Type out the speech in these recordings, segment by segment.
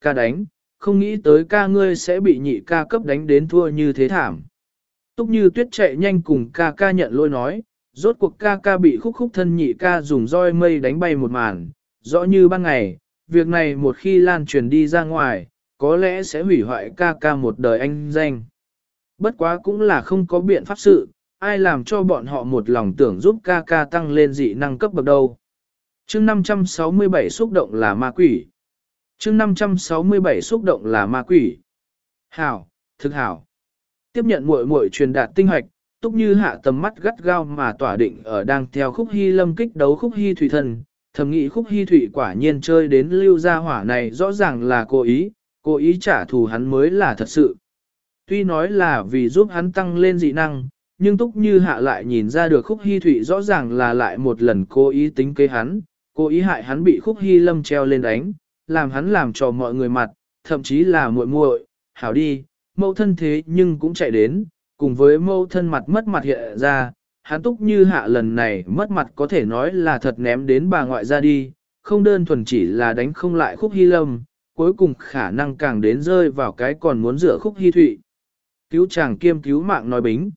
ca đánh, không nghĩ tới ca ngươi sẽ bị nhị ca cấp đánh đến thua như thế thảm. Túc như tuyết chạy nhanh cùng ca ca nhận lỗi nói, rốt cuộc ca ca bị khúc khúc thân nhị ca dùng roi mây đánh bay một màn, rõ như ban ngày, việc này một khi lan truyền đi ra ngoài, có lẽ sẽ hủy hoại ca ca một đời anh danh. Bất quá cũng là không có biện pháp sự, ai làm cho bọn họ một lòng tưởng giúp ca ca tăng lên dị năng cấp bậc đâu. chương 567 xúc động là ma quỷ chương 567 xúc động là ma quỷ. Hảo, thực hảo. Tiếp nhận muội muội truyền đạt tinh hoạch, túc như hạ tầm mắt gắt gao mà tỏa định ở đang theo khúc hy lâm kích đấu khúc hy thủy thần, thầm nghĩ khúc hy thủy quả nhiên chơi đến lưu gia hỏa này rõ ràng là cố ý, cố ý trả thù hắn mới là thật sự. Tuy nói là vì giúp hắn tăng lên dị năng, nhưng túc như hạ lại nhìn ra được khúc hy thủy rõ ràng là lại một lần cố ý tính kế hắn, cố ý hại hắn bị khúc hy lâm treo lên đánh, làm hắn làm cho mọi người mặt, thậm chí là muội muội, hảo đi, mẫu thân thế nhưng cũng chạy đến, cùng với mẫu thân mặt mất mặt hiện ra, hắn túc như hạ lần này mất mặt có thể nói là thật ném đến bà ngoại ra đi, không đơn thuần chỉ là đánh không lại khúc hy lâm, cuối cùng khả năng càng đến rơi vào cái còn muốn rửa khúc hy thụy. Cứu chàng kiêm cứu mạng nói bính.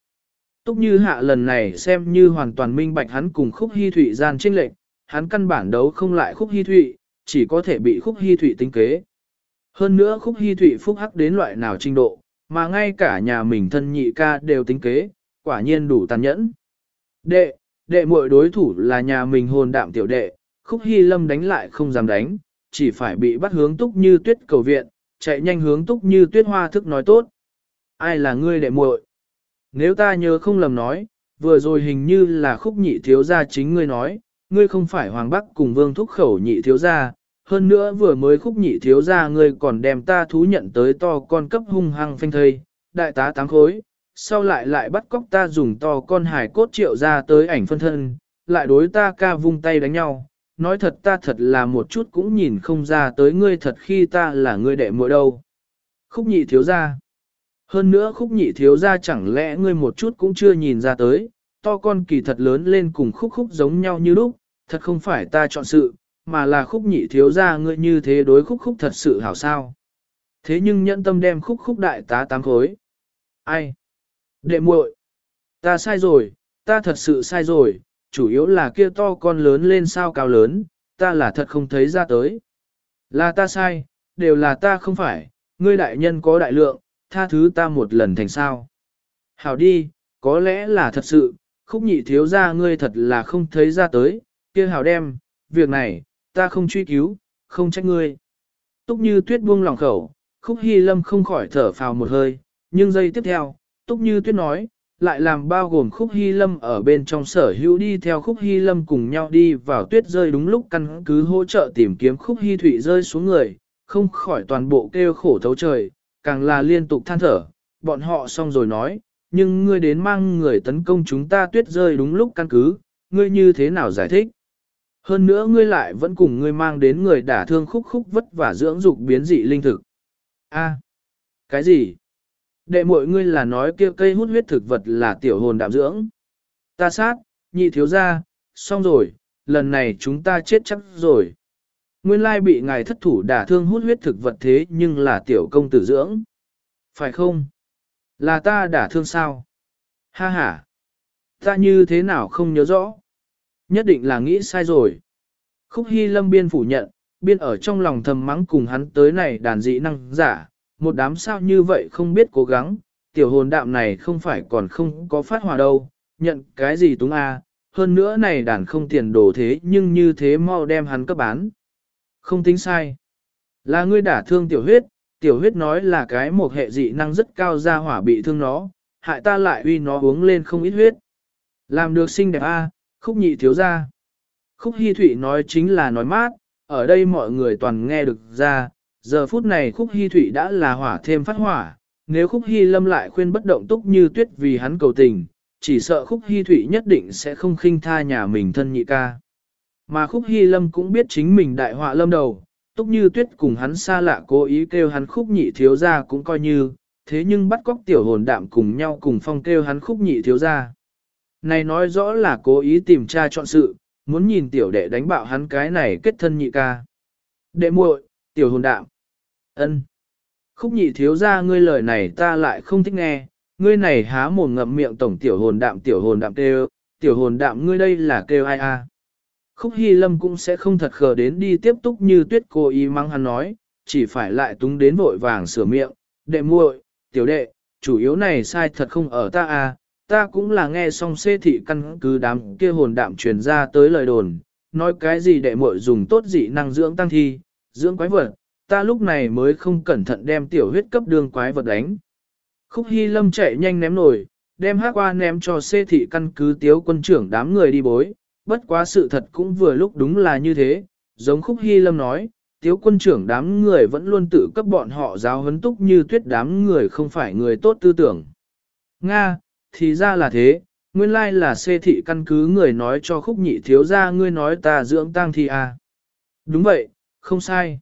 Túc như hạ lần này xem như hoàn toàn minh bạch hắn cùng khúc hy thụy gian trinh lệnh, hắn căn bản đấu không lại khúc hy thụy, chỉ có thể bị khúc hy thụy tính kế. Hơn nữa khúc hy thụy phúc hắc đến loại nào trình độ, mà ngay cả nhà mình thân nhị ca đều tính kế, quả nhiên đủ tàn nhẫn. Đệ, đệ muội đối thủ là nhà mình hồn đạm tiểu đệ, khúc hy lâm đánh lại không dám đánh, chỉ phải bị bắt hướng túc như tuyết cầu viện, chạy nhanh hướng túc như tuyết hoa thức nói tốt. Ai là ngươi đệ muội? Nếu ta nhớ không lầm nói, vừa rồi hình như là khúc nhị thiếu gia chính ngươi nói, ngươi không phải hoàng bắc cùng vương thúc khẩu nhị thiếu gia, hơn nữa vừa mới khúc nhị thiếu gia ngươi còn đem ta thú nhận tới to con cấp hung hăng phanh thây, đại tá tám khối, sau lại lại bắt cóc ta dùng to con hải cốt triệu ra tới ảnh phân thân, lại đối ta ca vung tay đánh nhau. Nói thật ta thật là một chút cũng nhìn không ra tới ngươi thật khi ta là ngươi đệ muội đâu. Khúc nhị thiếu gia. Hơn nữa khúc nhị thiếu gia chẳng lẽ ngươi một chút cũng chưa nhìn ra tới, to con kỳ thật lớn lên cùng khúc khúc giống nhau như lúc, thật không phải ta chọn sự, mà là khúc nhị thiếu gia ngươi như thế đối khúc khúc thật sự hảo sao. Thế nhưng nhẫn tâm đem khúc khúc đại tá tám khối. Ai? Đệ muội, ta sai rồi, ta thật sự sai rồi, chủ yếu là kia to con lớn lên sao cao lớn, ta là thật không thấy ra tới. Là ta sai, đều là ta không phải, ngươi đại nhân có đại lượng, tha thứ ta một lần thành sao. Hảo đi, có lẽ là thật sự, khúc nhị thiếu ra ngươi thật là không thấy ra tới, kia hảo đem, việc này, ta không truy cứu, không trách ngươi. Túc như tuyết buông lòng khẩu, khúc hy lâm không khỏi thở phào một hơi, nhưng giây tiếp theo, túc như tuyết nói, lại làm bao gồm khúc hy lâm ở bên trong sở hữu đi theo khúc hy lâm cùng nhau đi vào tuyết rơi đúng lúc căn cứ hỗ trợ tìm kiếm khúc hy thủy rơi xuống người, không khỏi toàn bộ kêu khổ thấu trời, càng là liên tục than thở, bọn họ xong rồi nói, nhưng ngươi đến mang người tấn công chúng ta tuyết rơi đúng lúc căn cứ, ngươi như thế nào giải thích? Hơn nữa ngươi lại vẫn cùng ngươi mang đến người đả thương khúc khúc vất và dưỡng dục biến dị linh thực. A, cái gì? Đệ muội ngươi là nói kia cây hút huyết thực vật là tiểu hồn đạm dưỡng. Ta sát, nhị thiếu ra, xong rồi, lần này chúng ta chết chắc rồi. Nguyên lai bị ngài thất thủ đả thương hút huyết thực vật thế nhưng là tiểu công tử dưỡng. Phải không? Là ta đả thương sao? Ha ha! Ta như thế nào không nhớ rõ? Nhất định là nghĩ sai rồi. Khúc Hy Lâm biên phủ nhận, biên ở trong lòng thầm mắng cùng hắn tới này đàn dị năng giả, một đám sao như vậy không biết cố gắng, tiểu hồn đạm này không phải còn không có phát hòa đâu, nhận cái gì túng a hơn nữa này đàn không tiền đồ thế nhưng như thế mau đem hắn cấp bán. Không tính sai. Là ngươi đả thương tiểu huyết, tiểu huyết nói là cái một hệ dị năng rất cao ra hỏa bị thương nó, hại ta lại uy nó uống lên không ít huyết. Làm được xinh đẹp a, khúc nhị thiếu ra. Khúc hy Thụy nói chính là nói mát, ở đây mọi người toàn nghe được ra, giờ phút này khúc hy Thụy đã là hỏa thêm phát hỏa, nếu khúc hy lâm lại khuyên bất động túc như tuyết vì hắn cầu tình, chỉ sợ khúc hy Thụy nhất định sẽ không khinh tha nhà mình thân nhị ca. Mà khúc hy lâm cũng biết chính mình đại họa lâm đầu, túc như tuyết cùng hắn xa lạ cố ý kêu hắn khúc nhị thiếu ra cũng coi như, thế nhưng bắt cóc tiểu hồn đạm cùng nhau cùng phong kêu hắn khúc nhị thiếu ra. Này nói rõ là cố ý tìm tra chọn sự, muốn nhìn tiểu đệ đánh bạo hắn cái này kết thân nhị ca. Đệ muội, tiểu hồn đạm. Ân. Khúc nhị thiếu ra ngươi lời này ta lại không thích nghe, ngươi này há mồm ngậm miệng tổng tiểu hồn đạm tiểu hồn đạm kêu, tiểu hồn đạm ngươi đây là kêu ai a? Khúc Hy Lâm cũng sẽ không thật khờ đến đi tiếp tục như tuyết cô ý mắng hắn nói, chỉ phải lại túng đến vội vàng sửa miệng, đệ muội, tiểu đệ, chủ yếu này sai thật không ở ta a, ta cũng là nghe xong xê thị căn cứ đám kia hồn đạm truyền ra tới lời đồn, nói cái gì đệ muội dùng tốt dị năng dưỡng tăng thi, dưỡng quái vật, ta lúc này mới không cẩn thận đem tiểu huyết cấp đường quái vật đánh. Khúc Hy Lâm chạy nhanh ném nổi, đem hát qua ném cho xê thị căn cứ tiếu quân trưởng đám người đi bối, bất quá sự thật cũng vừa lúc đúng là như thế, giống Khúc Hy Lâm nói, tiếu quân trưởng đám người vẫn luôn tự cấp bọn họ giáo huấn túc như tuyết đám người không phải người tốt tư tưởng. Nga, thì ra là thế, nguyên lai là xê thị căn cứ người nói cho khúc nhị thiếu ra ngươi nói ta dưỡng tăng thi à. Đúng vậy, không sai.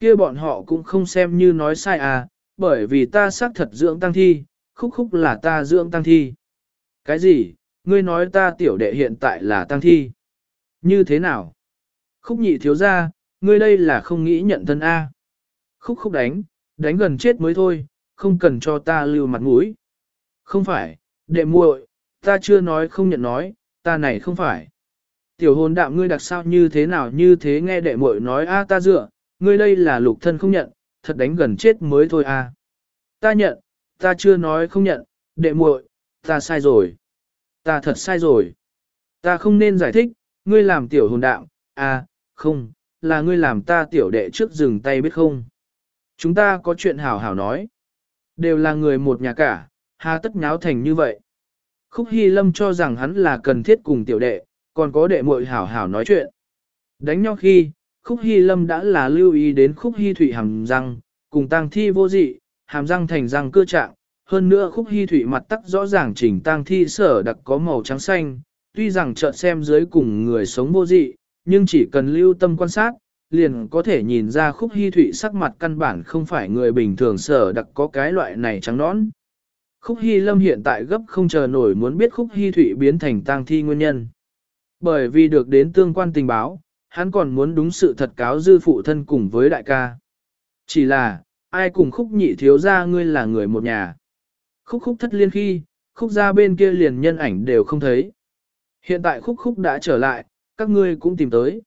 kia bọn họ cũng không xem như nói sai à, bởi vì ta xác thật dưỡng tăng thi, khúc khúc là ta dưỡng tăng thi. Cái gì, ngươi nói ta tiểu đệ hiện tại là tăng thi? Như thế nào? Khúc nhị thiếu ra, ngươi đây là không nghĩ nhận thân A. Khúc khúc đánh, đánh gần chết mới thôi, không cần cho ta lưu mặt mũi. Không phải, đệ muội, ta chưa nói không nhận nói, ta này không phải. Tiểu hồn đạm ngươi đặc sao như thế nào như thế nghe đệ muội nói a ta dựa, ngươi đây là lục thân không nhận, thật đánh gần chết mới thôi a. Ta nhận, ta chưa nói không nhận, đệ muội, ta sai rồi. Ta thật sai rồi. Ta không nên giải thích, ngươi làm tiểu hồn đạm, à, không, là ngươi làm ta tiểu đệ trước dừng tay biết không. Chúng ta có chuyện hảo hảo nói. Đều là người một nhà cả, hà tất nháo thành như vậy. Khúc Hy Lâm cho rằng hắn là cần thiết cùng tiểu đệ, còn có đệ muội hảo hảo nói chuyện. Đánh nhau khi, Khúc Hy Lâm đã là lưu ý đến Khúc Hy Thụy hàm răng, cùng tang thi vô dị, hàm răng thành răng cơ trạng. Hơn nữa Khúc Hy Thụy mặt tắc rõ ràng chỉnh tang thi sở đặc có màu trắng xanh, tuy rằng chợt xem dưới cùng người sống vô dị, nhưng chỉ cần lưu tâm quan sát, liền có thể nhìn ra Khúc Hy Thụy sắc mặt căn bản không phải người bình thường sở đặc có cái loại này trắng nõn. Khúc Hy Lâm hiện tại gấp không chờ nổi muốn biết Khúc Hy Thụy biến thành tang thi nguyên nhân. Bởi vì được đến tương quan tình báo, hắn còn muốn đúng sự thật cáo dư phụ thân cùng với đại ca. Chỉ là, ai cùng Khúc nhị thiếu ra ngươi là người một nhà. Khúc khúc thất liên khi, khúc ra bên kia liền nhân ảnh đều không thấy. Hiện tại khúc khúc đã trở lại, các ngươi cũng tìm tới.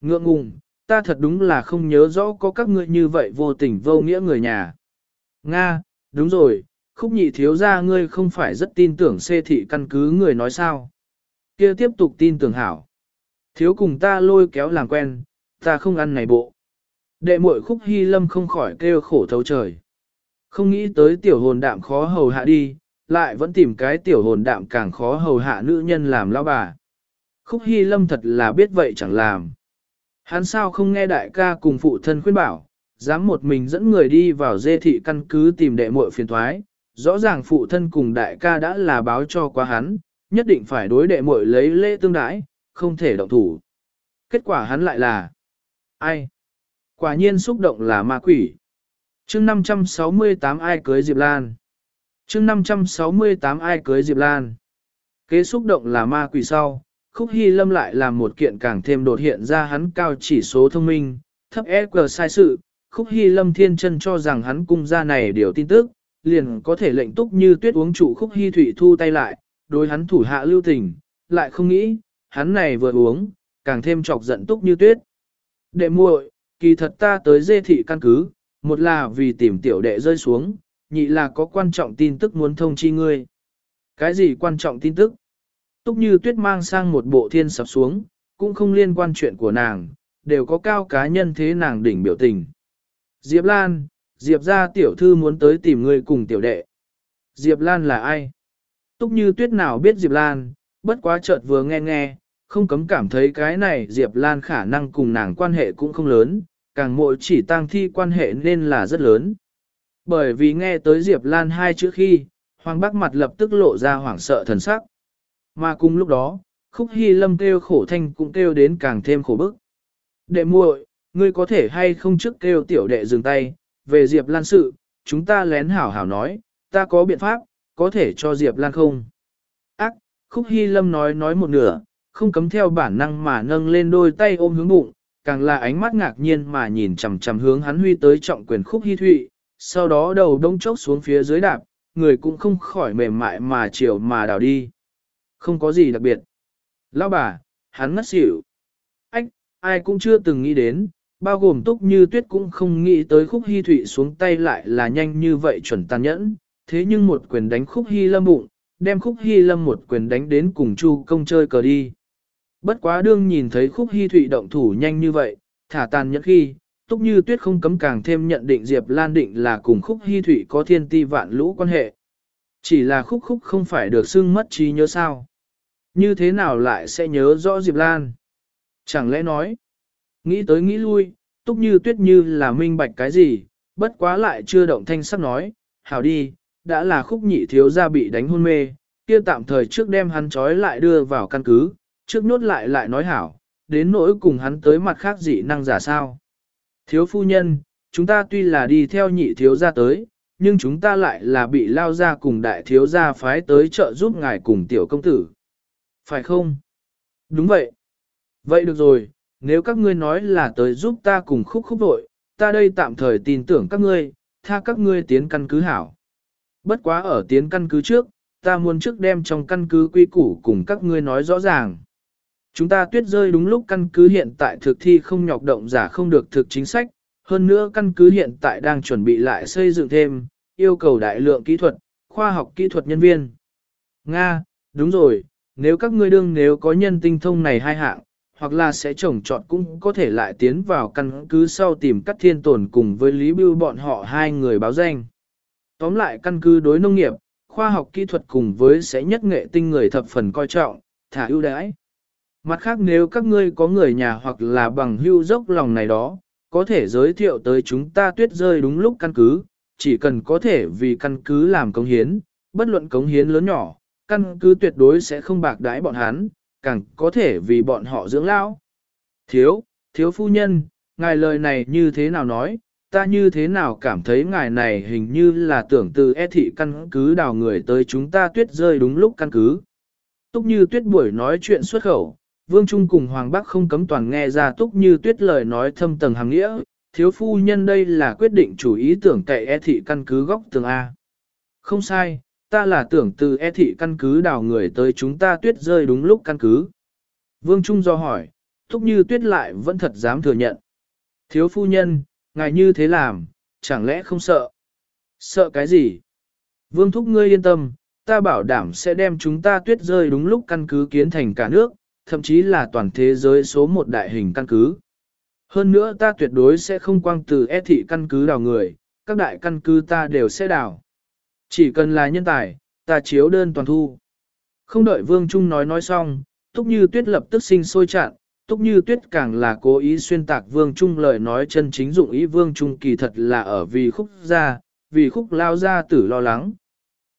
Ngượng ngùng, ta thật đúng là không nhớ rõ có các ngươi như vậy vô tình vô nghĩa người nhà. Nga, đúng rồi, khúc nhị thiếu ra ngươi không phải rất tin tưởng xê thị căn cứ người nói sao. kia tiếp tục tin tưởng hảo. Thiếu cùng ta lôi kéo làm quen, ta không ăn này bộ. Đệ muội khúc hy lâm không khỏi kêu khổ thấu trời. Không nghĩ tới tiểu hồn đạm khó hầu hạ đi, lại vẫn tìm cái tiểu hồn đạm càng khó hầu hạ nữ nhân làm lao bà. Khúc hy lâm thật là biết vậy chẳng làm. Hắn sao không nghe đại ca cùng phụ thân khuyên bảo, dám một mình dẫn người đi vào dê thị căn cứ tìm đệ muội phiền thoái, rõ ràng phụ thân cùng đại ca đã là báo cho qua hắn, nhất định phải đối đệ muội lấy lễ tương đãi, không thể động thủ. Kết quả hắn lại là ai? Quả nhiên xúc động là ma quỷ. chương 568 ai cưới Diệp Lan? chương 568 ai cưới Diệp Lan? Kế xúc động là ma quỷ sau, Khúc Hy Lâm lại làm một kiện càng thêm đột hiện ra hắn cao chỉ số thông minh, thấp EQ sai sự. Khúc Hy Lâm thiên chân cho rằng hắn cung ra này điều tin tức, liền có thể lệnh túc như tuyết uống trụ khúc hy thủy thu tay lại, đối hắn thủ hạ lưu tình, lại không nghĩ, hắn này vừa uống, càng thêm chọc giận túc như tuyết. Đệ muội, kỳ thật ta tới dê thị căn cứ, một là vì tìm tiểu đệ rơi xuống, nhị là có quan trọng tin tức muốn thông chi ngươi. Cái gì quan trọng tin tức? Túc như tuyết mang sang một bộ thiên sập xuống, cũng không liên quan chuyện của nàng, đều có cao cá nhân thế nàng đỉnh biểu tình. Diệp Lan, Diệp ra tiểu thư muốn tới tìm ngươi cùng tiểu đệ. Diệp Lan là ai? Túc như tuyết nào biết Diệp Lan, bất quá chợt vừa nghe nghe, không cấm cảm thấy cái này Diệp Lan khả năng cùng nàng quan hệ cũng không lớn, càng mỗi chỉ tăng thi quan hệ nên là rất lớn. Bởi vì nghe tới Diệp Lan hai chữ khi, Hoàng Bắc mặt lập tức lộ ra hoảng sợ thần sắc. Mà cùng lúc đó, Khúc Hy Lâm kêu khổ thanh cũng kêu đến càng thêm khổ bức. Đệ muội, ngươi có thể hay không trước kêu tiểu đệ dừng tay, về Diệp Lan sự, chúng ta lén hảo hảo nói, ta có biện pháp, có thể cho Diệp Lan không? Ác, Khúc Hy Lâm nói nói một nửa, không cấm theo bản năng mà nâng lên đôi tay ôm hướng bụng, càng là ánh mắt ngạc nhiên mà nhìn chằm chằm hướng hắn huy tới trọng quyền khúc hy thụy, sau đó đầu đông chốc xuống phía dưới đạp, người cũng không khỏi mềm mại mà chiều mà đảo đi. Không có gì đặc biệt. Lão bà, hắn ngất xỉu. Ách, ai cũng chưa từng nghĩ đến, bao gồm túc như tuyết cũng không nghĩ tới khúc hy thụy xuống tay lại là nhanh như vậy chuẩn tàn nhẫn, thế nhưng một quyền đánh khúc hy lâm bụng, đem khúc hy lâm một quyền đánh đến cùng chu công chơi cờ đi. Bất quá đương nhìn thấy khúc hy thụy động thủ nhanh như vậy, thả tàn nhẫn khi, túc như tuyết không cấm càng thêm nhận định Diệp Lan định là cùng khúc hy thụy có thiên ti vạn lũ quan hệ. Chỉ là khúc khúc không phải được xưng mất trí nhớ sao. Như thế nào lại sẽ nhớ rõ Diệp Lan? Chẳng lẽ nói, nghĩ tới nghĩ lui, túc như tuyết như là minh bạch cái gì, bất quá lại chưa động thanh sắc nói, hảo đi, đã là khúc nhị thiếu gia bị đánh hôn mê, kia tạm thời trước đem hắn trói lại đưa vào căn cứ, trước nốt lại lại nói hảo, đến nỗi cùng hắn tới mặt khác dị năng giả sao. Thiếu phu nhân, chúng ta tuy là đi theo nhị thiếu gia tới, nhưng chúng ta lại là bị lao ra cùng đại thiếu gia phái tới trợ giúp ngài cùng tiểu công tử. Phải không? Đúng vậy. Vậy được rồi, nếu các ngươi nói là tới giúp ta cùng khúc khúc vội, ta đây tạm thời tin tưởng các ngươi, tha các ngươi tiến căn cứ hảo. Bất quá ở tiến căn cứ trước, ta muốn trước đem trong căn cứ quy củ cùng các ngươi nói rõ ràng. Chúng ta tuyết rơi đúng lúc căn cứ hiện tại thực thi không nhọc động giả không được thực chính sách, hơn nữa căn cứ hiện tại đang chuẩn bị lại xây dựng thêm, yêu cầu đại lượng kỹ thuật, khoa học kỹ thuật nhân viên. Nga, đúng rồi, nếu các ngươi đương nếu có nhân tinh thông này hai hạng, hoặc là sẽ trồng trọt cũng có thể lại tiến vào căn cứ sau tìm các thiên tồn cùng với Lý Bưu bọn họ hai người báo danh. Tóm lại căn cứ đối nông nghiệp, khoa học kỹ thuật cùng với sẽ nhất nghệ tinh người thập phần coi trọng, thả ưu đãi. Mặt khác nếu các ngươi có người nhà hoặc là bằng hưu dốc lòng này đó, có thể giới thiệu tới chúng ta tuyết rơi đúng lúc căn cứ, chỉ cần có thể vì căn cứ làm công hiến, bất luận cống hiến lớn nhỏ, căn cứ tuyệt đối sẽ không bạc đãi bọn hắn, càng có thể vì bọn họ dưỡng lão. Thiếu, thiếu phu nhân, ngài lời này như thế nào nói, ta như thế nào cảm thấy ngài này hình như là tưởng từ e thị căn cứ đào người tới chúng ta tuyết rơi đúng lúc căn cứ. Túc như tuyết buổi nói chuyện xuất khẩu, Vương Trung cùng Hoàng Bắc không cấm toàn nghe ra túc như tuyết lời nói thâm tầng hàng nghĩa, thiếu phu nhân đây là quyết định chủ ý tưởng cậy e thị căn cứ góc tường A. Không sai, ta là tưởng từ e thị căn cứ đào người tới chúng ta tuyết rơi đúng lúc căn cứ. Vương Trung do hỏi, Thúc như tuyết lại vẫn thật dám thừa nhận. Thiếu phu nhân, ngài như thế làm, chẳng lẽ không sợ? Sợ cái gì? Vương Thúc ngươi yên tâm, ta bảo đảm sẽ đem chúng ta tuyết rơi đúng lúc căn cứ kiến thành cả nước, thậm chí là toàn thế giới số một đại hình căn cứ. Hơn nữa ta tuyệt đối sẽ không quang từ e thị căn cứ đào người, các đại căn cứ ta đều sẽ đào. Chỉ cần là nhân tài, ta chiếu đơn toàn thu. Không đợi Vương Trung nói nói xong, Túc Như Tuyết lập tức sinh sôi chặn, Túc Như Tuyết càng là cố ý xuyên tạc Vương Trung lời nói chân chính dụng ý Vương Trung kỳ thật là ở vì khúc gia, vì khúc lao gia tử lo lắng.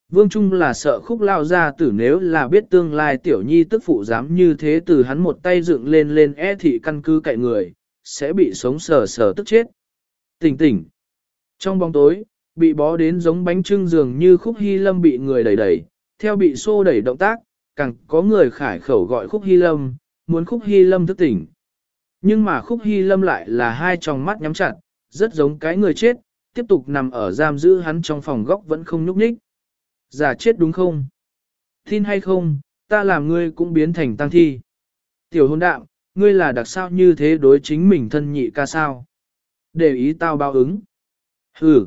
Vương Trung là sợ khúc lao gia tử nếu là biết tương lai tiểu nhi tức phụ dám như thế từ hắn một tay dựng lên lên e thị căn cứ cậy người, sẽ bị sống sờ sờ tức chết. Tỉnh tỉnh. Trong bóng tối, bị bó đến giống bánh trưng dường như khúc hy lâm bị người đẩy đẩy, theo bị xô đẩy động tác, càng có người khải khẩu gọi khúc hy lâm, muốn khúc hy lâm thức tỉnh. Nhưng mà khúc hy lâm lại là hai tròng mắt nhắm chặt, rất giống cái người chết, tiếp tục nằm ở giam giữ hắn trong phòng góc vẫn không nhúc nhích. Giả chết đúng không? Tin hay không, ta làm ngươi cũng biến thành tăng thi. Tiểu hôn đạm, ngươi là đặc sao như thế đối chính mình thân nhị ca sao? Để ý tao báo ứng. Hừ.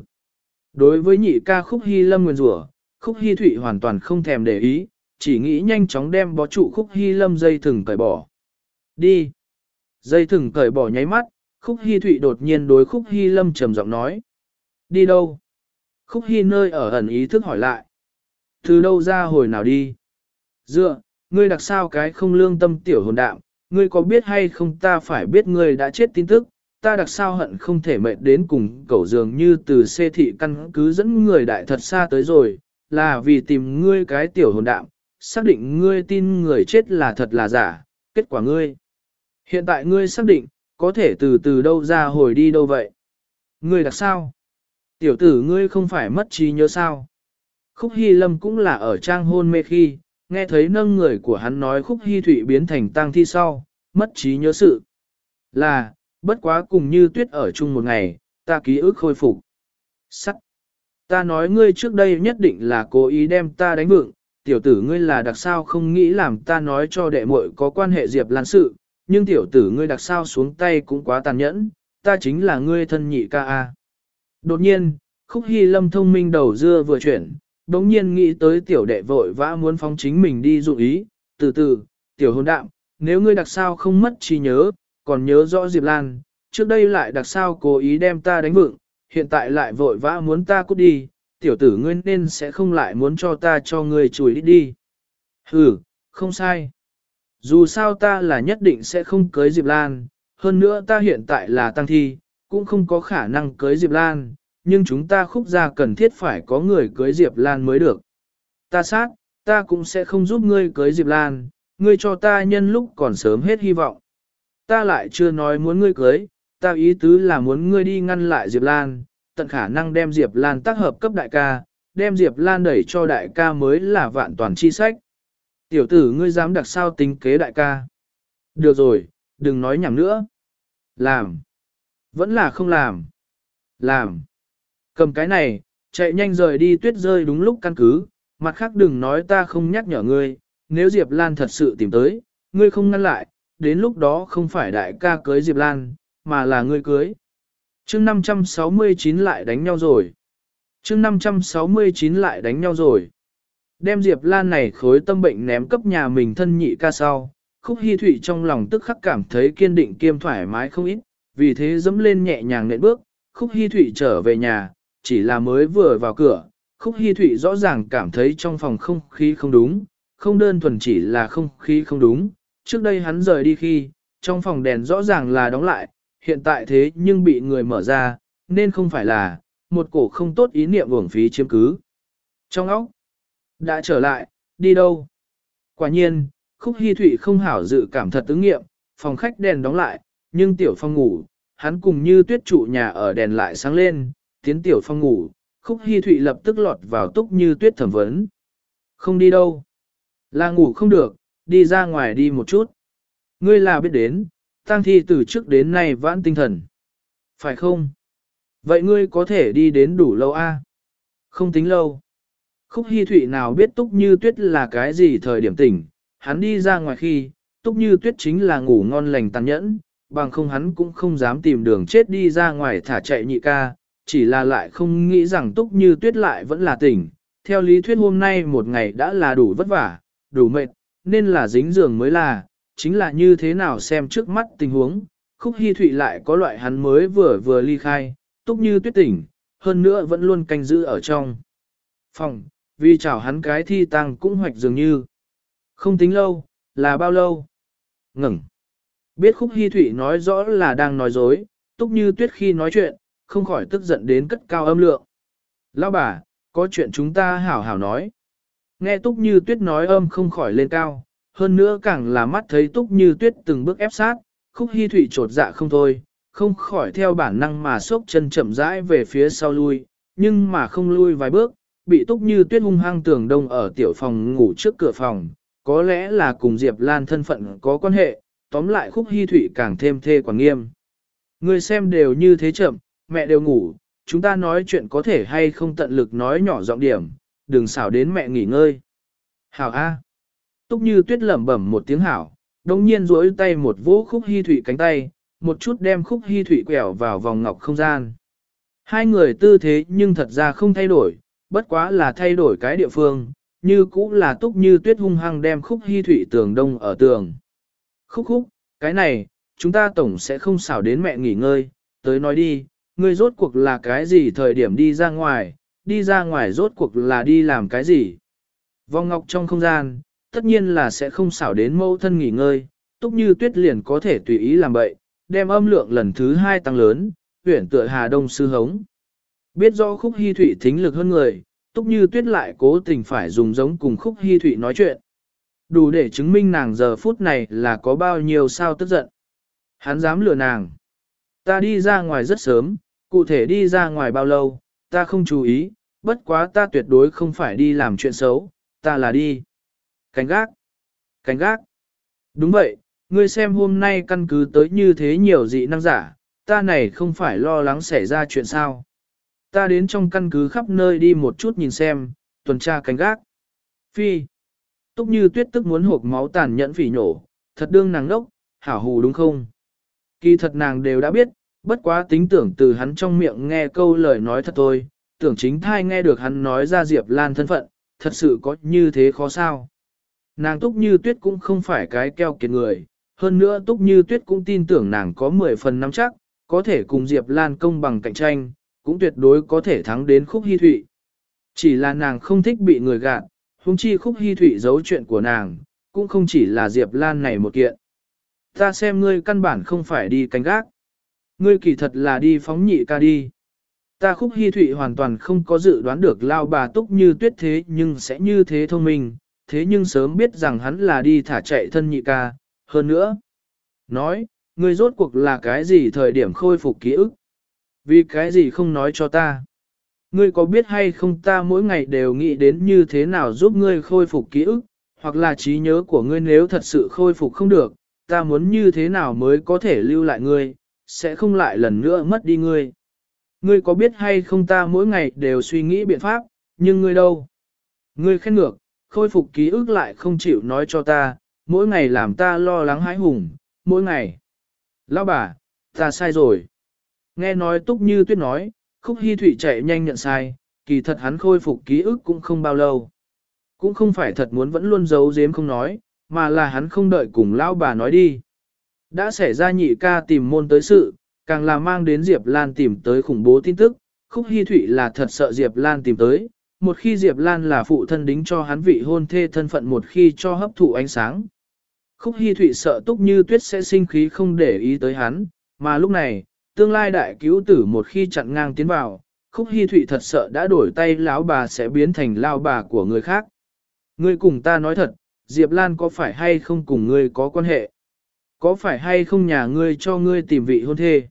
Đối với nhị ca khúc hy lâm nguyên rủa, khúc hy thụy hoàn toàn không thèm để ý, chỉ nghĩ nhanh chóng đem bó trụ khúc hy lâm dây thừng cởi bỏ. Đi. Dây thừng cởi bỏ nháy mắt, khúc hy thụy đột nhiên đối khúc hy lâm trầm giọng nói. Đi đâu? Khúc hy nơi ở ẩn ý thức hỏi lại. Từ đâu ra hồi nào đi? Dựa, ngươi đặc sao cái không lương tâm tiểu hồn đạm, ngươi có biết hay không ta phải biết ngươi đã chết tin tức, ta đặc sao hận không thể mệt đến cùng cậu dường như từ xê thị căn cứ dẫn người đại thật xa tới rồi, là vì tìm ngươi cái tiểu hồn đạm, xác định ngươi tin người chết là thật là giả, kết quả ngươi. Hiện tại ngươi xác định, có thể từ từ đâu ra hồi đi đâu vậy? Ngươi đặc sao? Tiểu tử ngươi không phải mất trí nhớ sao? Khúc Hy Lâm cũng là ở trang hôn mê khi, nghe thấy nâng người của hắn nói Khúc Hy Thụy biến thành tang thi sau, mất trí nhớ sự. Là, bất quá cùng như tuyết ở chung một ngày, ta ký ức khôi phục. Sắc! Ta nói ngươi trước đây nhất định là cố ý đem ta đánh vượng, tiểu tử ngươi là đặc sao không nghĩ làm ta nói cho đệ muội có quan hệ Diệp Lan sự, nhưng tiểu tử ngươi đặc sao xuống tay cũng quá tàn nhẫn, ta chính là ngươi thân nhị ca a. Đột nhiên, khúc hy lâm thông minh đầu dưa vừa chuyển, đống nhiên nghĩ tới tiểu đệ vội vã muốn phóng chính mình đi dụ ý, từ từ, tiểu hôn đạm, nếu ngươi đặc sao không mất trí nhớ, còn nhớ rõ Diệp Lan, trước đây lại đặc sao cố ý đem ta đánh vựng, hiện tại lại vội vã muốn ta cút đi, tiểu tử ngươi nên sẽ không lại muốn cho ta cho ngươi chùi đi đi. Ừ, không sai. Dù sao ta là nhất định sẽ không cưới Diệp Lan, hơn nữa ta hiện tại là tăng thi, cũng không có khả năng cưới Diệp Lan, nhưng chúng ta khúc ra cần thiết phải có người cưới Diệp Lan mới được. Ta sát, ta cũng sẽ không giúp ngươi cưới Diệp Lan, ngươi cho ta nhân lúc còn sớm hết hy vọng. Ta lại chưa nói muốn ngươi cưới, ta ý tứ là muốn ngươi đi ngăn lại Diệp Lan, tận khả năng đem Diệp Lan tác hợp cấp đại ca, đem Diệp Lan đẩy cho đại ca mới là vạn toàn chi sách. Tiểu tử ngươi dám đặc sao tính kế đại ca. Được rồi, đừng nói nhảm nữa. Làm. Vẫn là không làm. Làm. Cầm cái này, chạy nhanh rời đi tuyết rơi đúng lúc căn cứ, mặt khác đừng nói ta không nhắc nhở ngươi, nếu Diệp Lan thật sự tìm tới, ngươi không ngăn lại, đến lúc đó không phải đại ca cưới Diệp Lan, mà là ngươi cưới. chương 569 lại đánh nhau rồi. chương 569 lại đánh nhau rồi. Đem Diệp Lan này khối tâm bệnh ném cấp nhà mình thân nhị ca sau, khúc hy thụy trong lòng tức khắc cảm thấy kiên định kiêm thoải mái không ít, vì thế dẫm lên nhẹ nhàng nện bước, khúc hy thụy trở về nhà, chỉ là mới vừa vào cửa, khúc hy thụy rõ ràng cảm thấy trong phòng không khí không đúng, không đơn thuần chỉ là không khí không đúng, trước đây hắn rời đi khi, trong phòng đèn rõ ràng là đóng lại, hiện tại thế nhưng bị người mở ra, nên không phải là, một cổ không tốt ý niệm uổng phí chiếm cứ. Trong óc, đã trở lại, đi đâu? Quả nhiên, khúc hy thụy không hảo dự cảm thật ứng nghiệm, phòng khách đèn đóng lại, nhưng tiểu phong ngủ, hắn cùng như tuyết trụ nhà ở đèn lại sáng lên, tiến tiểu phong ngủ, khúc hy thụy lập tức lọt vào túc như tuyết thẩm vấn. Không đi đâu. Là ngủ không được, đi ra ngoài đi một chút. Ngươi là biết đến, tang thi từ trước đến nay vãn tinh thần. Phải không? Vậy ngươi có thể đi đến đủ lâu a? Không tính lâu. Khúc Hi Thụy nào biết Túc Như Tuyết là cái gì thời điểm tỉnh, hắn đi ra ngoài khi, Túc Như Tuyết chính là ngủ ngon lành tàn nhẫn, bằng không hắn cũng không dám tìm đường chết đi ra ngoài thả chạy nhị ca, chỉ là lại không nghĩ rằng Túc Như Tuyết lại vẫn là tỉnh. Theo lý thuyết hôm nay một ngày đã là đủ vất vả, đủ mệt, nên là dính giường mới là, chính là như thế nào xem trước mắt tình huống, khúc hy thụy lại có loại hắn mới vừa vừa ly khai, túc như tuyết tỉnh, hơn nữa vẫn luôn canh giữ ở trong phòng, vì chào hắn cái thi tăng cũng hoạch dường như. Không tính lâu, là bao lâu? Ngừng. Biết khúc hy thụy nói rõ là đang nói dối, túc như tuyết khi nói chuyện, không khỏi tức giận đến cất cao âm lượng. Lão bà, có chuyện chúng ta hảo hảo nói. Nghe túc như tuyết nói âm không khỏi lên cao, hơn nữa càng là mắt thấy túc như tuyết từng bước ép sát, khúc hy thủy trột dạ không thôi, không khỏi theo bản năng mà sốc chân chậm rãi về phía sau lui, nhưng mà không lui vài bước, bị túc như tuyết hung hăng tường đông ở tiểu phòng ngủ trước cửa phòng, có lẽ là cùng Diệp Lan thân phận có quan hệ, tóm lại khúc hy thủy càng thêm thê quản nghiêm. Người xem đều như thế chậm, mẹ đều ngủ, chúng ta nói chuyện có thể hay không tận lực nói nhỏ giọng điểm, đừng xảo đến mẹ nghỉ ngơi. Hảo A. Túc như tuyết lẩm bẩm một tiếng hảo, đồng nhiên duỗi tay một vỗ khúc hy thủy cánh tay, một chút đem khúc hy thủy quẹo vào vòng ngọc không gian. Hai người tư thế nhưng thật ra không thay đổi, bất quá là thay đổi cái địa phương, như cũ là túc như tuyết hung hăng đem khúc hy thủy tường đông ở tường. Khúc khúc, cái này, chúng ta tổng sẽ không xảo đến mẹ nghỉ ngơi, tới nói đi, ngươi rốt cuộc là cái gì thời điểm đi ra ngoài, đi ra ngoài rốt cuộc là đi làm cái gì. Vòng ngọc trong không gian, tất nhiên là sẽ không xảo đến mâu thân nghỉ ngơi, túc như tuyết liền có thể tùy ý làm bậy, đem âm lượng lần thứ hai tăng lớn, huyển tựa Hà Đông sư hống. Biết rõ khúc hy thủy thính lực hơn người, túc như tuyết lại cố tình phải dùng giống cùng khúc hy thủy nói chuyện. Đủ để chứng minh nàng giờ phút này là có bao nhiêu sao tức giận. Hắn dám lừa nàng. Ta đi ra ngoài rất sớm, cụ thể đi ra ngoài bao lâu, ta không chú ý, bất quá ta tuyệt đối không phải đi làm chuyện xấu, ta là đi. Cánh gác. Cánh gác. Đúng vậy, ngươi xem hôm nay căn cứ tới như thế nhiều dị năng giả, ta này không phải lo lắng xảy ra chuyện sao. Ta đến trong căn cứ khắp nơi đi một chút nhìn xem, tuần tra cánh gác. Phi. Túc như tuyết tức muốn hộp máu tàn nhẫn phỉ nhổ, thật đương nàng ngốc, hảo hù đúng không? Kỳ thật nàng đều đã biết, bất quá tính tưởng từ hắn trong miệng nghe câu lời nói thật thôi, tưởng chính thai nghe được hắn nói ra Diệp Lan thân phận, thật sự có như thế khó sao. Nàng túc như tuyết cũng không phải cái keo kiệt người, hơn nữa túc như tuyết cũng tin tưởng nàng có 10 phần nắm chắc, có thể cùng Diệp Lan công bằng cạnh tranh, cũng tuyệt đối có thể thắng đến khúc hy thụy. Chỉ là nàng không thích bị người gạt, huống chi khúc hy thụy giấu chuyện của nàng, cũng không chỉ là Diệp Lan này một kiện. Ta xem ngươi căn bản không phải đi canh gác. Ngươi kỳ thật là đi phóng nhị ca đi. Ta khúc hy thụy hoàn toàn không có dự đoán được lao bà túc như tuyết thế nhưng sẽ như thế thông minh, thế nhưng sớm biết rằng hắn là đi thả chạy thân nhị ca, hơn nữa. Nói, ngươi rốt cuộc là cái gì thời điểm khôi phục ký ức? Vì cái gì không nói cho ta? Ngươi có biết hay không ta mỗi ngày đều nghĩ đến như thế nào giúp ngươi khôi phục ký ức, hoặc là trí nhớ của ngươi nếu thật sự khôi phục không được, ta muốn như thế nào mới có thể lưu lại ngươi, sẽ không lại lần nữa mất đi ngươi. Ngươi có biết hay không ta mỗi ngày đều suy nghĩ biện pháp, nhưng ngươi đâu? Ngươi khen ngược, khôi phục ký ức lại không chịu nói cho ta, mỗi ngày làm ta lo lắng hãi hùng, mỗi ngày. Lão bà, ta sai rồi. Nghe nói túc như tuyết nói, khúc hy thủy chạy nhanh nhận sai, kỳ thật hắn khôi phục ký ức cũng không bao lâu. Cũng không phải thật muốn vẫn luôn giấu giếm không nói, mà là hắn không đợi cùng lão bà nói đi. Đã xảy ra nhị ca tìm môn tới sự, càng là mang đến Diệp Lan tìm tới khủng bố tin tức, khúc Hi Thụy là thật sợ Diệp Lan tìm tới, một khi Diệp Lan là phụ thân đính cho hắn vị hôn thê thân phận một khi cho hấp thụ ánh sáng. Khúc Hi Thụy sợ Túc Như Tuyết sẽ sinh khí không để ý tới hắn, mà lúc này, tương lai đại cứu tử một khi chặn ngang tiến vào, Khúc Hi Thụy thật sợ đã đổi tay lão bà sẽ biến thành lao bà của người khác. Ngươi cùng ta nói thật, Diệp Lan có phải hay không cùng ngươi có quan hệ? Có phải hay không nhà ngươi cho ngươi tìm vị hôn thê?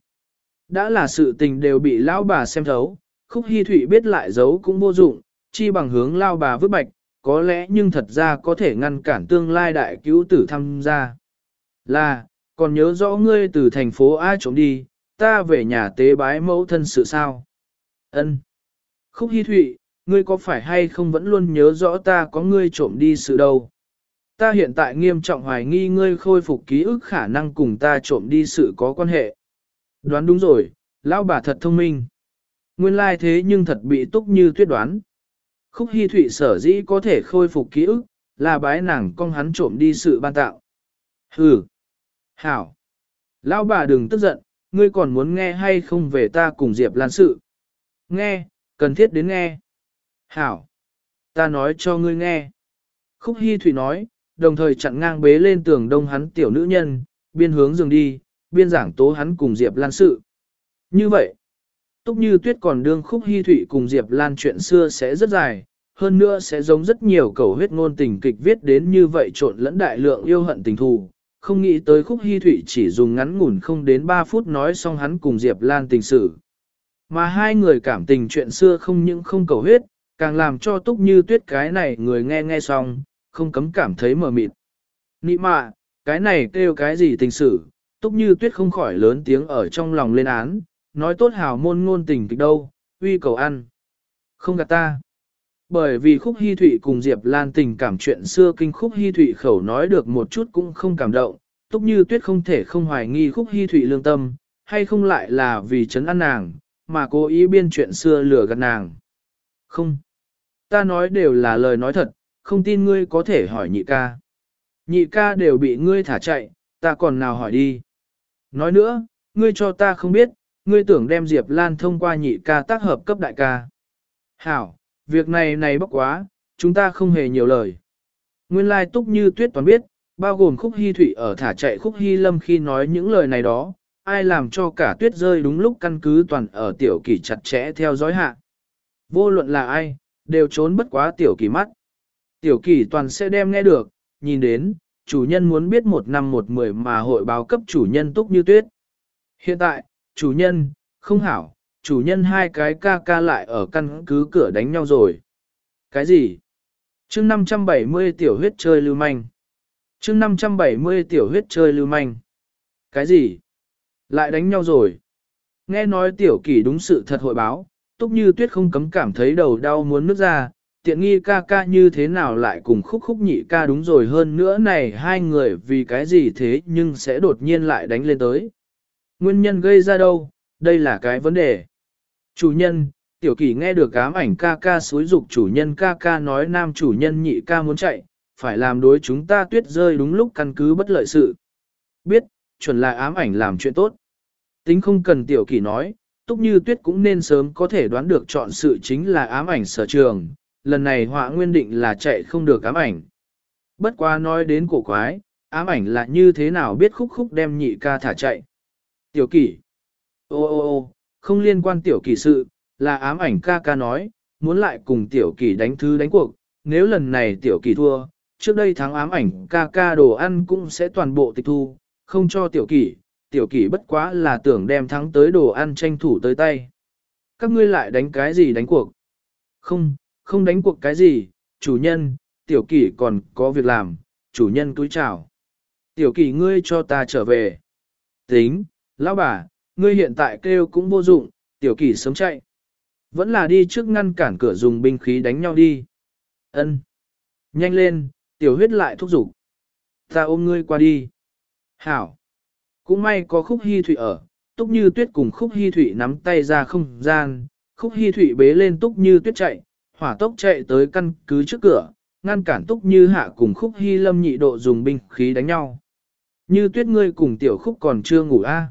Đã là sự tình đều bị lão bà xem thấu, Khúc Hi Thụy biết lại giấu cũng vô dụng, chi bằng hướng lao bà vứt bạch, có lẽ nhưng thật ra có thể ngăn cản tương lai đại cứu tử tham gia. Là, còn nhớ rõ ngươi từ thành phố A trốn đi, ta về nhà tế bái mẫu thân sự sao? Ân. Khúc Hi Thụy, ngươi có phải hay không vẫn luôn nhớ rõ ta có ngươi trộm đi sự đâu? Ta hiện tại nghiêm trọng hoài nghi ngươi khôi phục ký ức khả năng cùng ta trộm đi sự có quan hệ. Đoán đúng rồi, lão bà thật thông minh. Nguyên lai thế nhưng thật bị túc như tuyết đoán. Khúc Hi Thụy sở dĩ có thể khôi phục ký ức, là bái nàng con hắn trộm đi sự ban tạo. Hừ! Hảo! Lão bà đừng tức giận, ngươi còn muốn nghe hay không về ta cùng Diệp Lan sự. Nghe, cần thiết đến nghe. Hảo! Ta nói cho ngươi nghe. Khúc Hi Thụy nói, đồng thời chặn ngang bế lên tường đông hắn tiểu nữ nhân, biên hướng dừng đi, biên giảng tố hắn cùng Diệp Lan sự. Như vậy, Túc như tuyết còn đương khúc hy thủy cùng Diệp Lan chuyện xưa sẽ rất dài, hơn nữa sẽ giống rất nhiều cầu huyết ngôn tình kịch viết đến như vậy trộn lẫn đại lượng yêu hận tình thù. Không nghĩ tới khúc hy thủy chỉ dùng ngắn ngủn không đến 3 phút nói xong hắn cùng Diệp Lan tình sự. Mà hai người cảm tình chuyện xưa không những không cầu huyết, càng làm cho túc như tuyết cái này người nghe nghe xong, không cấm cảm thấy mờ mịt. Nị mạ, cái này kêu cái gì tình sự, túc như tuyết không khỏi lớn tiếng ở trong lòng lên án, nói tốt hào môn ngôn tình kịch đâu, uy cầu ăn. Không gạt ta. Bởi vì khúc hy thụy cùng Diệp Lan tình cảm chuyện xưa kinh khúc hy thụy khẩu nói được một chút cũng không cảm động, túc như tuyết không thể không hoài nghi khúc hy thụy lương tâm, hay không lại là vì chấn ăn nàng, mà cố ý biên chuyện xưa lừa gạt nàng. Không. Ta nói đều là lời nói thật, không tin ngươi có thể hỏi nhị ca. Nhị ca đều bị ngươi thả chạy, ta còn nào hỏi đi. Nói nữa, ngươi cho ta không biết, ngươi tưởng đem Diệp Lan thông qua nhị ca tác hợp cấp đại ca. Hảo, việc này này bốc quá, chúng ta không hề nhiều lời. Nguyên lai túc như tuyết toàn biết, bao gồm khúc hy thủy ở thả chạy khúc hy lâm khi nói những lời này đó, ai làm cho cả tuyết rơi đúng lúc căn cứ toàn ở tiểu kỳ chặt chẽ theo dõi hạ. Vô luận là ai, đều trốn bất quá tiểu kỳ mắt. Tiểu kỳ toàn sẽ đem nghe được, nhìn đến, chủ nhân muốn biết một năm một mười mà hội báo cấp chủ nhân túc như tuyết. Hiện tại, chủ nhân, không hảo, chủ nhân hai cái ca ca lại ở căn cứ cửa đánh nhau rồi. Cái gì? chương 570 tiểu huyết chơi lưu manh. chương 570 tiểu huyết chơi lưu manh. Cái gì? Lại đánh nhau rồi. Nghe nói tiểu kỷ đúng sự thật hội báo, túc như tuyết không cấm cảm thấy đầu đau muốn nứt ra, tiện nghi ca ca như thế nào lại cùng khúc khúc nhị ca đúng rồi hơn nữa này hai người vì cái gì thế nhưng sẽ đột nhiên lại đánh lên tới. Nguyên nhân gây ra đâu, đây là cái vấn đề. Chủ nhân, tiểu kỷ nghe được ám ảnh ca ca xối dục chủ nhân ca ca nói nam chủ nhân nhị ca muốn chạy, phải làm đối chúng ta tuyết rơi đúng lúc căn cứ bất lợi sự. Biết, chuẩn là ám ảnh làm chuyện tốt. Tính không cần tiểu kỷ nói, túc như tuyết cũng nên sớm có thể đoán được chọn sự chính là ám ảnh sở trường, lần này họa nguyên định là chạy không được ám ảnh. Bất quá nói đến cổ quái, ám ảnh là như thế nào biết khúc khúc đem nhị ca thả chạy. Tiểu kỷ. Ô ô ô, không liên quan tiểu kỷ sự, là ám ảnh ca ca nói, muốn lại cùng tiểu kỷ đánh thứ đánh cuộc, nếu lần này tiểu kỷ thua, trước đây thắng ám ảnh ca ca đồ ăn cũng sẽ toàn bộ tịch thu, không cho tiểu kỷ, tiểu kỷ bất quá là tưởng đem thắng tới đồ ăn tranh thủ tới tay. Các ngươi lại đánh cái gì đánh cuộc? Không, không đánh cuộc cái gì, chủ nhân, tiểu kỷ còn có việc làm, chủ nhân túi chào. Tiểu kỷ ngươi cho ta trở về. Tính, lão bà, ngươi hiện tại kêu cũng vô dụng, tiểu kỷ sớm chạy. Vẫn là đi trước ngăn cản cửa dùng binh khí đánh nhau đi. Ân, Nhanh lên, tiểu huyết lại thúc giục. Ta ôm ngươi qua đi. Hảo. Cũng may có khúc hy thủy ở, túc như tuyết cùng khúc hy thủy nắm tay ra không gian, khúc hy thủy bế lên túc như tuyết chạy, hỏa tốc chạy tới căn cứ trước cửa, ngăn cản túc như hạ cùng khúc hy lâm nhị độ dùng binh khí đánh nhau. Như tuyết ngươi cùng tiểu khúc còn chưa ngủ a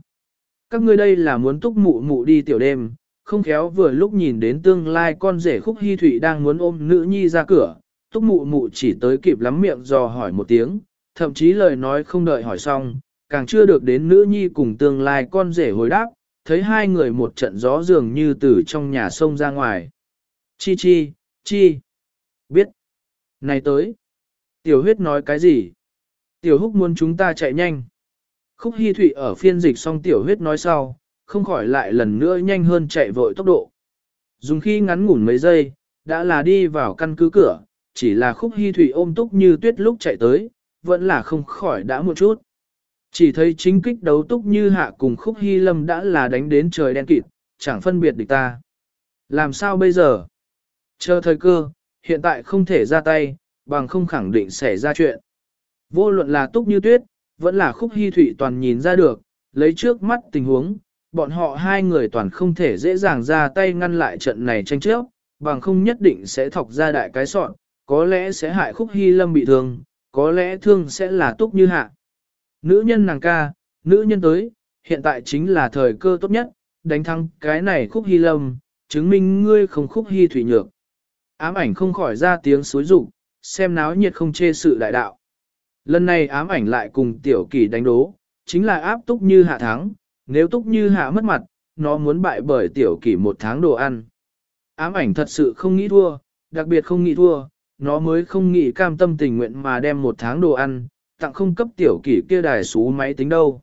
Các ngươi đây là muốn túc mụ mụ đi tiểu đêm, không khéo vừa lúc nhìn đến tương lai con rể khúc hy thụy đang muốn ôm nữ nhi ra cửa, túc mụ mụ chỉ tới kịp lắm miệng dò hỏi một tiếng, thậm chí lời nói không đợi hỏi xong, càng chưa được đến nữ nhi cùng tương lai con rể hồi đáp, thấy hai người một trận gió dường như từ trong nhà sông ra ngoài. Chi chi, chi, biết, này tới, tiểu huyết nói cái gì? Tiểu húc muốn chúng ta chạy nhanh. Khúc hy thụy ở phiên dịch xong tiểu huyết nói sau, không khỏi lại lần nữa nhanh hơn chạy vội tốc độ. Dùng khi ngắn ngủn mấy giây, đã là đi vào căn cứ cửa, chỉ là khúc hy thủy ôm túc như tuyết lúc chạy tới, vẫn là không khỏi đã một chút. Chỉ thấy chính kích đấu túc như hạ cùng khúc hy lâm đã là đánh đến trời đen kịt, chẳng phân biệt địch ta. Làm sao bây giờ? Chờ thời cơ, hiện tại không thể ra tay, bằng không khẳng định sẽ ra chuyện. Vô luận là túc như tuyết, vẫn là khúc hy thủy toàn nhìn ra được, lấy trước mắt tình huống, bọn họ hai người toàn không thể dễ dàng ra tay ngăn lại trận này tranh chấp, bằng không nhất định sẽ thọc ra đại cái sọn, có lẽ sẽ hại khúc hy lâm bị thương, có lẽ thương sẽ là túc như hạ. Nữ nhân nàng ca, nữ nhân tới, hiện tại chính là thời cơ tốt nhất, đánh thắng cái này khúc hy lâm, chứng minh ngươi không khúc hy thủy nhược. Ám ảnh không khỏi ra tiếng xối rụng, xem náo nhiệt không chê sự đại đạo. Lần này ám ảnh lại cùng tiểu kỳ đánh đố, chính là áp túc như hạ thắng, nếu túc như hạ mất mặt, nó muốn bại bởi tiểu kỳ một tháng đồ ăn. Ám ảnh thật sự không nghĩ thua, đặc biệt không nghĩ thua, nó mới không nghĩ cam tâm tình nguyện mà đem một tháng đồ ăn, tặng không cấp tiểu kỷ kia đài xú máy tính đâu.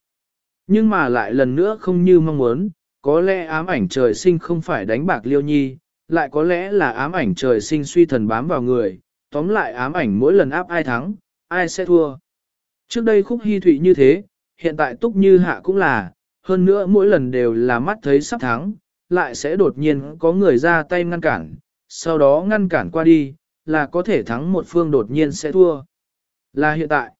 Nhưng mà lại lần nữa không như mong muốn, có lẽ ám ảnh trời sinh không phải đánh bạc liêu nhi, lại có lẽ là ám ảnh trời sinh suy thần bám vào người, tóm lại ám ảnh mỗi lần áp ai thắng, ai sẽ thua. Trước đây khúc hy thụy như thế, hiện tại túc như hạ cũng là, hơn nữa mỗi lần đều là mắt thấy sắp thắng, lại sẽ đột nhiên có người ra tay ngăn cản, sau đó ngăn cản qua đi, là có thể thắng một phương đột nhiên sẽ thua. Là hiện tại.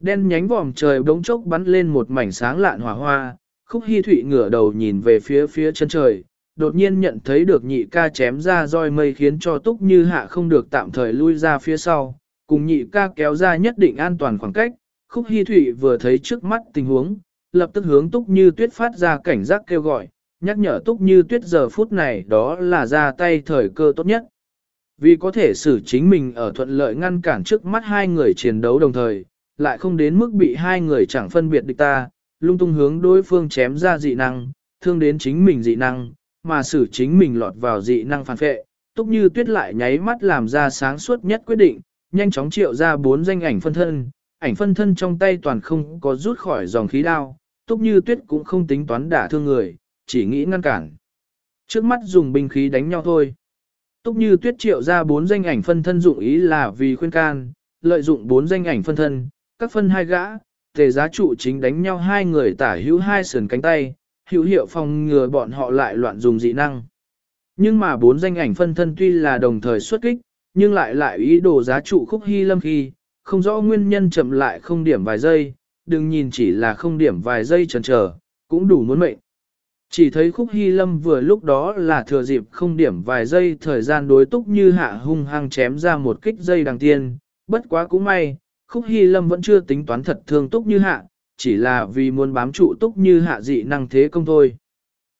Đen nhánh vòm trời đống chốc bắn lên một mảnh sáng lạn hỏa hoa, khúc hy thụy ngửa đầu nhìn về phía phía chân trời, đột nhiên nhận thấy được nhị ca chém ra roi mây khiến cho túc như hạ không được tạm thời lui ra phía sau, cùng nhị ca kéo ra nhất định an toàn khoảng cách, khúc hy thụy vừa thấy trước mắt tình huống, lập tức hướng túc như tuyết phát ra cảnh giác kêu gọi, nhắc nhở túc như tuyết giờ phút này đó là ra tay thời cơ tốt nhất. Vì có thể xử chính mình ở thuận lợi ngăn cản trước mắt hai người chiến đấu đồng thời, lại không đến mức bị hai người chẳng phân biệt địch ta, lung tung hướng đối phương chém ra dị năng, thương đến chính mình dị năng, mà xử chính mình lọt vào dị năng phản phệ. Túc như tuyết lại nháy mắt làm ra sáng suốt nhất quyết định, nhanh chóng triệu ra bốn danh ảnh phân thân, ảnh phân thân trong tay toàn không có rút khỏi dòng khí đao, túc như tuyết cũng không tính toán đả thương người, chỉ nghĩ ngăn cản. Trước mắt dùng binh khí đánh nhau thôi. Túc như tuyết triệu ra bốn danh ảnh phân thân dụng ý là vì khuyên can, lợi dụng bốn danh ảnh phân thân, các phân hai gã, tề giá trụ chính đánh nhau hai người tả hữu hai sườn cánh tay, hữu hiệu phòng ngừa bọn họ lại loạn dùng dị năng. Nhưng mà bốn danh ảnh phân thân tuy là đồng thời xuất kích, nhưng lại lại ý đồ giá trụ khúc hy lâm khi, không rõ nguyên nhân chậm lại không điểm vài giây, đừng nhìn chỉ là không điểm vài giây chần chờ, cũng đủ muốn mệnh. Chỉ thấy khúc hy lâm vừa lúc đó là thừa dịp không điểm vài giây thời gian đối túc như hạ hung hăng chém ra một kích dây đằng tiên, bất quá cũng may, khúc hy lâm vẫn chưa tính toán thật thương túc như hạ, chỉ là vì muốn bám trụ túc như hạ dị năng thế công thôi.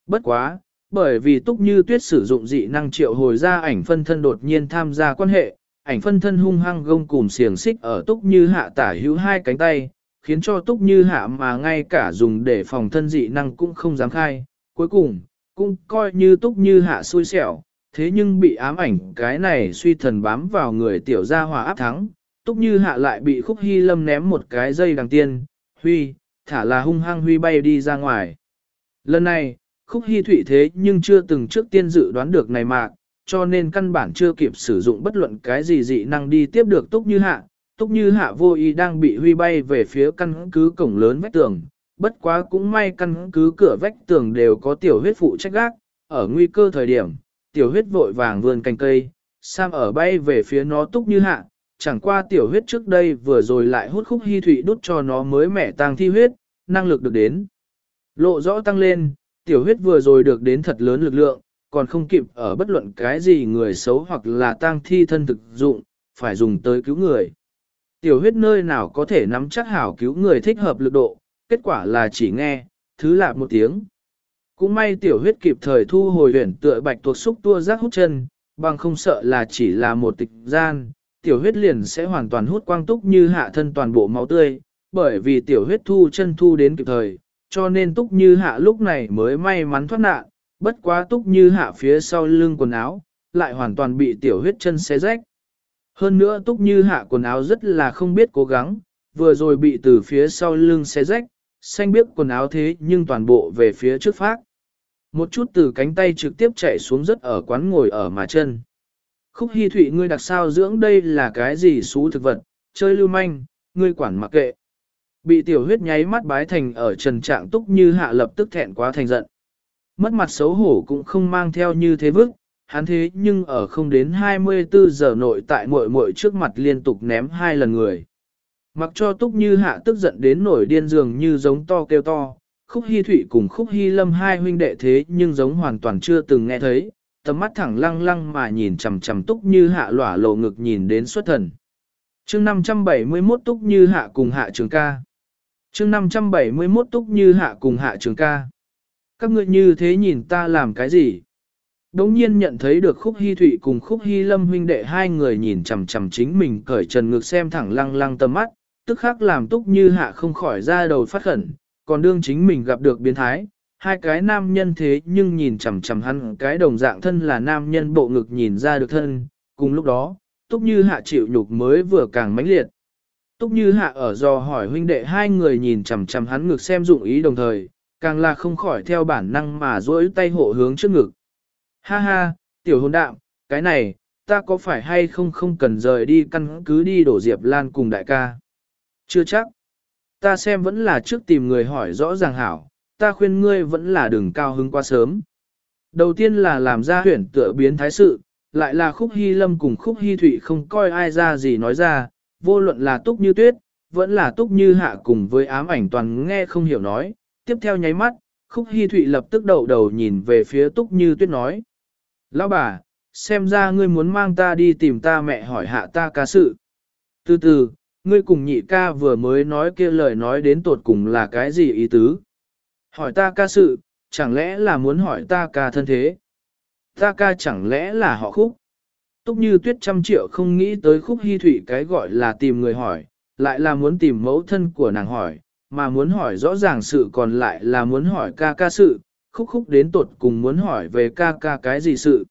Bất quá, bởi vì túc như tuyết sử dụng dị năng triệu hồi ra ảnh phân thân đột nhiên tham gia quan hệ, ảnh phân thân hung hăng gông cùm xiềng xích ở túc như hạ tả hữu hai cánh tay, khiến cho túc như hạ mà ngay cả dùng để phòng thân dị năng cũng không dám khai. Cuối cùng, cũng coi như túc như hạ xui xẻo, thế nhưng bị ám ảnh cái này suy thần bám vào người tiểu gia hòa áp thắng, túc như hạ lại bị khúc hy lâm ném một cái dây đằng tiên, huy, thả là hung hăng huy bay đi ra ngoài. Lần này, khúc hy thụy thế nhưng chưa từng trước tiên dự đoán được này mạc, cho nên căn bản chưa kịp sử dụng bất luận cái gì dị năng đi tiếp được túc như hạ. Túc như hạ vô ý đang bị huy bay về phía căn cứ cổng lớn vách tường, bất quá cũng may căn cứ cửa vách tường đều có tiểu huyết phụ trách gác, ở nguy cơ thời điểm, tiểu huyết vội vàng vươn cành cây, Sam ở bay về phía nó túc như hạ, chẳng qua tiểu huyết trước đây vừa rồi lại hút khúc hy thủy đút cho nó mới mẻ tang thi huyết, năng lực được đến. Lộ rõ tăng lên, tiểu huyết vừa rồi được đến thật lớn lực lượng, còn không kịp ở bất luận cái gì người xấu hoặc là tang thi thân thực dụng, phải dùng tới cứu người. Tiểu huyết nơi nào có thể nắm chắc hảo cứu người thích hợp lực độ, kết quả là chỉ nghe, thứ lạp một tiếng. Cũng may tiểu huyết kịp thời thu hồi huyển tựa bạch tuộc xúc tua rác hút chân, bằng không sợ là chỉ là một tịch gian, tiểu huyết liền sẽ hoàn toàn hút quang túc như hạ thân toàn bộ máu tươi, bởi vì tiểu huyết thu chân thu đến kịp thời, cho nên túc như hạ lúc này mới may mắn thoát nạn, bất quá túc như hạ phía sau lưng quần áo, lại hoàn toàn bị tiểu huyết chân xé rách. Hơn nữa túc như hạ quần áo rất là không biết cố gắng, vừa rồi bị từ phía sau lưng xé rách, xanh biết quần áo thế nhưng toàn bộ về phía trước phát. Một chút từ cánh tay trực tiếp chạy xuống rất ở quán ngồi ở mà chân. Khúc Hi Thụy ngươi đặc sao dưỡng đây là cái gì xú thực vật, chơi lưu manh, ngươi quản mặc kệ. Bị tiểu huyết nháy mắt bái thành ở trần trạng túc như hạ lập tức thẹn quá thành giận. Mất mặt xấu hổ cũng không mang theo như thế vức, hắn thế nhưng ở không đến 24 giờ nội tại muội muội trước mặt liên tục ném hai lần người. Mặc cho túc như hạ tức giận đến nổi điên dường như giống to kêu to, khúc hy thủy cùng khúc hy lâm hai huynh đệ thế nhưng giống hoàn toàn chưa từng nghe thấy, tầm mắt thẳng lăng lăng mà nhìn chằm chằm túc như hạ lỏa lộ ngực nhìn đến xuất thần. chương 571 túc như hạ cùng hạ trường ca chương 571 túc như hạ cùng hạ trường ca. Các ngươi như thế nhìn ta làm cái gì? Đống nhiên nhận thấy được khúc hy thụy cùng khúc hy lâm huynh đệ hai người nhìn chằm chằm chính mình cởi trần ngực xem thẳng lăng lăng tầm mắt, tức khắc làm túc như hạ không khỏi ra đầu phát khẩn, còn đương chính mình gặp được biến thái. Hai cái nam nhân thế nhưng nhìn chằm chằm hắn cái đồng dạng thân là nam nhân bộ ngực nhìn ra được thân, cùng lúc đó, túc như hạ chịu nhục mới vừa càng mãnh liệt. Túc như hạ ở dò hỏi huynh đệ hai người nhìn chằm chằm hắn ngực xem dụng ý đồng thời, càng là không khỏi theo bản năng mà duỗi tay hộ hướng trước ngực. Ha ha, tiểu hôn đạm, cái này, ta có phải hay không không cần rời đi căn cứ đi đổ Diệp Lan cùng đại ca? Chưa chắc. Ta xem vẫn là trước tìm người hỏi rõ ràng hảo, ta khuyên ngươi vẫn là đừng cao hứng quá sớm. Đầu tiên là làm ra huyển tựa biến thái sự, lại là khúc hy lâm cùng khúc hy thụy không coi ai ra gì nói ra, vô luận là túc như tuyết, vẫn là túc như hạ cùng với ám ảnh toàn nghe không hiểu nói, tiếp theo nháy mắt, khúc hy thụy lập tức đầu đầu nhìn về phía túc như tuyết nói. Lão bà, xem ra ngươi muốn mang ta đi tìm ta mẹ hỏi hạ ta ca sự. Từ từ, ngươi cùng nhị ca vừa mới nói kia lời nói đến tột cùng là cái gì ý tứ? Hỏi ta ca sự, chẳng lẽ là muốn hỏi ta ca thân thế? Ta ca chẳng lẽ là họ khúc? Túc như tuyết trăm triệu không nghĩ tới khúc hy thủy cái gọi là tìm người hỏi, lại là muốn tìm mẫu thân của nàng hỏi, mà muốn hỏi rõ ràng sự còn lại là muốn hỏi ca ca sự, khúc khúc đến tột cùng muốn hỏi về ca ca cái gì sự.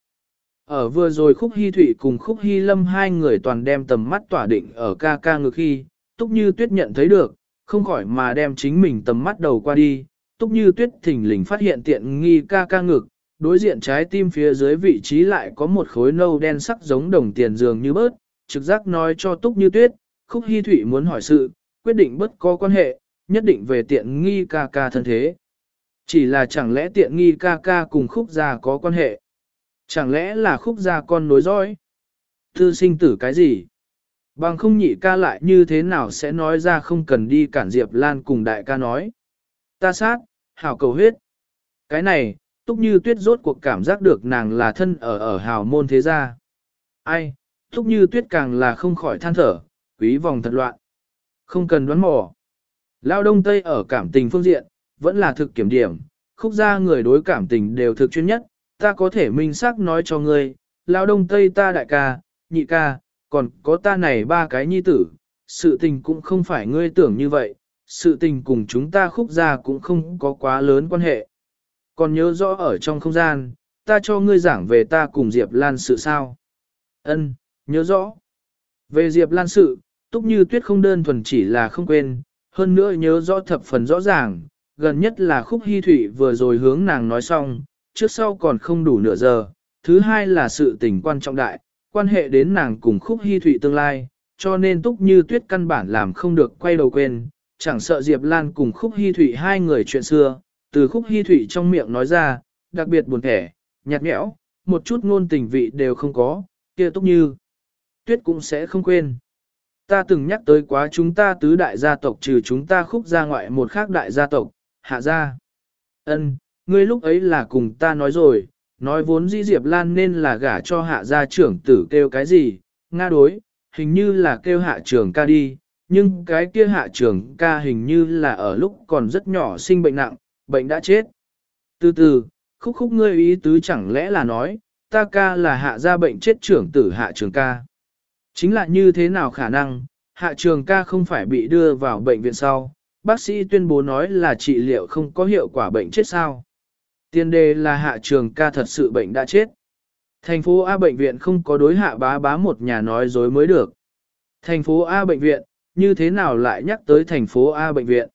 Ở vừa rồi khúc hy thủy cùng khúc hy lâm hai người toàn đem tầm mắt tỏa định ở ca ca ngược khi, túc như tuyết nhận thấy được, không khỏi mà đem chính mình tầm mắt đầu qua đi, túc như tuyết thỉnh lình phát hiện tiện nghi ca ca ngực, đối diện trái tim phía dưới vị trí lại có một khối nâu đen sắc giống đồng tiền dường như bớt, trực giác nói cho túc như tuyết, khúc hy thủy muốn hỏi sự, quyết định bất có quan hệ, nhất định về tiện nghi ca ca thân thế. Chỉ là chẳng lẽ tiện nghi ca ca cùng khúc gia có quan hệ? Chẳng lẽ là khúc gia con nối dõi? Tư sinh tử cái gì? Bằng không nhị ca lại như thế nào sẽ nói ra không cần đi cản Diệp Lan cùng đại ca nói. Ta sát, hảo cầu huyết. Cái này, túc như tuyết rốt cuộc cảm giác được nàng là thân ở ở hào môn thế gia. Ai, túc như tuyết càng là không khỏi than thở, quý vòng thật loạn. Không cần đoán mò. Lao đông tây ở cảm tình phương diện, vẫn là thực kiểm điểm, khúc gia người đối cảm tình đều thực chuyên nhất, ta có thể minh xác nói cho ngươi, Lao đông tây ta đại ca, nhị ca, còn có ta này ba cái nhi tử, sự tình cũng không phải ngươi tưởng như vậy, sự tình cùng chúng ta khúc ra cũng không có quá lớn quan hệ. Còn nhớ rõ ở trong không gian, ta cho ngươi giảng về ta cùng Diệp Lan sự sao. Ân, nhớ rõ. Về Diệp Lan sự, túc như tuyết không đơn thuần chỉ là không quên, hơn nữa nhớ rõ thập phần rõ ràng, gần nhất là khúc hy thủy vừa rồi hướng nàng nói xong, trước sau còn không đủ nửa giờ, thứ hai là sự tình quan trọng đại, quan hệ đến nàng cùng khúc hy thủy tương lai, cho nên túc như tuyết căn bản làm không được quay đầu quên, chẳng sợ Diệp Lan cùng khúc Hi Thụy hai người chuyện xưa, từ khúc Hi Thụy trong miệng nói ra, đặc biệt buồn thẻ, nhạt nhẽo, một chút ngôn tình vị đều không có, kia tốt như tuyết cũng sẽ không quên. Ta từng nhắc tới quá chúng ta tứ đại gia tộc trừ chúng ta khúc ra ngoại một khác đại gia tộc, hạ gia. Ân, ngươi lúc ấy là cùng ta nói rồi, nói vốn dĩ Diệp Lan nên là gả cho hạ gia trưởng tử kêu cái gì, nga đối, hình như là kêu hạ trường ca đi, nhưng cái kia hạ trưởng ca hình như là ở lúc còn rất nhỏ sinh bệnh nặng, bệnh đã chết. Từ từ, khúc khúc ngươi ý tứ chẳng lẽ là nói, ta ca là hạ gia bệnh chết trưởng tử hạ trường ca. Chính là như thế nào khả năng, hạ trường ca không phải bị đưa vào bệnh viện sau, bác sĩ tuyên bố nói là trị liệu không có hiệu quả bệnh chết sao. Tiên đề là hạ trường ca thật sự bệnh đã chết. Thành phố A bệnh viện không có đối hạ bá bá một nhà nói dối mới được. Thành phố A bệnh viện, như thế nào lại nhắc tới thành phố A bệnh viện?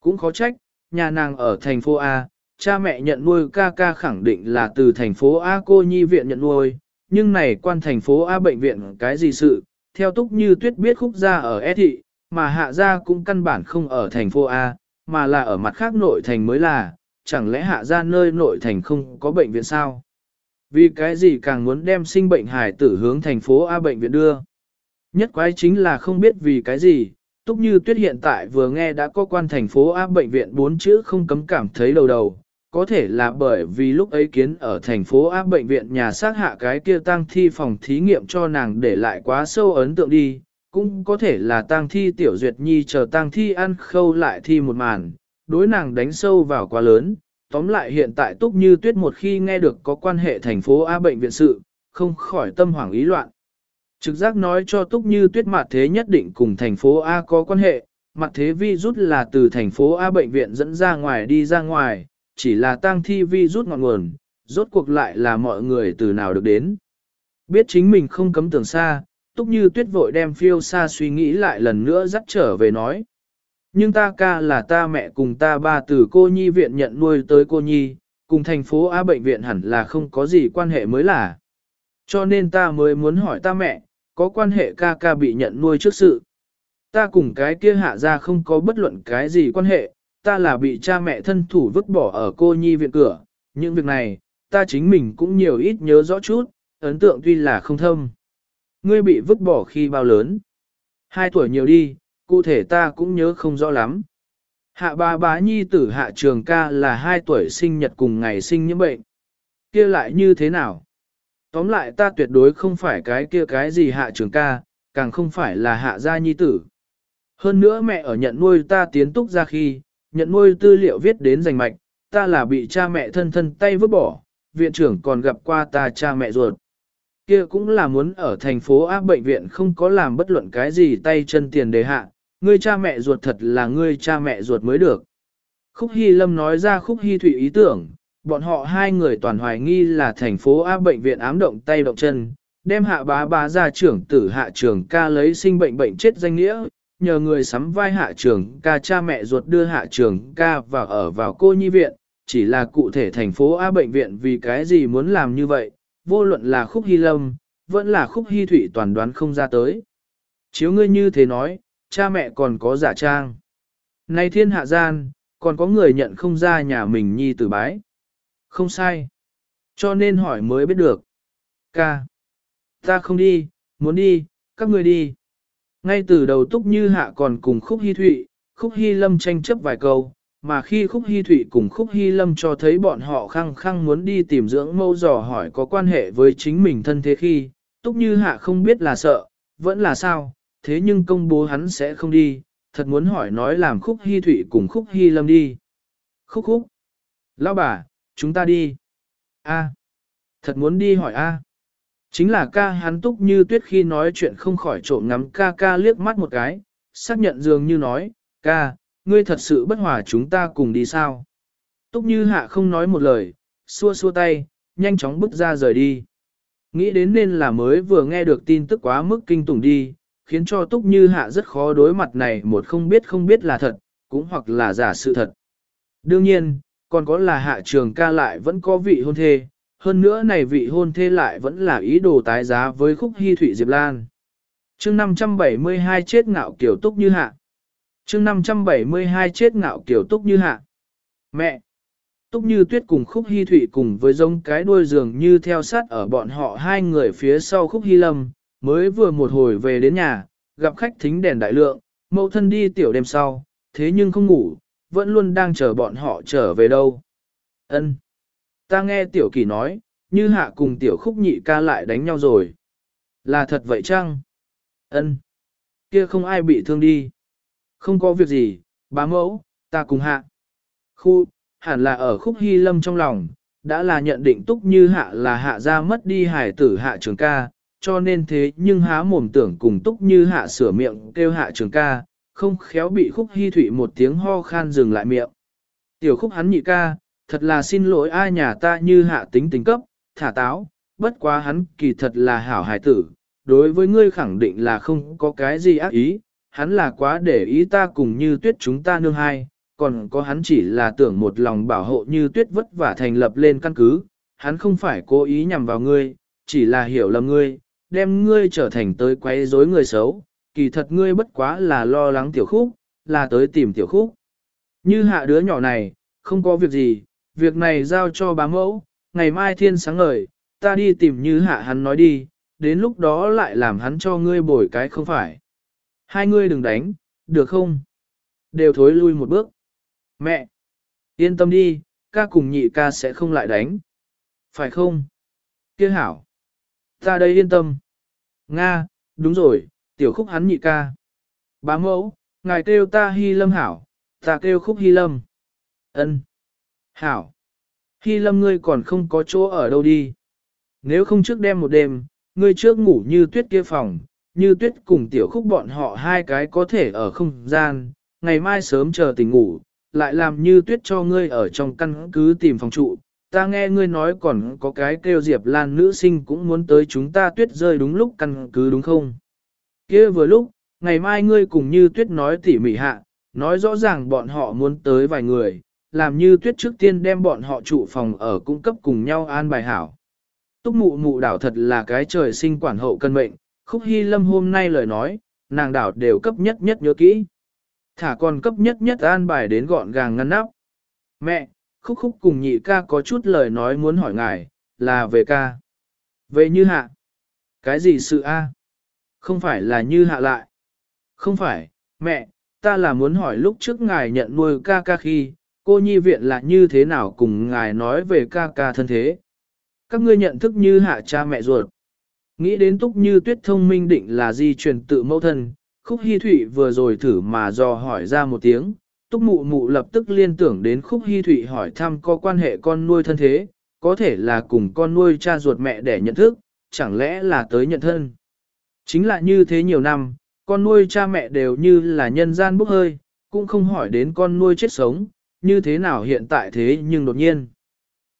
Cũng khó trách, nhà nàng ở thành phố A, cha mẹ nhận nuôi ca ca khẳng định là từ thành phố A cô nhi viện nhận nuôi, nhưng này quan thành phố A bệnh viện cái gì sự, theo túc như tuyết biết khúc gia ở E thị, mà hạ gia cũng căn bản không ở thành phố A, mà là ở mặt khác nội thành mới là, chẳng lẽ hạ gia nơi nội thành không có bệnh viện sao? Vì cái gì càng muốn đem sinh bệnh hải tử hướng thành phố A bệnh viện đưa? Nhất quái chính là không biết vì cái gì, Túc Như Tuyết hiện tại vừa nghe đã có quan thành phố áp bệnh viện bốn chữ không cấm cảm thấy đầu đầu, có thể là bởi vì lúc ấy kiến ở thành phố áp bệnh viện nhà xác hạ cái kia tang thi phòng thí nghiệm cho nàng để lại quá sâu ấn tượng đi, cũng có thể là tang thi tiểu duyệt nhi chờ tang thi ăn khâu lại thi một màn, đối nàng đánh sâu vào quá lớn. Tóm lại hiện tại Túc Như Tuyết một khi nghe được có quan hệ thành phố A bệnh viện sự, không khỏi tâm hoảng ý loạn. Trực giác nói cho Túc Như Tuyết mặt thế nhất định cùng thành phố A có quan hệ, mặt thế vi rút là từ thành phố A bệnh viện dẫn ra ngoài đi ra ngoài, chỉ là tang thi vi rút ngọn nguồn, rốt cuộc lại là mọi người từ nào được đến. Biết chính mình không cấm tưởng xa, Túc Như Tuyết vội đem phiêu xa suy nghĩ lại lần nữa dắt trở về nói. Nhưng ta ca là ta mẹ cùng ta ba từ cô nhi viện nhận nuôi tới cô nhi, cùng thành phố A bệnh viện hẳn là không có gì quan hệ mới là. Cho nên ta mới muốn hỏi ta mẹ, có quan hệ ca ca bị nhận nuôi trước sự. Ta cùng cái kia hạ ra không có bất luận cái gì quan hệ, ta là bị cha mẹ thân thủ vứt bỏ ở cô nhi viện cửa. Những việc này, ta chính mình cũng nhiều ít nhớ rõ chút, ấn tượng tuy là không thâm. Ngươi bị vứt bỏ khi bao lớn? Hai tuổi nhiều đi, cụ thể ta cũng nhớ không rõ lắm. Hạ ba bá nhi tử hạ trường ca là hai tuổi sinh nhật cùng ngày sinh những bệnh. kia lại như thế nào? Tóm lại ta tuyệt đối không phải cái kia cái gì hạ trường ca, càng không phải là hạ gia nhi tử. Hơn nữa mẹ ở nhận nuôi ta tiến túc ra khi, nhận nuôi tư liệu viết đến giành mạch, ta là bị cha mẹ thân thân tay vứt bỏ, viện trưởng còn gặp qua ta cha mẹ ruột. Kia cũng là muốn ở thành phố áp bệnh viện không có làm bất luận cái gì tay chân tiền đề hạ, ngươi cha mẹ ruột thật là ngươi cha mẹ ruột mới được. Khúc Hy Lâm nói ra Khúc Hy Thụy ý tưởng, bọn họ hai người toàn hoài nghi là thành phố A bệnh viện ám động tay động chân, đem hạ bá bá ra trưởng tử hạ trường ca lấy sinh bệnh bệnh chết danh nghĩa, nhờ người sắm vai hạ trường ca cha mẹ ruột đưa hạ trường ca vào ở vào cô nhi viện, chỉ là cụ thể thành phố A bệnh viện vì cái gì muốn làm như vậy, vô luận là khúc hy lâm, vẫn là khúc hy thủy toàn đoán không ra tới. Chiếu ngươi như thế nói, cha mẹ còn có giả trang. Nay thiên hạ gian, còn có người nhận không ra nhà mình nhi tử bái. Không sai. Cho nên hỏi mới biết được. Ca. Ta không đi, muốn đi, các người đi. Ngay từ đầu túc như hạ còn cùng khúc hy thụy, khúc hy lâm tranh chấp vài câu, mà khi khúc hy thụy cùng khúc hy lâm cho thấy bọn họ khăng khăng muốn đi tìm dưỡng mâu dò hỏi có quan hệ với chính mình thân thế khi, túc như hạ không biết là sợ, vẫn là sao, thế nhưng công bố hắn sẽ không đi, thật muốn hỏi nói làm khúc hy thụy cùng khúc hy lâm đi. Khúc khúc. Lão bà, chúng ta đi. A. Thật muốn đi hỏi A. Chính là ca hắn túc như tuyết khi nói chuyện không khỏi trộm ngắm ca ca liếc mắt một cái, xác nhận dường như nói, ca, ngươi thật sự bất hòa chúng ta cùng đi sao. Túc như hạ không nói một lời, xua xua tay, nhanh chóng bước ra rời đi. Nghĩ đến nên là mới vừa nghe được tin tức quá mức kinh tủng đi, khiến cho Túc Như Hạ rất khó đối mặt này một không biết không biết là thật, cũng hoặc là giả sự thật. Đương nhiên, còn có là Hạ Trường ca lại vẫn có vị hôn thê, hơn nữa này vị hôn thê lại vẫn là ý đồ tái giá với khúc hy thủy Diệp Lan. chương 572 chết ngạo kiểu Túc Như Hạ. chương 572 chết ngạo kiểu Túc Như Hạ. Mẹ! Túc Như Tuyết cùng Khúc Hy Thụy cùng với giống cái đuôi giường như theo sát ở bọn họ hai người phía sau Khúc Hy Lâm, mới vừa một hồi về đến nhà, gặp khách thính đèn đại lượng, mẫu thân đi tiểu đêm sau, thế nhưng không ngủ, vẫn luôn đang chờ bọn họ trở về đâu. Ân, Ta nghe tiểu kỳ nói, như hạ cùng tiểu khúc nhị ca lại đánh nhau rồi. Là thật vậy chăng? Ân, Kia không ai bị thương đi. Không có việc gì, bá mẫu, ta cùng hạ. Khu, hẳn là ở khúc hy lâm trong lòng, đã là nhận định túc như hạ là hạ ra mất đi hải tử hạ trường ca, cho nên thế nhưng há mồm tưởng cùng túc như hạ sửa miệng kêu hạ trường ca, không khéo bị khúc hy thủy một tiếng ho khan dừng lại miệng. Tiểu khúc hắn nhị ca, thật là xin lỗi ai nhà ta như hạ tính tính cấp, thả táo, bất quá hắn kỳ thật là hảo hài tử, đối với ngươi khẳng định là không có cái gì ác ý, hắn là quá để ý ta cùng như tuyết chúng ta nương hai, còn có hắn chỉ là tưởng một lòng bảo hộ như tuyết vất vả thành lập lên căn cứ, hắn không phải cố ý nhằm vào ngươi, chỉ là hiểu lầm ngươi, đem ngươi trở thành tới quấy rối người xấu, kỳ thật ngươi bất quá là lo lắng tiểu khúc, là tới tìm tiểu khúc. Như hạ đứa nhỏ này, không có việc gì, việc này giao cho bá mẫu, ngày mai thiên sáng ngời, ta đi tìm như hạ hắn nói đi, đến lúc đó lại làm hắn cho ngươi bồi cái không phải. Hai ngươi đừng đánh, được không? Đều thối lui một bước. Mẹ! Yên tâm đi, ca cùng nhị ca sẽ không lại đánh. Phải không? Kia hảo! Ta đây yên tâm. Nga, đúng rồi, tiểu khúc hắn nhị ca. Bá mẫu, ngài kêu ta hy lâm hảo, ta kêu khúc hy lâm. ân Hảo! Hy lâm ngươi còn không có chỗ ở đâu đi. Nếu không trước đêm một đêm, ngươi trước ngủ như tuyết kia phòng, như tuyết cùng tiểu khúc bọn họ hai cái có thể ở không gian, ngày mai sớm chờ tỉnh ngủ, lại làm như tuyết cho ngươi ở trong căn cứ tìm phòng trụ. Ta nghe ngươi nói còn có cái kêu Diệp Lan nữ sinh cũng muốn tới chúng ta tuyết rơi đúng lúc căn cứ đúng không? Kia vừa lúc, ngày mai ngươi cùng như tuyết nói tỉ mỉ hạ, nói rõ ràng bọn họ muốn tới vài người, làm như tuyết trước tiên đem bọn họ trụ phòng ở cung cấp cùng nhau an bài hảo. Túc mụ mụ đảo thật là cái trời sinh quản hậu cân mệnh, khúc hy lâm hôm nay lời nói, nàng đảo đều cấp nhất nhất nhớ kỹ. Thả còn cấp nhất nhất an bài đến gọn gàng ngăn nắp. Mẹ, khúc khúc cùng nhị ca có chút lời nói muốn hỏi ngài, là về ca. Về như hạ. Cái gì sự a? Không phải là như hạ lại. Không phải, mẹ, ta là muốn hỏi lúc trước ngài nhận nuôi ca ca khi, cô nhi viện là như thế nào cùng ngài nói về ca ca thân thế. Các ngươi nhận thức như hạ cha mẹ ruột. Nghĩ đến túc như tuyết thông minh định là di truyền tự mẫu thân, khúc hy thụy vừa rồi thử mà dò hỏi ra một tiếng, túc mụ mụ lập tức liên tưởng đến khúc hy thụy hỏi thăm có quan hệ con nuôi thân thế, có thể là cùng con nuôi cha ruột mẹ để nhận thức, chẳng lẽ là tới nhận thân. Chính là như thế nhiều năm, con nuôi cha mẹ đều như là nhân gian bốc hơi, cũng không hỏi đến con nuôi chết sống, như thế nào hiện tại thế nhưng đột nhiên.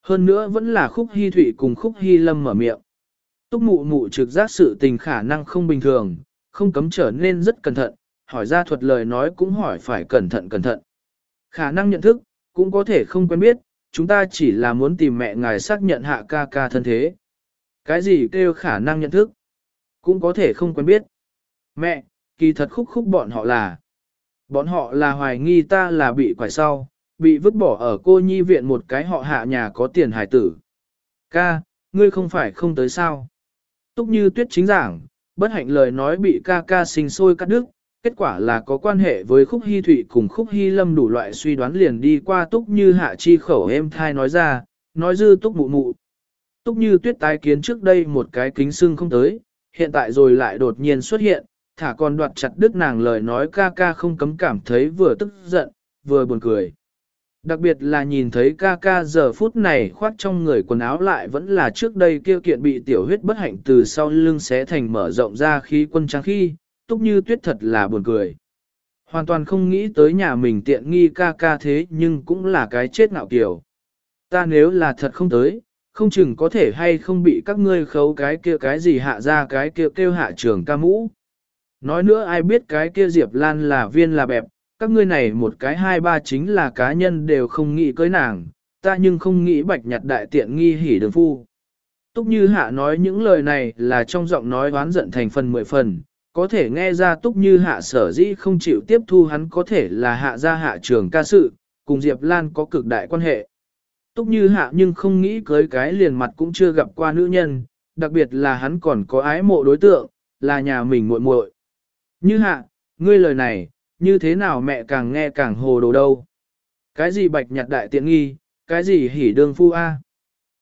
Hơn nữa vẫn là khúc hy thụy cùng khúc hy lâm mở miệng. Túc mụ mụ trực giác sự tình khả năng không bình thường, không cấm trở nên rất cẩn thận, hỏi ra thuật lời nói cũng hỏi phải cẩn thận cẩn thận. Khả năng nhận thức, cũng có thể không quen biết, chúng ta chỉ là muốn tìm mẹ ngài xác nhận hạ ca ca thân thế. Cái gì kêu khả năng nhận thức? Cũng có thể không quen biết. Mẹ, kỳ thật khúc khúc bọn họ là. Bọn họ là hoài nghi ta là bị quải sau, bị vứt bỏ ở cô nhi viện một cái họ hạ nhà có tiền hải tử. Ca, ngươi không phải không tới sao. Túc như tuyết chính giảng, bất hạnh lời nói bị ca ca sinh sôi cắt đứt, kết quả là có quan hệ với khúc hy thụy cùng khúc hy lâm đủ loại suy đoán liền đi qua túc như hạ chi khẩu em thai nói ra, nói dư túc mụ mụ. Túc như tuyết tái kiến trước đây một cái kính xưng không tới, hiện tại rồi lại đột nhiên xuất hiện, thả còn đoạt chặt đứt nàng lời nói ca ca không cấm cảm thấy vừa tức giận, vừa buồn cười. Đặc biệt là nhìn thấy ca ca giờ phút này khoác trong người quần áo lại vẫn là trước đây kia kiện bị tiểu huyết bất hạnh từ sau lưng xé thành mở rộng ra khi quân trang khi, túc như tuyết thật là buồn cười. Hoàn toàn không nghĩ tới nhà mình tiện nghi ca ca thế nhưng cũng là cái chết ngạo kiểu. Ta nếu là thật không tới, không chừng có thể hay không bị các ngươi khấu cái kia cái gì hạ ra cái kia kêu hạ trường ca mũ. Nói nữa ai biết cái kia Diệp Lan là viên là bẹp, các ngươi này một cái hai ba chính là cá nhân đều không nghĩ cưới nàng, ta nhưng không nghĩ bạch nhặt đại tiện nghi hỉ đường phu. Túc Như Hạ nói những lời này là trong giọng nói oán giận thành phần mười phần, có thể nghe ra Túc Như Hạ sở dĩ không chịu tiếp thu hắn có thể là hạ gia hạ trường ca sự, cùng Diệp Lan có cực đại quan hệ. Túc Như Hạ nhưng không nghĩ cưới cái liền mặt cũng chưa gặp qua nữ nhân, đặc biệt là hắn còn có ái mộ đối tượng, là nhà mình muội muội. Như Hạ, ngươi lời này, như thế nào mẹ càng nghe càng hồ đồ đâu. Cái gì bạch nhặt đại tiện nghi, cái gì hỉ đương phu A.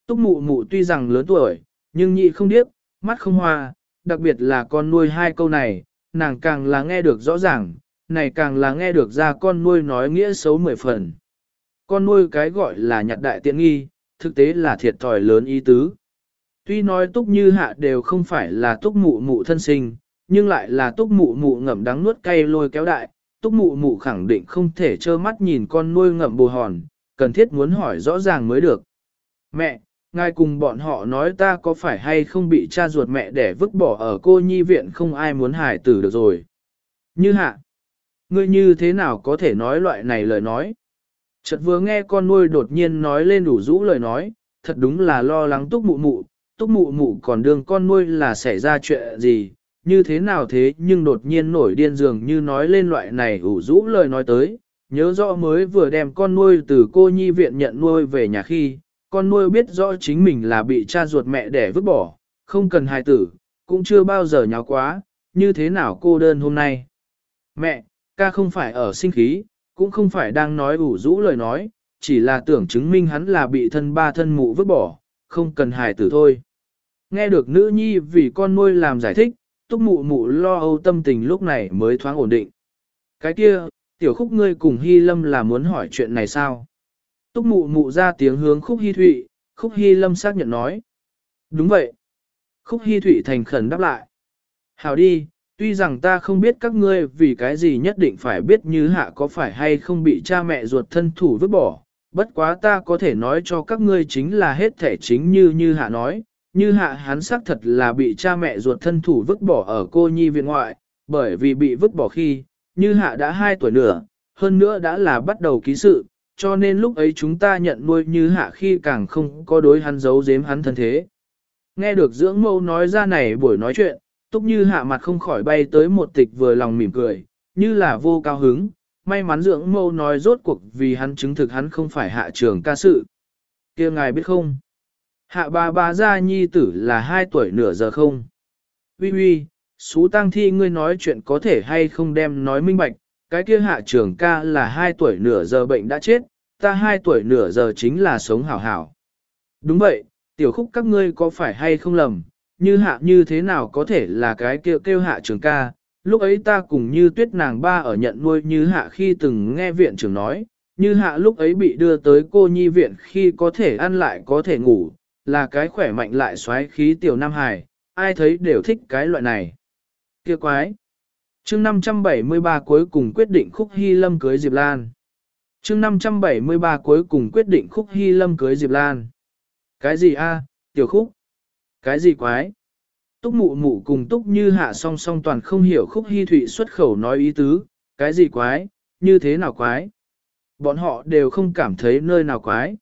Túc mụ mụ tuy rằng lớn tuổi, nhưng nhị không điếc, mắt không hoa, đặc biệt là con nuôi hai câu này, nàng càng là nghe được rõ ràng, này càng là nghe được ra con nuôi nói nghĩa xấu mười phần. Con nuôi cái gọi là nhặt đại tiện nghi, thực tế là thiệt thòi lớn ý tứ. Tuy nói túc như hạ đều không phải là túc mụ mụ thân sinh, nhưng lại là túc mụ mụ ngậm đắng nuốt cay lôi kéo đại, túc mụ mụ khẳng định không thể trơ mắt nhìn con nuôi ngậm bồ hòn, cần thiết muốn hỏi rõ ràng mới được. Mẹ, ngài cùng bọn họ nói ta có phải hay không bị cha ruột mẹ để vứt bỏ ở cô nhi viện không ai muốn hài tử được rồi. Như hạ, ngươi như thế nào có thể nói loại này lời nói? Chợt vừa nghe con nuôi đột nhiên nói lên đủ rũ lời nói, thật đúng là lo lắng túc mụ mụ, túc mụ mụ còn đương con nuôi là xảy ra chuyện gì, như thế nào thế nhưng đột nhiên nổi điên dường như nói lên loại này ủ rũ lời nói tới, nhớ rõ mới vừa đem con nuôi từ cô nhi viện nhận nuôi về nhà khi, con nuôi biết rõ chính mình là bị cha ruột mẹ đẻ vứt bỏ, không cần hài tử, cũng chưa bao giờ nháo quá, như thế nào cô đơn hôm nay. Mẹ, ca không phải ở sinh khí, cũng không phải đang nói ủ rũ lời nói, chỉ là tưởng chứng minh hắn là bị thân ba thân mụ vứt bỏ, không cần hài tử thôi. Nghe được nữ nhi vì con nuôi làm giải thích, túc mụ mụ lo âu tâm tình lúc này mới thoáng ổn định. Cái kia, tiểu khúc ngươi cùng Hy Lâm là muốn hỏi chuyện này sao? Túc mụ mụ ra tiếng hướng khúc Hy Thụy, khúc Hy Lâm xác nhận nói. Đúng vậy. Khúc Hy Thụy thành khẩn đáp lại. Hào đi, tuy rằng ta không biết các ngươi vì cái gì nhất định phải biết như hạ có phải hay không bị cha mẹ ruột thân thủ vứt bỏ, bất quá ta có thể nói cho các ngươi chính là hết thể chính như như hạ nói, như hạ hắn xác thật là bị cha mẹ ruột thân thủ vứt bỏ ở cô nhi viện ngoại, bởi vì bị vứt bỏ khi, như hạ đã 2 tuổi nữa, hơn nữa đã là bắt đầu ký sự, cho nên lúc ấy chúng ta nhận nuôi như hạ khi càng không có đối hắn giấu giếm hắn thân thế. Nghe được dưỡng mâu nói ra này buổi nói chuyện, túc như hạ mặt không khỏi bay tới một tịch vừa lòng mỉm cười, như là vô cao hứng, may mắn dưỡng mâu nói rốt cuộc vì hắn chứng thực hắn không phải hạ trường ca sự. kia ngài biết không? Hạ bà bà gia nhi tử là hai tuổi nửa giờ không? Ui ui, xú tăng thi ngươi nói chuyện có thể hay không đem nói minh bạch, cái kia hạ trường ca là hai tuổi nửa giờ bệnh đã chết, ta hai tuổi nửa giờ chính là sống hảo hảo. Đúng vậy, tiểu khúc các ngươi có phải hay không lầm, như hạ như thế nào có thể là cái kêu kêu hạ trường ca, lúc ấy ta cùng như tuyết nàng ba ở nhận nuôi như hạ khi từng nghe viện trưởng nói, như hạ lúc ấy bị đưa tới cô nhi viện khi có thể ăn lại có thể ngủ, là cái khỏe mạnh lại xoáy khí tiểu Nam Hải, ai thấy đều thích cái loại này. Kia quái! chương 573 cuối cùng quyết định khúc hy lâm cưới Diệp Lan. chương 573 cuối cùng quyết định khúc hy lâm cưới Diệp Lan. Cái gì a tiểu khúc? Cái gì quái? Túc mụ mụ cùng túc như hạ song song toàn không hiểu khúc hy thụy xuất khẩu nói ý tứ, cái gì quái, như thế nào quái? Bọn họ đều không cảm thấy nơi nào quái.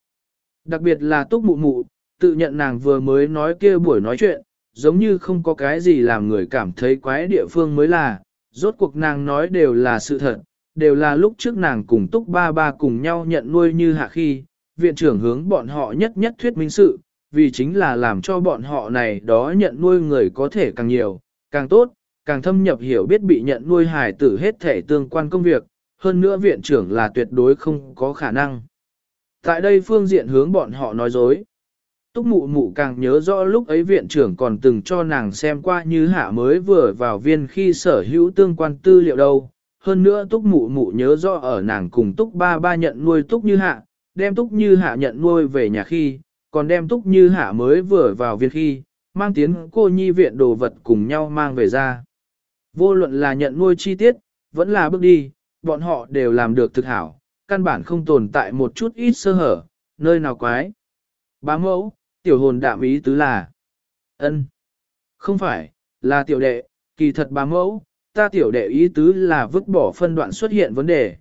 Đặc biệt là túc mụ mụ, tự nhận nàng vừa mới nói kia buổi nói chuyện, giống như không có cái gì làm người cảm thấy quái địa phương mới là, rốt cuộc nàng nói đều là sự thật, đều là lúc trước nàng cùng túc ba ba cùng nhau nhận nuôi như hạ khi, viện trưởng hướng bọn họ nhất nhất thuyết minh sự, vì chính là làm cho bọn họ này đó nhận nuôi người có thể càng nhiều, càng tốt, càng thâm nhập hiểu biết bị nhận nuôi hài tử hết thể tương quan công việc, hơn nữa viện trưởng là tuyệt đối không có khả năng. Tại đây phương diện hướng bọn họ nói dối. Túc mụ mụ càng nhớ rõ lúc ấy viện trưởng còn từng cho nàng xem qua như hạ mới vừa vào viên khi sở hữu tương quan tư liệu đâu. Hơn nữa túc mụ mụ nhớ rõ ở nàng cùng túc ba ba nhận nuôi túc như hạ, đem túc như hạ nhận nuôi về nhà khi, còn đem túc như hạ mới vừa vào viên khi, mang tiến cô nhi viện đồ vật cùng nhau mang về ra. Vô luận là nhận nuôi chi tiết, vẫn là bước đi, bọn họ đều làm được thực hảo, căn bản không tồn tại một chút ít sơ hở, nơi nào quái. Bá mẫu, tiểu hồn đạm ý tứ là ân Không phải, là tiểu đệ, kỳ thật bá mẫu, ta tiểu đệ ý tứ là vứt bỏ phân đoạn xuất hiện vấn đề.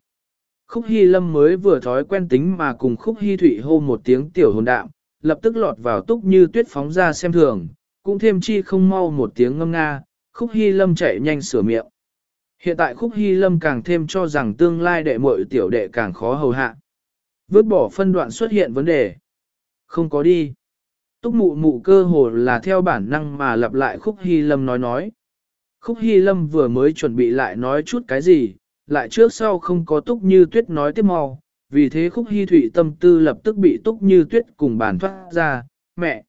Khúc Hy Lâm mới vừa thói quen tính mà cùng Khúc Hy Thụy hô một tiếng tiểu hồn đạm, lập tức lọt vào túc như tuyết phóng ra xem thường, cũng thêm chi không mau một tiếng ngâm nga, Khúc Hy Lâm chạy nhanh sửa miệng. Hiện tại Khúc Hy Lâm càng thêm cho rằng tương lai đệ muội tiểu đệ càng khó hầu hạ. Vứt bỏ phân đoạn xuất hiện vấn đề. Không có đi. Túc mụ mụ cơ hồ là theo bản năng mà lặp lại Khúc Hy Lâm nói nói. Khúc Hy Lâm vừa mới chuẩn bị lại nói chút cái gì, lại trước sau không có Túc Như Tuyết nói tiếp mau, vì thế Khúc Hy Thụy tâm tư lập tức bị Túc Như Tuyết cùng bàn thoát ra, mẹ.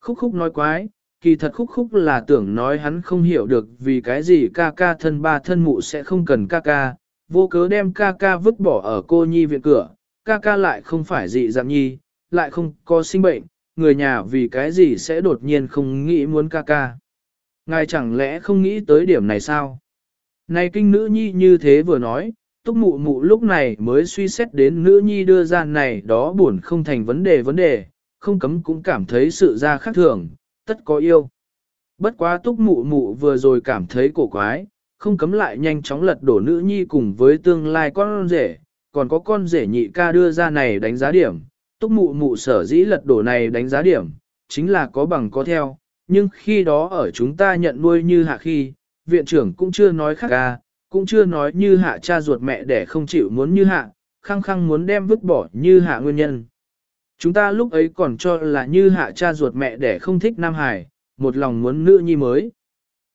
Khúc Khúc nói quái, kỳ thật Khúc Khúc là tưởng nói hắn không hiểu được vì cái gì ca ca thân ba thân mụ sẽ không cần ca ca, vô cớ đem ca ca vứt bỏ ở cô nhi viện cửa, ca ca lại không phải dị dạng nhi, lại không có sinh bệnh, người nhà vì cái gì sẽ đột nhiên không nghĩ muốn ca ca. Ngài chẳng lẽ không nghĩ tới điểm này sao? Này kinh nữ nhi như thế vừa nói, túc mụ mụ lúc này mới suy xét đến nữ nhi đưa ra này đó buồn không thành vấn đề vấn đề, không cấm cũng cảm thấy sự ra khác thường, tất có yêu. Bất quá túc mụ mụ vừa rồi cảm thấy cổ quái, không cấm lại nhanh chóng lật đổ nữ nhi cùng với tương lai con rể, còn có con rể nhị ca đưa ra này đánh giá điểm, túc mụ mụ sở dĩ lật đổ này đánh giá điểm, chính là có bằng có theo, nhưng khi đó ở chúng ta nhận nuôi như hạ khi, viện trưởng cũng chưa nói khác ca, cũng chưa nói như hạ cha ruột mẹ để không chịu muốn như hạ, khăng khăng muốn đem vứt bỏ như hạ nguyên nhân. Chúng ta lúc ấy còn cho là như hạ cha ruột mẹ để không thích Nam Hải, một lòng muốn nữ nhi mới.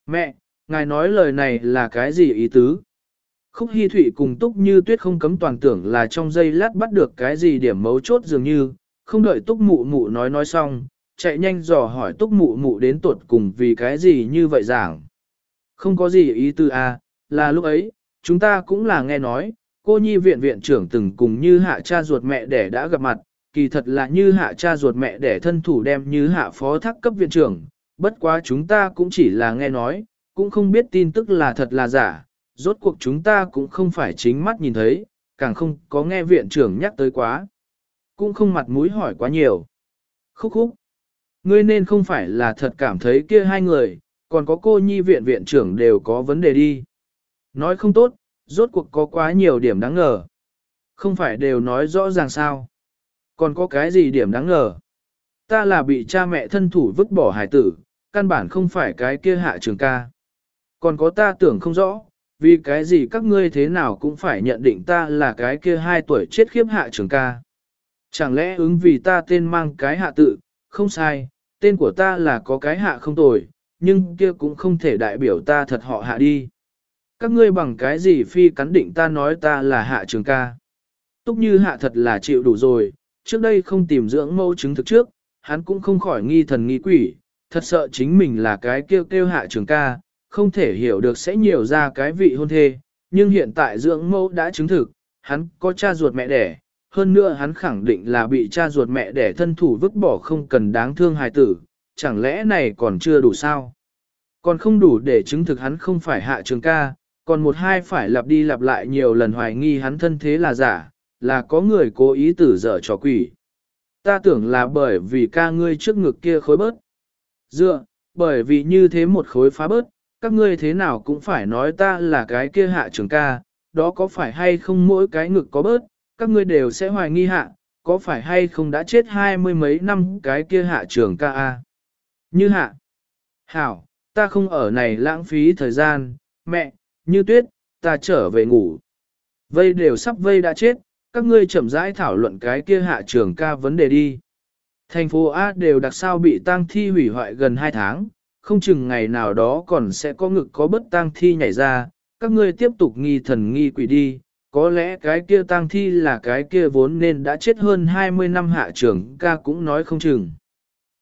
Mẹ, ngài nói lời này là cái gì ý tứ? Khúc Hi Thụy cùng Túc Như Tuyết không cấm toàn tưởng là trong giây lát bắt được cái gì điểm mấu chốt dường như, không đợi Túc Mụ Mụ nói nói xong, chạy nhanh dò hỏi Túc Mụ Mụ đến tuột cùng vì cái gì như vậy giảng. Không có gì ý tư a, à, là lúc ấy, chúng ta cũng là nghe nói, cô nhi viện viện trưởng từng cùng như hạ cha ruột mẹ đẻ đã gặp mặt, kỳ thật là như hạ cha ruột mẹ đẻ thân thủ đem như hạ phó thác cấp viện trưởng, bất quá chúng ta cũng chỉ là nghe nói, cũng không biết tin tức là thật là giả, rốt cuộc chúng ta cũng không phải chính mắt nhìn thấy, càng không có nghe viện trưởng nhắc tới quá. Cũng không mặt mũi hỏi quá nhiều. Khúc khúc. Ngươi nên không phải là thật cảm thấy kia hai người, còn có cô nhi viện viện trưởng đều có vấn đề đi. Nói không tốt, rốt cuộc có quá nhiều điểm đáng ngờ. Không phải đều nói rõ ràng sao. Còn có cái gì điểm đáng ngờ. Ta là bị cha mẹ thân thủ vứt bỏ hải tử, căn bản không phải cái kia hạ trường ca. Còn có ta tưởng không rõ, vì cái gì các ngươi thế nào cũng phải nhận định ta là cái kia hai tuổi chết khiếp hạ trường ca. Chẳng lẽ ứng vì ta tên mang cái hạ tự, không sai, tên của ta là có cái hạ không tồi, nhưng kia cũng không thể đại biểu ta thật họ hạ đi. Các ngươi bằng cái gì phi cắn định ta nói ta là hạ trường ca. Túc như hạ thật là chịu đủ rồi, trước đây không tìm dưỡng mẫu chứng thực trước, hắn cũng không khỏi nghi thần nghi quỷ, thật sợ chính mình là cái kêu kêu hạ trường ca, không thể hiểu được sẽ nhiều ra cái vị hôn thê, nhưng hiện tại dưỡng mẫu đã chứng thực, hắn có cha ruột mẹ đẻ, hơn nữa hắn khẳng định là bị cha ruột mẹ đẻ thân thủ vứt bỏ không cần đáng thương hài tử, chẳng lẽ này còn chưa đủ sao? Còn không đủ để chứng thực hắn không phải hạ trường ca, còn một hai phải lặp đi lặp lại nhiều lần hoài nghi hắn thân thế là giả, là có người cố ý tử dở trò quỷ. Ta tưởng là bởi vì ca ngươi trước ngực kia khối bớt. Dựa, bởi vì như thế một khối phá bớt, các ngươi thế nào cũng phải nói ta là cái kia hạ trưởng ca, đó có phải hay không mỗi cái ngực có bớt, các ngươi đều sẽ hoài nghi hạ, có phải hay không đã chết hai mươi mấy năm cái kia hạ trưởng ca a? Như hạ. Hảo, ta không ở này lãng phí thời gian, mẹ, như tuyết, ta trở về ngủ. Vây đều sắp vây đã chết, các ngươi chậm rãi thảo luận cái kia hạ trường ca vấn đề đi. Thành phố A đều đặc sao bị tang thi hủy hoại gần 2 tháng, không chừng ngày nào đó còn sẽ có ngực có bất tang thi nhảy ra, các ngươi tiếp tục nghi thần nghi quỷ đi, có lẽ cái kia tang thi là cái kia vốn nên đã chết hơn 20 năm hạ trưởng ca cũng nói không chừng.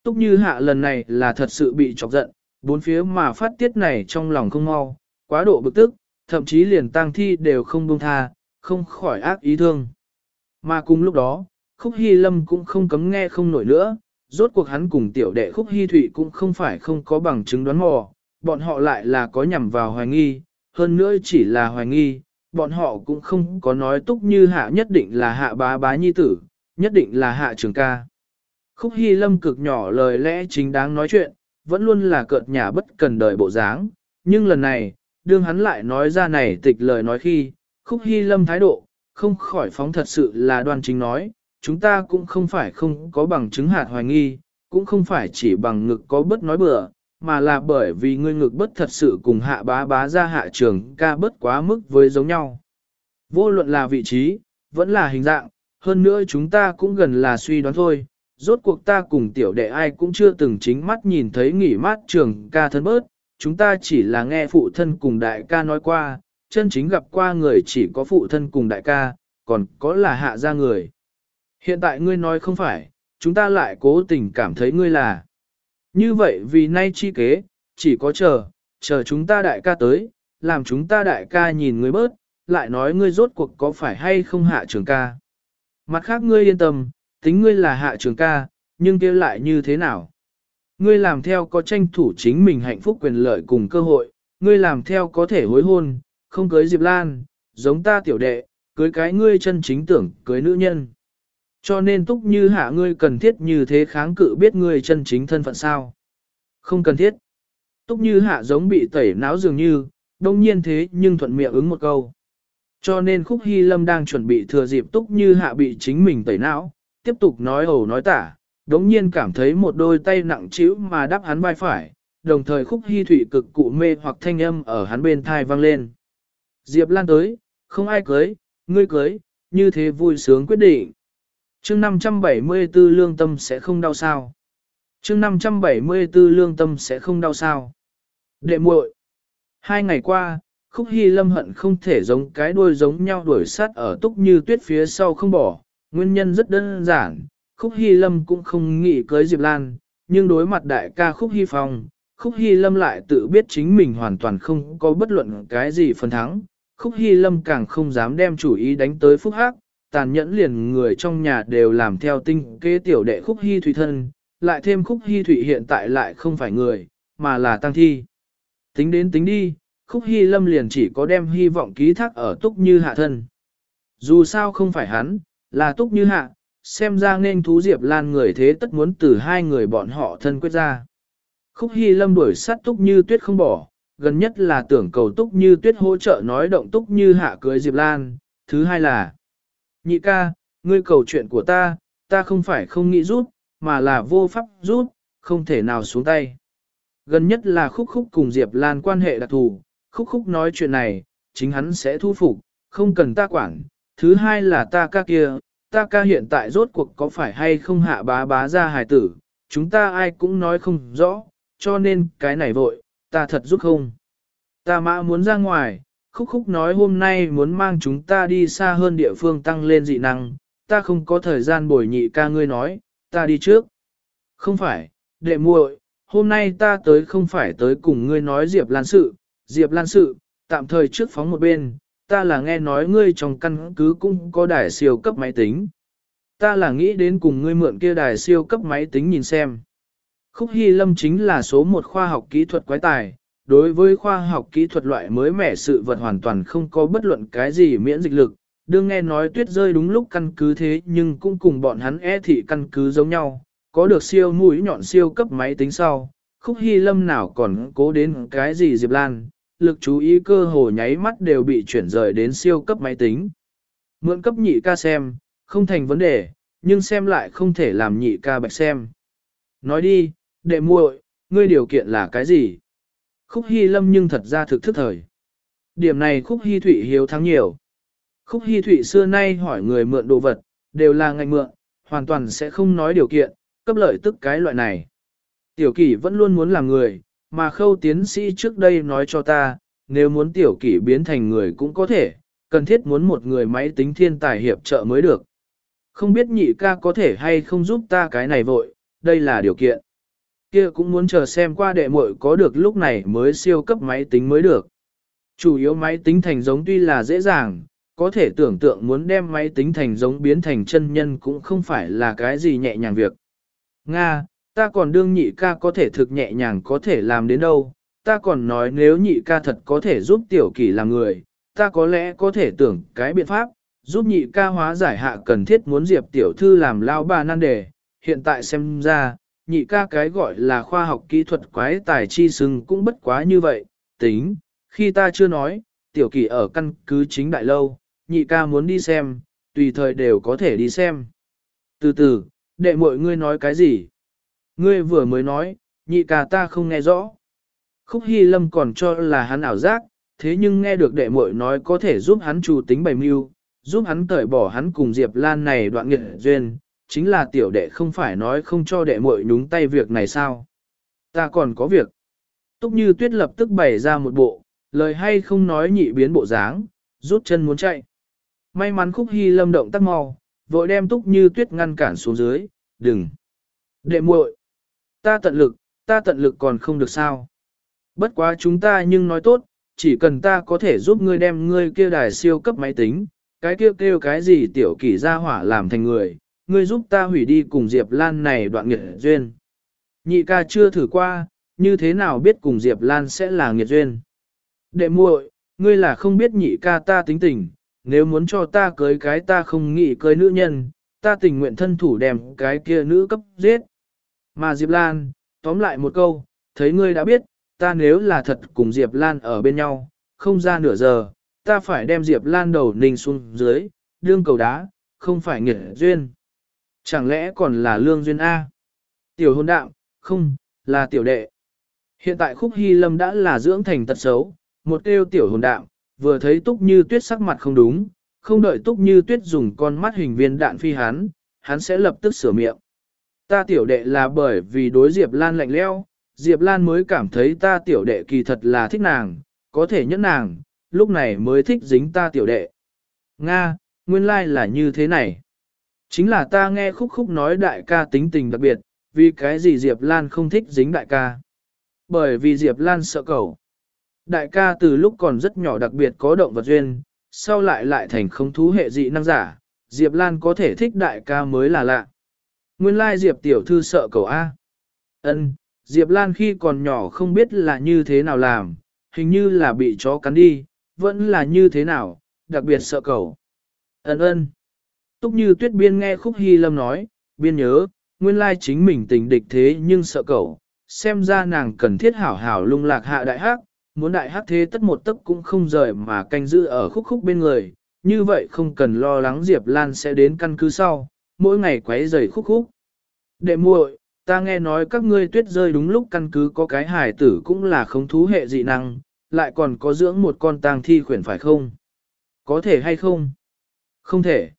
Túc như hạ lần này là thật sự bị chọc giận, bốn phía mà phát tiết này trong lòng không mau, quá độ bực tức, thậm chí liền tang thi đều không buông tha, không khỏi ác ý thương. Mà cùng lúc đó, Khúc Hy Lâm cũng không cấm nghe không nổi nữa, rốt cuộc hắn cùng tiểu đệ Khúc Hy Thụy cũng không phải không có bằng chứng đoán mò, bọn họ lại là có nhằm vào hoài nghi, hơn nữa chỉ là hoài nghi, bọn họ cũng không có nói túc như hạ nhất định là hạ bá bá nhi tử, nhất định là hạ trường ca. Khúc Hy Lâm cực nhỏ lời lẽ chính đáng nói chuyện, vẫn luôn là cợt nhà bất cần đời bộ dáng, nhưng lần này, đương hắn lại nói ra này tịch lời nói khi, Khúc Hy Lâm thái độ, không khỏi phóng thật sự là đoan chính nói, chúng ta cũng không phải không có bằng chứng hạt hoài nghi, cũng không phải chỉ bằng ngực có bất nói bừa, mà là bởi vì ngươi ngực bất thật sự cùng hạ bá bá ra hạ trường ca bất quá mức với giống nhau. Vô luận là vị trí, vẫn là hình dạng, hơn nữa chúng ta cũng gần là suy đoán thôi. Rốt cuộc ta cùng tiểu đệ ai cũng chưa từng chính mắt nhìn thấy nghỉ mát trường ca thân bớt, chúng ta chỉ là nghe phụ thân cùng đại ca nói qua, chân chính gặp qua người chỉ có phụ thân cùng đại ca, còn có là hạ gia người. Hiện tại ngươi nói không phải, chúng ta lại cố tình cảm thấy ngươi là. Như vậy vì nay chi kế, chỉ có chờ, chờ chúng ta đại ca tới, làm chúng ta đại ca nhìn ngươi bớt, lại nói ngươi rốt cuộc có phải hay không hạ trường ca. Mặt khác ngươi yên tâm, tính ngươi là hạ trường ca, nhưng kia lại như thế nào? Ngươi làm theo có tranh thủ chính mình hạnh phúc quyền lợi cùng cơ hội, ngươi làm theo có thể hối hôn, không cưới Diệp Lan, giống ta tiểu đệ, cưới cái ngươi chân chính tưởng cưới nữ nhân. Cho nên túc như hạ ngươi cần thiết như thế kháng cự biết ngươi chân chính thân phận sao. Không cần thiết. Túc như hạ giống bị tẩy não dường như, đông nhiên thế nhưng thuận miệng ứng một câu. Cho nên khúc hy lâm đang chuẩn bị thừa dịp túc như hạ bị chính mình tẩy não, tiếp tục nói ẩu nói tả, đống nhiên cảm thấy một đôi tay nặng trĩu mà đắp hắn vai phải, đồng thời khúc hy thủy cực cụ mê hoặc thanh âm ở hắn bên thai vang lên. Diệp Lan tới, không ai cưới, ngươi cưới, như thế vui sướng quyết định chương 574 lương tâm sẽ không đau sao. chương 574 lương tâm sẽ không đau sao. Đệ muội Hai ngày qua, Khúc Hy Lâm hận không thể giống cái đuôi giống nhau đuổi sát ở túc như tuyết phía sau không bỏ. Nguyên nhân rất đơn giản, Khúc Hy Lâm cũng không nghĩ cưới Diệp Lan, nhưng đối mặt đại ca Khúc Hy Phong, Khúc Hy Lâm lại tự biết chính mình hoàn toàn không có bất luận cái gì phần thắng. Khúc Hy Lâm càng không dám đem chủ ý đánh tới Phúc Hắc, tàn nhẫn liền người trong nhà đều làm theo tinh kế tiểu đệ khúc hy thủy thân, lại thêm khúc hy thủy hiện tại lại không phải người, mà là tăng thi. Tính đến tính đi, khúc hy lâm liền chỉ có đem hy vọng ký thác ở túc như hạ thân. Dù sao không phải hắn, là túc như hạ, xem ra nên thú diệp lan người thế tất muốn từ hai người bọn họ thân quyết ra. Khúc hy lâm đuổi sát túc như tuyết không bỏ, gần nhất là tưởng cầu túc như tuyết hỗ trợ nói động túc như hạ cưới diệp lan, thứ hai là Nhị ca, ngươi cầu chuyện của ta, ta không phải không nghĩ rút, mà là vô pháp rút, không thể nào xuống tay. Gần nhất là khúc khúc cùng Diệp Lan quan hệ đặc thù, khúc khúc nói chuyện này, chính hắn sẽ thu phục, không cần ta quản. Thứ hai là ta ca kia, ta ca hiện tại rốt cuộc có phải hay không hạ bá bá ra hài tử, chúng ta ai cũng nói không rõ, cho nên cái này vội, ta thật giúp không. Ta mã muốn ra ngoài, khúc khúc nói hôm nay muốn mang chúng ta đi xa hơn địa phương tăng lên dị năng, ta không có thời gian bồi nhị ca ngươi nói, ta đi trước. Không phải, đệ muội, hôm nay ta tới không phải tới cùng ngươi nói Diệp Lan sự, Diệp Lan sự, tạm thời trước phóng một bên, ta là nghe nói ngươi trong căn cứ cũng có đài siêu cấp máy tính. Ta là nghĩ đến cùng ngươi mượn kia đài siêu cấp máy tính nhìn xem. Khúc Hy Lâm chính là số một khoa học kỹ thuật quái tài, đối với khoa học kỹ thuật loại mới mẻ sự vật hoàn toàn không có bất luận cái gì miễn dịch lực. Đương nghe nói tuyết rơi đúng lúc căn cứ thế nhưng cũng cùng bọn hắn e thị căn cứ giống nhau, có được siêu mũi nhọn siêu cấp máy tính sau, khúc hy lâm nào còn cố đến cái gì Diệp Lan, lực chú ý cơ hồ nháy mắt đều bị chuyển rời đến siêu cấp máy tính. Mượn cấp nhị ca xem, không thành vấn đề, nhưng xem lại không thể làm nhị ca bạch xem. Nói đi, đệ muội, ngươi điều kiện là cái gì? Khúc Hy Lâm nhưng thật ra thực thức thời. Điểm này khúc hy thụy hiếu thắng nhiều. Khúc hy thụy xưa nay hỏi người mượn đồ vật, đều là ngành mượn, hoàn toàn sẽ không nói điều kiện, cấp lợi tức cái loại này. Tiểu kỷ vẫn luôn muốn làm người, mà khâu tiến sĩ trước đây nói cho ta, nếu muốn tiểu kỷ biến thành người cũng có thể, cần thiết muốn một người máy tính thiên tài hiệp trợ mới được. Không biết nhị ca có thể hay không giúp ta cái này vội, đây là điều kiện. Kia cũng muốn chờ xem qua đệ muội có được lúc này mới siêu cấp máy tính mới được. Chủ yếu máy tính thành giống tuy là dễ dàng, có thể tưởng tượng muốn đem máy tính thành giống biến thành chân nhân cũng không phải là cái gì nhẹ nhàng việc. Nga, ta còn đương nhị ca có thể thực nhẹ nhàng có thể làm đến đâu, ta còn nói nếu nhị ca thật có thể giúp tiểu kỷ làm người, ta có lẽ có thể tưởng cái biện pháp, giúp nhị ca hóa giải hạ cần thiết muốn diệp tiểu thư làm lao bà nan đề, hiện tại xem ra, nhị ca cái gọi là khoa học kỹ thuật quái tài chi sừng cũng bất quá như vậy, tính, khi ta chưa nói, tiểu kỷ ở căn cứ chính đại lâu, nhị ca muốn đi xem, tùy thời đều có thể đi xem. Từ từ, đệ mọi ngươi nói cái gì? Ngươi vừa mới nói, nhị ca ta không nghe rõ. Khúc Hy Lâm còn cho là hắn ảo giác, thế nhưng nghe được đệ muội nói có thể giúp hắn chủ tính bày mưu, giúp hắn tởi bỏ hắn cùng Diệp Lan này đoạn nghiệt duyên, chính là tiểu đệ không phải nói không cho đệ muội nhúng tay việc này sao. Ta còn có việc. Túc như tuyết lập tức bày ra một bộ, lời hay không nói nhị biến bộ dáng, rút chân muốn chạy. May mắn khúc hy lâm động tắc mau, vội đem túc như tuyết ngăn cản xuống dưới, đừng. Đệ muội, ta tận lực, ta tận lực còn không được sao. Bất quá chúng ta nhưng nói tốt, chỉ cần ta có thể giúp ngươi đem ngươi kia đài siêu cấp máy tính, cái kia kêu, kêu cái gì tiểu kỷ ra hỏa làm thành người, ngươi giúp ta hủy đi cùng Diệp Lan này đoạn nghiệt duyên. Nhị ca chưa thử qua, như thế nào biết cùng Diệp Lan sẽ là nghiệt duyên. Đệ muội, ngươi là không biết nhị ca ta tính tình, nếu muốn cho ta cưới cái ta không nghĩ cưới nữ nhân, ta tình nguyện thân thủ đem cái kia nữ cấp giết. Mà Diệp Lan, tóm lại một câu, thấy ngươi đã biết, ta nếu là thật cùng Diệp Lan ở bên nhau, không ra nửa giờ, ta phải đem Diệp Lan đầu ninh xuống dưới, đương cầu đá, không phải nghệ duyên. Chẳng lẽ còn là lương duyên A? Tiểu hôn đạo, không, là tiểu đệ. Hiện tại khúc hy lâm đã là dưỡng thành tật xấu, một kêu tiểu hồn đạo, vừa thấy túc như tuyết sắc mặt không đúng, không đợi túc như tuyết dùng con mắt hình viên đạn phi hắn, hắn sẽ lập tức sửa miệng. Ta tiểu đệ là bởi vì đối Diệp Lan lạnh leo, Diệp Lan mới cảm thấy ta tiểu đệ kỳ thật là thích nàng, có thể nhẫn nàng, lúc này mới thích dính ta tiểu đệ. Nga, nguyên lai like là như thế này. Chính là ta nghe khúc khúc nói đại ca tính tình đặc biệt, vì cái gì Diệp Lan không thích dính đại ca. Bởi vì Diệp Lan sợ cẩu. Đại ca từ lúc còn rất nhỏ đặc biệt có động vật duyên, sau lại lại thành không thú hệ dị năng giả, Diệp Lan có thể thích đại ca mới là lạ. Nguyên lai Diệp tiểu thư sợ cậu A. Ân, Diệp Lan khi còn nhỏ không biết là như thế nào làm, hình như là bị chó cắn đi, vẫn là như thế nào, đặc biệt sợ cậu. Ân ân. Túc như tuyết biên nghe khúc hy lâm nói, biên nhớ, nguyên lai chính mình tình địch thế nhưng sợ cậu, xem ra nàng cần thiết hảo hảo lung lạc hạ đại hắc, muốn đại hắc thế tất một tấc cũng không rời mà canh giữ ở khúc khúc bên người, như vậy không cần lo lắng Diệp Lan sẽ đến căn cứ sau, mỗi ngày quấy rầy khúc khúc. Đệ muội, ta nghe nói các ngươi tuyết rơi đúng lúc căn cứ có cái hải tử cũng là không thú hệ dị năng, lại còn có dưỡng một con tang thi khuyển phải không? Có thể hay không? Không thể.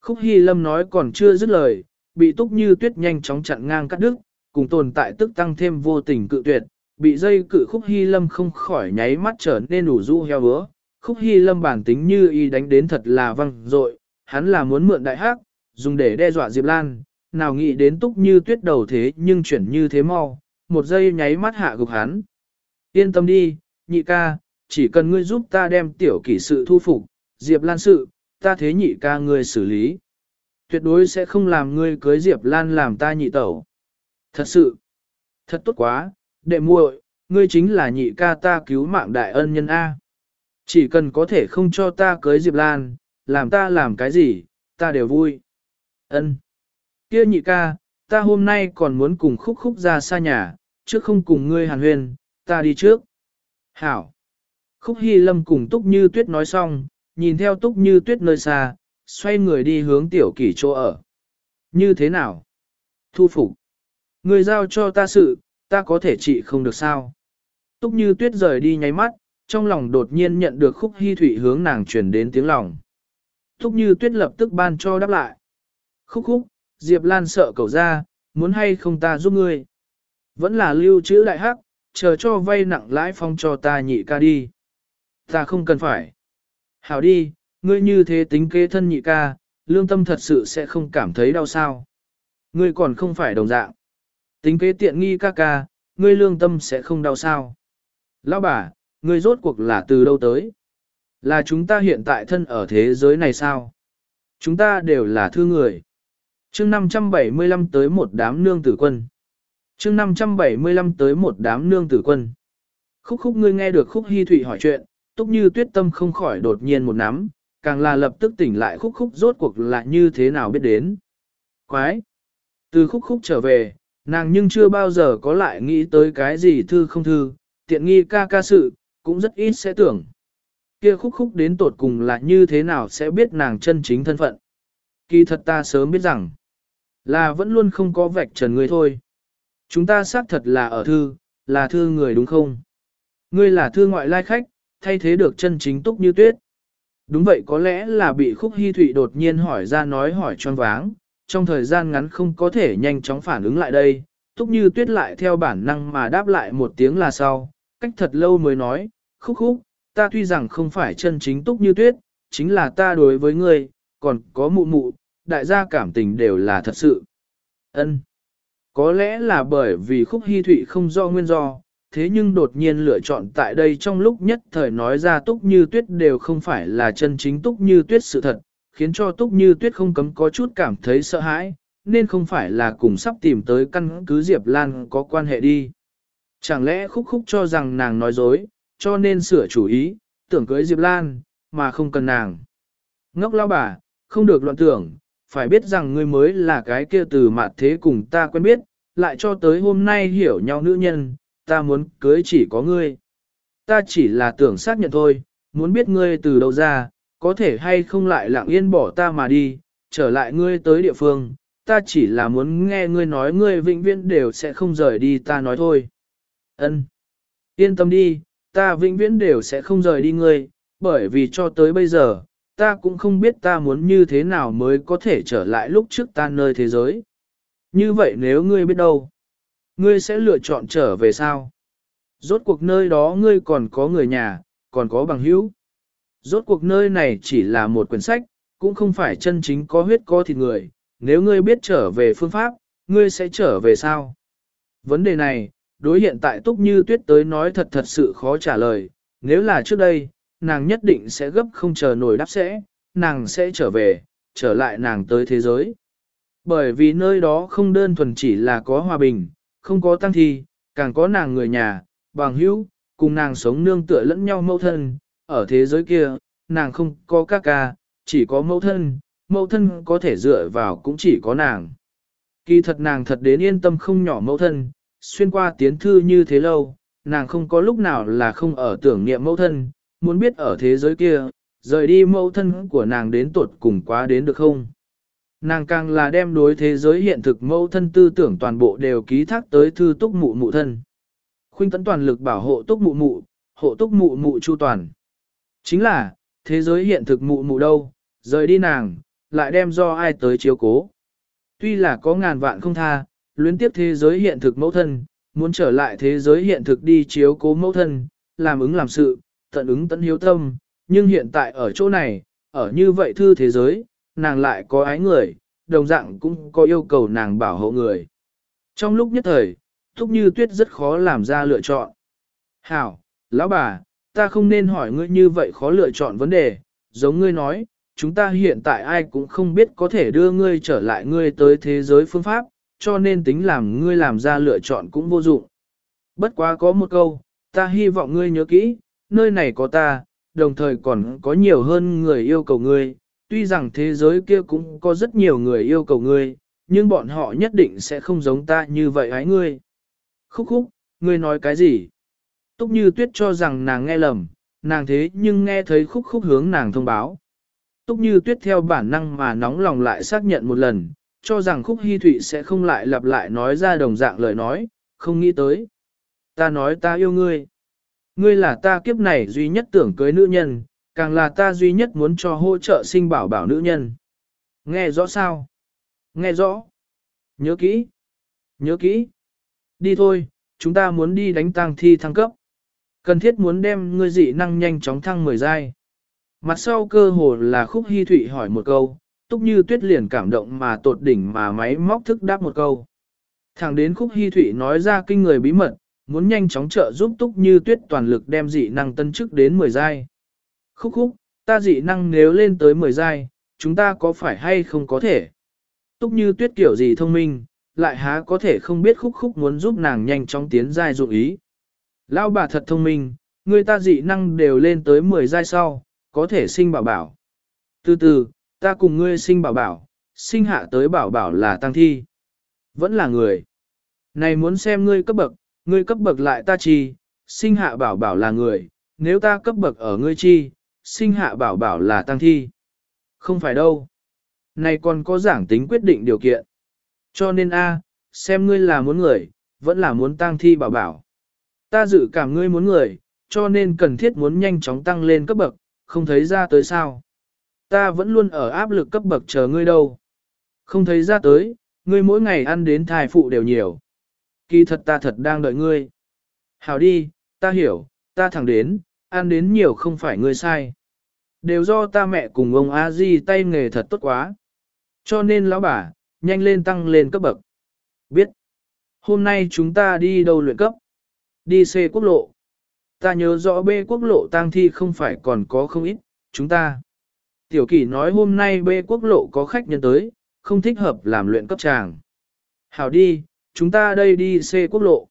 Khúc Hy Lâm nói còn chưa dứt lời, bị túc như tuyết nhanh chóng chặn ngang cắt đứt, cùng tồn tại tức tăng thêm vô tình cự tuyệt, bị dây cự khúc hy lâm không khỏi nháy mắt trở nên đủ rũ heo vứa. Khúc hy lâm bản tính như y đánh đến thật là văng dội hắn là muốn mượn đại hắc, dùng để đe dọa Diệp Lan, nào nghĩ đến túc như tuyết đầu thế nhưng chuyển như thế mau, một giây nháy mắt hạ gục hắn. Yên tâm đi, nhị ca, chỉ cần ngươi giúp ta đem tiểu kỷ sự thu phục, Diệp Lan sự, ta thế nhị ca ngươi xử lý. Tuyệt đối sẽ không làm ngươi cưới Diệp Lan làm ta nhị tẩu. Thật sự, thật tốt quá, đệ muội, ngươi chính là nhị ca ta cứu mạng đại ân nhân A. Chỉ cần có thể không cho ta cưới Diệp Lan, làm ta làm cái gì, ta đều vui. Ân. Kia nhị ca, ta hôm nay còn muốn cùng khúc khúc ra xa nhà, trước không cùng ngươi hàn huyền, ta đi trước. Hảo. Khúc Hy Lâm cùng Túc Như Tuyết nói xong, nhìn theo Túc Như Tuyết nơi xa, xoay người đi hướng tiểu kỷ chỗ ở. Như thế nào? Thu phục. Người giao cho ta sự, ta có thể trị không được sao. Túc như tuyết rời đi nháy mắt, trong lòng đột nhiên nhận được khúc hy thủy hướng nàng truyền đến tiếng lòng. Túc như tuyết lập tức ban cho đáp lại. Khúc khúc, Diệp Lan sợ cậu ra, muốn hay không ta giúp ngươi. Vẫn là lưu trữ đại hắc, chờ cho vay nặng lãi phong cho ta nhị ca đi. Ta không cần phải. Hảo đi, ngươi như thế tính kế thân nhị ca, lương tâm thật sự sẽ không cảm thấy đau sao. Ngươi còn không phải đồng dạng. Tính kế tiện nghi ca ca, ngươi lương tâm sẽ không đau sao. Lão bà, ngươi rốt cuộc là từ đâu tới? Là chúng ta hiện tại thân ở thế giới này sao? Chúng ta đều là thư người chương 575 tới một đám nương tử quân. chương 575 tới một đám nương tử quân. Khúc khúc ngươi nghe được khúc hy thủy hỏi chuyện, túc như tuyết tâm không khỏi đột nhiên một nắm, càng là lập tức tỉnh lại khúc khúc rốt cuộc là như thế nào biết đến. Quái! Từ khúc khúc trở về, nàng nhưng chưa bao giờ có lại nghĩ tới cái gì thư không thư, tiện nghi ca ca sự, cũng rất ít sẽ tưởng. Kia khúc khúc đến tột cùng là như thế nào sẽ biết nàng chân chính thân phận. Kỳ thật ta sớm biết rằng, là vẫn luôn không có vạch trần ngươi thôi. Chúng ta xác thật là ở thư, là thư người đúng không? Ngươi là thư ngoại lai khách, thay thế được chân chính túc như tuyết. Đúng vậy có lẽ là bị khúc hy thụy đột nhiên hỏi ra nói hỏi choáng váng, trong thời gian ngắn không có thể nhanh chóng phản ứng lại đây, túc như tuyết lại theo bản năng mà đáp lại một tiếng là sau, cách thật lâu mới nói, khúc khúc, ta tuy rằng không phải chân chính túc như tuyết, chính là ta đối với ngươi, còn có mụ mụ, đại gia cảm tình đều là thật sự. ân Có lẽ là bởi vì khúc hy thụy không do nguyên do, thế nhưng đột nhiên lựa chọn tại đây trong lúc nhất thời nói ra túc như tuyết đều không phải là chân chính túc như tuyết sự thật, khiến cho túc như tuyết không cấm có chút cảm thấy sợ hãi, nên không phải là cùng sắp tìm tới căn cứ Diệp Lan có quan hệ đi. Chẳng lẽ khúc khúc cho rằng nàng nói dối, cho nên sửa chủ ý, tưởng cưới Diệp Lan, mà không cần nàng. Ngốc lao bà, không được loạn tưởng, phải biết rằng ngươi mới là cái kia từ mặt thế cùng ta quen biết, lại cho tới hôm nay hiểu nhau nữ nhân, ta muốn cưới chỉ có ngươi. Ta chỉ là tưởng xác nhận thôi, muốn biết ngươi từ đâu ra, có thể hay không lại lặng yên bỏ ta mà đi, trở lại ngươi tới địa phương, ta chỉ là muốn nghe ngươi nói ngươi vĩnh viễn đều sẽ không rời đi ta nói thôi. Ân, Yên tâm đi, ta vĩnh viễn đều sẽ không rời đi ngươi, bởi vì cho tới bây giờ, ta cũng không biết ta muốn như thế nào mới có thể trở lại lúc trước ta nơi thế giới. Như vậy nếu ngươi biết đâu, ngươi sẽ lựa chọn trở về sao? Rốt cuộc nơi đó ngươi còn có người nhà, còn có bằng hữu. Rốt cuộc nơi này chỉ là một quyển sách, cũng không phải chân chính có huyết có thịt người, nếu ngươi biết trở về phương pháp, ngươi sẽ trở về sao? Vấn đề này, đối hiện tại Túc Như Tuyết tới nói thật thật sự khó trả lời, nếu là trước đây, nàng nhất định sẽ gấp không chờ nổi đáp sẽ, nàng sẽ trở về, trở lại nàng tới thế giới. Bởi vì nơi đó không đơn thuần chỉ là có hòa bình, không có tăng thi, càng có nàng người nhà, bằng hữu, cùng nàng sống nương tựa lẫn nhau mâu thân, ở thế giới kia, nàng không có các ca, chỉ có mâu thân, mâu thân có thể dựa vào cũng chỉ có nàng. Kỳ thật nàng thật đến yên tâm không nhỏ mâu thân, xuyên qua tiến thư như thế lâu, nàng không có lúc nào là không ở tưởng niệm mâu thân, muốn biết ở thế giới kia, rời đi mẫu thân của nàng đến tuột cùng quá đến được không. Nàng càng là đem đối thế giới hiện thực mẫu thân tư tưởng toàn bộ đều ký thác tới thư túc mụ mụ thân. Khuynh tấn toàn lực bảo hộ túc mụ mụ, hộ túc mụ mụ chu toàn. Chính là, thế giới hiện thực mụ mụ đâu, rời đi nàng, lại đem do ai tới chiếu cố. Tuy là có ngàn vạn không tha, luyến tiếp thế giới hiện thực mẫu thân, muốn trở lại thế giới hiện thực đi chiếu cố mẫu thân, làm ứng làm sự, tận ứng tận hiếu tâm, nhưng hiện tại ở chỗ này, ở như vậy thư thế giới, nàng lại có ái người, đồng dạng cũng có yêu cầu nàng bảo hộ người. Trong lúc nhất thời, Thúc Như Tuyết rất khó làm ra lựa chọn. Hảo, lão bà, ta không nên hỏi ngươi như vậy khó lựa chọn vấn đề, giống ngươi nói, chúng ta hiện tại ai cũng không biết có thể đưa ngươi trở lại ngươi tới thế giới phương pháp, cho nên tính làm ngươi làm ra lựa chọn cũng vô dụng. Bất quá có một câu, ta hy vọng ngươi nhớ kỹ, nơi này có ta, đồng thời còn có nhiều hơn người yêu cầu ngươi, tuy rằng thế giới kia cũng có rất nhiều người yêu cầu ngươi, nhưng bọn họ nhất định sẽ không giống ta như vậy hái ngươi. Khúc khúc, ngươi nói cái gì? Túc như tuyết cho rằng nàng nghe lầm, nàng thế nhưng nghe thấy khúc khúc hướng nàng thông báo. Túc như tuyết theo bản năng mà nóng lòng lại xác nhận một lần, cho rằng khúc hy thụy sẽ không lại lặp lại nói ra đồng dạng lời nói, không nghĩ tới. Ta nói ta yêu ngươi. Ngươi là ta kiếp này duy nhất tưởng cưới nữ nhân, càng là ta duy nhất muốn cho hỗ trợ sinh bảo bảo nữ nhân. Nghe rõ sao? Nghe rõ. Nhớ kỹ. Nhớ kỹ. Đi thôi, chúng ta muốn đi đánh tang thi thăng cấp. Cần thiết muốn đem ngươi dị năng nhanh chóng thăng 10 giai. Mặt sau cơ hồ là khúc hy thụy hỏi một câu, túc như tuyết liền cảm động mà tột đỉnh mà máy móc thức đáp một câu. Thẳng đến khúc hy thụy nói ra kinh người bí mật, muốn nhanh chóng trợ giúp túc như tuyết toàn lực đem dị năng tân chức đến 10 giai. Khúc khúc, ta dị năng nếu lên tới 10 giai, chúng ta có phải hay không có thể? Túc như tuyết kiểu gì thông minh, lại há có thể không biết khúc khúc muốn giúp nàng nhanh chóng tiến giai dụng ý. Lão bà thật thông minh, người ta dị năng đều lên tới 10 giai sau, có thể sinh bảo bảo. Từ từ, ta cùng ngươi sinh bảo bảo, sinh hạ tới bảo bảo là tăng thi. Vẫn là người. Này muốn xem ngươi cấp bậc, ngươi cấp bậc lại ta chi, sinh hạ bảo bảo là người, nếu ta cấp bậc ở ngươi chi, sinh hạ bảo bảo là tăng thi. Không phải đâu. Này còn có giảng tính quyết định điều kiện. Cho nên A, xem ngươi là muốn người, vẫn là muốn tăng thi bảo bảo. Ta dự cảm ngươi muốn người, cho nên cần thiết muốn nhanh chóng tăng lên cấp bậc, không thấy ra tới sao. Ta vẫn luôn ở áp lực cấp bậc chờ ngươi đâu. Không thấy ra tới, ngươi mỗi ngày ăn đến thai phụ đều nhiều. Kỳ thật ta thật đang đợi ngươi. Hảo đi, ta hiểu, ta thẳng đến, ăn đến nhiều không phải ngươi sai. Đều do ta mẹ cùng ông a di tay nghề thật tốt quá. Cho nên lão bà, nhanh lên tăng lên cấp bậc. Biết. Hôm nay chúng ta đi đâu luyện cấp? Đi C quốc lộ. Ta nhớ rõ B quốc lộ tang thi không phải còn có không ít, chúng ta. Tiểu kỷ nói hôm nay B quốc lộ có khách nhân tới, không thích hợp làm luyện cấp tràng. Hảo đi, chúng ta đây đi xe quốc lộ.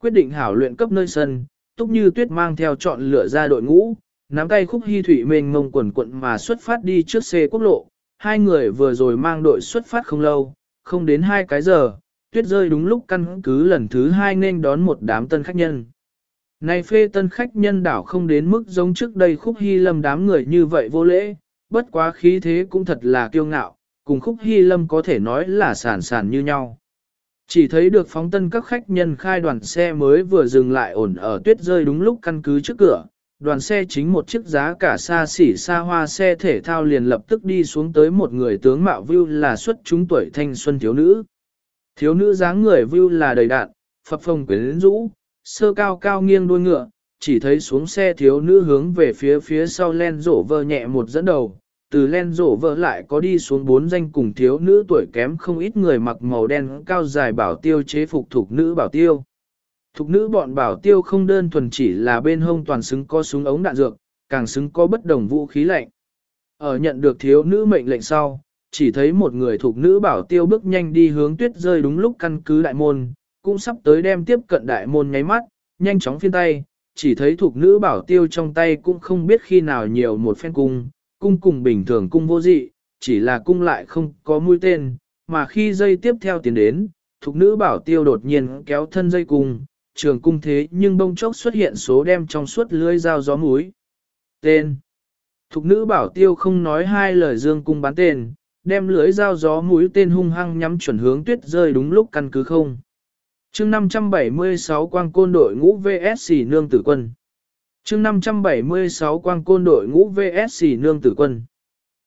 Quyết định hảo luyện cấp nơi sân, túc như tuyết mang theo chọn lựa ra đội ngũ, nắm tay khúc hy thủy mênh mông quần quận mà xuất phát đi trước xe quốc lộ. Hai người vừa rồi mang đội xuất phát không lâu, không đến hai cái giờ, tuyết rơi đúng lúc căn cứ lần thứ hai nên đón một đám tân khách nhân. Này phê tân khách nhân đảo không đến mức giống trước đây khúc hy lâm đám người như vậy vô lễ, bất quá khí thế cũng thật là kiêu ngạo, cùng khúc hy lâm có thể nói là sản sản như nhau. Chỉ thấy được phóng tân các khách nhân khai đoàn xe mới vừa dừng lại ổn ở tuyết rơi đúng lúc căn cứ trước cửa, đoàn xe chính một chiếc giá cả xa xỉ xa hoa xe thể thao liền lập tức đi xuống tới một người tướng mạo view là xuất chúng tuổi thanh xuân thiếu nữ. Thiếu nữ dáng người view là đầy đạn, phập phồng quyến rũ, sơ cao cao nghiêng đuôi ngựa, chỉ thấy xuống xe thiếu nữ hướng về phía phía sau len rổ vơ nhẹ một dẫn đầu, từ len rổ vợ lại có đi xuống bốn danh cùng thiếu nữ tuổi kém không ít người mặc màu đen cao dài bảo tiêu chế phục thuộc nữ bảo tiêu. Thục nữ bọn bảo tiêu không đơn thuần chỉ là bên hông toàn xứng có súng ống đạn dược, càng xứng có bất đồng vũ khí lạnh. Ở nhận được thiếu nữ mệnh lệnh sau, chỉ thấy một người thuộc nữ bảo tiêu bước nhanh đi hướng tuyết rơi đúng lúc căn cứ đại môn, cũng sắp tới đem tiếp cận đại môn nháy mắt, nhanh chóng phiên tay, chỉ thấy thuộc nữ bảo tiêu trong tay cũng không biết khi nào nhiều một phen cung, cung cùng bình thường cung vô dị, chỉ là cung lại không có mũi tên, mà khi dây tiếp theo tiến đến, thục nữ bảo tiêu đột nhiên kéo thân dây cung, trường cung thế nhưng bông chốc xuất hiện số đem trong suốt lưới dao gió múi. Tên Thục nữ bảo tiêu không nói hai lời dương cung bán tên, đem lưới dao gió mũi tên hung hăng nhắm chuẩn hướng tuyết rơi đúng lúc căn cứ không. chương 576 quang côn đội ngũ VSC nương tử quân chương 576 quang côn đội ngũ VSC nương tử quân.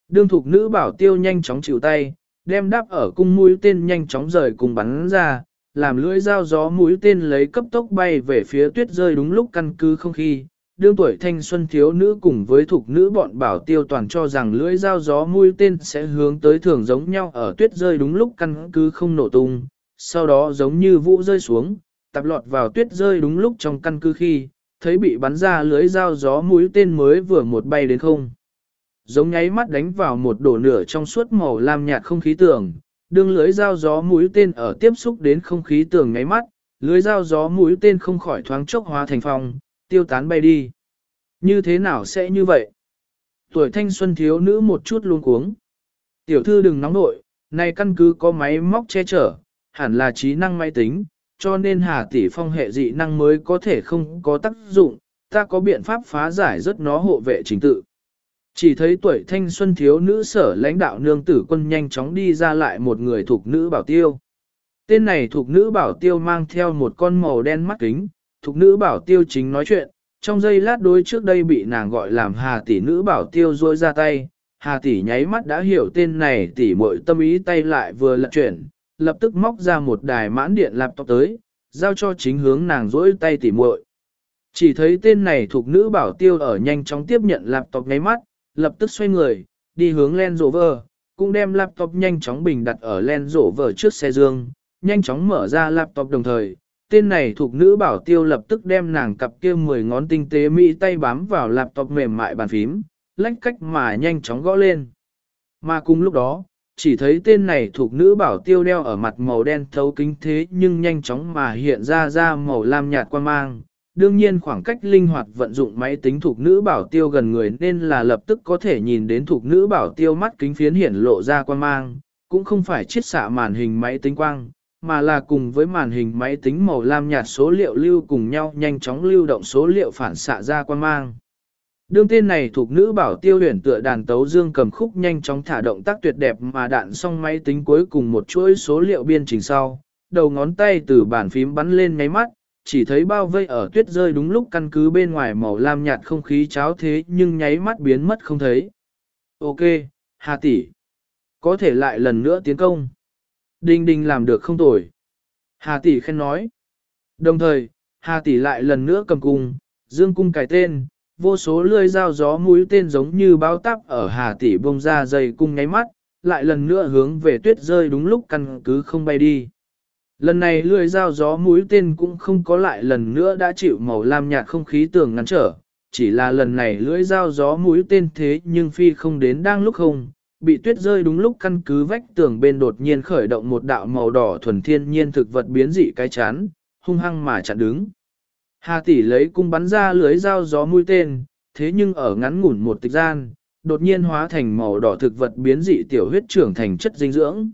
Đương thuộc nữ bảo tiêu nhanh chóng chịu tay, đem đáp ở cung mũi tên nhanh chóng rời cùng bắn ra, làm lưỡi dao gió mũi tên lấy cấp tốc bay về phía tuyết rơi đúng lúc căn cứ không khi. Đương tuổi thanh xuân thiếu nữ cùng với thuộc nữ bọn bảo tiêu toàn cho rằng lưỡi dao gió mũi tên sẽ hướng tới thường giống nhau ở tuyết rơi đúng lúc căn cứ không nổ tung, sau đó giống như vũ rơi xuống, tập lọt vào tuyết rơi đúng lúc trong căn cứ khi, thấy bị bắn ra lưới dao gió mũi tên mới vừa một bay đến không. Giống nháy mắt đánh vào một đổ nửa trong suốt màu lam nhạt không khí tường, đương lưới dao gió mũi tên ở tiếp xúc đến không khí tường nháy mắt, lưới dao gió mũi tên không khỏi thoáng chốc hóa thành phong, tiêu tán bay đi. Như thế nào sẽ như vậy? Tuổi thanh xuân thiếu nữ một chút luôn cuống. Tiểu thư đừng nóng nội, này căn cứ có máy móc che chở, hẳn là trí năng máy tính, cho nên Hà tỷ phong hệ dị năng mới có thể không có tác dụng, ta có biện pháp phá giải rất nó hộ vệ chính tự. Chỉ thấy tuổi thanh xuân thiếu nữ sở lãnh đạo nương tử quân nhanh chóng đi ra lại một người thuộc nữ bảo tiêu. Tên này thuộc nữ bảo tiêu mang theo một con màu đen mắt kính, thuộc nữ bảo tiêu chính nói chuyện, trong giây lát đối trước đây bị nàng gọi làm hà tỷ nữ bảo tiêu rôi ra tay, hà tỷ nháy mắt đã hiểu tên này tỷ muội tâm ý tay lại vừa lật chuyển, lập tức móc ra một đài mãn điện laptop tới, giao cho chính hướng nàng rỗi tay tỉ muội. Chỉ thấy tên này thuộc nữ bảo tiêu ở nhanh chóng tiếp nhận laptop ngay mắt, lập tức xoay người, đi hướng Land Rover, cũng đem laptop nhanh chóng bình đặt ở Land Rover trước xe dương, nhanh chóng mở ra laptop đồng thời. Tên này thuộc nữ bảo tiêu lập tức đem nàng cặp kia 10 ngón tinh tế mỹ tay bám vào laptop mềm mại bàn phím, lách cách mà nhanh chóng gõ lên. Mà cùng lúc đó, chỉ thấy tên này thuộc nữ bảo tiêu đeo ở mặt màu đen thấu kính thế nhưng nhanh chóng mà hiện ra ra màu lam nhạt quan mang. Đương nhiên khoảng cách linh hoạt vận dụng máy tính thuộc nữ bảo tiêu gần người nên là lập tức có thể nhìn đến thuộc nữ bảo tiêu mắt kính phiến hiển lộ ra quan mang, cũng không phải chiết xạ màn hình máy tính quang, mà là cùng với màn hình máy tính màu lam nhạt số liệu lưu cùng nhau nhanh chóng lưu động số liệu phản xạ ra quan mang. Đương tên này thuộc nữ bảo tiêu huyền tựa đàn tấu dương cầm khúc nhanh chóng thả động tác tuyệt đẹp mà đạn xong máy tính cuối cùng một chuỗi số liệu biên trình sau, đầu ngón tay từ bàn phím bắn lên nháy mắt, chỉ thấy bao vây ở tuyết rơi đúng lúc căn cứ bên ngoài màu lam nhạt không khí cháo thế nhưng nháy mắt biến mất không thấy. Ok, Hà tỷ, có thể lại lần nữa tiến công. Đinh đinh làm được không tồi. Hà tỷ khen nói. Đồng thời, Hà tỷ lại lần nữa cầm cung, dương cung cài tên, vô số lưỡi dao gió mũi tên giống như bao táp ở hà tỷ bông ra dây cung nháy mắt, lại lần nữa hướng về tuyết rơi đúng lúc căn cứ không bay đi. Lần này lưỡi dao gió mũi tên cũng không có lại lần nữa đã chịu màu lam nhạt không khí tường ngăn trở, chỉ là lần này lưỡi dao gió mũi tên thế nhưng phi không đến đang lúc không, bị tuyết rơi đúng lúc căn cứ vách tường bên đột nhiên khởi động một đạo màu đỏ thuần thiên nhiên thực vật biến dị cái chán, hung hăng mà chặn đứng. Hà tỷ lấy cung bắn ra lưới dao gió mũi tên, thế nhưng ở ngắn ngủn một tịch gian, đột nhiên hóa thành màu đỏ thực vật biến dị tiểu huyết trưởng thành chất dinh dưỡng.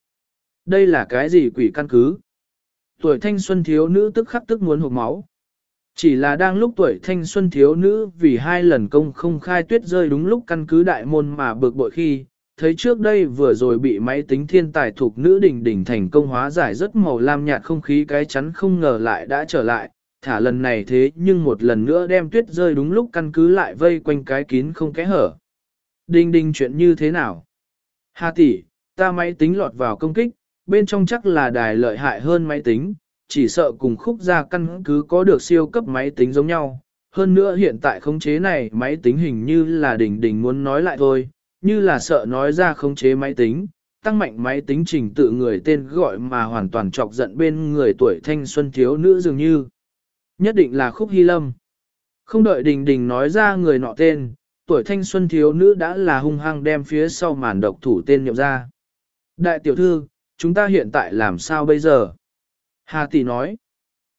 Đây là cái gì quỷ căn cứ? Tuổi thanh xuân thiếu nữ tức khắc tức muốn hụt máu. Chỉ là đang lúc tuổi thanh xuân thiếu nữ vì hai lần công không khai tuyết rơi đúng lúc căn cứ đại môn mà bực bội khi, thấy trước đây vừa rồi bị máy tính thiên tài thuộc nữ đỉnh đỉnh thành công hóa giải rất màu lam nhạt không khí cái chắn không ngờ lại đã trở lại, thả lần này thế nhưng một lần nữa đem tuyết rơi đúng lúc căn cứ lại vây quanh cái kín không kẽ hở. Đinh đinh chuyện như thế nào? Hà tỷ, ta máy tính lọt vào công kích, bên trong chắc là đài lợi hại hơn máy tính, chỉ sợ cùng khúc ra căn cứ có được siêu cấp máy tính giống nhau. Hơn nữa hiện tại khống chế này máy tính hình như là đỉnh đỉnh muốn nói lại thôi, như là sợ nói ra khống chế máy tính, tăng mạnh máy tính trình tự người tên gọi mà hoàn toàn chọc giận bên người tuổi thanh xuân thiếu nữ dường như. Nhất định là khúc hy lâm. Không đợi đình đình nói ra người nọ tên, tuổi thanh xuân thiếu nữ đã là hung hăng đem phía sau màn độc thủ tên nhậm ra. Đại tiểu thư, chúng ta hiện tại làm sao bây giờ? Hà tỷ nói,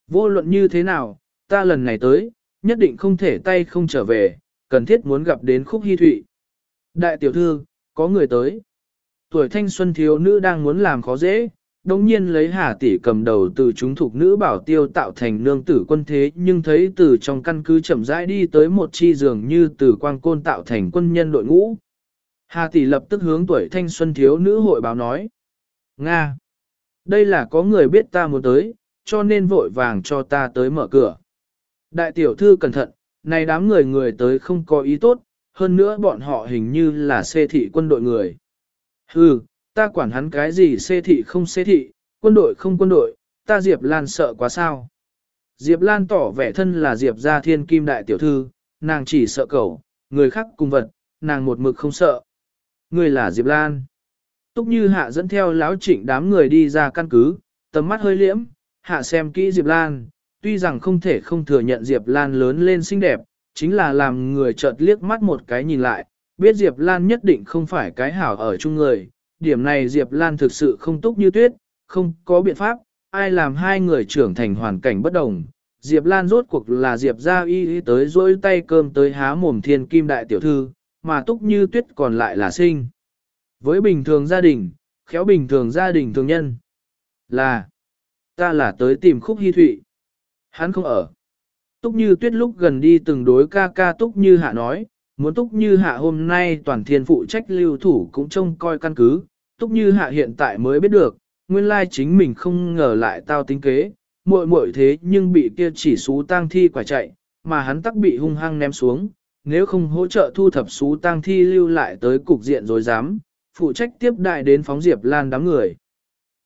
vô luận như thế nào, ta lần này tới, nhất định không thể tay không trở về, cần thiết muốn gặp đến khúc hy thụy. Đại tiểu thư, có người tới. Tuổi thanh xuân thiếu nữ đang muốn làm khó dễ, đồng nhiên lấy hà tỷ cầm đầu từ chúng thuộc nữ bảo tiêu tạo thành nương tử quân thế nhưng thấy từ trong căn cứ chậm rãi đi tới một chi dường như từ quang côn tạo thành quân nhân đội ngũ. Hà tỷ lập tức hướng tuổi thanh xuân thiếu nữ hội báo nói. Nga! Đây là có người biết ta muốn tới, cho nên vội vàng cho ta tới mở cửa. Đại tiểu thư cẩn thận, này đám người người tới không có ý tốt, hơn nữa bọn họ hình như là xê thị quân đội người. Hừ, ta quản hắn cái gì xê thị không xê thị, quân đội không quân đội, ta Diệp Lan sợ quá sao. Diệp Lan tỏ vẻ thân là Diệp gia thiên kim đại tiểu thư, nàng chỉ sợ cẩu, người khác cùng vật, nàng một mực không sợ. Người là Diệp Lan. Túc như hạ dẫn theo lão trịnh đám người đi ra căn cứ, tầm mắt hơi liễm, hạ xem kỹ Diệp Lan, tuy rằng không thể không thừa nhận Diệp Lan lớn lên xinh đẹp, chính là làm người chợt liếc mắt một cái nhìn lại, biết Diệp Lan nhất định không phải cái hảo ở chung người, điểm này Diệp Lan thực sự không túc như tuyết, không có biện pháp, ai làm hai người trưởng thành hoàn cảnh bất đồng. Diệp Lan rốt cuộc là Diệp gia y tới dối tay cơm tới há mồm thiên kim đại tiểu thư, mà túc như tuyết còn lại là sinh. Với bình thường gia đình, khéo bình thường gia đình thường nhân, là, ta là tới tìm khúc hy thụy. Hắn không ở. Túc như tuyết lúc gần đi từng đối ca ca túc như hạ nói, muốn túc như hạ hôm nay toàn thiên phụ trách lưu thủ cũng trông coi căn cứ, túc như hạ hiện tại mới biết được, nguyên lai chính mình không ngờ lại tao tính kế, muội muội thế nhưng bị kia chỉ xú tang thi quả chạy, mà hắn tắc bị hung hăng ném xuống, nếu không hỗ trợ thu thập xú tang thi lưu lại tới cục diện rồi dám, phụ trách tiếp đại đến phóng Diệp Lan đám người.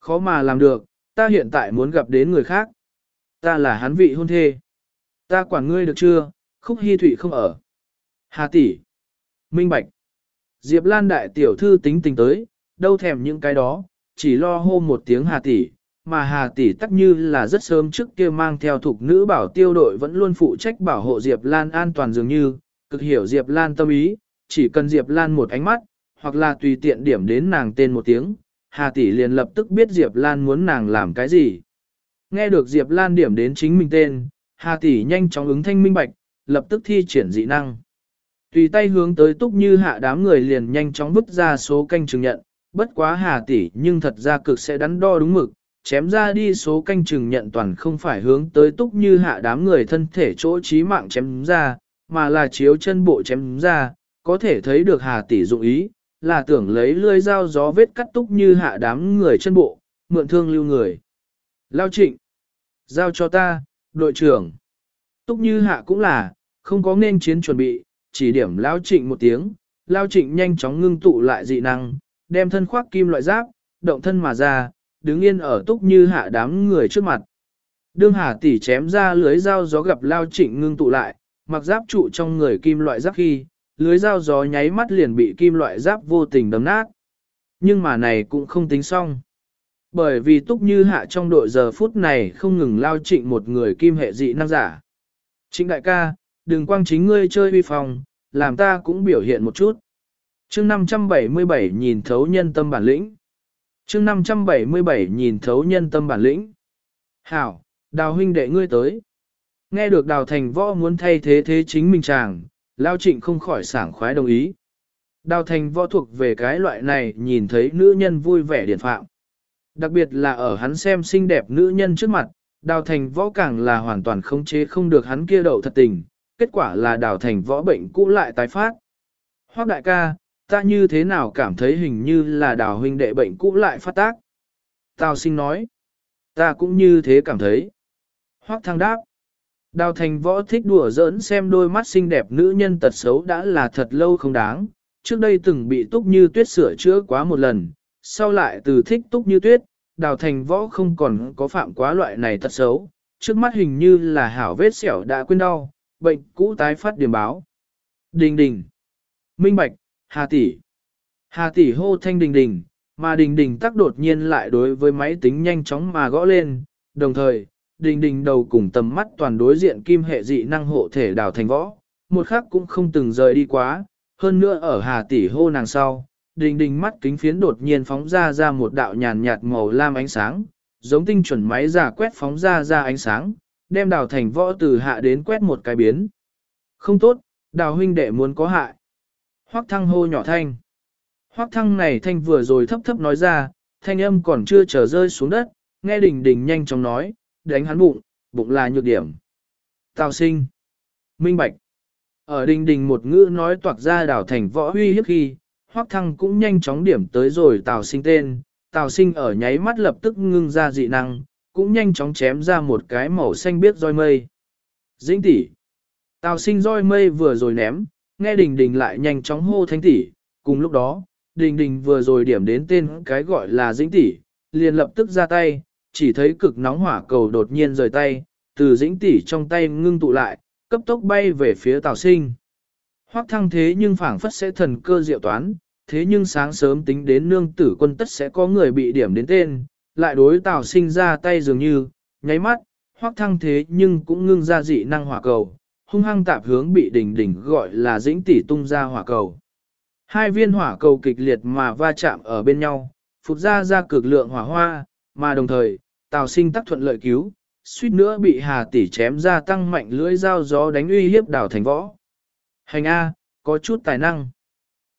Khó mà làm được, ta hiện tại muốn gặp đến người khác. Ta là hắn vị hôn thê. Ta quản ngươi được chưa, khúc hy thủy không ở. Hà tỷ. Minh Bạch. Diệp Lan đại tiểu thư tính tình tới, đâu thèm những cái đó, chỉ lo hô một tiếng Hà tỷ, mà Hà tỷ tắc như là rất sớm trước kia mang theo thuộc nữ bảo tiêu đội vẫn luôn phụ trách bảo hộ Diệp Lan an toàn dường như, cực hiểu Diệp Lan tâm ý, chỉ cần Diệp Lan một ánh mắt, hoặc là tùy tiện điểm đến nàng tên một tiếng, Hà tỷ liền lập tức biết Diệp Lan muốn nàng làm cái gì. Nghe được Diệp Lan điểm đến chính mình tên, Hà tỷ nhanh chóng ứng thanh minh bạch, lập tức thi triển dị năng. Tùy tay hướng tới túc như hạ đám người liền nhanh chóng vứt ra số canh chứng nhận, bất quá hà tỷ nhưng thật ra cực sẽ đắn đo đúng mực, chém ra đi số canh chừng nhận toàn không phải hướng tới túc như hạ đám người thân thể chỗ trí mạng chém ra, mà là chiếu chân bộ chém ra, có thể thấy được hà tỷ dụng ý, là tưởng lấy lưỡi dao gió vết cắt túc như hạ đám người chân bộ, mượn thương lưu người. Lao trịnh, giao cho ta, đội trưởng. Túc như hạ cũng là, không có nên chiến chuẩn bị, chỉ điểm Lao trịnh một tiếng, Lao trịnh nhanh chóng ngưng tụ lại dị năng, đem thân khoác kim loại giáp, động thân mà ra, đứng yên ở túc như hạ đám người trước mặt. Đương hà tỷ chém ra lưới dao gió gặp Lao trịnh ngưng tụ lại, mặc giáp trụ trong người kim loại giáp khi, lưới dao gió nháy mắt liền bị kim loại giáp vô tình đấm nát. Nhưng mà này cũng không tính xong. Bởi vì túc như hạ trong đội giờ phút này không ngừng lao trịnh một người kim hệ dị năng giả. Trịnh đại ca, đừng quang chính ngươi chơi uy phong, làm ta cũng biểu hiện một chút. chương 577 nhìn thấu nhân tâm bản lĩnh. chương 577 nhìn thấu nhân tâm bản lĩnh. Hảo, đào huynh đệ ngươi tới. Nghe được đào thành võ muốn thay thế thế chính mình chàng, lao trịnh không khỏi sảng khoái đồng ý. Đào thành võ thuộc về cái loại này nhìn thấy nữ nhân vui vẻ điển phạm. Đặc biệt là ở hắn xem xinh đẹp nữ nhân trước mặt, đào thành võ càng là hoàn toàn không chế không được hắn kia đậu thật tình, kết quả là đào thành võ bệnh cũ lại tái phát. Hoác đại ca, ta như thế nào cảm thấy hình như là đào huynh đệ bệnh cũ lại phát tác. Tào sinh nói, ta cũng như thế cảm thấy. Hoác thăng đáp, đào thành võ thích đùa giỡn xem đôi mắt xinh đẹp nữ nhân tật xấu đã là thật lâu không đáng, trước đây từng bị túc như tuyết sửa chữa quá một lần, sau lại từ thích túc như tuyết, đào thành võ không còn có phạm quá loại này tật xấu, trước mắt hình như là hảo vết sẹo đã quên đau, bệnh cũ tái phát điểm báo. Đình đình. Minh Bạch, Hà Tỷ. Hà Tỷ hô thanh đình đình, mà đình đình tắc đột nhiên lại đối với máy tính nhanh chóng mà gõ lên, đồng thời, đình đình đầu cùng tầm mắt toàn đối diện kim hệ dị năng hộ thể đào thành võ, một khắc cũng không từng rời đi quá, hơn nữa ở Hà Tỷ hô nàng sau. Đình đình mắt kính phiến đột nhiên phóng ra ra một đạo nhàn nhạt màu lam ánh sáng, giống tinh chuẩn máy giả quét phóng ra ra ánh sáng, đem đào thành võ từ hạ đến quét một cái biến. Không tốt, đào huynh đệ muốn có hại. Hoác thăng hô nhỏ thanh. Hoác thăng này thanh vừa rồi thấp thấp nói ra, thanh âm còn chưa trở rơi xuống đất, nghe đình đình nhanh chóng nói, đánh hắn bụng, bụng là nhược điểm. Tào sinh. Minh bạch. Ở đình đình một ngữ nói toạc ra đảo thành võ huy hiếp khi, hoác thăng cũng nhanh chóng điểm tới rồi tào sinh tên, tào sinh ở nháy mắt lập tức ngưng ra dị năng, cũng nhanh chóng chém ra một cái màu xanh biết roi mây. Dĩnh tỷ. Tào sinh roi mây vừa rồi ném, nghe đình đình lại nhanh chóng hô thánh tỷ, cùng lúc đó, đình đình vừa rồi điểm đến tên cái gọi là dĩnh tỷ, liền lập tức ra tay, chỉ thấy cực nóng hỏa cầu đột nhiên rời tay, từ dĩnh tỷ trong tay ngưng tụ lại, cấp tốc bay về phía tào sinh. Hoắc thăng thế nhưng phảng phất sẽ thần cơ diệu toán, thế nhưng sáng sớm tính đến nương tử quân tất sẽ có người bị điểm đến tên, lại đối tào sinh ra tay dường như, nháy mắt, hoác thăng thế nhưng cũng ngưng ra dị năng hỏa cầu, hung hăng tạp hướng bị đỉnh đỉnh gọi là dĩnh tỷ tung ra hỏa cầu. Hai viên hỏa cầu kịch liệt mà va chạm ở bên nhau, phục ra ra cực lượng hỏa hoa, mà đồng thời, tào sinh tắc thuận lợi cứu, suýt nữa bị hà tỷ chém ra tăng mạnh lưỡi dao gió đánh uy hiếp đảo thành võ. Hành A, có chút tài năng.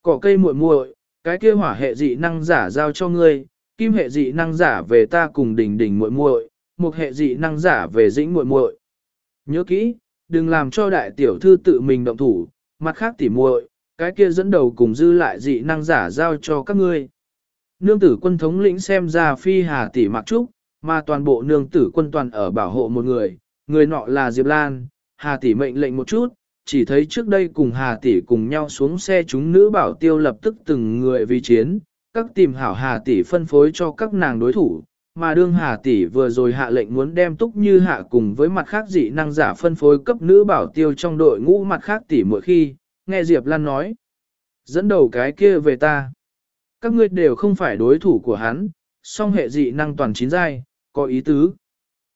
Cỏ cây muội muội, cái kia hỏa hệ dị năng giả giao cho ngươi, kim hệ dị năng giả về ta cùng đỉnh đỉnh muội muội, một hệ dị năng giả về dĩnh muội muội. Nhớ kỹ, đừng làm cho đại tiểu thư tự mình động thủ, mặt khác tỉ muội, cái kia dẫn đầu cùng dư lại dị năng giả giao cho các ngươi. Nương tử quân thống lĩnh xem ra phi hà tỷ mặc trúc, mà toàn bộ nương tử quân toàn ở bảo hộ một người, người nọ là Diệp Lan, Hà tỷ mệnh lệnh một chút, chỉ thấy trước đây cùng Hà tỷ cùng nhau xuống xe chúng nữ bảo tiêu lập tức từng người vì chiến, các tìm hảo Hà tỷ phân phối cho các nàng đối thủ, mà đương Hà tỷ vừa rồi hạ lệnh muốn đem túc như hạ cùng với mặt khác dị năng giả phân phối cấp nữ bảo tiêu trong đội ngũ mặt khác tỷ mỗi khi, nghe Diệp Lan nói. Dẫn đầu cái kia về ta. Các ngươi đều không phải đối thủ của hắn, song hệ dị năng toàn chín giai, có ý tứ.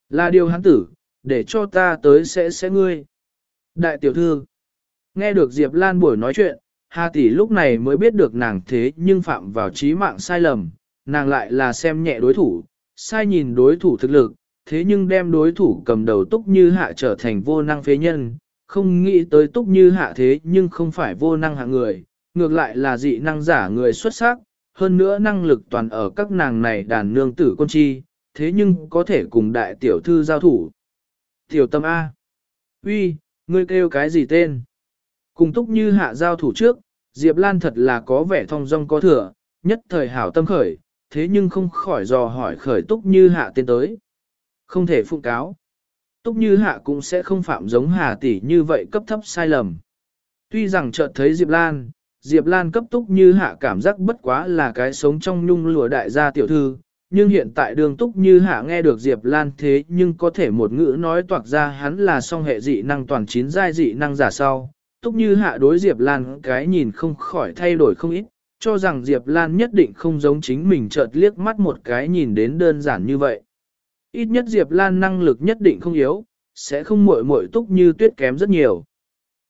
Là điều hắn tử, để cho ta tới sẽ sẽ ngươi. Đại tiểu thư, nghe được Diệp Lan buổi nói chuyện, Hà tỷ lúc này mới biết được nàng thế nhưng phạm vào trí mạng sai lầm, nàng lại là xem nhẹ đối thủ, sai nhìn đối thủ thực lực, thế nhưng đem đối thủ cầm đầu túc như hạ trở thành vô năng phế nhân, không nghĩ tới túc như hạ thế nhưng không phải vô năng hạ người, ngược lại là dị năng giả người xuất sắc, hơn nữa năng lực toàn ở các nàng này đàn nương tử quân chi, thế nhưng có thể cùng đại tiểu thư giao thủ. Tiểu tâm A. uy, ngươi kêu cái gì tên? Cùng túc như hạ giao thủ trước, Diệp Lan thật là có vẻ thong dong có thừa, nhất thời hảo tâm khởi, thế nhưng không khỏi dò hỏi khởi túc như hạ tiến tới. Không thể phụ cáo. Túc như hạ cũng sẽ không phạm giống hà tỷ như vậy cấp thấp sai lầm. Tuy rằng chợt thấy Diệp Lan, Diệp Lan cấp túc như hạ cảm giác bất quá là cái sống trong nhung lụa đại gia tiểu thư, nhưng hiện tại đường túc như hạ nghe được Diệp Lan thế nhưng có thể một ngữ nói toạc ra hắn là song hệ dị năng toàn chín giai dị năng giả sau. Túc như hạ đối Diệp Lan cái nhìn không khỏi thay đổi không ít, cho rằng Diệp Lan nhất định không giống chính mình chợt liếc mắt một cái nhìn đến đơn giản như vậy. Ít nhất Diệp Lan năng lực nhất định không yếu, sẽ không muội muội túc như tuyết kém rất nhiều.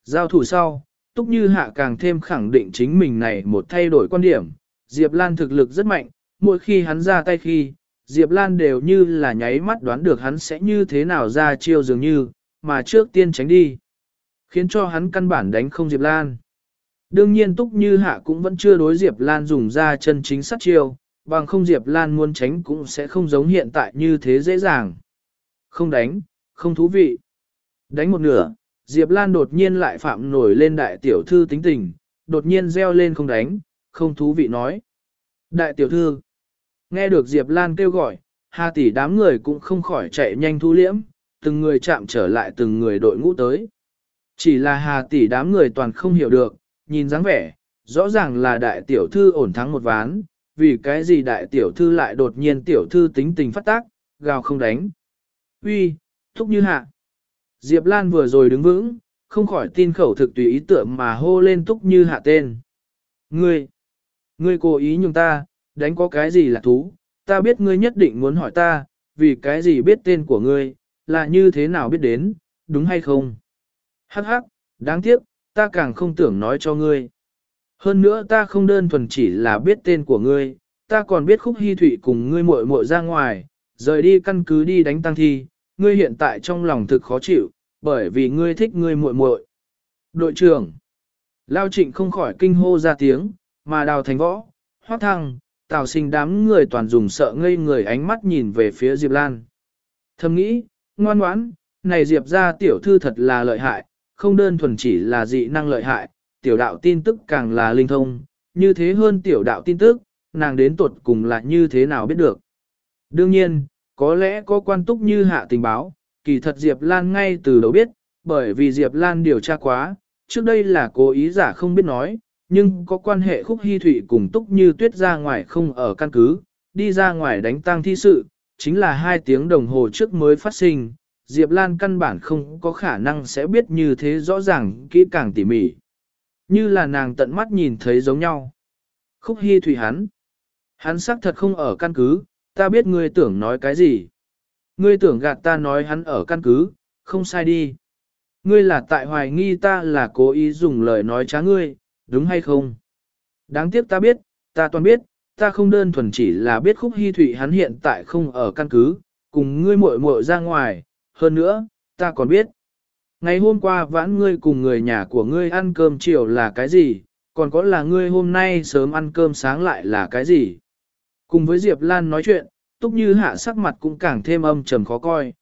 Giao thủ sau, túc như hạ càng thêm khẳng định chính mình này một thay đổi quan điểm, Diệp Lan thực lực rất mạnh, mỗi khi hắn ra tay khi, Diệp Lan đều như là nháy mắt đoán được hắn sẽ như thế nào ra chiêu dường như, mà trước tiên tránh đi. Khiến cho hắn căn bản đánh không Diệp Lan. Đương nhiên Túc Như Hạ cũng vẫn chưa đối Diệp Lan dùng ra chân chính sát chiêu, bằng không Diệp Lan muốn tránh cũng sẽ không giống hiện tại như thế dễ dàng. Không đánh, không thú vị. Đánh một nửa, Diệp Lan đột nhiên lại phạm nổi lên đại tiểu thư tính tình, đột nhiên reo lên không đánh, không thú vị nói. Đại tiểu thư, nghe được Diệp Lan kêu gọi, Hà tỷ đám người cũng không khỏi chạy nhanh thu liễm, từng người chạm trở lại từng người đội ngũ tới. Chỉ là Hà tỷ đám người toàn không hiểu được, nhìn dáng vẻ, rõ ràng là đại tiểu thư ổn thắng một ván, vì cái gì đại tiểu thư lại đột nhiên tiểu thư tính tình phát tác, gào không đánh. Uy, thúc như hạ. Diệp Lan vừa rồi đứng vững, không khỏi tin khẩu thực tùy ý tưởng mà hô lên túc như hạ tên. Ngươi, ngươi cố ý nhường ta, đánh có cái gì là thú, ta biết ngươi nhất định muốn hỏi ta, vì cái gì biết tên của ngươi, là như thế nào biết đến, đúng hay không? Hắc hắc, đáng tiếc, ta càng không tưởng nói cho ngươi. Hơn nữa ta không đơn thuần chỉ là biết tên của ngươi, ta còn biết khúc hy thụy cùng ngươi muội muội ra ngoài, rời đi căn cứ đi đánh tăng thi, ngươi hiện tại trong lòng thực khó chịu, bởi vì ngươi thích ngươi muội muội. Đội trưởng, Lao Trịnh không khỏi kinh hô ra tiếng, mà đào thành võ, hoác thăng, tào sinh đám người toàn dùng sợ ngây người ánh mắt nhìn về phía Diệp Lan. Thầm nghĩ, ngoan ngoãn, này Diệp ra tiểu thư thật là lợi hại, không đơn thuần chỉ là dị năng lợi hại, tiểu đạo tin tức càng là linh thông, như thế hơn tiểu đạo tin tức, nàng đến tuột cùng là như thế nào biết được. Đương nhiên, có lẽ có quan túc như hạ tình báo, kỳ thật Diệp Lan ngay từ đầu biết, bởi vì Diệp Lan điều tra quá, trước đây là cố ý giả không biết nói, nhưng có quan hệ khúc hy thủy cùng túc như tuyết ra ngoài không ở căn cứ, đi ra ngoài đánh tang thi sự, chính là hai tiếng đồng hồ trước mới phát sinh, Diệp Lan căn bản không có khả năng sẽ biết như thế rõ ràng kỹ càng tỉ mỉ. Như là nàng tận mắt nhìn thấy giống nhau. Khúc Hi Thủy hắn. Hắn xác thật không ở căn cứ, ta biết ngươi tưởng nói cái gì. Ngươi tưởng gạt ta nói hắn ở căn cứ, không sai đi. Ngươi là tại hoài nghi ta là cố ý dùng lời nói trá ngươi, đúng hay không? Đáng tiếc ta biết, ta toàn biết, ta không đơn thuần chỉ là biết khúc hy thủy hắn hiện tại không ở căn cứ, cùng ngươi muội muội ra ngoài, hơn nữa, ta còn biết. Ngày hôm qua vãn ngươi cùng người nhà của ngươi ăn cơm chiều là cái gì, còn có là ngươi hôm nay sớm ăn cơm sáng lại là cái gì. Cùng với Diệp Lan nói chuyện, túc như hạ sắc mặt cũng càng thêm âm trầm khó coi.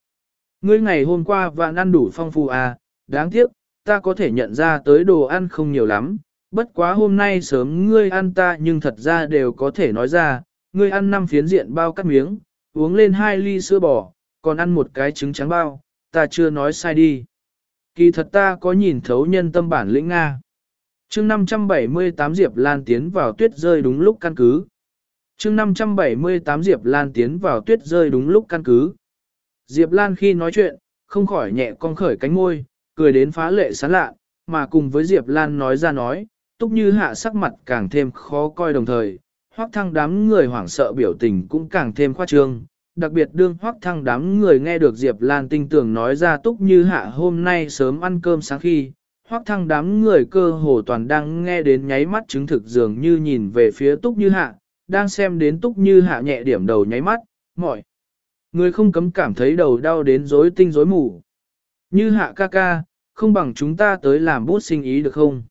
Ngươi ngày hôm qua vãn ăn đủ phong phú à, đáng tiếc, ta có thể nhận ra tới đồ ăn không nhiều lắm, bất quá hôm nay sớm ngươi ăn ta nhưng thật ra đều có thể nói ra, ngươi ăn năm phiến diện bao cắt miếng, uống lên hai ly sữa bò, còn ăn một cái trứng trắng bao, ta chưa nói sai đi. Kỳ thật ta có nhìn thấu nhân tâm bản lĩnh Nga. chương 578 Diệp Lan tiến vào tuyết rơi đúng lúc căn cứ. chương 578 Diệp Lan tiến vào tuyết rơi đúng lúc căn cứ. Diệp Lan khi nói chuyện, không khỏi nhẹ con khởi cánh môi, cười đến phá lệ sán lạ, mà cùng với Diệp Lan nói ra nói, túc như hạ sắc mặt càng thêm khó coi đồng thời, hoác thăng đám người hoảng sợ biểu tình cũng càng thêm khoa trương. Đặc biệt đương hoác thăng đám người nghe được Diệp Lan tinh tưởng nói ra túc như hạ hôm nay sớm ăn cơm sáng khi, hoác thăng đám người cơ hồ toàn đang nghe đến nháy mắt chứng thực dường như nhìn về phía túc như hạ, đang xem đến túc như hạ nhẹ điểm đầu nháy mắt, mọi người không cấm cảm thấy đầu đau đến rối tinh rối mù. Như hạ ca ca, không bằng chúng ta tới làm bút sinh ý được không?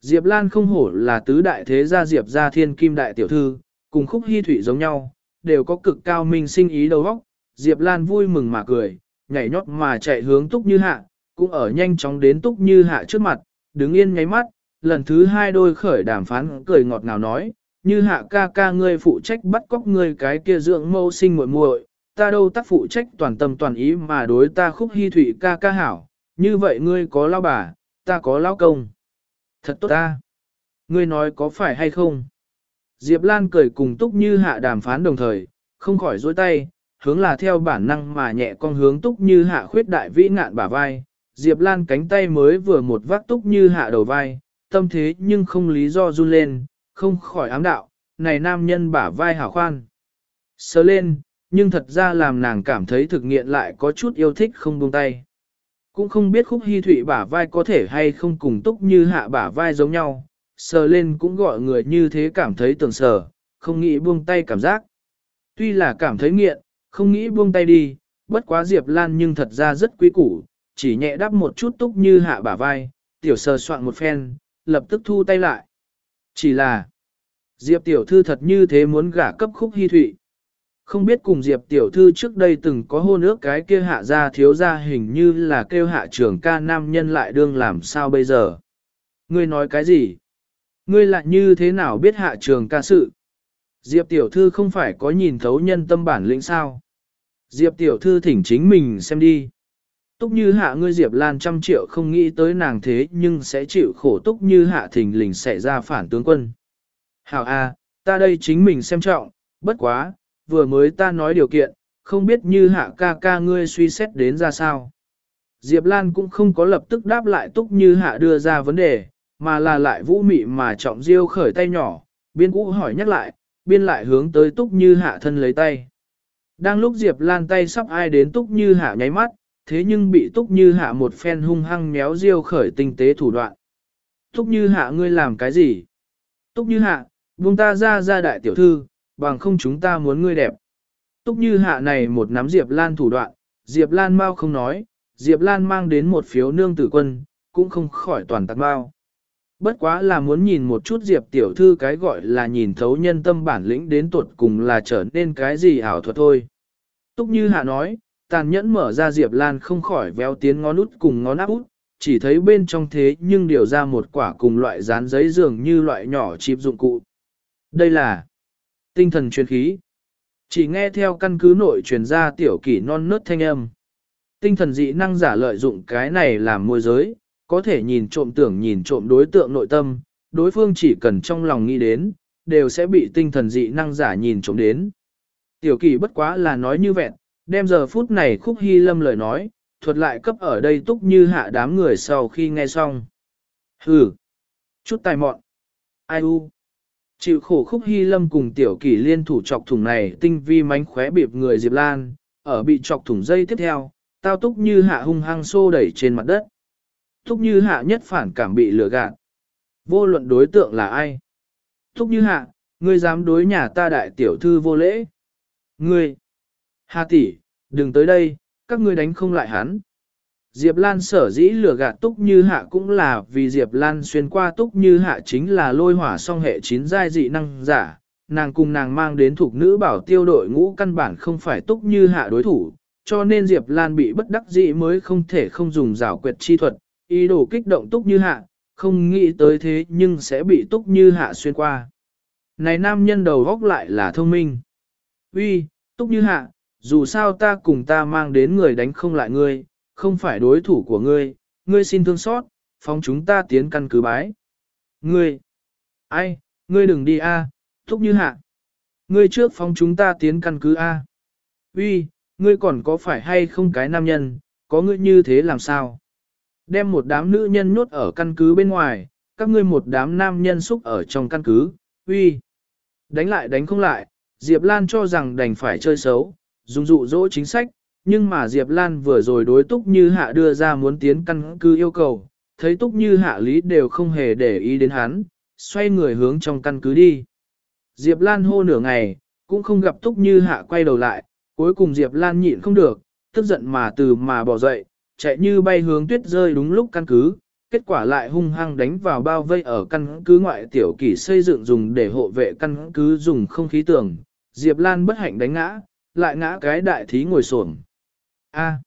Diệp Lan không hổ là tứ đại thế gia Diệp gia thiên kim đại tiểu thư, cùng khúc hy thủy giống nhau, đều có cực cao minh sinh ý đầu óc. Diệp Lan vui mừng mà cười, nhảy nhót mà chạy hướng túc như hạ, cũng ở nhanh chóng đến túc như hạ trước mặt, đứng yên nháy mắt, lần thứ hai đôi khởi đàm phán cười ngọt ngào nói, như hạ ca ca ngươi phụ trách bắt cóc ngươi cái kia dưỡng mâu sinh muội muội, ta đâu tác phụ trách toàn tâm toàn ý mà đối ta khúc hy thủy ca ca hảo, như vậy ngươi có lao bà, ta có lao công. Thật tốt ta. Ngươi nói có phải hay không? Diệp Lan cười cùng Túc Như Hạ đàm phán đồng thời, không khỏi dối tay, hướng là theo bản năng mà nhẹ con hướng Túc Như Hạ khuyết đại vĩ ngạn bả vai. Diệp Lan cánh tay mới vừa một vác Túc Như Hạ đầu vai, tâm thế nhưng không lý do run lên, không khỏi ám đạo, này nam nhân bả vai hảo khoan. Sớ lên, nhưng thật ra làm nàng cảm thấy thực nghiện lại có chút yêu thích không buông tay. Cũng không biết khúc hy thụy bả vai có thể hay không cùng túc như hạ bả vai giống nhau, sờ lên cũng gọi người như thế cảm thấy tưởng sờ, không nghĩ buông tay cảm giác. Tuy là cảm thấy nghiện, không nghĩ buông tay đi, bất quá Diệp Lan nhưng thật ra rất quý củ, chỉ nhẹ đắp một chút túc như hạ bả vai, tiểu sờ soạn một phen, lập tức thu tay lại. Chỉ là, Diệp tiểu thư thật như thế muốn gả cấp khúc hy thụy. Không biết cùng Diệp tiểu thư trước đây từng có hôn ước cái kia hạ ra thiếu ra hình như là kêu hạ trưởng ca nam nhân lại đương làm sao bây giờ. Ngươi nói cái gì? Ngươi lại như thế nào biết hạ trường ca sự? Diệp tiểu thư không phải có nhìn thấu nhân tâm bản lĩnh sao? Diệp tiểu thư thỉnh chính mình xem đi. Túc như hạ ngươi Diệp Lan trăm triệu không nghĩ tới nàng thế nhưng sẽ chịu khổ túc như hạ thỉnh lình sẽ ra phản tướng quân. Hảo A, ta đây chính mình xem trọng, bất quá, vừa mới ta nói điều kiện, không biết như hạ ca ca ngươi suy xét đến ra sao. Diệp Lan cũng không có lập tức đáp lại túc như hạ đưa ra vấn đề, mà là lại vũ mị mà trọng diêu khởi tay nhỏ, biên cũ hỏi nhắc lại, biên lại hướng tới túc như hạ thân lấy tay. Đang lúc Diệp Lan tay sắp ai đến túc như hạ nháy mắt, thế nhưng bị túc như hạ một phen hung hăng méo diêu khởi tinh tế thủ đoạn. Túc như hạ ngươi làm cái gì? Túc như hạ, buông ta ra ra đại tiểu thư, bằng không chúng ta muốn ngươi đẹp. Túc như hạ này một nắm Diệp Lan thủ đoạn, Diệp Lan mau không nói, Diệp Lan mang đến một phiếu nương tử quân, cũng không khỏi toàn tạc bao. Bất quá là muốn nhìn một chút Diệp tiểu thư cái gọi là nhìn thấu nhân tâm bản lĩnh đến tuột cùng là trở nên cái gì ảo thuật thôi. Túc như hạ nói, tàn nhẫn mở ra Diệp Lan không khỏi véo tiến ngón út cùng ngón áp út, chỉ thấy bên trong thế nhưng điều ra một quả cùng loại dán giấy dường như loại nhỏ chip dụng cụ. Đây là Tinh thần truyền khí. Chỉ nghe theo căn cứ nội truyền ra tiểu kỷ non nớt thanh âm. Tinh thần dị năng giả lợi dụng cái này làm môi giới, có thể nhìn trộm tưởng nhìn trộm đối tượng nội tâm, đối phương chỉ cần trong lòng nghĩ đến, đều sẽ bị tinh thần dị năng giả nhìn trộm đến. Tiểu kỳ bất quá là nói như vẹn, đem giờ phút này khúc hy lâm lời nói, thuật lại cấp ở đây túc như hạ đám người sau khi nghe xong. Hừ, chút tài mọn, ai u, Chịu khổ khúc hy lâm cùng tiểu kỳ liên thủ chọc thủng này tinh vi mánh khóe bịp người Diệp Lan, ở bị chọc thủng dây tiếp theo, tao túc như hạ hung hăng xô đẩy trên mặt đất. Túc như hạ nhất phản cảm bị lừa gạt. Vô luận đối tượng là ai? Túc như hạ, ngươi dám đối nhà ta đại tiểu thư vô lễ. Ngươi! Hà tỷ, đừng tới đây, các ngươi đánh không lại hắn. Diệp Lan sở dĩ lừa gạt túc như hạ cũng là vì Diệp Lan xuyên qua túc như hạ chính là lôi hỏa song hệ chín giai dị năng giả, nàng cùng nàng mang đến thuộc nữ bảo tiêu đội ngũ căn bản không phải túc như hạ đối thủ, cho nên Diệp Lan bị bất đắc dĩ mới không thể không dùng rào quyệt chi thuật, ý đồ kích động túc như hạ, không nghĩ tới thế nhưng sẽ bị túc như hạ xuyên qua. Này nam nhân đầu góc lại là thông minh. Uy, túc như hạ, dù sao ta cùng ta mang đến người đánh không lại ngươi, không phải đối thủ của ngươi, ngươi xin thương xót, phóng chúng ta tiến căn cứ bái. Ngươi, ai, ngươi đừng đi a, à, như hạ. Ngươi trước phóng chúng ta tiến căn cứ a. Uy, ngươi còn có phải hay không cái nam nhân, có ngươi như thế làm sao? Đem một đám nữ nhân nhốt ở căn cứ bên ngoài, các ngươi một đám nam nhân xúc ở trong căn cứ, uy. Đánh lại đánh không lại, Diệp Lan cho rằng đành phải chơi xấu, dùng dụ dỗ chính sách, nhưng mà Diệp Lan vừa rồi đối Túc Như Hạ đưa ra muốn tiến căn cứ yêu cầu, thấy Túc Như Hạ lý đều không hề để ý đến hắn, xoay người hướng trong căn cứ đi. Diệp Lan hô nửa ngày, cũng không gặp Túc Như Hạ quay đầu lại, cuối cùng Diệp Lan nhịn không được, tức giận mà từ mà bỏ dậy, chạy như bay hướng tuyết rơi đúng lúc căn cứ, kết quả lại hung hăng đánh vào bao vây ở căn cứ ngoại tiểu kỷ xây dựng dùng để hộ vệ căn cứ dùng không khí tường. Diệp Lan bất hạnh đánh ngã, lại ngã cái đại thí ngồi xổm. A,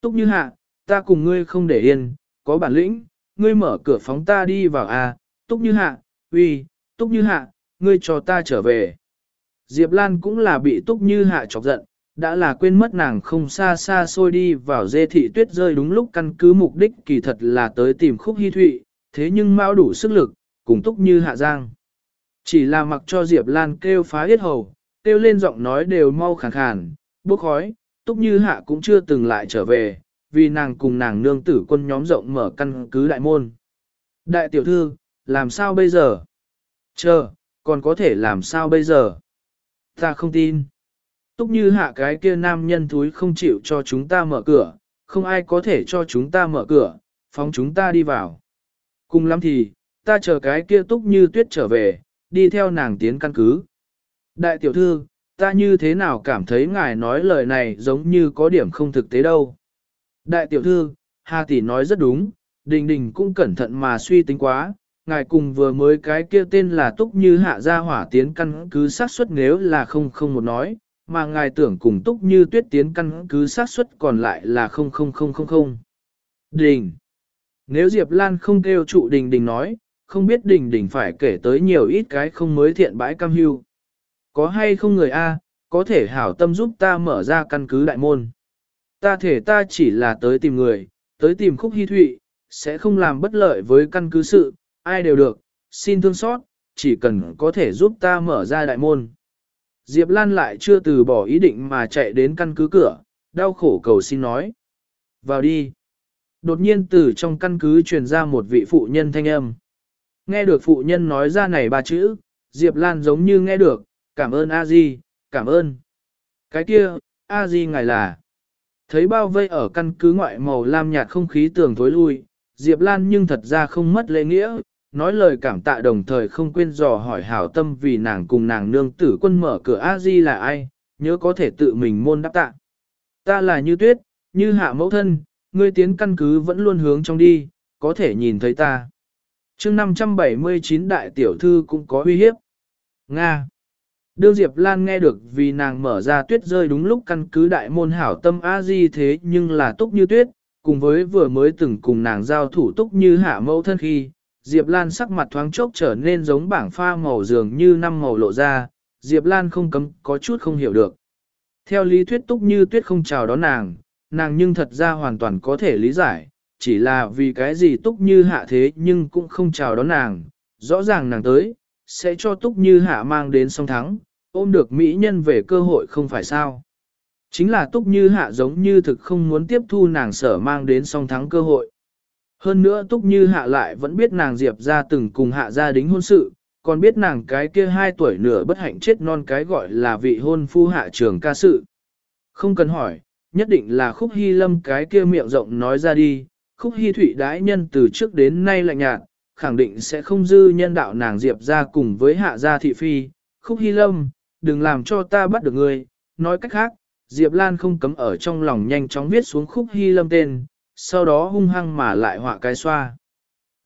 Túc Như Hạ, ta cùng ngươi không để yên, có bản lĩnh, ngươi mở cửa phóng ta đi vào a. Túc Như Hạ, uy, Túc Như Hạ, ngươi cho ta trở về. Diệp Lan cũng là bị Túc Như Hạ chọc giận, đã là quên mất nàng không xa xa xôi đi vào dê thị tuyết rơi đúng lúc căn cứ mục đích kỳ thật là tới tìm khúc hy thụy, thế nhưng mau đủ sức lực, cùng túc như hạ giang. Chỉ là mặc cho Diệp Lan kêu phá hết hầu, kêu lên giọng nói đều mau khàn khàn, bốc khói, túc như hạ cũng chưa từng lại trở về, vì nàng cùng nàng nương tử quân nhóm rộng mở căn cứ đại môn. Đại tiểu thư, làm sao bây giờ? Chờ, còn có thể làm sao bây giờ? Ta không tin. Túc như hạ cái kia nam nhân thúi không chịu cho chúng ta mở cửa, không ai có thể cho chúng ta mở cửa, phóng chúng ta đi vào. Cùng lắm thì, ta chờ cái kia túc như tuyết trở về, đi theo nàng tiến căn cứ. Đại tiểu thư, ta như thế nào cảm thấy ngài nói lời này giống như có điểm không thực tế đâu. Đại tiểu thư, Hà tỷ nói rất đúng, đình đình cũng cẩn thận mà suy tính quá, ngài cùng vừa mới cái kia tên là túc như hạ gia hỏa tiến căn cứ xác suất nếu là không không một nói, mà ngài tưởng cùng túc như tuyết tiến căn cứ xác suất còn lại là không không không không không. Đình. Nếu Diệp Lan không kêu trụ đình đình nói, không biết đình đình phải kể tới nhiều ít cái không mới thiện bãi cam hưu. Có hay không người A, có thể hảo tâm giúp ta mở ra căn cứ đại môn. Ta thể ta chỉ là tới tìm người, tới tìm khúc hy thụy, sẽ không làm bất lợi với căn cứ sự, ai đều được, xin thương xót, chỉ cần có thể giúp ta mở ra đại môn. Diệp Lan lại chưa từ bỏ ý định mà chạy đến căn cứ cửa, đau khổ cầu xin nói. Vào đi. Đột nhiên từ trong căn cứ truyền ra một vị phụ nhân thanh âm. Nghe được phụ nhân nói ra này ba chữ, Diệp Lan giống như nghe được, cảm ơn A Di, cảm ơn. Cái kia, A Di ngài là. Thấy bao vây ở căn cứ ngoại màu lam nhạt không khí tường thối lui, Diệp Lan nhưng thật ra không mất lễ nghĩa, nói lời cảm tạ đồng thời không quên dò hỏi hảo tâm vì nàng cùng nàng nương tử quân mở cửa A-di là ai, nhớ có thể tự mình môn đáp tạ. Ta là như tuyết, như hạ mẫu thân, ngươi tiến căn cứ vẫn luôn hướng trong đi, có thể nhìn thấy ta. chương 579 đại tiểu thư cũng có uy hiếp. Nga. Đương Diệp Lan nghe được vì nàng mở ra tuyết rơi đúng lúc căn cứ đại môn hảo tâm A-di thế nhưng là túc như tuyết, cùng với vừa mới từng cùng nàng giao thủ túc như hạ mẫu thân khi, Diệp Lan sắc mặt thoáng chốc trở nên giống bảng pha màu dường như năm màu lộ ra, Diệp Lan không cấm có chút không hiểu được. Theo lý thuyết túc như tuyết không chào đón nàng, nàng nhưng thật ra hoàn toàn có thể lý giải, chỉ là vì cái gì túc như hạ thế nhưng cũng không chào đón nàng, rõ ràng nàng tới, sẽ cho túc như hạ mang đến song thắng, ôm được mỹ nhân về cơ hội không phải sao. Chính là túc như hạ giống như thực không muốn tiếp thu nàng sở mang đến song thắng cơ hội. Hơn nữa Túc Như Hạ lại vẫn biết nàng Diệp ra từng cùng Hạ gia đính hôn sự, còn biết nàng cái kia hai tuổi nửa bất hạnh chết non cái gọi là vị hôn phu hạ trường ca sự. Không cần hỏi, nhất định là khúc hy lâm cái kia miệng rộng nói ra đi, khúc hy thủy đãi nhân từ trước đến nay lạnh nhạt, khẳng định sẽ không dư nhân đạo nàng Diệp ra cùng với hạ gia thị phi. Khúc hy lâm, đừng làm cho ta bắt được ngươi, nói cách khác, Diệp Lan không cấm ở trong lòng nhanh chóng viết xuống khúc hy lâm tên, sau đó hung hăng mà lại họa cái xoa.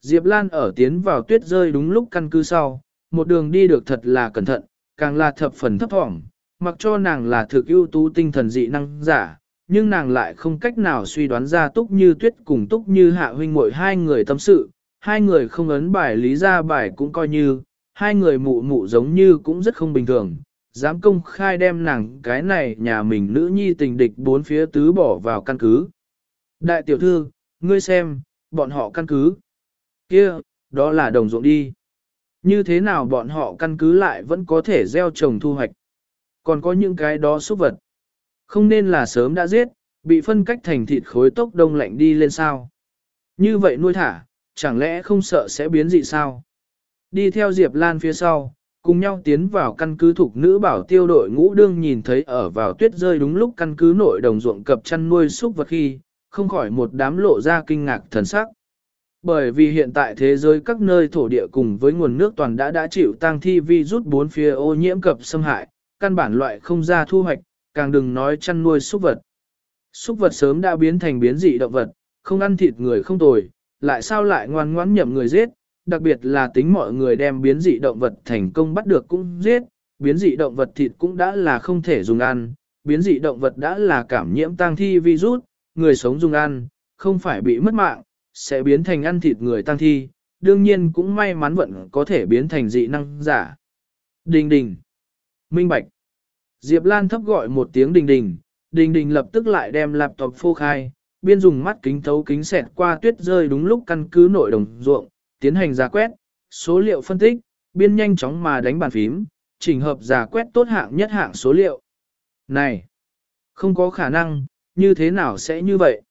Diệp Lan ở tiến vào tuyết rơi đúng lúc căn cứ sau, một đường đi được thật là cẩn thận, càng là thập phần thấp thỏm, mặc cho nàng là thực ưu tú tinh thần dị năng giả, nhưng nàng lại không cách nào suy đoán ra túc như tuyết cùng túc như hạ huynh muội hai người tâm sự, hai người không ấn bài lý ra bài cũng coi như, hai người mụ mụ giống như cũng rất không bình thường, dám công khai đem nàng cái này nhà mình nữ nhi tình địch bốn phía tứ bỏ vào căn cứ. Đại tiểu thư, ngươi xem, bọn họ căn cứ. kia đó là đồng ruộng đi. Như thế nào bọn họ căn cứ lại vẫn có thể gieo trồng thu hoạch. Còn có những cái đó xúc vật. Không nên là sớm đã giết, bị phân cách thành thịt khối tốc đông lạnh đi lên sao. Như vậy nuôi thả, chẳng lẽ không sợ sẽ biến dị sao? Đi theo Diệp Lan phía sau, cùng nhau tiến vào căn cứ thuộc nữ bảo tiêu đội ngũ đương nhìn thấy ở vào tuyết rơi đúng lúc căn cứ nội đồng ruộng cập chăn nuôi súc vật khi, không khỏi một đám lộ ra kinh ngạc thần sắc. Bởi vì hiện tại thế giới các nơi thổ địa cùng với nguồn nước toàn đã đã chịu tăng thi vi rút bốn phía ô nhiễm cập xâm hại, căn bản loại không ra thu hoạch, càng đừng nói chăn nuôi súc vật. Súc vật sớm đã biến thành biến dị động vật, không ăn thịt người không tồi, lại sao lại ngoan ngoãn nhậm người giết, đặc biệt là tính mọi người đem biến dị động vật thành công bắt được cũng giết, biến dị động vật thịt cũng đã là không thể dùng ăn, biến dị động vật đã là cảm nhiễm tăng thi virus, người sống dùng ăn, không phải bị mất mạng, sẽ biến thành ăn thịt người tăng thi, đương nhiên cũng may mắn vận có thể biến thành dị năng giả. Đình đình. Minh Bạch. Diệp Lan thấp gọi một tiếng đình đình, đình đình lập tức lại đem laptop phô khai, biên dùng mắt kính thấu kính xẹt qua tuyết rơi đúng lúc căn cứ nội đồng ruộng, tiến hành giả quét, số liệu phân tích, biên nhanh chóng mà đánh bàn phím, chỉnh hợp giả quét tốt hạng nhất hạng số liệu. Này, không có khả năng, như thế nào sẽ như vậy?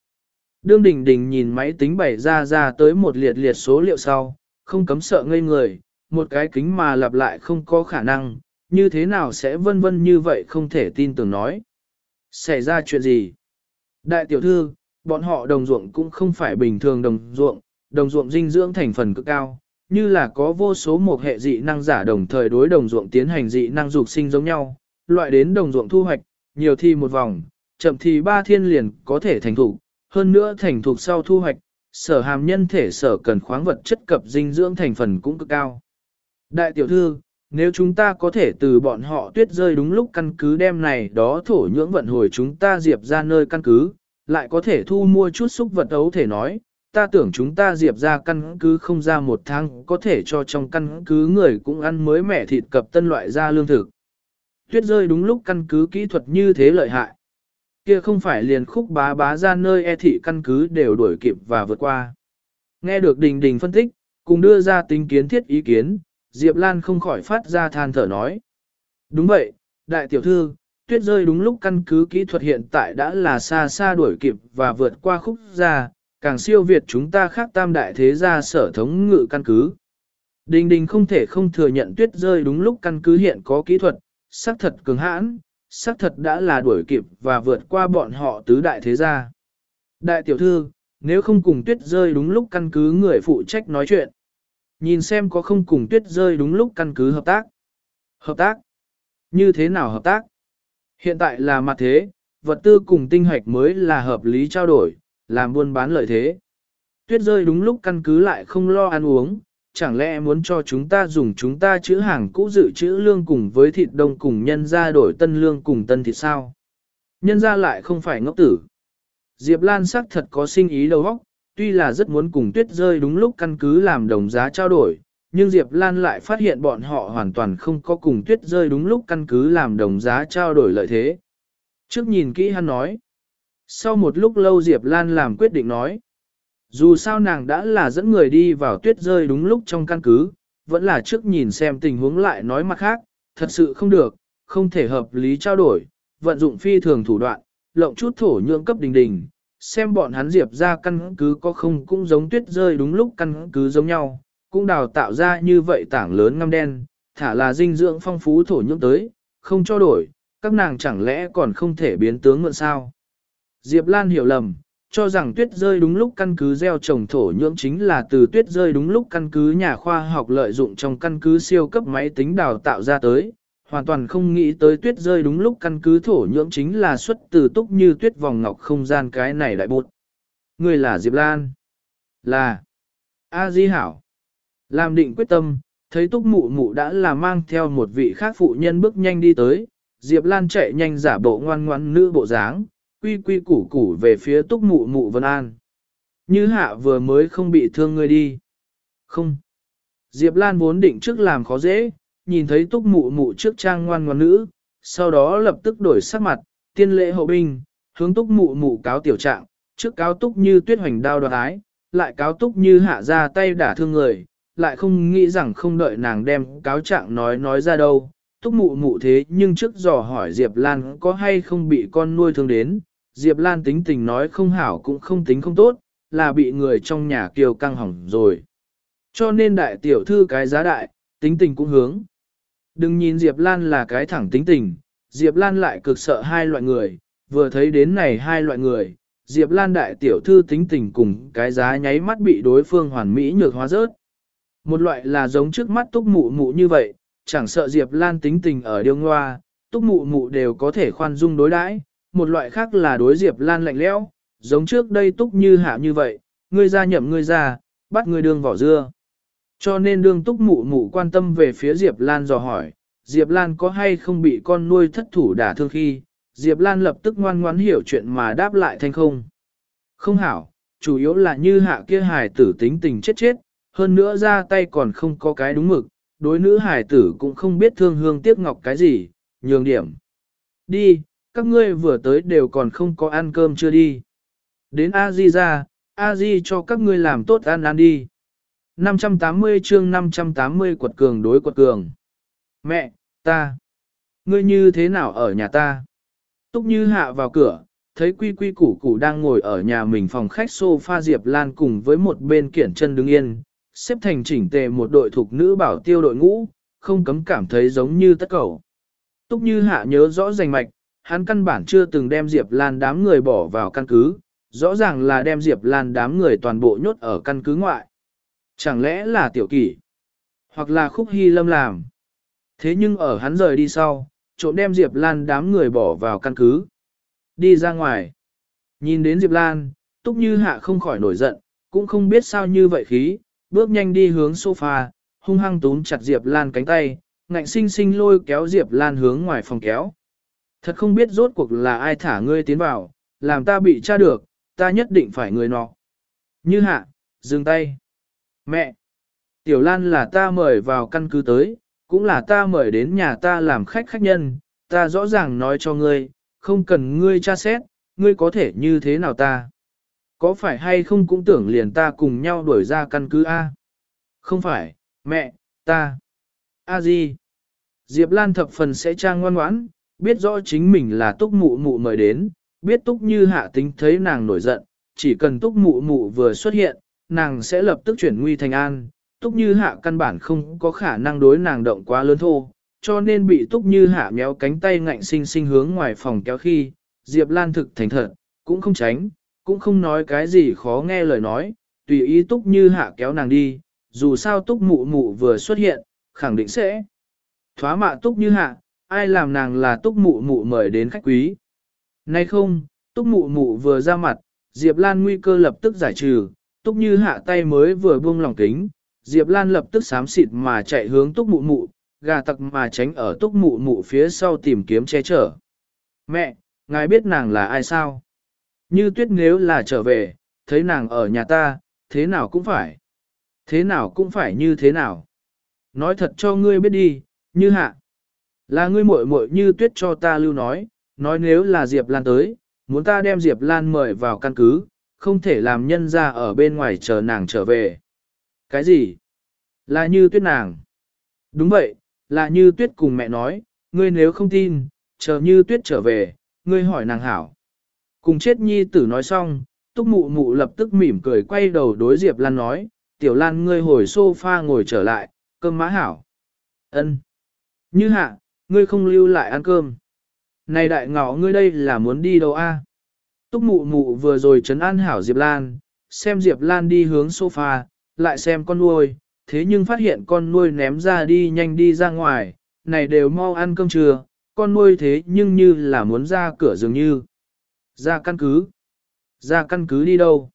Đương đình đình nhìn máy tính bày ra ra tới một liệt liệt số liệu sau, không cấm sợ ngây người, một cái kính mà lặp lại không có khả năng, như thế nào sẽ vân vân như vậy không thể tin tưởng nói. Xảy ra chuyện gì? Đại tiểu thư, bọn họ đồng ruộng cũng không phải bình thường đồng ruộng, đồng ruộng dinh dưỡng thành phần cực cao, như là có vô số một hệ dị năng giả đồng thời đối đồng ruộng tiến hành dị năng dục sinh giống nhau, loại đến đồng ruộng thu hoạch, nhiều thi một vòng, chậm thì ba thiên liền có thể thành thục, hơn nữa thành thục sau thu hoạch, sở hàm nhân thể sở cần khoáng vật chất cập dinh dưỡng thành phần cũng cực cao. Đại tiểu thư, nếu chúng ta có thể từ bọn họ tuyết rơi đúng lúc căn cứ đem này đó thổ nhưỡng vận hồi chúng ta diệp ra nơi căn cứ, lại có thể thu mua chút xúc vật ấu thể nói, ta tưởng chúng ta diệp ra căn cứ không ra một tháng có thể cho trong căn cứ người cũng ăn mới mẻ thịt cập tân loại ra lương thực. Tuyết rơi đúng lúc căn cứ kỹ thuật như thế lợi hại. Kia không phải liền khúc bá bá ra nơi e thị căn cứ đều đuổi kịp và vượt qua. Nghe được đình đình phân tích, cùng đưa ra tính kiến thiết ý kiến, Diệp Lan không khỏi phát ra than thở nói. Đúng vậy, đại tiểu thư, tuyết rơi đúng lúc căn cứ kỹ thuật hiện tại đã là xa xa đuổi kịp và vượt qua khúc ra, càng siêu việt chúng ta khác tam đại thế gia sở thống ngự căn cứ. Đình đình không thể không thừa nhận tuyết rơi đúng lúc căn cứ hiện có kỹ thuật, xác thật cường hãn, xác thật đã là đuổi kịp và vượt qua bọn họ tứ đại thế gia. Đại tiểu thư, nếu không cùng tuyết rơi đúng lúc căn cứ người phụ trách nói chuyện. Nhìn xem có không cùng tuyết rơi đúng lúc căn cứ hợp tác. Hợp tác? Như thế nào hợp tác? Hiện tại là mặt thế, vật tư cùng tinh hoạch mới là hợp lý trao đổi, làm buôn bán lợi thế. Tuyết rơi đúng lúc căn cứ lại không lo ăn uống, chẳng lẽ muốn cho chúng ta dùng chúng ta chữ hàng cũ dự trữ lương cùng với thịt đông cùng nhân ra đổi tân lương cùng tân thịt sao? Nhân ra lại không phải ngốc tử. Diệp Lan sắc thật có sinh ý đầu óc, tuy là rất muốn cùng tuyết rơi đúng lúc căn cứ làm đồng giá trao đổi, nhưng Diệp Lan lại phát hiện bọn họ hoàn toàn không có cùng tuyết rơi đúng lúc căn cứ làm đồng giá trao đổi lợi thế. Trước nhìn kỹ hắn nói. Sau một lúc lâu Diệp Lan làm quyết định nói. Dù sao nàng đã là dẫn người đi vào tuyết rơi đúng lúc trong căn cứ, vẫn là trước nhìn xem tình huống lại nói mặt khác, thật sự không được, không thể hợp lý trao đổi, vận dụng phi thường thủ đoạn, lộng chút thổ nhượng cấp đình đình, xem bọn hắn diệp ra căn cứ có không cũng giống tuyết rơi đúng lúc căn cứ giống nhau, cũng đào tạo ra như vậy tảng lớn ngăm đen, thả là dinh dưỡng phong phú thổ nhưỡng tới, không cho đổi, các nàng chẳng lẽ còn không thể biến tướng mượn sao. Diệp Lan hiểu lầm, cho rằng tuyết rơi đúng lúc căn cứ gieo trồng thổ nhưỡng chính là từ tuyết rơi đúng lúc căn cứ nhà khoa học lợi dụng trong căn cứ siêu cấp máy tính đào tạo ra tới, hoàn toàn không nghĩ tới tuyết rơi đúng lúc căn cứ thổ nhưỡng chính là xuất từ túc như tuyết vòng ngọc không gian cái này đại bột. Người là Diệp Lan. Là. A Di Hảo. Làm định quyết tâm, thấy túc mụ mụ đã là mang theo một vị khác phụ nhân bước nhanh đi tới, Diệp Lan chạy nhanh giả bộ ngoan ngoãn nữ bộ dáng, quy quy củ củ về phía túc mụ mụ Vân An. Như hạ vừa mới không bị thương ngươi đi. Không. Diệp Lan vốn định trước làm khó dễ, nhìn thấy túc mụ mụ trước trang ngoan ngoan nữ, sau đó lập tức đổi sắc mặt, tiên lễ hậu binh, hướng túc mụ mụ cáo tiểu trạng, trước cáo túc như tuyết hoành đao đoạt ái, lại cáo túc như hạ ra tay đả thương người, lại không nghĩ rằng không đợi nàng đem cáo trạng nói nói ra đâu. Túc mụ mụ thế nhưng trước dò hỏi Diệp Lan có hay không bị con nuôi thương đến, Diệp Lan tính tình nói không hảo cũng không tính không tốt, là bị người trong nhà kiều căng hỏng rồi. Cho nên đại tiểu thư cái giá đại, tính tình cũng hướng. Đừng nhìn Diệp Lan là cái thẳng tính tình, Diệp Lan lại cực sợ hai loại người, vừa thấy đến này hai loại người, Diệp Lan đại tiểu thư tính tình cùng cái giá nháy mắt bị đối phương hoàn mỹ nhược hóa rớt. Một loại là giống trước mắt túc mụ mụ như vậy, chẳng sợ Diệp Lan tính tình ở điêu ngoa, túc mụ mụ đều có thể khoan dung đối đãi một loại khác là đối Diệp Lan lạnh lẽo, giống trước đây túc như hạ như vậy, ngươi ra nhậm ngươi ra, bắt ngươi đương vỏ dưa. Cho nên đương túc mụ mụ quan tâm về phía Diệp Lan dò hỏi, Diệp Lan có hay không bị con nuôi thất thủ đả thương khi, Diệp Lan lập tức ngoan ngoãn hiểu chuyện mà đáp lại thanh không. Không hảo, chủ yếu là như hạ kia hài tử tính tình chết chết, hơn nữa ra tay còn không có cái đúng mực, đối nữ hài tử cũng không biết thương hương tiếc ngọc cái gì, nhường điểm. Đi, các ngươi vừa tới đều còn không có ăn cơm chưa đi. Đến A-di ra, A-di cho các ngươi làm tốt ăn ăn đi. 580 chương 580 quật cường đối quật cường. Mẹ, ta, ngươi như thế nào ở nhà ta? Túc Như hạ vào cửa, thấy quy quy củ củ đang ngồi ở nhà mình phòng khách sofa Diệp Lan cùng với một bên kiển chân đứng yên, xếp thành chỉnh tề một đội thuộc nữ bảo tiêu đội ngũ, không cấm cảm thấy giống như tất cầu. Túc Như hạ nhớ rõ rành mạch, hắn căn bản chưa từng đem Diệp Lan đám người bỏ vào căn cứ, rõ ràng là đem Diệp Lan đám người toàn bộ nhốt ở căn cứ ngoại. Chẳng lẽ là tiểu kỷ, hoặc là khúc hy lâm làm. Thế nhưng ở hắn rời đi sau, trộm đem Diệp Lan đám người bỏ vào căn cứ. Đi ra ngoài. Nhìn đến Diệp Lan, Túc Như Hạ không khỏi nổi giận, cũng không biết sao như vậy khí, bước nhanh đi hướng sofa, hung hăng túm chặt Diệp Lan cánh tay, ngạnh sinh sinh lôi kéo Diệp Lan hướng ngoài phòng kéo. Thật không biết rốt cuộc là ai thả ngươi tiến vào, làm ta bị tra được, ta nhất định phải người nọ. Như Hạ, dừng tay. Mẹ! Tiểu Lan là ta mời vào căn cứ tới, cũng là ta mời đến nhà ta làm khách khách nhân, ta rõ ràng nói cho ngươi, không cần ngươi tra xét, ngươi có thể như thế nào ta. Có phải hay không cũng tưởng liền ta cùng nhau đuổi ra căn cứ A. Không phải, mẹ, ta. A gì? Diệp Lan thập phần sẽ trang ngoan ngoãn, biết rõ chính mình là túc mụ mụ mời đến, biết túc như hạ tính thấy nàng nổi giận, chỉ cần túc mụ mụ vừa xuất hiện, nàng sẽ lập tức chuyển nguy thành an, Túc Như Hạ căn bản không có khả năng đối nàng động quá lớn thô, cho nên bị Túc Như Hạ méo cánh tay ngạnh sinh sinh hướng ngoài phòng kéo khi, Diệp Lan thực thành thật, cũng không tránh, cũng không nói cái gì khó nghe lời nói, tùy ý Túc Như Hạ kéo nàng đi, dù sao Túc Mụ Mụ vừa xuất hiện, khẳng định sẽ thoá mạ Túc Như Hạ, ai làm nàng là Túc Mụ Mụ mời đến khách quý. Nay không, Túc Mụ Mụ vừa ra mặt, Diệp Lan nguy cơ lập tức giải trừ, Túc Như Hạ tay mới vừa buông lỏng kính, Diệp Lan lập tức xám xịt mà chạy hướng túc mụ mụ, gà tặc mà tránh ở túc mụ mụ phía sau tìm kiếm che chở. Mẹ, ngài biết nàng là ai sao? Như tuyết nếu là trở về, thấy nàng ở nhà ta, thế nào cũng phải. Thế nào cũng phải như thế nào. Nói thật cho ngươi biết đi, như hạ. Là ngươi muội muội như tuyết cho ta lưu nói, nói nếu là Diệp Lan tới, muốn ta đem Diệp Lan mời vào căn cứ, không thể làm nhân ra ở bên ngoài chờ nàng trở về. Cái gì? Là như tuyết nàng. Đúng vậy, là như tuyết cùng mẹ nói, ngươi nếu không tin, chờ như tuyết trở về, ngươi hỏi nàng hảo. Cùng chết nhi tử nói xong, túc mụ mụ lập tức mỉm cười quay đầu đối Diệp Lan nói, tiểu Lan ngươi hồi sofa ngồi trở lại, cơm má hảo. ân Như hạ, ngươi không lưu lại ăn cơm. Này đại ngọ ngươi đây là muốn đi đâu a? Túc mụ mụ vừa rồi trấn an hảo Diệp Lan, xem Diệp Lan đi hướng sofa, lại xem con nuôi, thế nhưng phát hiện con nuôi ném ra đi nhanh đi ra ngoài, này đều mau ăn cơm trưa, con nuôi thế nhưng như là muốn ra cửa dường như. Ra căn cứ. Ra căn cứ đi đâu?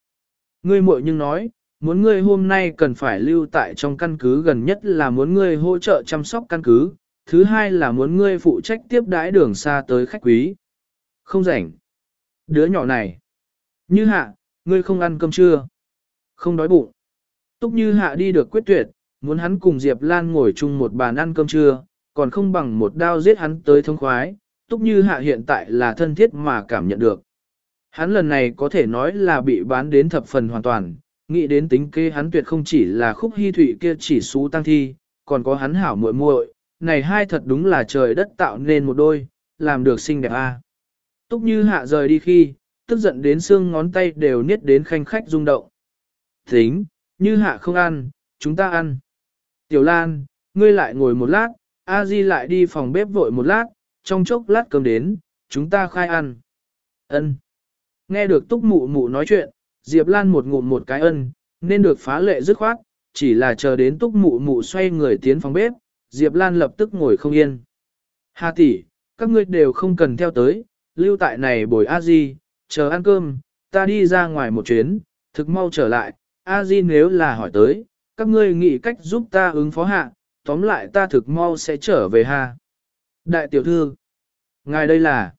Ngươi muội nhưng nói, muốn ngươi hôm nay cần phải lưu tại trong căn cứ gần nhất là muốn ngươi hỗ trợ chăm sóc căn cứ, thứ hai là muốn ngươi phụ trách tiếp đãi đường xa tới khách quý. Không rảnh. Đứa nhỏ này. Như hạ, ngươi không ăn cơm trưa. Không đói bụng. Túc Như Hạ đi được quyết tuyệt, muốn hắn cùng Diệp Lan ngồi chung một bàn ăn cơm trưa, còn không bằng một đao giết hắn tới thông khoái, Túc Như Hạ hiện tại là thân thiết mà cảm nhận được. Hắn lần này có thể nói là bị bán đến thập phần hoàn toàn, nghĩ đến tính kế hắn tuyệt không chỉ là khúc hy thụy kia chỉ xú tăng thi, còn có hắn hảo muội muội, này hai thật đúng là trời đất tạo nên một đôi, làm được xinh đẹp a. Túc như hạ rời đi khi, tức giận đến xương ngón tay đều niết đến khanh khách rung động. Tính, như hạ không ăn, chúng ta ăn. Tiểu Lan, ngươi lại ngồi một lát, A Di lại đi phòng bếp vội một lát, trong chốc lát cơm đến, chúng ta khai ăn. Ân. Nghe được túc mụ mụ nói chuyện, Diệp Lan một ngụm một cái ân, nên được phá lệ dứt khoát, chỉ là chờ đến túc mụ mụ xoay người tiến phòng bếp, Diệp Lan lập tức ngồi không yên. Hà tỷ, các ngươi đều không cần theo tới, lưu tại này bồi A Di, chờ ăn cơm, ta đi ra ngoài một chuyến, thực mau trở lại, A Di nếu là hỏi tới, các ngươi nghĩ cách giúp ta ứng phó hạ, tóm lại ta thực mau sẽ trở về ha. Đại tiểu thư, ngài đây là,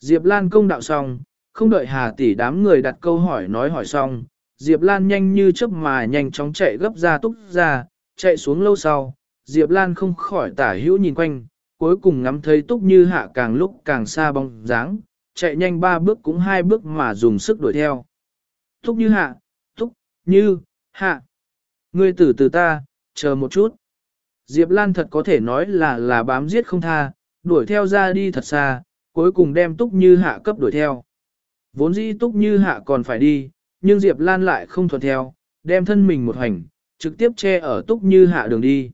Diệp Lan công đạo xong, không đợi Hà tỷ đám người đặt câu hỏi nói hỏi xong, Diệp Lan nhanh như chớp mà nhanh chóng chạy gấp ra túc ra, chạy xuống lâu sau, Diệp Lan không khỏi tả hữu nhìn quanh, cuối cùng ngắm thấy túc như hạ càng lúc càng xa bóng dáng, chạy nhanh ba bước cũng hai bước mà dùng sức đuổi theo. Túc như hạ, túc, như, hạ. Ngươi tử từ ta, chờ một chút. Diệp Lan thật có thể nói là là bám giết không tha, đuổi theo ra đi thật xa, cuối cùng đem túc như hạ cấp đuổi theo. Vốn dĩ túc như hạ còn phải đi, nhưng Diệp Lan lại không thuận theo, đem thân mình một hành, trực tiếp che ở túc như hạ đường đi.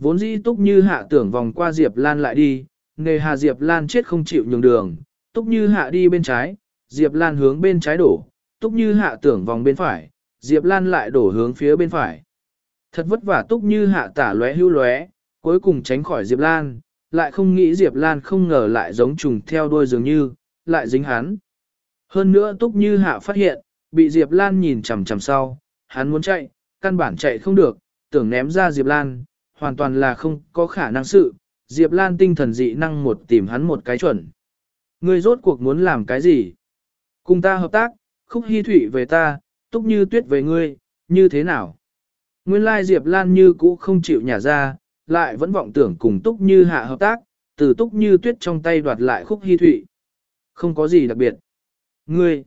Vốn dĩ túc như hạ tưởng vòng qua Diệp Lan lại đi, nghề hà Diệp Lan chết không chịu nhường đường, túc như hạ đi bên trái, Diệp Lan hướng bên trái đổ, túc như hạ tưởng vòng bên phải, Diệp Lan lại đổ hướng phía bên phải. Thật vất vả túc như hạ tả lóe hưu lóe, cuối cùng tránh khỏi Diệp Lan, lại không nghĩ Diệp Lan không ngờ lại giống trùng theo đuôi dường như, lại dính hắn. Hơn nữa túc như hạ phát hiện, bị Diệp Lan nhìn chằm chằm sau, hắn muốn chạy, căn bản chạy không được, tưởng ném ra Diệp Lan, hoàn toàn là không có khả năng sự, Diệp Lan tinh thần dị năng một tìm hắn một cái chuẩn. Ngươi rốt cuộc muốn làm cái gì? Cùng ta hợp tác, khúc hy thủy về ta, túc như tuyết về ngươi, như thế nào? Nguyên lai Diệp Lan như cũ không chịu nhả ra, lại vẫn vọng tưởng cùng túc như hạ hợp tác, từ túc như tuyết trong tay đoạt lại khúc hy thủy. Không có gì đặc biệt. Ngươi,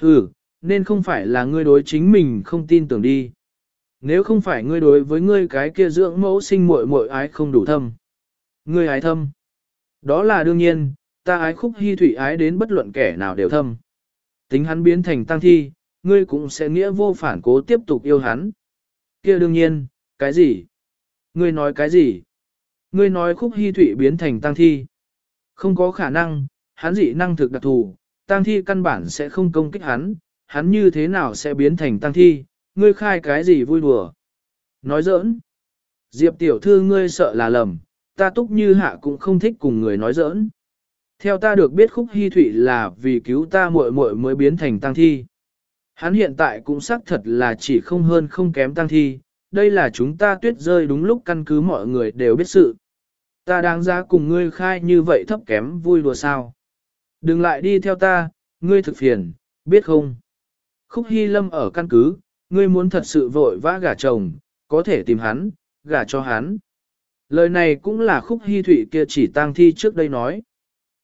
ừ, nên không phải là ngươi đối chính mình không tin tưởng đi. Nếu không phải ngươi đối với ngươi cái kia dưỡng mẫu sinh muội muội ái không đủ thâm. Ngươi ái thâm. Đó là đương nhiên, ta ái khúc hy thủy ái đến bất luận kẻ nào đều thâm. Tính hắn biến thành tăng thi, ngươi cũng sẽ nghĩa vô phản cố tiếp tục yêu hắn. kia đương nhiên, cái gì? Ngươi nói cái gì? Ngươi nói khúc hy thủy biến thành tăng thi. Không có khả năng, hắn dị năng thực đặc thù, tăng thi căn bản sẽ không công kích hắn, hắn như thế nào sẽ biến thành tăng thi, ngươi khai cái gì vui đùa. Nói giỡn. Diệp tiểu thư ngươi sợ là lầm, ta túc như hạ cũng không thích cùng người nói giỡn. Theo ta được biết khúc hy thụy là vì cứu ta muội muội mới biến thành tăng thi. Hắn hiện tại cũng xác thật là chỉ không hơn không kém tăng thi, đây là chúng ta tuyết rơi đúng lúc căn cứ mọi người đều biết sự. Ta đáng ra cùng ngươi khai như vậy thấp kém vui đùa sao. Đừng lại đi theo ta, ngươi thực phiền, biết không? Khúc Hy Lâm ở căn cứ, ngươi muốn thật sự vội vã gả chồng, có thể tìm hắn, gả cho hắn. Lời này cũng là Khúc Hy Thụy kia chỉ tang thi trước đây nói.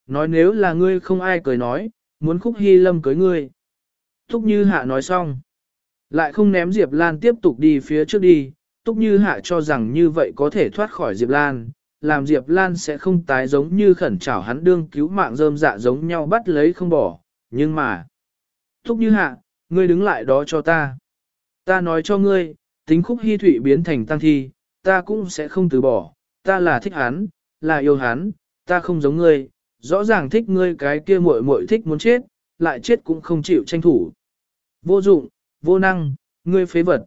Nói nếu là ngươi không ai cười nói, muốn Khúc Hy Lâm cưới ngươi. Túc Như Hạ nói xong. Lại không ném Diệp Lan tiếp tục đi phía trước đi, Túc Như Hạ cho rằng như vậy có thể thoát khỏi Diệp Lan, làm Diệp Lan sẽ không tái giống như khẩn trảo hắn đương cứu mạng rơm dạ giống nhau bắt lấy không bỏ, nhưng mà... Túc Như Hạ, ngươi đứng lại đó cho ta. Ta nói cho ngươi, tính khúc hy thủy biến thành tăng thi, ta cũng sẽ không từ bỏ, ta là thích hắn, là yêu hắn, ta không giống ngươi, rõ ràng thích ngươi cái kia muội muội thích muốn chết, lại chết cũng không chịu tranh thủ. Vô dụng, vô năng, ngươi phế vật.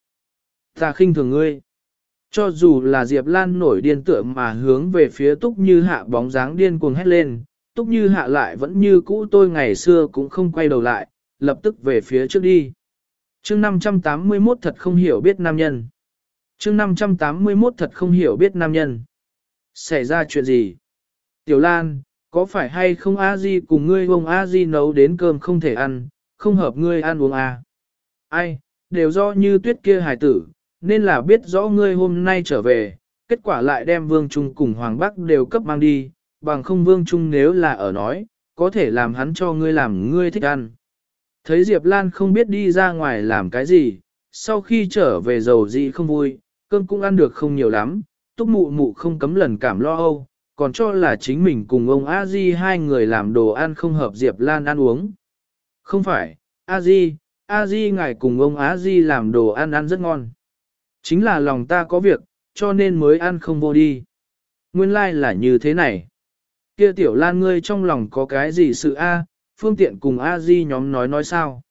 Ta khinh thường ngươi. Cho dù là Diệp Lan nổi điên tựa mà hướng về phía Túc Như Hạ bóng dáng điên cuồng hét lên, Túc Như Hạ lại vẫn như cũ tôi ngày xưa cũng không quay đầu lại, lập tức về phía trước đi chương 581 thật không hiểu biết nam nhân. chương 581 thật không hiểu biết nam nhân. Xảy ra chuyện gì? Tiểu Lan, có phải hay không a di cùng ngươi ông a di nấu đến cơm không thể ăn, không hợp ngươi ăn uống à? Ai, đều do như tuyết kia hài tử, nên là biết rõ ngươi hôm nay trở về, kết quả lại đem Vương Trung cùng Hoàng Bắc đều cấp mang đi, bằng không Vương Trung nếu là ở nói, có thể làm hắn cho ngươi làm ngươi thích ăn. Thấy Diệp Lan không biết đi ra ngoài làm cái gì, sau khi trở về giàu dị không vui, cơm cũng ăn được không nhiều lắm, túc mụ mụ không cấm lần cảm lo âu, còn cho là chính mình cùng ông a di hai người làm đồ ăn không hợp Diệp Lan ăn uống. Không phải, a di, a di ngài cùng ông a di làm đồ ăn ăn rất ngon. Chính là lòng ta có việc, cho nên mới ăn không vô đi. Nguyên lai like là như thế này. Kia tiểu lan ngươi trong lòng có cái gì sự a? Phương tiện cùng a di nhóm nói nói sao.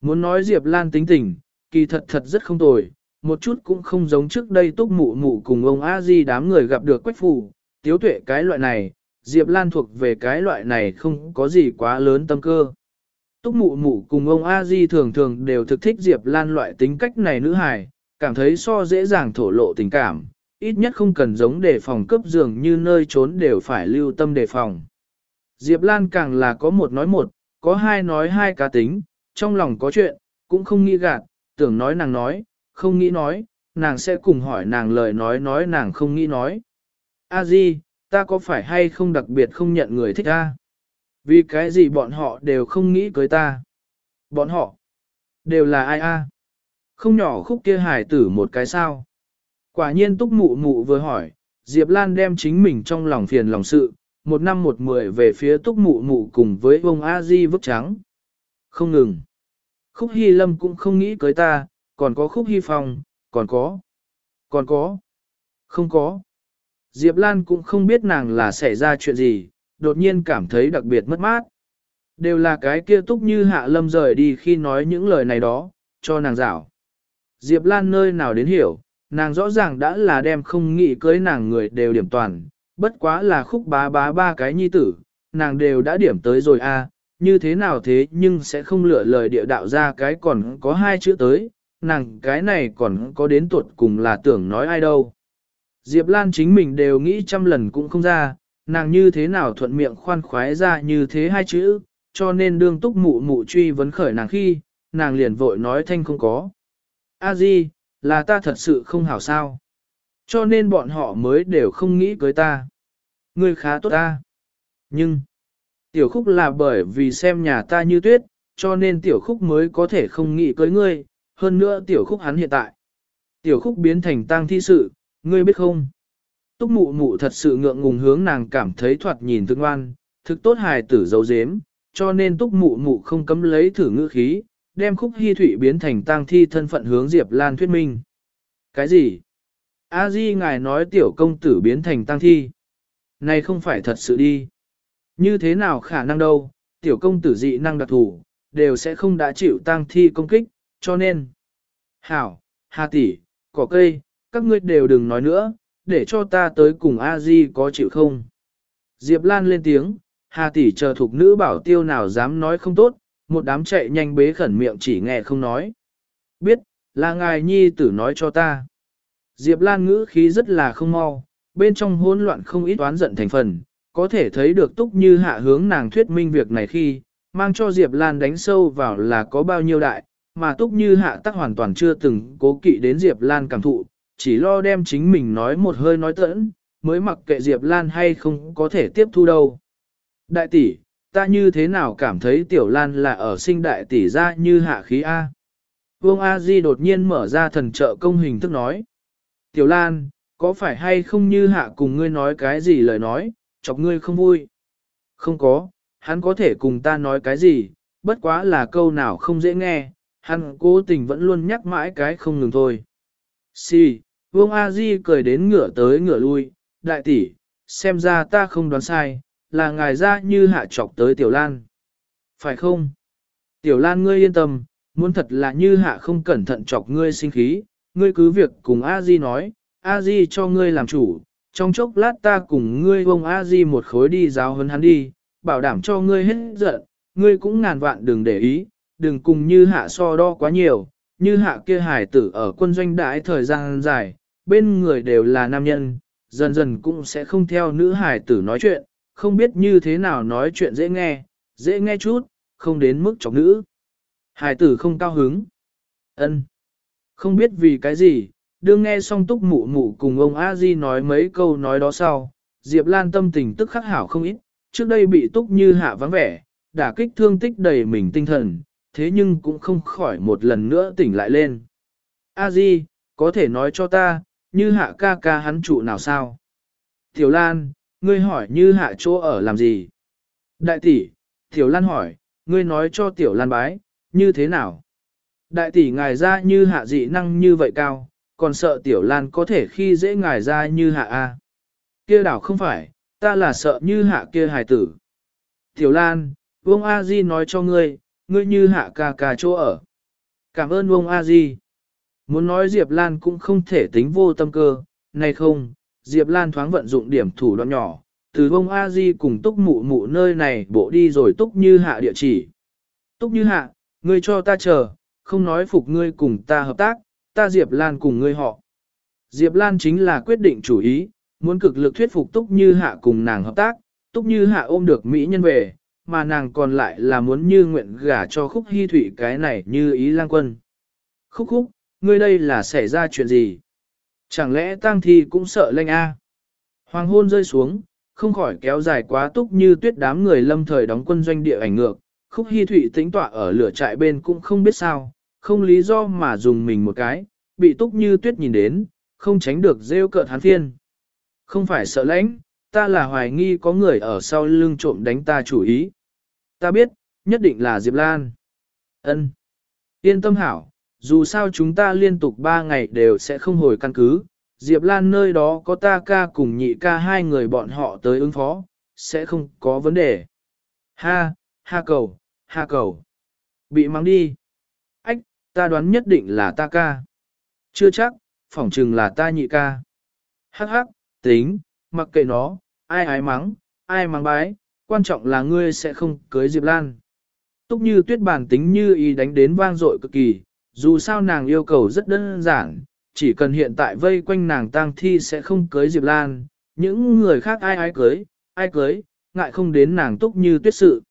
Muốn nói Diệp Lan tính tình, kỳ thật thật rất không tồi, một chút cũng không giống trước đây túc mụ mụ cùng ông a di đám người gặp được quách phù, tiếu tuệ cái loại này, Diệp Lan thuộc về cái loại này không có gì quá lớn tâm cơ. Túc mụ mụ cùng ông a di thường thường đều thực thích Diệp Lan loại tính cách này nữ hài, cảm thấy so dễ dàng thổ lộ tình cảm, ít nhất không cần giống đề phòng cấp giường như nơi trốn đều phải lưu tâm đề phòng. Diệp Lan càng là có một nói một, có hai nói hai cá tính, trong lòng có chuyện, cũng không nghĩ gạt, tưởng nói nàng nói, không nghĩ nói, nàng sẽ cùng hỏi nàng lời nói nói nàng không nghĩ nói. A Di, ta có phải hay không đặc biệt không nhận người thích ta? Vì cái gì bọn họ đều không nghĩ cưới ta? Bọn họ đều là ai a? Không nhỏ khúc kia hải tử một cái sao? Quả nhiên túc mụ mụ vừa hỏi, Diệp Lan đem chính mình trong lòng phiền lòng sự, một năm một mười về phía túc mụ mụ cùng với ông A Di vức trắng. Không ngừng. Khúc Hy Lâm cũng không nghĩ cưới ta, còn có Khúc Hy Phong, còn có. Còn có. Không có. Diệp Lan cũng không biết nàng là xảy ra chuyện gì, đột nhiên cảm thấy đặc biệt mất mát. Đều là cái kia túc như hạ lâm rời đi khi nói những lời này đó, cho nàng rảo. Diệp Lan nơi nào đến hiểu, nàng rõ ràng đã là đem không nghĩ cưới nàng người đều điểm toàn, bất quá là khúc bá bá ba cái nhi tử, nàng đều đã điểm tới rồi a, như thế nào thế nhưng sẽ không lựa lời địa đạo ra cái còn có hai chữ tới, nàng cái này còn có đến tuột cùng là tưởng nói ai đâu. Diệp Lan chính mình đều nghĩ trăm lần cũng không ra, nàng như thế nào thuận miệng khoan khoái ra như thế hai chữ, cho nên đương túc mụ mụ truy vấn khởi nàng khi, nàng liền vội nói thanh không có. A Di, là ta thật sự không hảo sao. Cho nên bọn họ mới đều không nghĩ cưới ta. Ngươi khá tốt ta. Nhưng, tiểu khúc là bởi vì xem nhà ta như tuyết, cho nên tiểu khúc mới có thể không nghĩ cưới ngươi, hơn nữa tiểu khúc hắn hiện tại. Tiểu khúc biến thành tang thi sự, ngươi biết không? Túc mụ mụ thật sự ngượng ngùng hướng nàng cảm thấy thoạt nhìn thương ngoan, thực tốt hài tử dấu dếm, cho nên túc mụ mụ không cấm lấy thử ngữ khí, đem khúc hy thủy biến thành tang thi thân phận hướng Diệp Lan thuyết minh. Cái gì? A Di ngài nói tiểu công tử biến thành tang thi. Này không phải thật sự đi. Như thế nào khả năng đâu, tiểu công tử dị năng đặc thủ, đều sẽ không đã chịu tang thi công kích, cho nên. Hảo, Hà tỷ, cỏ cây, các ngươi đều đừng nói nữa, để cho ta tới cùng A Di có chịu không. Diệp Lan lên tiếng, Hà tỷ chờ thuộc nữ bảo tiêu nào dám nói không tốt, một đám chạy nhanh bế khẩn miệng chỉ nghe không nói. Biết, là ngài nhi tử nói cho ta. Diệp Lan ngữ khí rất là không mau, bên trong hỗn loạn không ít oán giận thành phần, có thể thấy được túc như hạ hướng nàng thuyết minh việc này khi, mang cho Diệp Lan đánh sâu vào là có bao nhiêu đại, mà túc như hạ tắc hoàn toàn chưa từng cố kỵ đến Diệp Lan cảm thụ, chỉ lo đem chính mình nói một hơi nói tẫn, mới mặc kệ Diệp Lan hay không có thể tiếp thu đâu. Đại tỷ, ta như thế nào cảm thấy Tiểu Lan là ở sinh đại tỷ ra như hạ khí A. Vương A Di đột nhiên mở ra thần trợ công hình thức nói. Tiểu Lan, có phải hay không như hạ cùng ngươi nói cái gì lời nói, chọc ngươi không vui? Không có, hắn có thể cùng ta nói cái gì, bất quá là câu nào không dễ nghe, hắn cố tình vẫn luôn nhắc mãi cái không ngừng thôi. Si, Vương A Di cười đến ngửa tới ngửa lui, đại tỷ, xem ra ta không đoán sai, là ngài ra như hạ chọc tới Tiểu Lan. Phải không? Tiểu Lan ngươi yên tâm, muốn thật là như hạ không cẩn thận chọc ngươi sinh khí, ngươi cứ việc cùng A Di nói, A Di cho ngươi làm chủ, trong chốc lát ta cùng ngươi bông A Di một khối đi giáo huấn hắn đi, bảo đảm cho ngươi hết giận, ngươi cũng ngàn vạn đừng để ý, đừng cùng như hạ so đo quá nhiều, như hạ kia hải tử ở quân doanh đãi thời gian dài, bên người đều là nam nhân, dần dần cũng sẽ không theo nữ hải tử nói chuyện, không biết như thế nào nói chuyện dễ nghe, dễ nghe chút, không đến mức chọc nữ. Hải tử không cao hứng. ân không biết vì cái gì, đương nghe xong túc mụ mụ cùng ông a di nói mấy câu nói đó sau, Diệp Lan tâm tình tức khắc hảo không ít, trước đây bị túc như hạ vắng vẻ, đả kích thương tích đầy mình tinh thần, thế nhưng cũng không khỏi một lần nữa tỉnh lại lên. A Di, có thể nói cho ta, như hạ ca ca hắn trụ nào sao? Tiểu Lan, ngươi hỏi như hạ chỗ ở làm gì? Đại tỷ, Tiểu Lan hỏi, ngươi nói cho Tiểu Lan bái, như thế nào? Đại tỷ ngài ra như hạ dị năng như vậy cao, còn sợ Tiểu Lan có thể khi dễ ngài ra như hạ A. Kia đảo không phải, ta là sợ như hạ kia hài tử. Tiểu Lan, Vương A Di nói cho ngươi, ngươi như hạ ca ca chỗ ở. Cảm ơn Vương A Di. Muốn nói Diệp Lan cũng không thể tính vô tâm cơ, này không, Diệp Lan thoáng vận dụng điểm thủ đoạn nhỏ, từ Vương A Di cùng túc mụ mụ nơi này bộ đi rồi túc như hạ địa chỉ. Túc như hạ, ngươi cho ta chờ, không nói phục ngươi cùng ta hợp tác, ta Diệp Lan cùng ngươi họ. Diệp Lan chính là quyết định chủ ý, muốn cực lực thuyết phục Túc Như Hạ cùng nàng hợp tác, Túc Như Hạ ôm được Mỹ nhân về, mà nàng còn lại là muốn như nguyện gả cho khúc hy Thụy cái này như ý lang quân. Khúc khúc, ngươi đây là xảy ra chuyện gì? Chẳng lẽ tang thi cũng sợ lanh a? Hoàng hôn rơi xuống, không khỏi kéo dài quá túc như tuyết đám người lâm thời đóng quân doanh địa ảnh ngược, khúc hy Thụy tính tọa ở lửa trại bên cũng không biết sao, không lý do mà dùng mình một cái, bị túc như tuyết nhìn đến, không tránh được rêu cợt hắn phiên. Không phải sợ lãnh, ta là hoài nghi có người ở sau lưng trộm đánh ta chủ ý. Ta biết, nhất định là Diệp Lan. Ân, Yên tâm hảo, dù sao chúng ta liên tục 3 ngày đều sẽ không hồi căn cứ. Diệp Lan nơi đó có ta ca cùng nhị ca hai người bọn họ tới ứng phó, sẽ không có vấn đề. Ha, ha cầu, ha cầu. Bị mắng đi. Ta đoán nhất định là ta ca. Chưa chắc, phỏng chừng là ta nhị ca. Hắc hắc, tính, mặc kệ nó, ai ái mắng, ai mắng bái, quan trọng là ngươi sẽ không cưới Diệp Lan. Túc như tuyết bản tính như ý đánh đến vang dội cực kỳ, dù sao nàng yêu cầu rất đơn giản, chỉ cần hiện tại vây quanh nàng tang thi sẽ không cưới Diệp Lan, những người khác ai ai cưới, ai cưới, ngại không đến nàng túc như tuyết sự.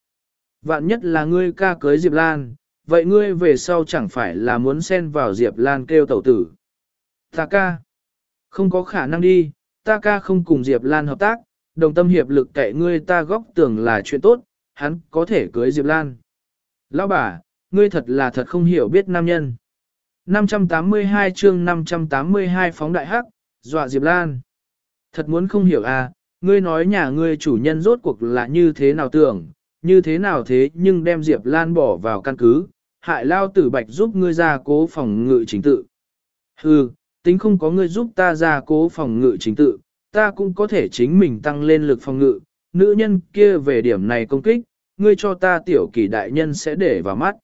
Vạn nhất là ngươi ca cưới Diệp Lan, vậy ngươi về sau chẳng phải là muốn xen vào Diệp Lan kêu tẩu tử. Ta ca, không có khả năng đi, ta ca không cùng Diệp Lan hợp tác, đồng tâm hiệp lực kệ ngươi ta góc tưởng là chuyện tốt, hắn có thể cưới Diệp Lan. Lão bà, ngươi thật là thật không hiểu biết nam nhân. 582 chương 582 phóng đại hắc, dọa Diệp Lan. Thật muốn không hiểu à, ngươi nói nhà ngươi chủ nhân rốt cuộc là như thế nào tưởng, như thế nào thế nhưng đem Diệp Lan bỏ vào căn cứ, hại lao tử bạch giúp ngươi ra cố phòng ngự chính tự. Hừ, tính không có ngươi giúp ta ra cố phòng ngự chính tự, ta cũng có thể chính mình tăng lên lực phòng ngự, nữ nhân kia về điểm này công kích, ngươi cho ta tiểu kỷ đại nhân sẽ để vào mắt.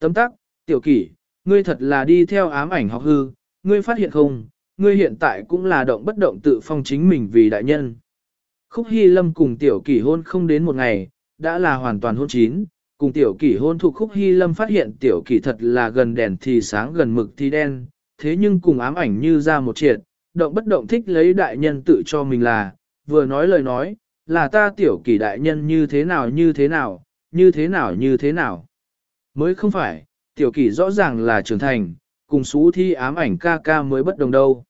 Tấm tắc, tiểu kỷ, ngươi thật là đi theo ám ảnh học hư, ngươi phát hiện không, ngươi hiện tại cũng là động bất động tự phong chính mình vì đại nhân. Khúc Hy Lâm cùng tiểu kỷ hôn không đến một ngày, đã là hoàn toàn hôn chín, cùng tiểu kỷ hôn thuộc Khúc Hy Lâm phát hiện tiểu kỷ thật là gần đèn thì sáng gần mực thì đen, thế nhưng cùng ám ảnh như ra một triệt, động bất động thích lấy đại nhân tự cho mình là, vừa nói lời nói, là ta tiểu kỷ đại nhân như thế nào như thế nào, như thế nào như thế nào. Mới không phải, tiểu kỷ rõ ràng là trưởng thành, cùng xú thi ám ảnh ca ca mới bất đồng đâu.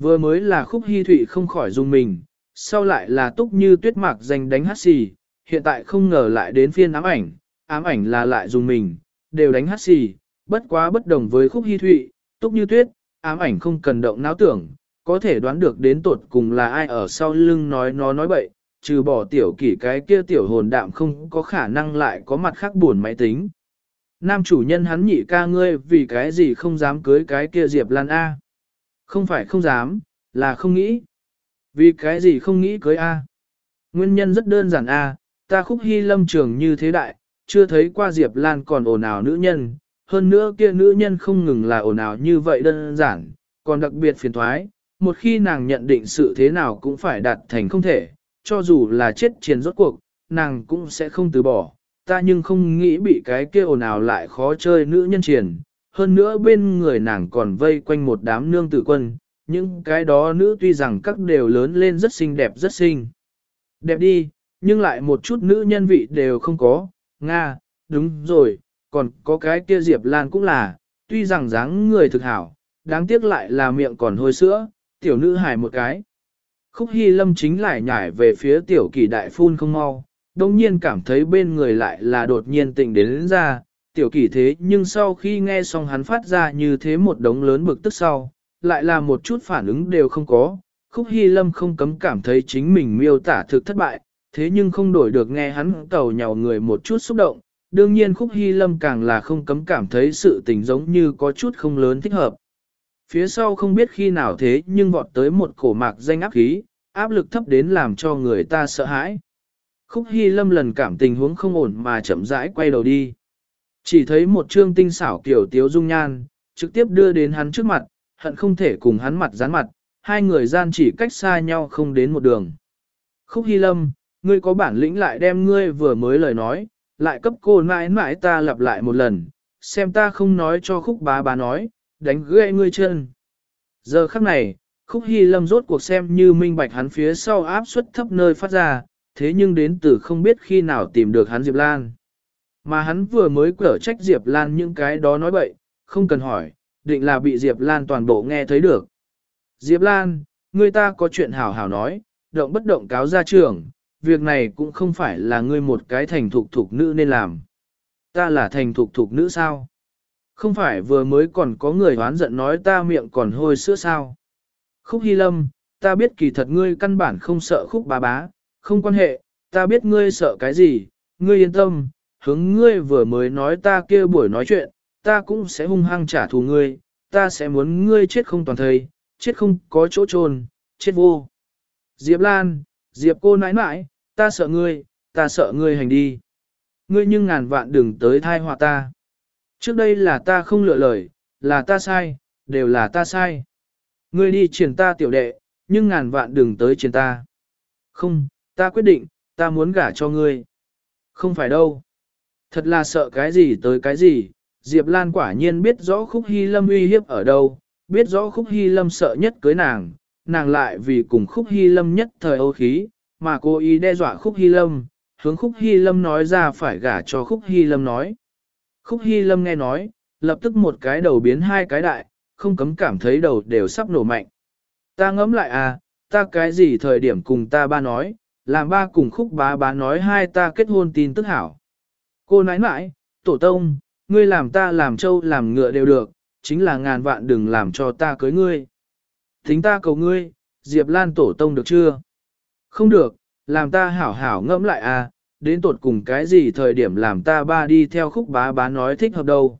Vừa mới là khúc hy thụy không khỏi dùng mình, sau lại là túc như tuyết mạc danh đánh hát xì, hiện tại không ngờ lại đến phiên ám ảnh, ám ảnh là lại dùng mình, đều đánh hát xì, bất quá bất đồng với khúc hy thụy, túc như tuyết, ám ảnh không cần động não tưởng, có thể đoán được đến tột cùng là ai ở sau lưng nói nó nói bậy, trừ bỏ tiểu kỷ cái kia tiểu hồn đạm không có khả năng lại có mặt khác buồn máy tính. Nam chủ nhân hắn nhị ca ngươi vì cái gì không dám cưới cái kia Diệp Lan A. Không phải không dám, là không nghĩ. Vì cái gì không nghĩ cưới A. Nguyên nhân rất đơn giản A, ta khúc hy lâm trường như thế đại, chưa thấy qua Diệp Lan còn ồn ào nữ nhân, hơn nữa kia nữ nhân không ngừng là ồn ào như vậy đơn giản, còn đặc biệt phiền thoái, một khi nàng nhận định sự thế nào cũng phải đạt thành không thể, cho dù là chết chiến rốt cuộc, nàng cũng sẽ không từ bỏ, ta nhưng không nghĩ bị cái kia ồn ào lại khó chơi nữ nhân triển, hơn nữa bên người nàng còn vây quanh một đám nương tử quân, những cái đó nữ tuy rằng các đều lớn lên rất xinh đẹp rất xinh. Đẹp đi, nhưng lại một chút nữ nhân vị đều không có, Nga, đúng rồi, còn có cái kia Diệp Lan cũng là, tuy rằng dáng người thực hảo, đáng tiếc lại là miệng còn hôi sữa, tiểu nữ hài một cái. Khúc Hy Lâm chính lại nhảy về phía tiểu kỳ đại phun không mau, đồng nhiên cảm thấy bên người lại là đột nhiên tỉnh đến, đến ra, tiểu kỷ thế nhưng sau khi nghe xong hắn phát ra như thế một đống lớn bực tức sau, lại là một chút phản ứng đều không có, khúc hy lâm không cấm cảm thấy chính mình miêu tả thực thất bại, thế nhưng không đổi được nghe hắn cầu nhào người một chút xúc động, đương nhiên khúc hy lâm càng là không cấm cảm thấy sự tình giống như có chút không lớn thích hợp. Phía sau không biết khi nào thế nhưng vọt tới một cổ mạc danh áp khí, áp lực thấp đến làm cho người ta sợ hãi. Khúc Hy Lâm lần cảm tình huống không ổn mà chậm rãi quay đầu đi. Chỉ thấy một trương tinh xảo kiểu tiếu dung nhan, trực tiếp đưa đến hắn trước mặt, hận không thể cùng hắn mặt dán mặt, hai người gian chỉ cách xa nhau không đến một đường. Khúc Hy Lâm, ngươi có bản lĩnh lại đem ngươi vừa mới lời nói, lại cấp cô mãi mãi ta lặp lại một lần, xem ta không nói cho khúc bá bá nói, đánh gãy ngươi chân. Giờ khắc này, khúc hy lâm rốt cuộc xem như minh bạch hắn phía sau áp suất thấp nơi phát ra, thế nhưng đến từ không biết khi nào tìm được hắn Diệp Lan. Mà hắn vừa mới quở trách Diệp Lan những cái đó nói bậy, không cần hỏi, định là bị Diệp Lan toàn bộ nghe thấy được. Diệp Lan, người ta có chuyện hảo hảo nói, động bất động cáo ra trường, việc này cũng không phải là ngươi một cái thành thục thục nữ nên làm. Ta là thành thục thục nữ sao? Không phải vừa mới còn có người hoán giận nói ta miệng còn hôi sữa sao? Khúc Hy Lâm, ta biết kỳ thật ngươi căn bản không sợ khúc bá bá, không quan hệ, ta biết ngươi sợ cái gì, ngươi yên tâm, hướng ngươi vừa mới nói ta kia buổi nói chuyện, ta cũng sẽ hung hăng trả thù ngươi, ta sẽ muốn ngươi chết không toàn thời, chết không có chỗ trôn, chết vô. Diệp Lan, Diệp cô nãi nãi, ta sợ ngươi, ta sợ ngươi hành đi. Ngươi nhưng ngàn vạn đừng tới thai họa ta. Trước đây là ta không lựa lời, là ta sai, đều là ta sai. Ngươi đi triển ta tiểu đệ, nhưng ngàn vạn đừng tới triển ta. Không, ta quyết định, ta muốn gả cho ngươi. Không phải đâu. Thật là sợ cái gì tới cái gì, Diệp Lan quả nhiên biết rõ khúc hy lâm uy hiếp ở đâu, biết rõ khúc hy lâm sợ nhất cưới nàng, nàng lại vì cùng khúc hy lâm nhất thời âu khí, mà cô ý đe dọa khúc hy lâm, hướng khúc hy lâm nói ra phải gả cho khúc hy lâm nói. Khúc hy lâm nghe nói, lập tức một cái đầu biến hai cái đại, không cấm cảm thấy đầu đều sắp nổ mạnh. Ta ngẫm lại à, ta cái gì thời điểm cùng ta ba nói, làm ba cùng khúc bá bá nói hai ta kết hôn tin tức hảo. Cô nãi nãi, tổ tông, ngươi làm ta làm trâu làm ngựa đều được, chính là ngàn vạn đừng làm cho ta cưới ngươi. Thính ta cầu ngươi, Diệp Lan tổ tông được chưa? Không được, làm ta hảo hảo ngẫm lại à, đến tột cùng cái gì thời điểm làm ta ba đi theo khúc bá bá nói thích hợp đâu.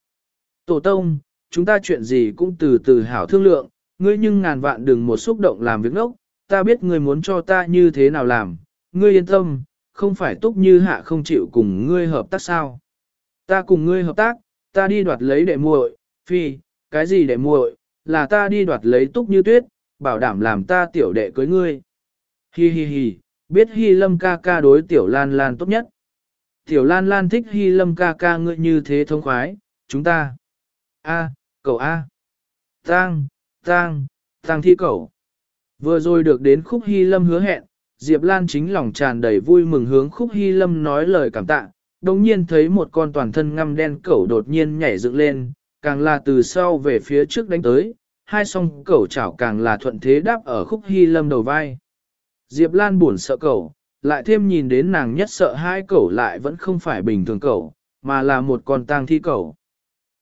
Tổ tông, chúng ta chuyện gì cũng từ từ hảo thương lượng, ngươi nhưng ngàn vạn đừng một xúc động làm việc ngốc, ta biết ngươi muốn cho ta như thế nào làm, ngươi yên tâm, không phải túc như hạ không chịu cùng ngươi hợp tác sao. Ta cùng ngươi hợp tác, ta đi đoạt lấy đệ muội, phi, cái gì đệ muội, là ta đi đoạt lấy túc như tuyết, bảo đảm làm ta tiểu đệ cưới ngươi. Hi hi hi, biết Hi Lâm ca ca đối tiểu Lan Lan tốt nhất. Tiểu Lan Lan thích Hi Lâm ca ca ngươi như thế thông khoái, chúng ta. A, cậu A. Tang, tang, tang thi cậu. Vừa rồi được đến khúc Hi Lâm hứa hẹn, Diệp Lan chính lòng tràn đầy vui mừng hướng khúc Hi Lâm nói lời cảm tạ. Đồng nhiên thấy một con toàn thân ngăm đen cẩu đột nhiên nhảy dựng lên, càng là từ sau về phía trước đánh tới, hai song cẩu chảo càng là thuận thế đáp ở khúc Hi Lâm đầu vai. Diệp Lan buồn sợ cẩu, lại thêm nhìn đến nàng nhất sợ hai cẩu lại vẫn không phải bình thường cẩu, mà là một con tang thi cẩu.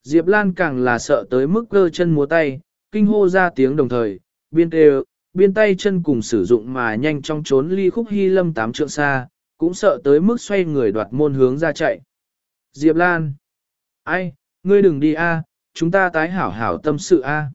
Diệp Lan càng là sợ tới mức cơ chân múa tay, kinh hô ra tiếng đồng thời, biên tê, biên tay chân cùng sử dụng mà nhanh trong trốn ly khúc hy lâm tám trượng xa, cũng sợ tới mức xoay người đoạt môn hướng ra chạy. Diệp Lan! Ai, ngươi đừng đi a, chúng ta tái hảo hảo tâm sự a.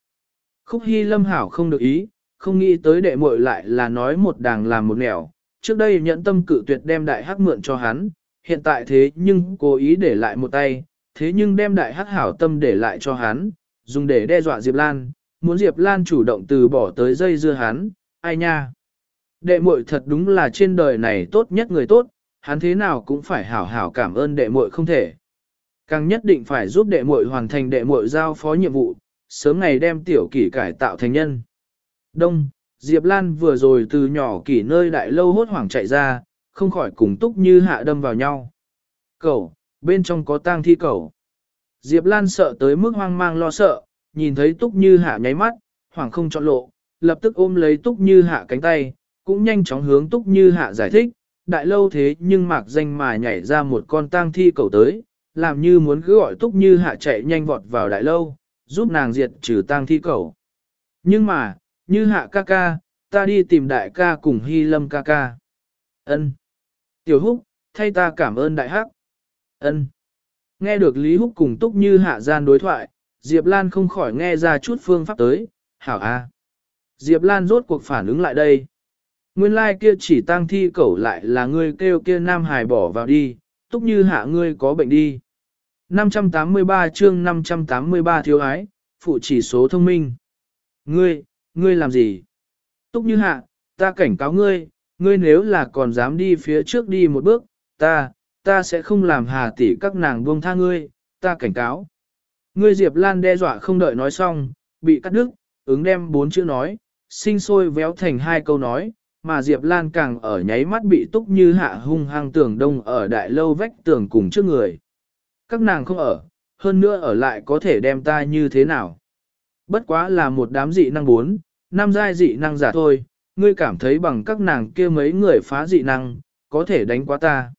Khúc hy lâm hảo không được ý, không nghĩ tới đệ muội lại là nói một đàng làm một nẻo, trước đây nhận tâm cự tuyệt đem đại hắc mượn cho hắn, hiện tại thế nhưng cố ý để lại một tay, thế nhưng đem đại hắc hảo tâm để lại cho hắn, dùng để đe dọa Diệp Lan, muốn Diệp Lan chủ động từ bỏ tới dây dưa hắn, ai nha. Đệ muội thật đúng là trên đời này tốt nhất người tốt, hắn thế nào cũng phải hảo hảo cảm ơn đệ muội không thể. Càng nhất định phải giúp đệ muội hoàn thành đệ muội giao phó nhiệm vụ, sớm ngày đem tiểu kỷ cải tạo thành nhân. Đông, Diệp Lan vừa rồi từ nhỏ kỷ nơi đại lâu hốt hoảng chạy ra, không khỏi cùng túc như hạ đâm vào nhau. Cẩu, bên trong có tang thi cẩu. Diệp Lan sợ tới mức hoang mang lo sợ, nhìn thấy túc như hạ nháy mắt, hoảng không chọn lộ, lập tức ôm lấy túc như hạ cánh tay, cũng nhanh chóng hướng túc như hạ giải thích, đại lâu thế nhưng mạc danh mà nhảy ra một con tang thi cầu tới, làm như muốn cứ gọi túc như hạ chạy nhanh vọt vào đại lâu, giúp nàng diệt trừ tang thi cầu. Nhưng mà, như hạ ca ca, ta đi tìm đại ca cùng hy lâm ca ca. ân Tiểu húc, thay ta cảm ơn đại hắc. ân Nghe được Lý Húc cùng túc như hạ gian đối thoại, Diệp Lan không khỏi nghe ra chút phương pháp tới, hảo a. Diệp Lan rốt cuộc phản ứng lại đây. Nguyên lai like kia chỉ tang thi cẩu lại là ngươi kêu kia nam hài bỏ vào đi, túc như hạ ngươi có bệnh đi. 583 chương 583 thiếu ái, phụ chỉ số thông minh. Ngươi, ngươi làm gì? Túc như hạ, ta cảnh cáo ngươi, ngươi nếu là còn dám đi phía trước đi một bước, ta, ta sẽ không làm hà tỷ các nàng buông tha ngươi, ta cảnh cáo. Ngươi Diệp Lan đe dọa không đợi nói xong, bị cắt đứt, ứng đem bốn chữ nói, sinh sôi véo thành hai câu nói, mà Diệp Lan càng ở nháy mắt bị túc như hạ hung hăng tường đông ở đại lâu vách tường cùng trước người. Các nàng không ở, hơn nữa ở lại có thể đem ta như thế nào. Bất quá là một đám dị năng bốn, năm giai dị năng giả thôi, ngươi cảm thấy bằng các nàng kia mấy người phá dị năng, có thể đánh quá ta.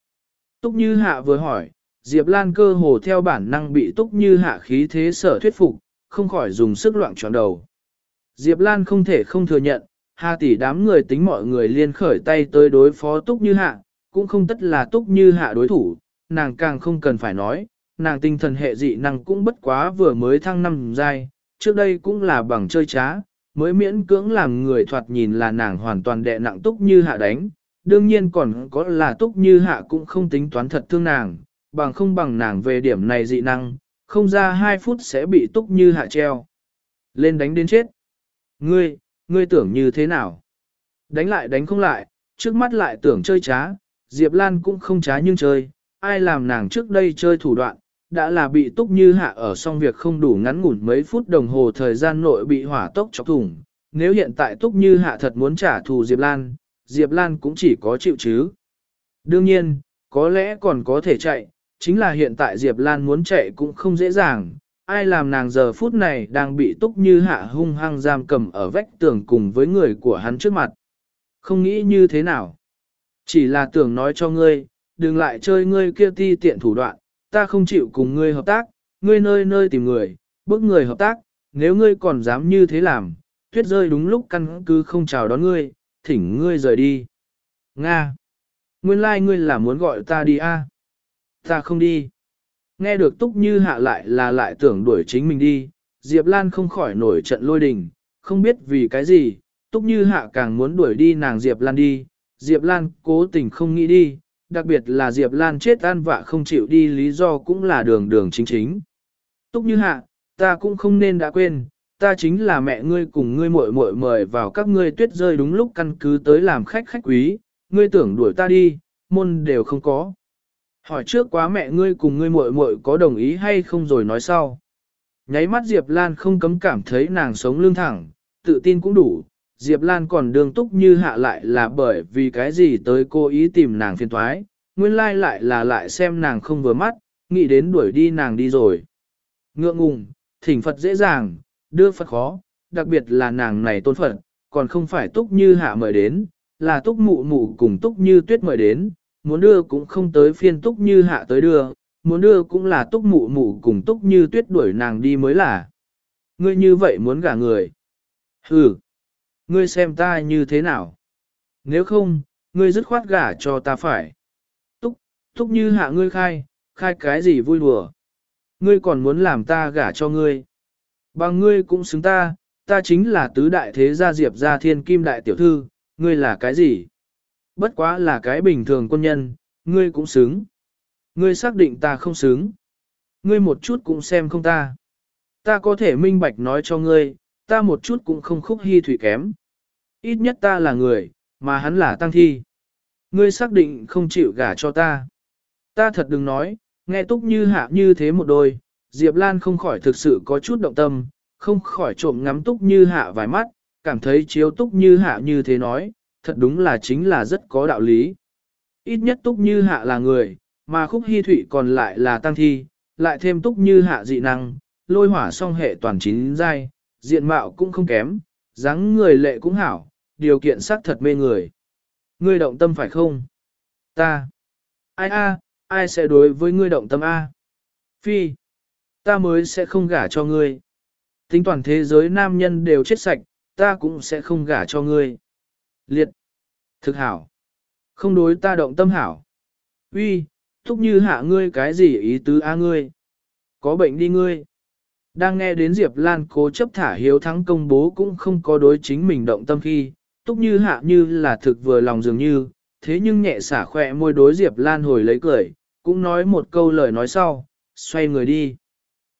Túc Như Hạ vừa hỏi, Diệp Lan cơ hồ theo bản năng bị Túc Như Hạ khí thế sở thuyết phục, không khỏi dùng sức loạn tròn đầu. Diệp Lan không thể không thừa nhận, Hà tỷ đám người tính mọi người liên khởi tay tới đối phó Túc Như Hạ, cũng không tất là Túc Như Hạ đối thủ, nàng càng không cần phải nói, nàng tinh thần hệ dị năng cũng bất quá vừa mới thăng năm giai, trước đây cũng là bằng chơi trá, mới miễn cưỡng làm người thoạt nhìn là nàng hoàn toàn đệ nặng Túc Như Hạ đánh, đương nhiên còn có là Túc Như Hạ cũng không tính toán thật thương nàng, bằng không bằng nàng về điểm này dị năng, không ra 2 phút sẽ bị Túc Như Hạ treo. Lên đánh đến chết. Ngươi, ngươi tưởng như thế nào? Đánh lại đánh không lại, trước mắt lại tưởng chơi trá, Diệp Lan cũng không trá nhưng chơi, ai làm nàng trước đây chơi thủ đoạn, đã là bị túc như hạ ở xong việc không đủ ngắn ngủn mấy phút đồng hồ thời gian nội bị hỏa tốc chọc thủng. Nếu hiện tại túc như hạ thật muốn trả thù Diệp Lan, Diệp Lan cũng chỉ có chịu chứ. Đương nhiên, có lẽ còn có thể chạy, chính là hiện tại Diệp Lan muốn chạy cũng không dễ dàng, ai làm nàng giờ phút này đang bị túc như hạ hung hăng giam cầm ở vách tường cùng với người của hắn trước mặt. Không nghĩ như thế nào. Chỉ là tưởng nói cho ngươi, đừng lại chơi ngươi kia ti tiện thủ đoạn, ta không chịu cùng ngươi hợp tác, ngươi nơi nơi tìm người, bước người hợp tác, nếu ngươi còn dám như thế làm, tuyết rơi đúng lúc căn cứ không chào đón ngươi, thỉnh ngươi rời đi. Nga! Nguyên lai like ngươi là muốn gọi ta đi a? Ta không đi. Nghe được túc như hạ lại là lại tưởng đuổi chính mình đi, Diệp Lan không khỏi nổi trận lôi đình, không biết vì cái gì, túc như hạ càng muốn đuổi đi nàng Diệp Lan đi, Diệp Lan cố tình không nghĩ đi, đặc biệt là Diệp Lan chết an vạ không chịu đi lý do cũng là đường đường chính chính. Túc như hạ, ta cũng không nên đã quên, ta chính là mẹ ngươi cùng ngươi muội muội mời vào các ngươi tuyết rơi đúng lúc căn cứ tới làm khách khách quý, ngươi tưởng đuổi ta đi, môn đều không có. Hỏi trước quá mẹ ngươi cùng ngươi muội muội có đồng ý hay không rồi nói sau. Nháy mắt Diệp Lan không cấm cảm thấy nàng sống lương thẳng, tự tin cũng đủ. Diệp Lan còn đương túc như hạ lại là bởi vì cái gì tới cô ý tìm nàng phiền thoái, nguyên lai lại là lại xem nàng không vừa mắt, nghĩ đến đuổi đi nàng đi rồi. Ngượng ngùng, thỉnh Phật dễ dàng, đưa Phật khó, đặc biệt là nàng này tôn Phật, còn không phải túc như hạ mời đến, là túc mụ mụ cùng túc như tuyết mời đến, muốn đưa cũng không tới phiên túc như hạ tới đưa, muốn đưa cũng là túc mụ mụ cùng túc như tuyết đuổi nàng đi mới là. Ngươi như vậy muốn gả người. Ừ. Ngươi xem ta như thế nào. Nếu không, ngươi dứt khoát gả cho ta phải. Túc, túc như hạ ngươi khai, khai cái gì vui đùa. Ngươi còn muốn làm ta gả cho ngươi. Bằng ngươi cũng xứng ta, ta chính là tứ đại thế gia diệp gia thiên kim đại tiểu thư, ngươi là cái gì? Bất quá là cái bình thường quân nhân, ngươi cũng xứng. Ngươi xác định ta không xứng. Ngươi một chút cũng xem không ta. Ta có thể minh bạch nói cho ngươi, ta một chút cũng không khúc hy thủy kém. Ít nhất ta là người, mà hắn là tăng thi. Ngươi xác định không chịu gả cho ta. Ta thật đừng nói, nghe túc như hạ như thế một đôi, Diệp Lan không khỏi thực sự có chút động tâm, không khỏi trộm ngắm túc như hạ vài mắt, cảm thấy chiếu túc như hạ như thế nói, thật đúng là chính là rất có đạo lý. Ít nhất túc như hạ là người, mà khúc hy thủy còn lại là tăng thi, lại thêm túc như hạ dị năng, lôi hỏa song hệ toàn chín giai, diện mạo cũng không kém, dáng người lệ cũng hảo, điều kiện sắc thật mê người. Ngươi động tâm phải không? Ta. Ai a, ai sẽ đối với ngươi động tâm a? Phi, ta mới sẽ không gả cho ngươi. Tính toàn thế giới nam nhân đều chết sạch, ta cũng sẽ không gả cho ngươi. Liệt, thực hảo, không đối ta động tâm hảo. Uy, thúc như hạ ngươi cái gì ý tứ a ngươi? Có bệnh đi ngươi. Đang nghe đến Diệp Lan cố chấp thả hiếu thắng công bố cũng không có đối chính mình động tâm khi, túc như hạ như là thực vừa lòng dường như, thế nhưng nhẹ xả khỏe môi đối Diệp Lan hồi lấy cười, cũng nói một câu lời nói sau, xoay người đi.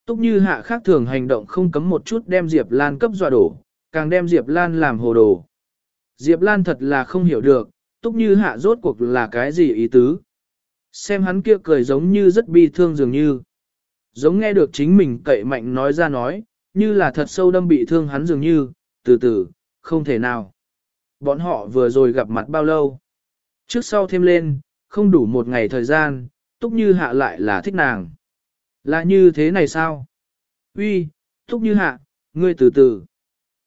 Túc như hạ khác thường hành động không cấm một chút đem Diệp Lan cấp dọa đổ, càng đem Diệp Lan làm hồ đồ. Diệp Lan thật là không hiểu được, Túc như hạ rốt cuộc là cái gì ý tứ. Xem hắn kia cười giống như rất bi thương dường như. Giống nghe được chính mình cậy mạnh nói ra nói, như là thật sâu đâm bị thương hắn dường như, từ từ, không thể nào. Bọn họ vừa rồi gặp mặt bao lâu? Trước sau thêm lên, không đủ một ngày thời gian, Túc Như Hạ lại là thích nàng. Là như thế này sao? Uy, Túc Như Hạ, ngươi từ từ.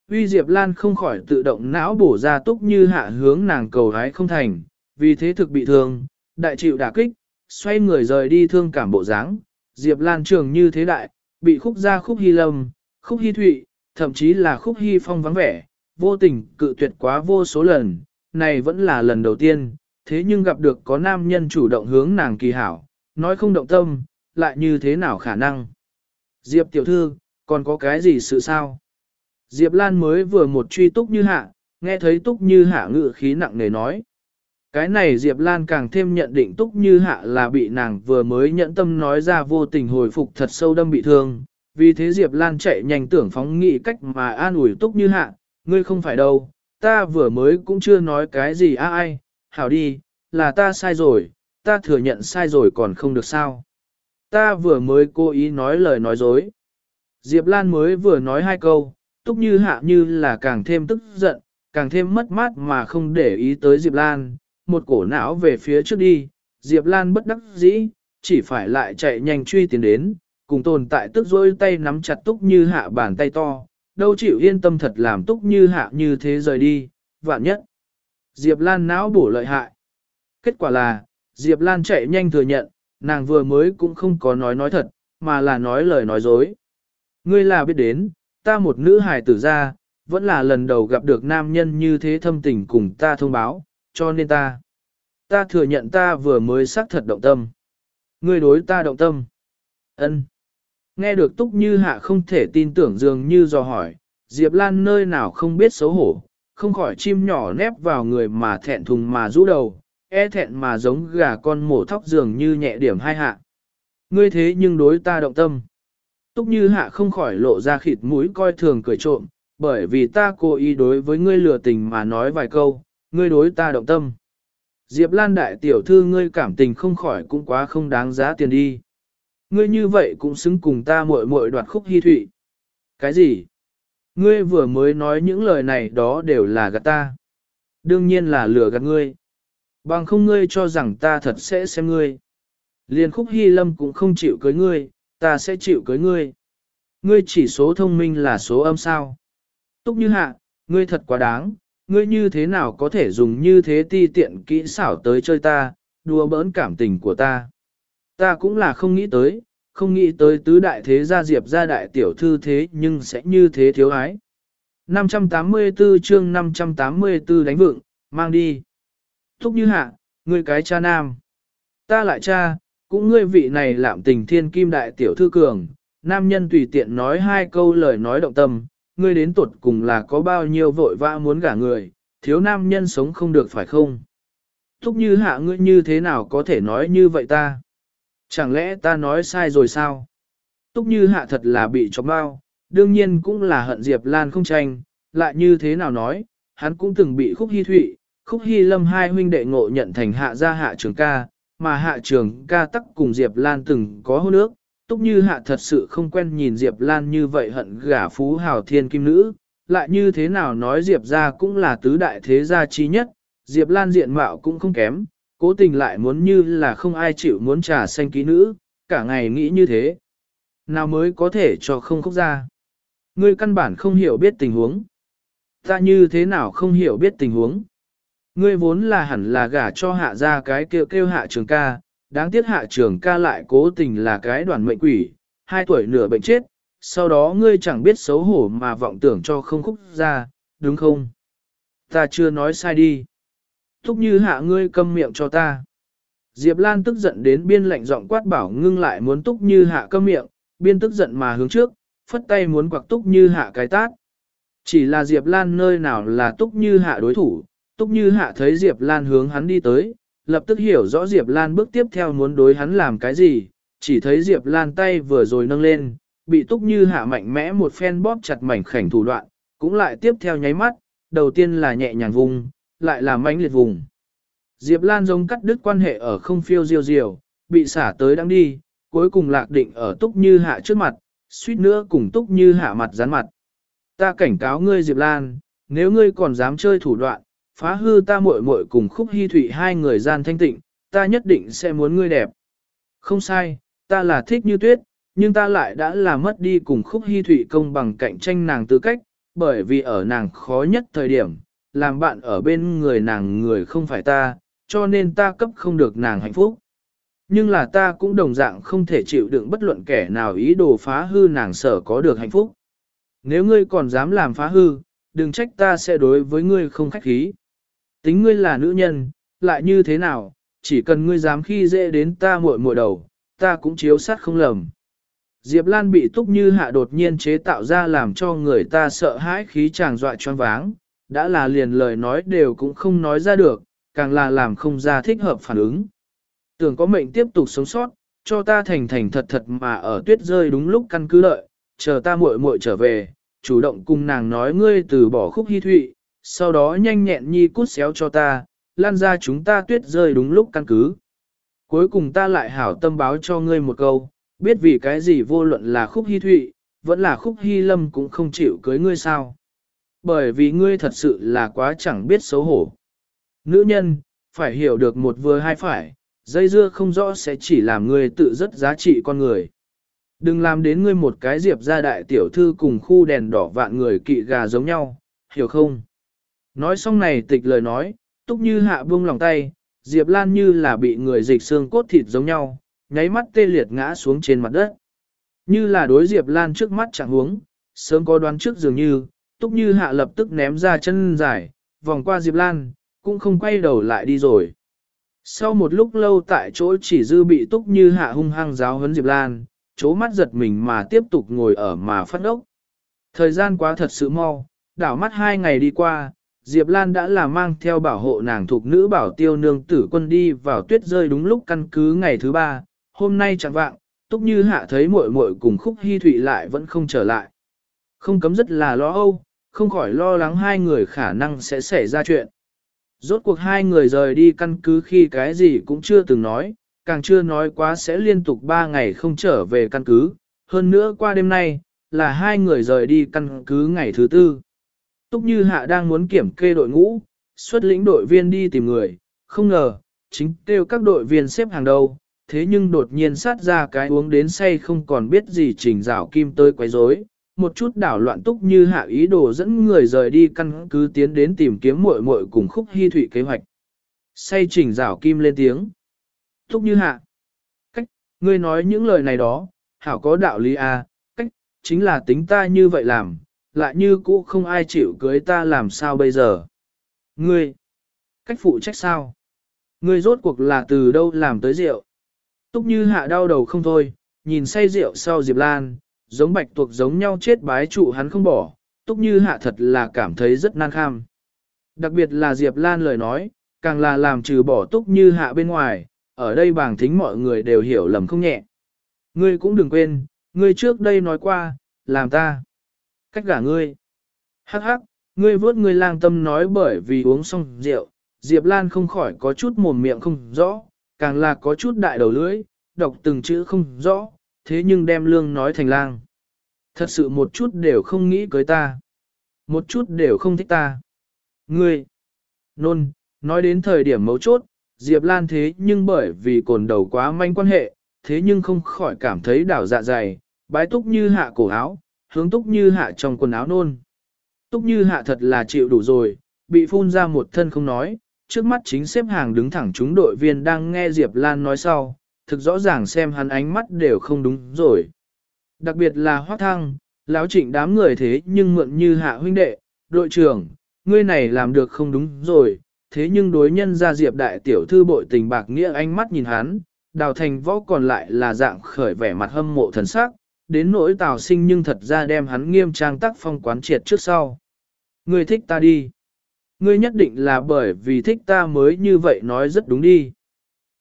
Uy Diệp Lan không khỏi tự động não bổ ra Túc Như Hạ hướng nàng cầu hái không thành, vì thế thực bị thương, đại chịu đả kích, xoay người rời đi thương cảm bộ dáng. Diệp Lan trường như thế đại, bị khúc ra khúc hy lâm, khúc hy thụy, thậm chí là khúc hy phong vắng vẻ, vô tình cự tuyệt quá vô số lần, này vẫn là lần đầu tiên, thế nhưng gặp được có nam nhân chủ động hướng nàng kỳ hảo, nói không động tâm, lại như thế nào khả năng. Diệp tiểu thư, còn có cái gì sự sao? Diệp Lan mới vừa một truy túc như hạ, nghe thấy túc như hạ ngự khí nặng nề nói. Cái này Diệp Lan càng thêm nhận định túc như hạ là bị nàng vừa mới nhẫn tâm nói ra vô tình hồi phục thật sâu đâm bị thương. Vì thế Diệp Lan chạy nhanh tưởng phóng nghị cách mà an ủi túc như hạ, ngươi không phải đâu, ta vừa mới cũng chưa nói cái gì a ai, hảo đi, là ta sai rồi, ta thừa nhận sai rồi còn không được sao. Ta vừa mới cố ý nói lời nói dối. Diệp Lan mới vừa nói hai câu, túc như hạ như là càng thêm tức giận, càng thêm mất mát mà không để ý tới Diệp Lan, một cổ não về phía trước đi, Diệp Lan bất đắc dĩ, chỉ phải lại chạy nhanh truy tiến đến, cùng tồn tại tức dối tay nắm chặt túc như hạ bàn tay to, đâu chịu yên tâm thật làm túc như hạ như thế rời đi, vạn nhất. Diệp Lan não bổ lợi hại. Kết quả là, Diệp Lan chạy nhanh thừa nhận, nàng vừa mới cũng không có nói nói thật, mà là nói lời nói dối. Ngươi là biết đến, ta một nữ hài tử ra, vẫn là lần đầu gặp được nam nhân như thế thâm tình cùng ta thông báo, cho nên ta. Ta thừa nhận ta vừa mới xác thật động tâm. Ngươi đối ta động tâm. ân Nghe được túc như hạ không thể tin tưởng dường như dò hỏi, Diệp Lan nơi nào không biết xấu hổ, không khỏi chim nhỏ nép vào người mà thẹn thùng mà rũ đầu, e thẹn mà giống gà con mổ thóc dường như nhẹ điểm hai hạ. Ngươi thế nhưng đối ta động tâm. Túc như hạ không khỏi lộ ra khịt mũi coi thường cười trộm, bởi vì ta cố ý đối với ngươi lừa tình mà nói vài câu, ngươi đối ta động tâm. Diệp Lan đại tiểu thư ngươi cảm tình không khỏi cũng quá không đáng giá tiền đi. Ngươi như vậy cũng xứng cùng ta muội muội đoạt khúc hy thụy. Cái gì? Ngươi vừa mới nói những lời này đó đều là gạt ta. Đương nhiên là lừa gạt ngươi. Bằng không ngươi cho rằng ta thật sẽ xem ngươi. Liên khúc hy lâm cũng không chịu cưới ngươi, ta sẽ chịu cưới ngươi. Ngươi chỉ số thông minh là số âm sao. Túc như hạ, ngươi thật quá đáng, ngươi như thế nào có thể dùng như thế ti tiện kỹ xảo tới chơi ta, đùa bỡn cảm tình của ta. Ta cũng là không nghĩ tới, không nghĩ tới tứ đại thế gia diệp gia đại tiểu thư thế nhưng sẽ như thế thiếu ái. 584 chương 584 đánh vựng, mang đi. Thúc như hạ, ngươi cái cha nam. Ta lại cha, cũng ngươi vị này lạm tình thiên kim đại tiểu thư cường, nam nhân tùy tiện nói hai câu lời nói động tâm, ngươi đến tuột cùng là có bao nhiêu vội vã muốn gả người, thiếu nam nhân sống không được phải không? Thúc như hạ ngươi như thế nào có thể nói như vậy ta? Chẳng lẽ ta nói sai rồi sao? Túc như hạ thật là bị chọc bao, đương nhiên cũng là hận Diệp Lan không tranh, lại như thế nào nói, hắn cũng từng bị khúc hy thụy, khúc hy lâm hai huynh đệ ngộ nhận thành hạ gia hạ trường ca, mà hạ trường ca tắc cùng Diệp Lan từng có hôn ước, túc như hạ thật sự không quen nhìn Diệp Lan như vậy hận gả phú hào thiên kim nữ, lại như thế nào nói Diệp gia cũng là tứ đại thế gia trí nhất, Diệp Lan diện mạo cũng không kém, cố tình lại muốn như là không ai chịu muốn trà xanh ký nữ, cả ngày nghĩ như thế. Nào mới có thể cho không khóc ra. Ngươi căn bản không hiểu biết tình huống. Ta như thế nào không hiểu biết tình huống. Ngươi vốn là hẳn là gả cho hạ ra cái kêu kêu hạ trường ca, đáng tiếc hạ trường ca lại cố tình là cái đoàn mệnh quỷ, hai tuổi nửa bệnh chết, sau đó ngươi chẳng biết xấu hổ mà vọng tưởng cho không khúc ra, đúng không? Ta chưa nói sai đi. Thúc như hạ ngươi câm miệng cho ta. Diệp Lan tức giận đến biên lạnh giọng quát bảo ngưng lại muốn túc như hạ câm miệng, biên tức giận mà hướng trước, phất tay muốn quặc túc như hạ cái tát. Chỉ là Diệp Lan nơi nào là túc như hạ đối thủ, túc như hạ thấy Diệp Lan hướng hắn đi tới, lập tức hiểu rõ Diệp Lan bước tiếp theo muốn đối hắn làm cái gì, chỉ thấy Diệp Lan tay vừa rồi nâng lên, bị túc như hạ mạnh mẽ một phen bóp chặt mảnh khảnh thủ đoạn, cũng lại tiếp theo nháy mắt, đầu tiên là nhẹ nhàng vùng, lại là mãnh liệt vùng. Diệp Lan giống cắt đứt quan hệ ở không phiêu diêu diều, bị xả tới đang đi, cuối cùng lạc định ở túc như hạ trước mặt, suýt nữa cùng túc như hạ mặt dán mặt. Ta cảnh cáo ngươi Diệp Lan, nếu ngươi còn dám chơi thủ đoạn, phá hư ta muội muội cùng khúc hy thủy hai người gian thanh tịnh, ta nhất định sẽ muốn ngươi đẹp. Không sai, ta là thích như tuyết, nhưng ta lại đã là mất đi cùng khúc hy thủy công bằng cạnh tranh nàng tư cách, bởi vì ở nàng khó nhất thời điểm, làm bạn ở bên người nàng người không phải ta, cho nên ta cấp không được nàng hạnh phúc. Nhưng là ta cũng đồng dạng không thể chịu đựng bất luận kẻ nào ý đồ phá hư nàng sở có được hạnh phúc. Nếu ngươi còn dám làm phá hư, đừng trách ta sẽ đối với ngươi không khách khí. Tính ngươi là nữ nhân, lại như thế nào, chỉ cần ngươi dám khi dễ đến ta muội muội đầu, ta cũng chiếu sát không lầm. Diệp Lan bị túc như hạ đột nhiên chế tạo ra làm cho người ta sợ hãi khí chàng dọa choáng váng, đã là liền lời nói đều cũng không nói ra được, càng là làm không ra thích hợp phản ứng. Tưởng có mệnh tiếp tục sống sót, cho ta thành thành thật thật mà ở tuyết rơi đúng lúc căn cứ lợi, chờ ta muội muội trở về, chủ động cùng nàng nói ngươi từ bỏ khúc hy thụy, sau đó nhanh nhẹn nhi cút xéo cho ta, lan ra chúng ta tuyết rơi đúng lúc căn cứ. Cuối cùng ta lại hảo tâm báo cho ngươi một câu, biết vì cái gì vô luận là khúc hy thụy, vẫn là khúc hy lâm cũng không chịu cưới ngươi sao. Bởi vì ngươi thật sự là quá chẳng biết xấu hổ. Nữ nhân, phải hiểu được một vừa hai phải, dây dưa không rõ sẽ chỉ làm ngươi tự rất giá trị con người. Đừng làm đến ngươi một cái diệp gia đại tiểu thư cùng khu đèn đỏ vạn người kỵ gà giống nhau, hiểu không? Nói xong này tịch lời nói, túc như hạ buông lòng tay, diệp lan như là bị người dịch xương cốt thịt giống nhau, nháy mắt tê liệt ngã xuống trên mặt đất. Như là đối diệp lan trước mắt chẳng huống, sớm có đoán trước dường như, túc như hạ lập tức ném ra chân dài, vòng qua diệp lan, cũng không quay đầu lại đi rồi. Sau một lúc lâu tại chỗ chỉ dư bị túc như hạ hung hăng giáo huấn Diệp Lan, chố mắt giật mình mà tiếp tục ngồi ở mà phát ốc. Thời gian quá thật sự mau, đảo mắt hai ngày đi qua, Diệp Lan đã là mang theo bảo hộ nàng thuộc nữ bảo tiêu nương tử quân đi vào tuyết rơi đúng lúc căn cứ ngày thứ ba, hôm nay chẳng vạng, túc như hạ thấy muội muội cùng khúc hy thụy lại vẫn không trở lại. Không cấm rất là lo âu, không khỏi lo lắng hai người khả năng sẽ xảy ra chuyện. Rốt cuộc hai người rời đi căn cứ khi cái gì cũng chưa từng nói, càng chưa nói quá sẽ liên tục ba ngày không trở về căn cứ, hơn nữa qua đêm nay, là hai người rời đi căn cứ ngày thứ tư. Túc Như Hạ đang muốn kiểm kê đội ngũ, xuất lĩnh đội viên đi tìm người, không ngờ, chính kêu các đội viên xếp hàng đầu, thế nhưng đột nhiên sát ra cái uống đến say không còn biết gì trình rào kim tới quấy rối, một chút đảo loạn túc như hạ ý đồ dẫn người rời đi căn cứ tiến đến tìm kiếm muội muội cùng khúc hy thủy kế hoạch. Say trình rào kim lên tiếng. Túc như hạ. Cách, ngươi nói những lời này đó, hảo có đạo lý à, cách, chính là tính ta như vậy làm, lại như cũ không ai chịu cưới ta làm sao bây giờ. Ngươi, cách phụ trách sao? Ngươi rốt cuộc là từ đâu làm tới rượu? Túc như hạ đau đầu không thôi, nhìn say rượu sau Diệp Lan, giống bạch tuộc giống nhau chết bái trụ hắn không bỏ, túc như hạ thật là cảm thấy rất nan kham. Đặc biệt là Diệp Lan lời nói, càng là làm trừ bỏ túc như hạ bên ngoài, ở đây bảng thính mọi người đều hiểu lầm không nhẹ. Ngươi cũng đừng quên, ngươi trước đây nói qua, làm ta. Cách gả ngươi. Hắc hắc, ngươi vớt ngươi lang tâm nói bởi vì uống xong rượu, Diệp Lan không khỏi có chút mồm miệng không rõ, càng là có chút đại đầu lưỡi, đọc từng chữ không rõ, thế nhưng đem lương nói thành lang. Thật sự một chút đều không nghĩ cưới ta. Một chút đều không thích ta. Ngươi, nôn, nói đến thời điểm mấu chốt, Diệp Lan thế nhưng bởi vì cồn đầu quá manh quan hệ, thế nhưng không khỏi cảm thấy đảo dạ dày, bái túc như hạ cổ áo, hướng túc như hạ trong quần áo nôn. Túc như hạ thật là chịu đủ rồi, bị phun ra một thân không nói, trước mắt chính xếp hàng đứng thẳng chúng đội viên đang nghe Diệp Lan nói sau, thực rõ ràng xem hắn ánh mắt đều không đúng rồi. Đặc biệt là hoác thăng, lão trịnh đám người thế nhưng mượn như hạ huynh đệ, đội trưởng, ngươi này làm được không đúng rồi, thế nhưng đối nhân ra diệp đại tiểu thư bội tình bạc nghĩa ánh mắt nhìn hắn, đào thành võ còn lại là dạng khởi vẻ mặt hâm mộ thần sắc, đến nỗi tào sinh nhưng thật ra đem hắn nghiêm trang tác phong quán triệt trước sau. Ngươi thích ta đi. Ngươi nhất định là bởi vì thích ta mới như vậy nói rất đúng đi.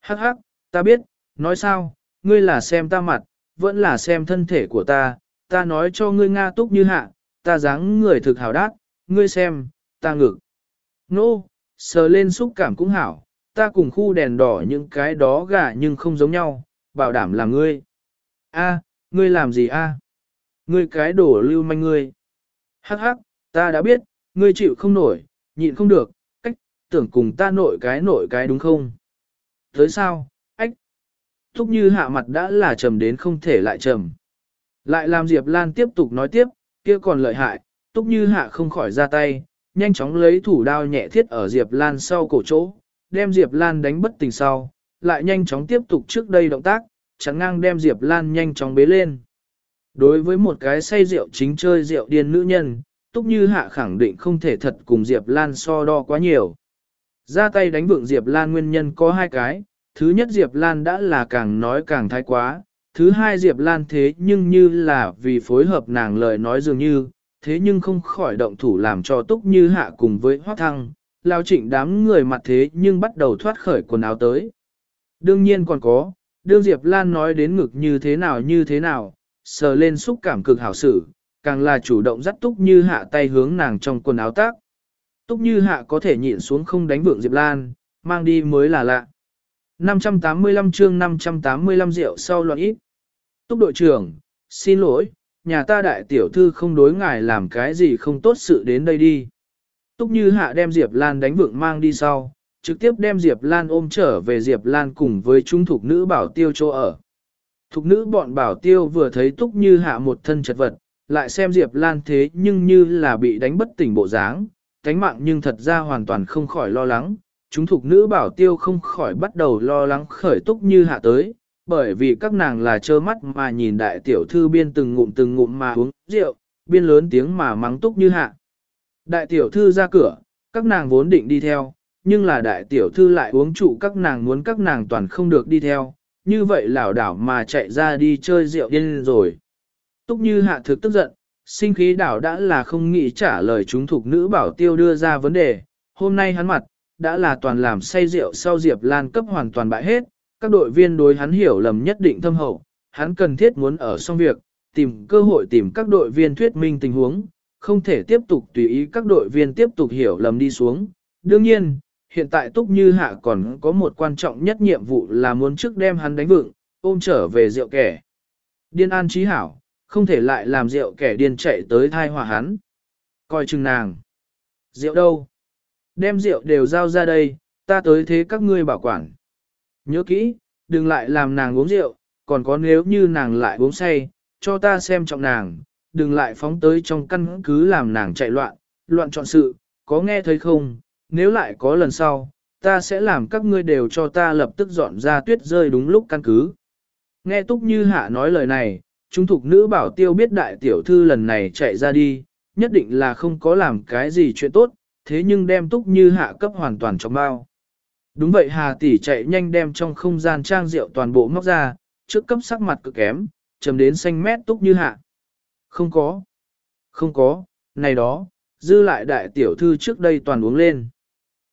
Hắc hắc, ta biết, nói sao, ngươi là xem ta mặt, vẫn là xem thân thể của ta, ta nói cho ngươi Nga túc như hạ, ta dáng người thực hào đát, ngươi xem, ta ngực. Nô, no, sờ lên xúc cảm cũng hảo, ta cùng khu đèn đỏ những cái đó gà nhưng không giống nhau, bảo đảm là ngươi. A, ngươi làm gì a? Ngươi cái đổ lưu manh ngươi. Hắc hắc, ta đã biết, ngươi chịu không nổi, nhịn không được, cách, tưởng cùng ta nội cái nội cái đúng không? Tới sao, ách? Thúc như hạ mặt đã là trầm đến không thể lại trầm. Lại làm Diệp Lan tiếp tục nói tiếp, kia còn lợi hại, túc như hạ không khỏi ra tay, nhanh chóng lấy thủ đao nhẹ thiết ở Diệp Lan sau cổ chỗ, đem Diệp Lan đánh bất tỉnh sau, lại nhanh chóng tiếp tục trước đây động tác, chẳng ngang đem Diệp Lan nhanh chóng bế lên. Đối với một cái say rượu chính chơi rượu điên nữ nhân, Túc Như Hạ khẳng định không thể thật cùng Diệp Lan so đo quá nhiều. Ra tay đánh vượng Diệp Lan nguyên nhân có hai cái, thứ nhất Diệp Lan đã là càng nói càng thái quá, thứ hai Diệp Lan thế nhưng như là vì phối hợp nàng lời nói dường như, thế nhưng không khỏi động thủ làm cho Túc Như Hạ cùng với Hoác Thăng, lao trịnh đám người mặt thế nhưng bắt đầu thoát khởi quần áo tới. Đương nhiên còn có, đương Diệp Lan nói đến ngực như thế nào như thế nào, sờ lên xúc cảm cực hảo sự, càng là chủ động dắt Túc Như Hạ tay hướng nàng trong quần áo tác. Túc Như Hạ có thể nhịn xuống không đánh vượng Diệp Lan, mang đi mới là lạ. 585 chương 585 rượu sau loạn ít. Túc đội trưởng, xin lỗi, nhà ta đại tiểu thư không đối ngài làm cái gì không tốt sự đến đây đi. Túc Như Hạ đem Diệp Lan đánh vượng mang đi sau, trực tiếp đem Diệp Lan ôm trở về Diệp Lan cùng với trung thục nữ bảo tiêu chỗ ở. Thục nữ bọn bảo tiêu vừa thấy Túc Như Hạ một thân chật vật, lại xem Diệp Lan thế nhưng như là bị đánh bất tỉnh bộ dáng, cánh mạng nhưng thật ra hoàn toàn không khỏi lo lắng. Chúng thuộc nữ bảo tiêu không khỏi bắt đầu lo lắng khởi Túc Như Hạ tới, bởi vì các nàng là trơ mắt mà nhìn đại tiểu thư biên từng ngụm từng ngụm mà uống rượu, biên lớn tiếng mà mắng Túc Như Hạ. Đại tiểu thư ra cửa, các nàng vốn định đi theo, nhưng là đại tiểu thư lại uống trụ các nàng muốn các nàng toàn không được đi theo, như vậy lảo đảo mà chạy ra đi chơi rượu điên rồi. Túc như hạ thực tức giận, sinh khí đảo đã là không nghĩ trả lời chúng thuộc nữ bảo tiêu đưa ra vấn đề, hôm nay hắn mặt, đã là toàn làm say rượu sau Diệp Lan cấp hoàn toàn bại hết, các đội viên đối hắn hiểu lầm nhất định thâm hậu, hắn cần thiết muốn ở xong việc, tìm cơ hội tìm các đội viên thuyết minh tình huống, không thể tiếp tục tùy ý các đội viên tiếp tục hiểu lầm đi xuống. Đương nhiên, hiện tại Túc Như Hạ còn có một quan trọng nhất nhiệm vụ là muốn trước đem hắn đánh vựng, ôm trở về rượu kẻ. Điên an trí hảo, không thể lại làm rượu kẻ điên chạy tới thai hòa hắn. Coi chừng nàng. Rượu đâu? Đem rượu đều giao ra đây, ta tới thế các ngươi bảo quản. Nhớ kỹ, đừng lại làm nàng uống rượu, còn có nếu như nàng lại uống say, cho ta xem trọng nàng, đừng lại phóng tới trong căn cứ làm nàng chạy loạn, loạn chọn sự, có nghe thấy không, nếu lại có lần sau, ta sẽ làm các ngươi đều cho ta lập tức dọn ra tuyết rơi đúng lúc căn cứ. Nghe Túc Như Hạ nói lời này, chúng thục nữ bảo tiêu biết đại tiểu thư lần này chạy ra đi, nhất định là không có làm cái gì chuyện tốt, thế nhưng đem Túc Như Hạ cấp hoàn toàn trong bao. Đúng vậy Hà tỷ chạy nhanh đem trong không gian trang rượu toàn bộ móc ra, trước cấp sắc mặt cực kém, chấm đến xanh mét Túc Như Hạ. Không có. Không có, này đó, dư lại đại tiểu thư trước đây toàn uống lên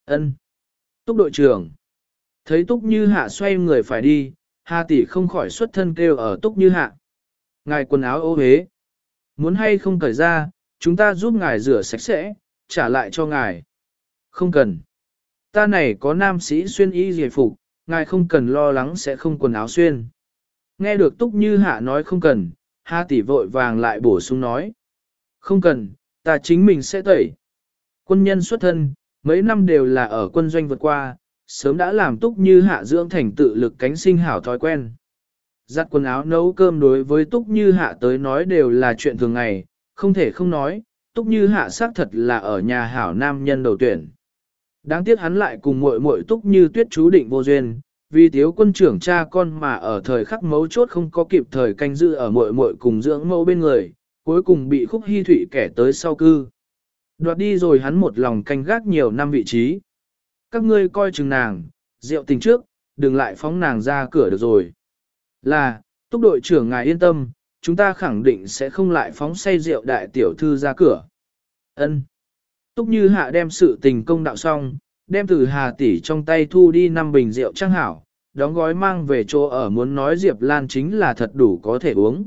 ân Túc đội trưởng. Thấy Túc Như Hạ xoay người phải đi, Hà tỷ không khỏi xuất thân kêu ở Túc Như Hạ. Ngài quần áo ô hế. Muốn hay không cởi ra, chúng ta giúp ngài rửa sạch sẽ, trả lại cho ngài. Không cần. Ta này có nam sĩ xuyên y giải phục, ngài không cần lo lắng sẽ không quần áo xuyên. Nghe được Túc Như Hạ nói không cần, Hà tỷ vội vàng lại bổ sung nói. Không cần, ta chính mình sẽ tẩy. Quân nhân xuất thân, mấy năm đều là ở quân doanh vượt qua, sớm đã làm túc như hạ dưỡng thành tự lực cánh sinh hảo thói quen. Giặt quần áo nấu cơm đối với túc như hạ tới nói đều là chuyện thường ngày, không thể không nói, túc như hạ xác thật là ở nhà hảo nam nhân đầu tuyển. Đáng tiếc hắn lại cùng muội muội túc như tuyết chú định vô duyên, vì thiếu quân trưởng cha con mà ở thời khắc mấu chốt không có kịp thời canh giữ ở muội muội cùng dưỡng mẫu bên người, cuối cùng bị khúc hy thủy kẻ tới sau cư. Đoạt đi rồi hắn một lòng canh gác nhiều năm vị trí. Các ngươi coi chừng nàng, rượu tình trước, đừng lại phóng nàng ra cửa được rồi. Là, túc đội trưởng ngài yên tâm, chúng ta khẳng định sẽ không lại phóng say rượu đại tiểu thư ra cửa. Ân. Túc như hạ đem sự tình công đạo xong, đem từ hà tỷ trong tay thu đi năm bình rượu trang hảo, đóng gói mang về chỗ ở muốn nói Diệp Lan chính là thật đủ có thể uống.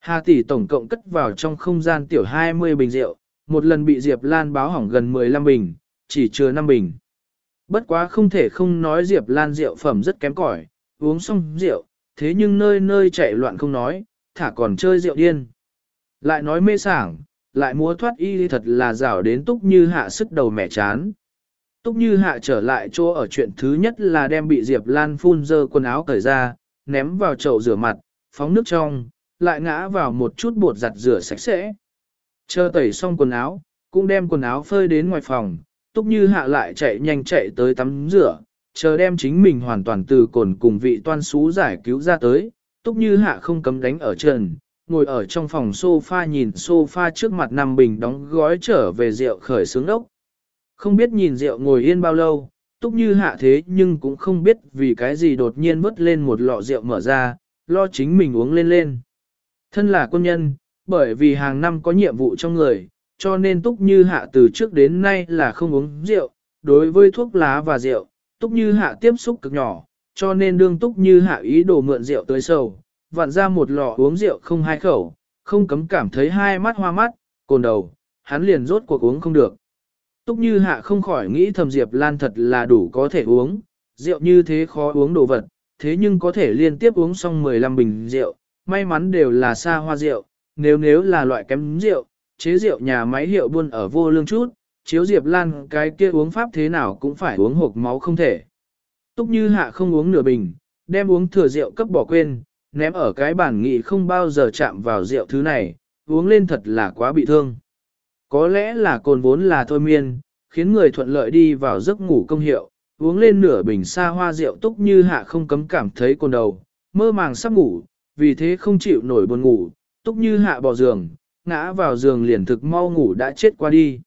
Hà tỷ tổng cộng cất vào trong không gian tiểu 20 bình rượu, một lần bị Diệp Lan báo hỏng gần 15 bình, chỉ chứa 5 bình. Bất quá không thể không nói Diệp Lan rượu phẩm rất kém cỏi, uống xong rượu, thế nhưng nơi nơi chạy loạn không nói, thả còn chơi rượu điên. Lại nói mê sảng, lại múa thoát y thật là rảo đến túc như hạ sức đầu mẻ chán. Túc như hạ trở lại chỗ ở chuyện thứ nhất là đem bị Diệp Lan phun dơ quần áo cởi ra, ném vào chậu rửa mặt, phóng nước trong, lại ngã vào một chút bột giặt rửa sạch sẽ. Chờ tẩy xong quần áo, cũng đem quần áo phơi đến ngoài phòng, Túc Như Hạ lại chạy nhanh chạy tới tắm rửa, chờ đem chính mình hoàn toàn từ cồn cùng vị toan xú giải cứu ra tới. Túc Như Hạ không cấm đánh ở trần, ngồi ở trong phòng sofa nhìn sofa trước mặt nằm bình đóng gói trở về rượu khởi sướng đốc. Không biết nhìn rượu ngồi yên bao lâu, Túc Như Hạ thế nhưng cũng không biết vì cái gì đột nhiên vứt lên một lọ rượu mở ra, lo chính mình uống lên lên. Thân là quân nhân, bởi vì hàng năm có nhiệm vụ trong người, cho nên Túc Như Hạ từ trước đến nay là không uống rượu, đối với thuốc lá và rượu, Túc Như Hạ tiếp xúc cực nhỏ, cho nên đương Túc Như Hạ ý đồ mượn rượu tới sầu, vặn ra một lọ uống rượu không hai khẩu, không cấm cảm thấy hai mắt hoa mắt, cồn đầu, hắn liền rốt cuộc uống không được. Túc Như Hạ không khỏi nghĩ thầm Diệp Lan thật là đủ có thể uống, rượu như thế khó uống đồ vật, thế nhưng có thể liên tiếp uống xong 15 bình rượu, may mắn đều là xa hoa rượu, nếu nếu là loại kém rượu, chế rượu nhà máy hiệu buôn ở vô lương chút, chiếu Diệp Lan cái kia uống pháp thế nào cũng phải uống hộp máu không thể. Túc như hạ không uống nửa bình, đem uống thừa rượu cấp bỏ quên, ném ở cái bản nghị không bao giờ chạm vào rượu thứ này, uống lên thật là quá bị thương. Có lẽ là cồn vốn là thôi miên, khiến người thuận lợi đi vào giấc ngủ công hiệu, uống lên nửa bình xa hoa rượu túc như hạ không cấm cảm thấy cồn đầu, mơ màng sắp ngủ, vì thế không chịu nổi buồn ngủ, túc như hạ bỏ giường, ngã vào giường liền thực mau ngủ đã chết qua đi.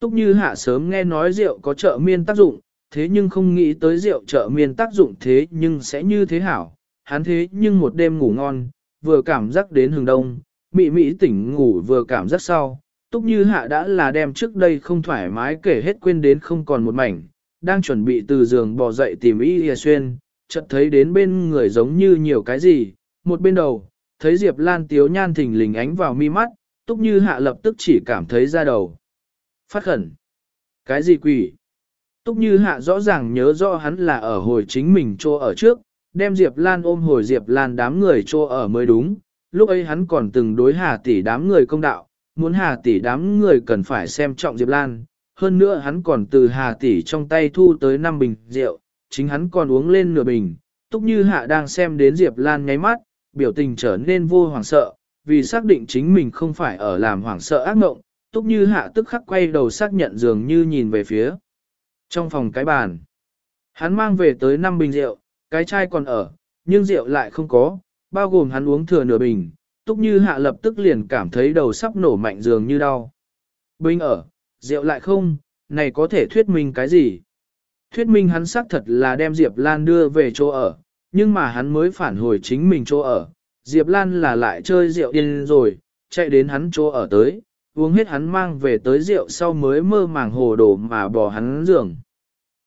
Túc như hạ sớm nghe nói rượu có trợ miên tác dụng, thế nhưng không nghĩ tới rượu trợ miên tác dụng thế nhưng sẽ như thế hảo. Hắn thế nhưng một đêm ngủ ngon, vừa cảm giác đến hừng đông, mị mị tỉnh ngủ vừa cảm giác sau. Túc như hạ đã là đem trước đây không thoải mái kể hết quên đến không còn một mảnh, đang chuẩn bị từ giường bò dậy tìm y hìa xuyên, chợt thấy đến bên người giống như nhiều cái gì, một bên đầu, thấy Diệp Lan tiếu nhan thình lình ánh vào mi mắt, Túc Như Hạ lập tức chỉ cảm thấy ra đầu. Phát khẩn. Cái gì quỷ? Túc Như Hạ rõ ràng nhớ rõ hắn là ở hồi chính mình trô ở trước, đem Diệp Lan ôm hồi Diệp Lan đám người trô ở mới đúng. Lúc ấy hắn còn từng đối Hà tỷ đám người công đạo, muốn Hà tỷ đám người cần phải xem trọng Diệp Lan. Hơn nữa hắn còn từ Hà tỷ trong tay thu tới 5 bình rượu, chính hắn còn uống lên nửa bình. Túc Như Hạ đang xem đến Diệp Lan nháy mắt, biểu tình trở nên vô hoảng sợ, vì xác định chính mình không phải ở làm hoảng sợ ác mộng, túc như hạ tức khắc quay đầu xác nhận dường như nhìn về phía. Trong phòng cái bàn, hắn mang về tới 5 bình rượu, cái chai còn ở, nhưng rượu lại không có, bao gồm hắn uống thừa nửa bình, túc như hạ lập tức liền cảm thấy đầu sắp nổ mạnh dường như đau. Bình ở, rượu lại không, này có thể thuyết minh cái gì? Thuyết minh hắn xác thật là đem Diệp Lan đưa về chỗ ở, nhưng mà hắn mới phản hồi chính mình chỗ ở, Diệp Lan là lại chơi rượu điên rồi, chạy đến hắn chỗ ở tới, uống hết hắn mang về tới rượu sau mới mơ màng hồ đồ mà bỏ hắn giường.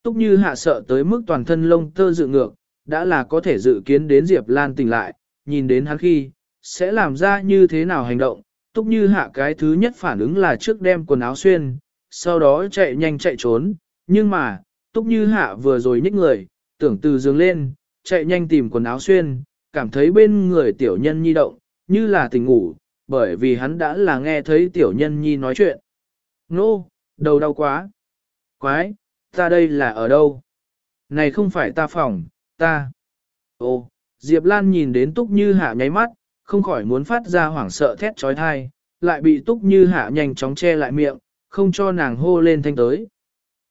Túc như hạ sợ tới mức toàn thân lông tơ dự ngược, đã là có thể dự kiến đến Diệp Lan tỉnh lại, nhìn đến hắn khi, sẽ làm ra như thế nào hành động. Túc như hạ cái thứ nhất phản ứng là trước đem quần áo xuyên, sau đó chạy nhanh chạy trốn, nhưng mà, Túc như hạ vừa rồi nhích người, tưởng từ giường lên, chạy nhanh tìm quần áo xuyên, cảm thấy bên người tiểu nhân nhi động, như là tỉnh ngủ, bởi vì hắn đã là nghe thấy tiểu nhân nhi nói chuyện. Nô, đầu đau quá. Quái, ta đây là ở đâu? Này không phải ta phòng, ta. Ô, Diệp Lan nhìn đến Túc Như Hạ nháy mắt, không khỏi muốn phát ra hoảng sợ thét trói thai, lại bị Túc Như Hạ nhanh chóng che lại miệng, không cho nàng hô lên thanh tới.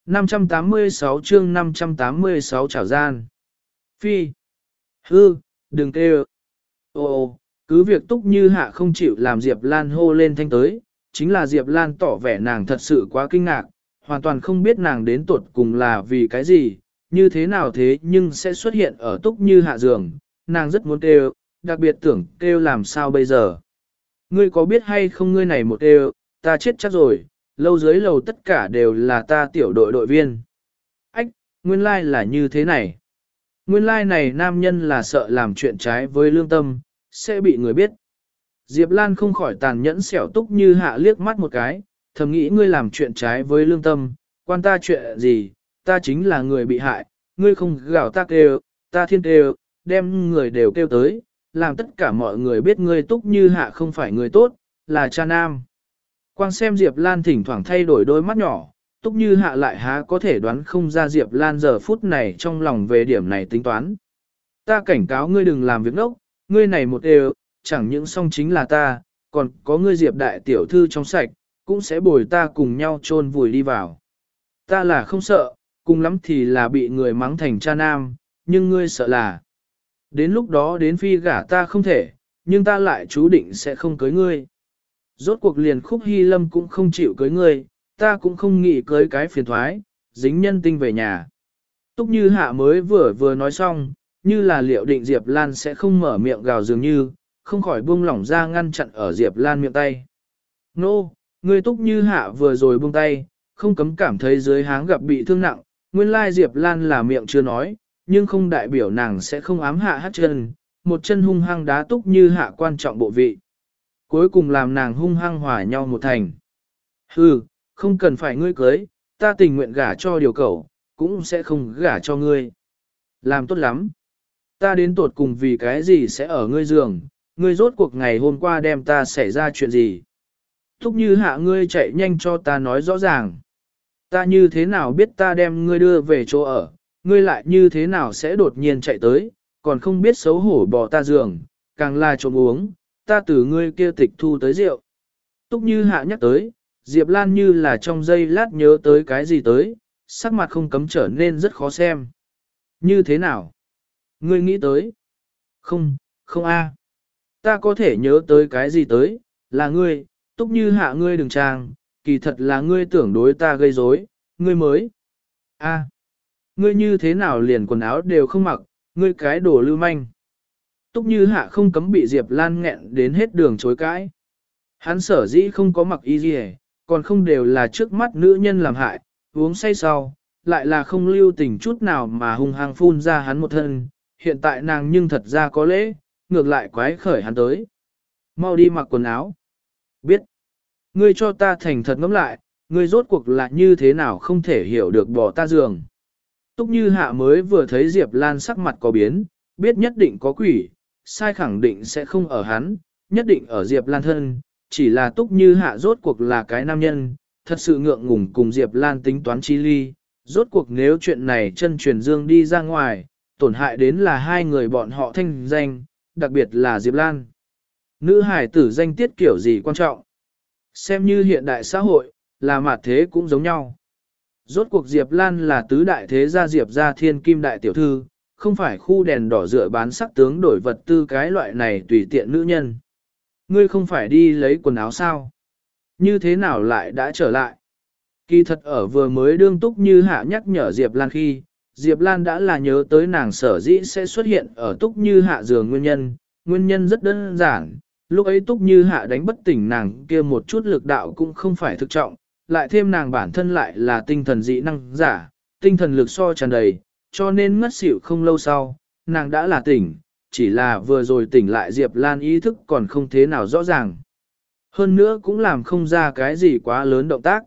586 chương 586 trảo gian. Phi. Hư, đừng kêu. Ô ô, cứ việc túc như hạ không chịu làm Diệp Lan hô lên thanh tới, chính là Diệp Lan tỏ vẻ nàng thật sự quá kinh ngạc, hoàn toàn không biết nàng đến tuột cùng là vì cái gì, như thế nào thế nhưng sẽ xuất hiện ở túc như hạ giường, nàng rất muốn kêu, đặc biệt tưởng kêu làm sao bây giờ. Ngươi có biết hay không ngươi này một kêu, ta chết chắc rồi, lâu dưới lầu tất cả đều là ta tiểu đội đội viên. Ách, nguyên lai like là như thế này. Nguyên lai like này nam nhân là sợ làm chuyện trái với lương tâm, sẽ bị người biết. Diệp Lan không khỏi tàn nhẫn xẻo túc như hạ liếc mắt một cái, thầm nghĩ ngươi làm chuyện trái với lương tâm, quan ta chuyện gì, ta chính là người bị hại, ngươi không gào ta kêu, ta thiên kêu, đem người đều kêu tới, làm tất cả mọi người biết ngươi túc như hạ không phải người tốt, là cha nam. Quang xem Diệp Lan thỉnh thoảng thay đổi đôi mắt nhỏ, túc như hạ lại há có thể đoán không ra Diệp Lan giờ phút này trong lòng về điểm này tính toán. Ta cảnh cáo ngươi đừng làm việc nốc, ngươi này một đều, chẳng những song chính là ta, còn có ngươi Diệp đại tiểu thư trong sạch, cũng sẽ bồi ta cùng nhau chôn vùi đi vào. Ta là không sợ, cùng lắm thì là bị người mắng thành cha nam, nhưng ngươi sợ là. Đến lúc đó đến phi gả ta không thể, nhưng ta lại chú định sẽ không cưới ngươi. Rốt cuộc liền khúc hy lâm cũng không chịu cưới ngươi, ta cũng không nghĩ cưới cái phiền thoái, dính nhân tinh về nhà. Túc như hạ mới vừa vừa nói xong, như là liệu định Diệp Lan sẽ không mở miệng gào dường như, không khỏi buông lỏng ra ngăn chặn ở Diệp Lan miệng tay. Nô, người túc như hạ vừa rồi buông tay, không cấm cảm thấy dưới háng gặp bị thương nặng, nguyên lai Diệp Lan là miệng chưa nói, nhưng không đại biểu nàng sẽ không ám hạ hát chân, một chân hung hăng đá túc như hạ quan trọng bộ vị. Cuối cùng làm nàng hung hăng hòa nhau một thành. Hừ, không cần phải ngươi cưới, ta tình nguyện gả cho điều cầu, cũng sẽ không gả cho ngươi. Làm tốt lắm. Ta đến tột cùng vì cái gì sẽ ở ngươi giường, ngươi rốt cuộc ngày hôm qua đem ta xảy ra chuyện gì. Thúc như hạ ngươi chạy nhanh cho ta nói rõ ràng. Ta như thế nào biết ta đem ngươi đưa về chỗ ở, ngươi lại như thế nào sẽ đột nhiên chạy tới, còn không biết xấu hổ bỏ ta giường, càng là trộm uống, ta từ ngươi kia tịch thu tới rượu. Túc như hạ nhắc tới, Diệp Lan như là trong giây lát nhớ tới cái gì tới, sắc mặt không cấm trở nên rất khó xem. Như thế nào? Ngươi nghĩ tới? Không, không a. Ta có thể nhớ tới cái gì tới, là ngươi, túc như hạ ngươi đừng trang, kỳ thật là ngươi tưởng đối ta gây rối, ngươi mới. A. Ngươi như thế nào liền quần áo đều không mặc, ngươi cái đồ lưu manh. Túc như hạ không cấm bị Diệp Lan nghẹn đến hết đường chối cãi. Hắn sở dĩ không có mặc y gì còn không đều là trước mắt nữ nhân làm hại, uống say sau, lại là không lưu tình chút nào mà hung hăng phun ra hắn một thân, hiện tại nàng nhưng thật ra có lễ, ngược lại quái khởi hắn tới. Mau đi mặc quần áo. Biết. Ngươi cho ta thành thật ngẫm lại, ngươi rốt cuộc là như thế nào không thể hiểu được bỏ ta giường. Túc như hạ mới vừa thấy Diệp Lan sắc mặt có biến, biết nhất định có quỷ, sai khẳng định sẽ không ở hắn, nhất định ở Diệp Lan thân, chỉ là Túc như hạ rốt cuộc là cái nam nhân, thật sự ngượng ngùng cùng Diệp Lan tính toán chi ly, rốt cuộc nếu chuyện này chân truyền dương đi ra ngoài, tổn hại đến là hai người bọn họ thanh danh, đặc biệt là Diệp Lan. Nữ hải tử danh tiết kiểu gì quan trọng? Xem như hiện đại xã hội, là mặt thế cũng giống nhau. Rốt cuộc Diệp Lan là tứ đại thế gia Diệp gia thiên kim đại tiểu thư, không phải khu đèn đỏ dựa bán sắc tướng đổi vật tư cái loại này tùy tiện nữ nhân. Ngươi không phải đi lấy quần áo sao? Như thế nào lại đã trở lại? Kỳ thật ở vừa mới đương túc như hạ nhắc nhở Diệp Lan khi, Diệp Lan đã là nhớ tới nàng sở dĩ sẽ xuất hiện ở túc như hạ giường nguyên nhân, nguyên nhân rất đơn giản, lúc ấy túc như hạ đánh bất tỉnh nàng kia một chút lực đạo cũng không phải thực trọng, lại thêm nàng bản thân lại là tinh thần dị năng giả, tinh thần lực so tràn đầy, cho nên ngất xỉu không lâu sau, nàng đã là tỉnh, chỉ là vừa rồi tỉnh lại Diệp Lan ý thức còn không thế nào rõ ràng. Hơn nữa cũng làm không ra cái gì quá lớn động tác.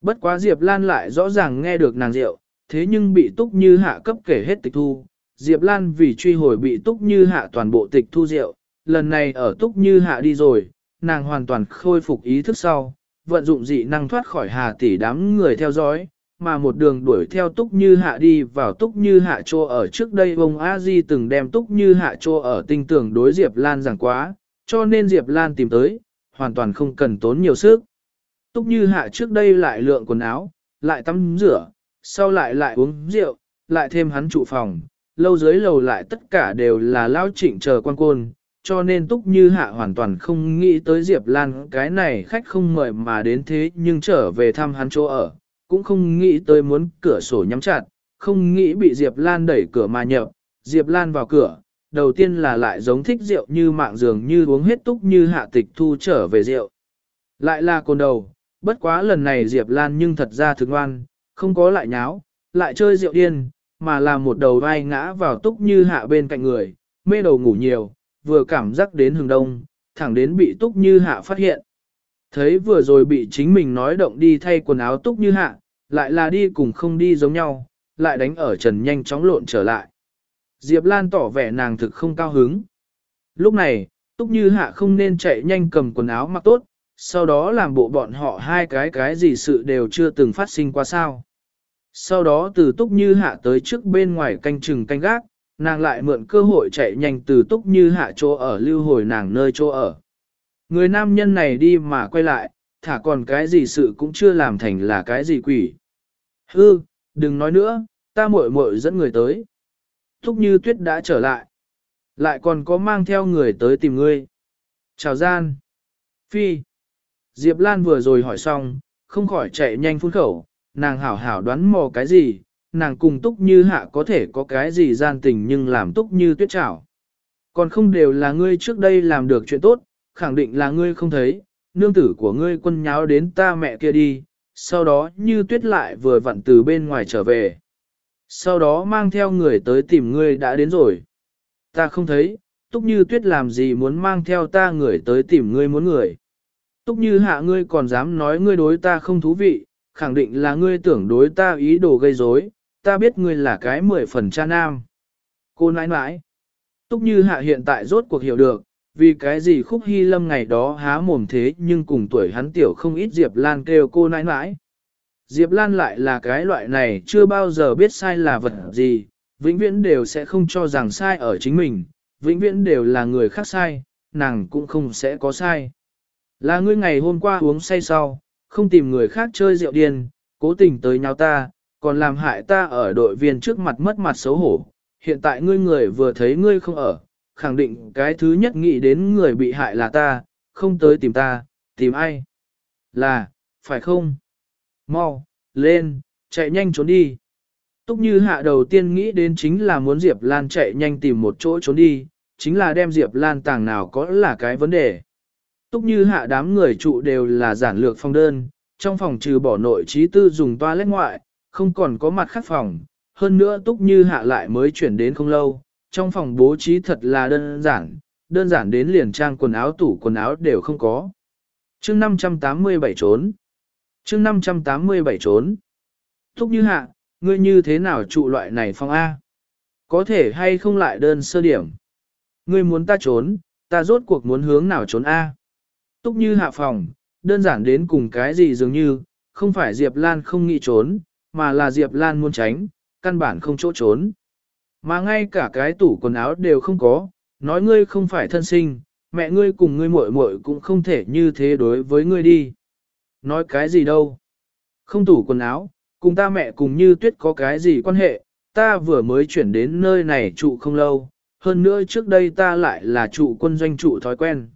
Bất quá Diệp Lan lại rõ ràng nghe được nàng rượu, thế nhưng bị túc như hạ cấp kể hết tịch thu. Diệp Lan vì truy hồi bị túc như hạ toàn bộ tịch thu rượu, lần này ở túc như hạ đi rồi, nàng hoàn toàn khôi phục ý thức sau, vận dụng dị năng thoát khỏi hà tỷ đám người theo dõi, mà một đường đuổi theo túc như hạ đi vào túc như hạ trô ở trước đây ông a di từng đem túc như hạ trô ở tinh tưởng đối Diệp Lan giảng quá, cho nên Diệp Lan tìm tới, hoàn toàn không cần tốn nhiều sức. Túc như hạ trước đây lại lượng quần áo, lại tắm rửa, sau lại lại uống rượu, lại thêm hắn trụ phòng, lâu dưới lầu lại tất cả đều là lao trịnh chờ quan côn, cho nên Túc Như Hạ hoàn toàn không nghĩ tới Diệp Lan cái này khách không mời mà đến thế nhưng trở về thăm hắn chỗ ở, cũng không nghĩ tới muốn cửa sổ nhắm chặt, không nghĩ bị Diệp Lan đẩy cửa mà nhập, Diệp Lan vào cửa, đầu tiên là lại giống thích rượu như mạng giường như uống hết Túc Như Hạ tịch thu trở về rượu. Lại là cồn đầu, bất quá lần này Diệp Lan nhưng thật ra thức ngoan, không có lại nháo, lại chơi rượu điên, mà là một đầu vai ngã vào Túc Như Hạ bên cạnh người, mê đầu ngủ nhiều vừa cảm giác đến hừng đông, thẳng đến bị túc như hạ phát hiện. Thấy vừa rồi bị chính mình nói động đi thay quần áo túc như hạ, lại là đi cùng không đi giống nhau, lại đánh ở trần nhanh chóng lộn trở lại. Diệp Lan tỏ vẻ nàng thực không cao hứng. Lúc này, túc như hạ không nên chạy nhanh cầm quần áo mặc tốt, sau đó làm bộ bọn họ hai cái cái gì sự đều chưa từng phát sinh qua sao. Sau đó từ túc như hạ tới trước bên ngoài canh chừng canh gác, nàng lại mượn cơ hội chạy nhanh từ túc như hạ chỗ ở lưu hồi nàng nơi chỗ ở. Người nam nhân này đi mà quay lại, thả còn cái gì sự cũng chưa làm thành là cái gì quỷ. Hư, đừng nói nữa, ta muội muội dẫn người tới. Thúc như tuyết đã trở lại. Lại còn có mang theo người tới tìm ngươi. Chào gian. Phi. Diệp Lan vừa rồi hỏi xong, không khỏi chạy nhanh phun khẩu, nàng hảo hảo đoán mò cái gì, nàng cùng túc như hạ có thể có cái gì gian tình nhưng làm túc như tuyết chảo, Còn không đều là ngươi trước đây làm được chuyện tốt, khẳng định là ngươi không thấy, nương tử của ngươi quân nháo đến ta mẹ kia đi, sau đó như tuyết lại vừa vặn từ bên ngoài trở về. Sau đó mang theo người tới tìm ngươi đã đến rồi. Ta không thấy, túc như tuyết làm gì muốn mang theo ta người tới tìm ngươi muốn người. Túc như hạ ngươi còn dám nói ngươi đối ta không thú vị, khẳng định là ngươi tưởng đối ta ý đồ gây rối, ta biết ngươi là cái mười phần cha nam. Cô nãi nãi. Túc như hạ hiện tại rốt cuộc hiểu được, vì cái gì khúc hy lâm ngày đó há mồm thế nhưng cùng tuổi hắn tiểu không ít Diệp Lan kêu cô nãi nãi. Diệp Lan lại là cái loại này chưa bao giờ biết sai là vật gì, vĩnh viễn đều sẽ không cho rằng sai ở chính mình, vĩnh viễn đều là người khác sai, nàng cũng không sẽ có sai. Là ngươi ngày hôm qua uống say sau, không tìm người khác chơi rượu điên, cố tình tới nhau ta, còn làm hại ta ở đội viên trước mặt mất mặt xấu hổ. Hiện tại ngươi người vừa thấy ngươi không ở, khẳng định cái thứ nhất nghĩ đến người bị hại là ta, không tới tìm ta, tìm ai? Là, phải không? Mau, lên, chạy nhanh trốn đi. Túc như hạ đầu tiên nghĩ đến chính là muốn Diệp Lan chạy nhanh tìm một chỗ trốn đi, chính là đem Diệp Lan tàng nào có là cái vấn đề. Túc như hạ đám người trụ đều là giản lược phong đơn, trong phòng trừ bỏ nội trí tư dùng toilet ngoại, không còn có mặt khác phòng, hơn nữa túc như hạ lại mới chuyển đến không lâu, trong phòng bố trí thật là đơn giản, đơn giản đến liền trang quần áo tủ quần áo đều không có. chương 587 trốn. chương 587 trốn. thúc như hạ, ngươi như thế nào trụ loại này phòng A? Có thể hay không lại đơn sơ điểm? Ngươi muốn ta trốn, ta rốt cuộc muốn hướng nào trốn A? Túc như hạ phòng, đơn giản đến cùng cái gì dường như, không phải Diệp Lan không nghĩ trốn, mà là Diệp Lan muốn tránh, căn bản không chỗ trốn. Mà ngay cả cái tủ quần áo đều không có, nói ngươi không phải thân sinh, mẹ ngươi cùng ngươi muội muội cũng không thể như thế đối với ngươi đi. Nói cái gì đâu? Không tủ quần áo, cùng ta mẹ cùng như tuyết có cái gì quan hệ, ta vừa mới chuyển đến nơi này trụ không lâu, hơn nữa trước đây ta lại là trụ quân doanh trụ thói quen.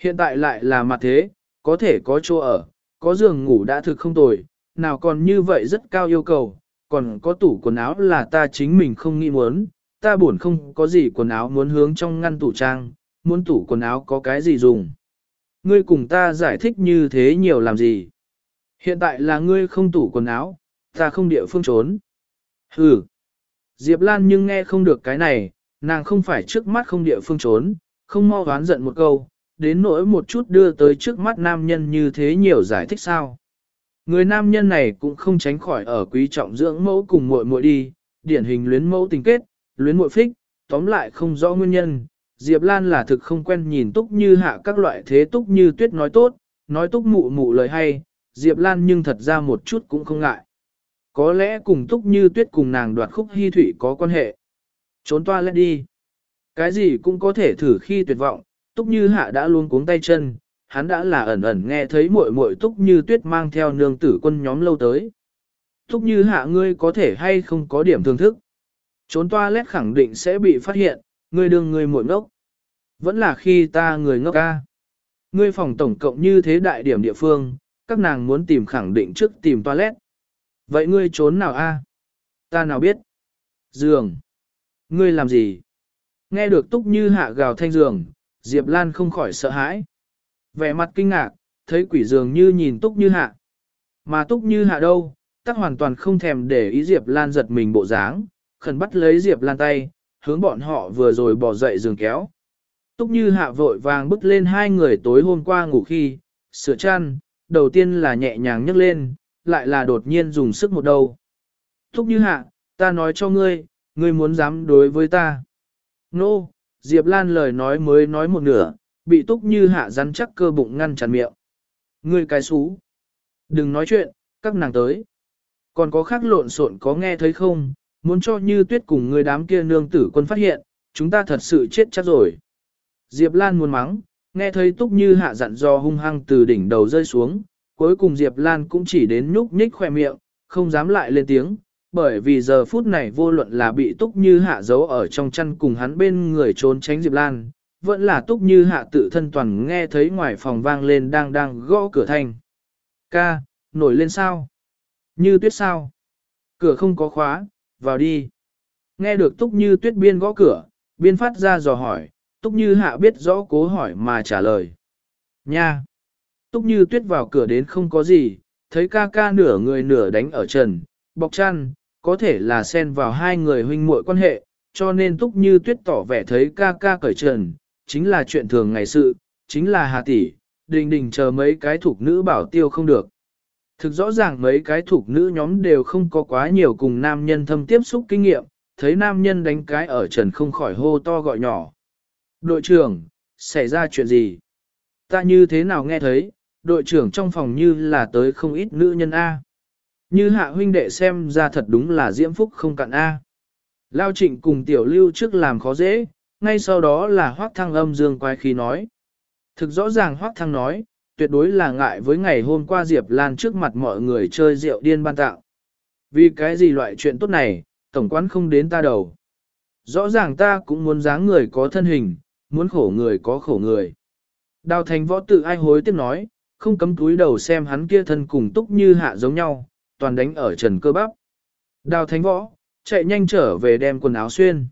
Hiện tại lại là mặt thế, có thể có chỗ ở, có giường ngủ đã thực không tồi, nào còn như vậy rất cao yêu cầu, còn có tủ quần áo là ta chính mình không nghĩ muốn, ta buồn không có gì quần áo muốn hướng trong ngăn tủ trang, muốn tủ quần áo có cái gì dùng. Ngươi cùng ta giải thích như thế nhiều làm gì? Hiện tại là ngươi không tủ quần áo, ta không địa phương trốn. Hừ. Diệp Lan nhưng nghe không được cái này, nàng không phải trước mắt không địa phương trốn, không mau đoán giận một câu, đến nỗi một chút đưa tới trước mắt nam nhân như thế nhiều giải thích sao. Người nam nhân này cũng không tránh khỏi ở quý trọng dưỡng mẫu cùng muội muội đi, điển hình luyến mẫu tình kết, luyến muội phích, tóm lại không rõ nguyên nhân. Diệp Lan là thực không quen nhìn túc như hạ các loại thế túc như tuyết nói tốt, nói túc mụ mụ lời hay, Diệp Lan nhưng thật ra một chút cũng không ngại. Có lẽ cùng túc như tuyết cùng nàng đoạt khúc hy thủy có quan hệ. Trốn toa lên đi. Cái gì cũng có thể thử khi tuyệt vọng, túc như hạ đã luôn cuống tay chân, hắn đã là ẩn ẩn nghe thấy muội muội túc như tuyết mang theo nương tử quân nhóm lâu tới. Túc như hạ ngươi có thể hay không có điểm thương thức. Trốn toilet khẳng định sẽ bị phát hiện, ngươi đương ngươi muội ngốc. Vẫn là khi ta người ngốc ca. Ngươi phòng tổng cộng như thế đại điểm địa phương, các nàng muốn tìm khẳng định trước tìm toilet. Vậy ngươi trốn nào a? Ta nào biết? Giường. Ngươi làm gì? Nghe được túc như hạ gào thanh giường, Diệp Lan không khỏi sợ hãi. Vẻ mặt kinh ngạc, thấy quỷ giường như nhìn túc như hạ. Mà túc như hạ đâu, tắc hoàn toàn không thèm để ý Diệp Lan giật mình bộ dáng, khẩn bắt lấy Diệp Lan tay, hướng bọn họ vừa rồi bỏ dậy giường kéo. Túc như hạ vội vàng bước lên hai người tối hôm qua ngủ khi, sửa chăn, đầu tiên là nhẹ nhàng nhấc lên, lại là đột nhiên dùng sức một đầu. Túc như hạ, ta nói cho ngươi, ngươi muốn dám đối với ta. Nô, no, Diệp Lan lời nói mới nói một nửa, bị túc như hạ rắn chắc cơ bụng ngăn chặn miệng. Ngươi cái xú. Đừng nói chuyện, các nàng tới. Còn có khác lộn xộn có nghe thấy không, muốn cho như tuyết cùng người đám kia nương tử quân phát hiện, chúng ta thật sự chết chắc rồi. Diệp Lan muốn mắng, nghe thấy túc như hạ dặn do hung hăng từ đỉnh đầu rơi xuống, cuối cùng Diệp Lan cũng chỉ đến nhúc nhích khoe miệng, không dám lại lên tiếng, bởi vì giờ phút này vô luận là bị túc như hạ giấu ở trong chăn cùng hắn bên người trốn tránh Diệp Lan, vẫn là túc như hạ tự thân toàn nghe thấy ngoài phòng vang lên đang đang gõ cửa thanh. Ca, nổi lên sao? Như tuyết sao? Cửa không có khóa, vào đi. Nghe được túc như tuyết biên gõ cửa, biên phát ra dò hỏi, túc như hạ biết rõ cố hỏi mà trả lời. Nha! Túc như tuyết vào cửa đến không có gì, thấy ca ca nửa người nửa đánh ở trần, bọc chăn, có thể là xen vào hai người huynh muội quan hệ, cho nên túc như tuyết tỏ vẻ thấy ca ca cởi trần, chính là chuyện thường ngày sự, chính là hà tỷ, đình đình chờ mấy cái thuộc nữ bảo tiêu không được. Thực rõ ràng mấy cái thuộc nữ nhóm đều không có quá nhiều cùng nam nhân thâm tiếp xúc kinh nghiệm, thấy nam nhân đánh cái ở trần không khỏi hô to gọi nhỏ. Đội trưởng, xảy ra chuyện gì? Ta như thế nào nghe thấy, đội trưởng trong phòng như là tới không ít nữ nhân A. Như hạ huynh đệ xem ra thật đúng là diễm phúc không cạn A. Lao trịnh cùng tiểu lưu trước làm khó dễ, ngay sau đó là hoác thăng âm dương quái khí nói. Thực rõ ràng hoác thăng nói, tuyệt đối là ngại với ngày hôm qua Diệp Lan trước mặt mọi người chơi rượu điên ban tạo. Vì cái gì loại chuyện tốt này, tổng quán không đến ta đầu. Rõ ràng ta cũng muốn dáng người có thân hình, muốn khổ người có khổ người. Đào thành võ tự ai hối tiếp nói, không cấm túi đầu xem hắn kia thân cùng túc như hạ giống nhau, toàn đánh ở trần cơ bắp. Đào thánh võ, chạy nhanh trở về đem quần áo xuyên.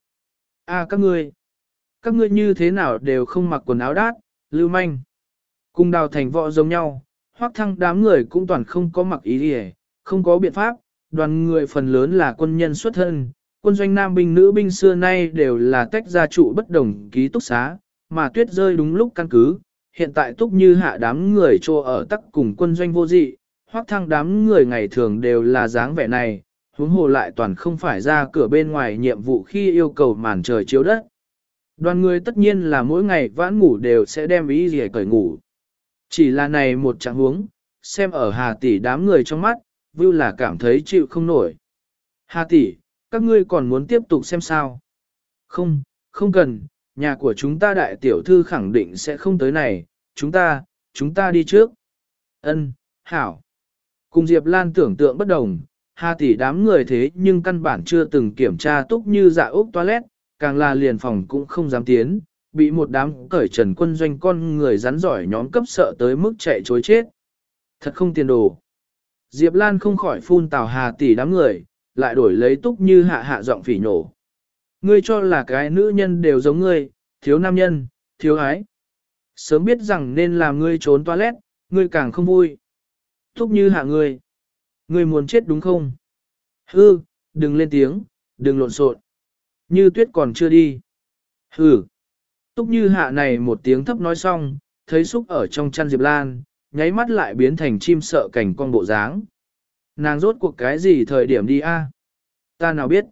a các ngươi, các ngươi như thế nào đều không mặc quần áo đát, lưu manh. Cùng đào thành võ giống nhau, hoác thăng đám người cũng toàn không có mặc ý gì không có biện pháp, đoàn người phần lớn là quân nhân xuất thân, quân doanh nam binh nữ binh xưa nay đều là tách gia trụ bất đồng ký túc xá, mà tuyết rơi đúng lúc căn cứ, hiện tại túc như hạ đám người trô ở tắc cùng quân doanh vô dị, hoác thăng đám người ngày thường đều là dáng vẻ này, huống hồ lại toàn không phải ra cửa bên ngoài nhiệm vụ khi yêu cầu màn trời chiếu đất. Đoàn người tất nhiên là mỗi ngày vãn ngủ đều sẽ đem ý gì cởi ngủ. Chỉ là này một trạng huống, xem ở hà tỷ đám người trong mắt, vưu là cảm thấy chịu không nổi. Hà tỷ, các ngươi còn muốn tiếp tục xem sao? Không, không cần, nhà của chúng ta đại tiểu thư khẳng định sẽ không tới này, chúng ta, chúng ta đi trước. Ân, hảo. Cùng Diệp Lan tưởng tượng bất đồng, Hà tỷ đám người thế nhưng căn bản chưa từng kiểm tra túc như dạ ốc toilet, càng là liền phòng cũng không dám tiến, bị một đám cởi trần quân doanh con người rắn giỏi nhóm cấp sợ tới mức chạy chối chết. Thật không tiền đồ. Diệp Lan không khỏi phun tào Hà tỷ đám người, lại đổi lấy túc như hạ hạ giọng phỉ nhổ. Ngươi cho là cái nữ nhân đều giống ngươi, thiếu nam nhân, thiếu ái. Sớm biết rằng nên làm ngươi trốn toilet, ngươi càng không vui. Túc như hạ ngươi. Ngươi muốn chết đúng không? Hư, đừng lên tiếng, đừng lộn xộn. Như tuyết còn chưa đi. Hừ. Túc như hạ này một tiếng thấp nói xong, thấy xúc ở trong chăn Diệp Lan, nháy mắt lại biến thành chim sợ cảnh con bộ dáng. Nàng rốt cuộc cái gì thời điểm đi a? Ta nào biết.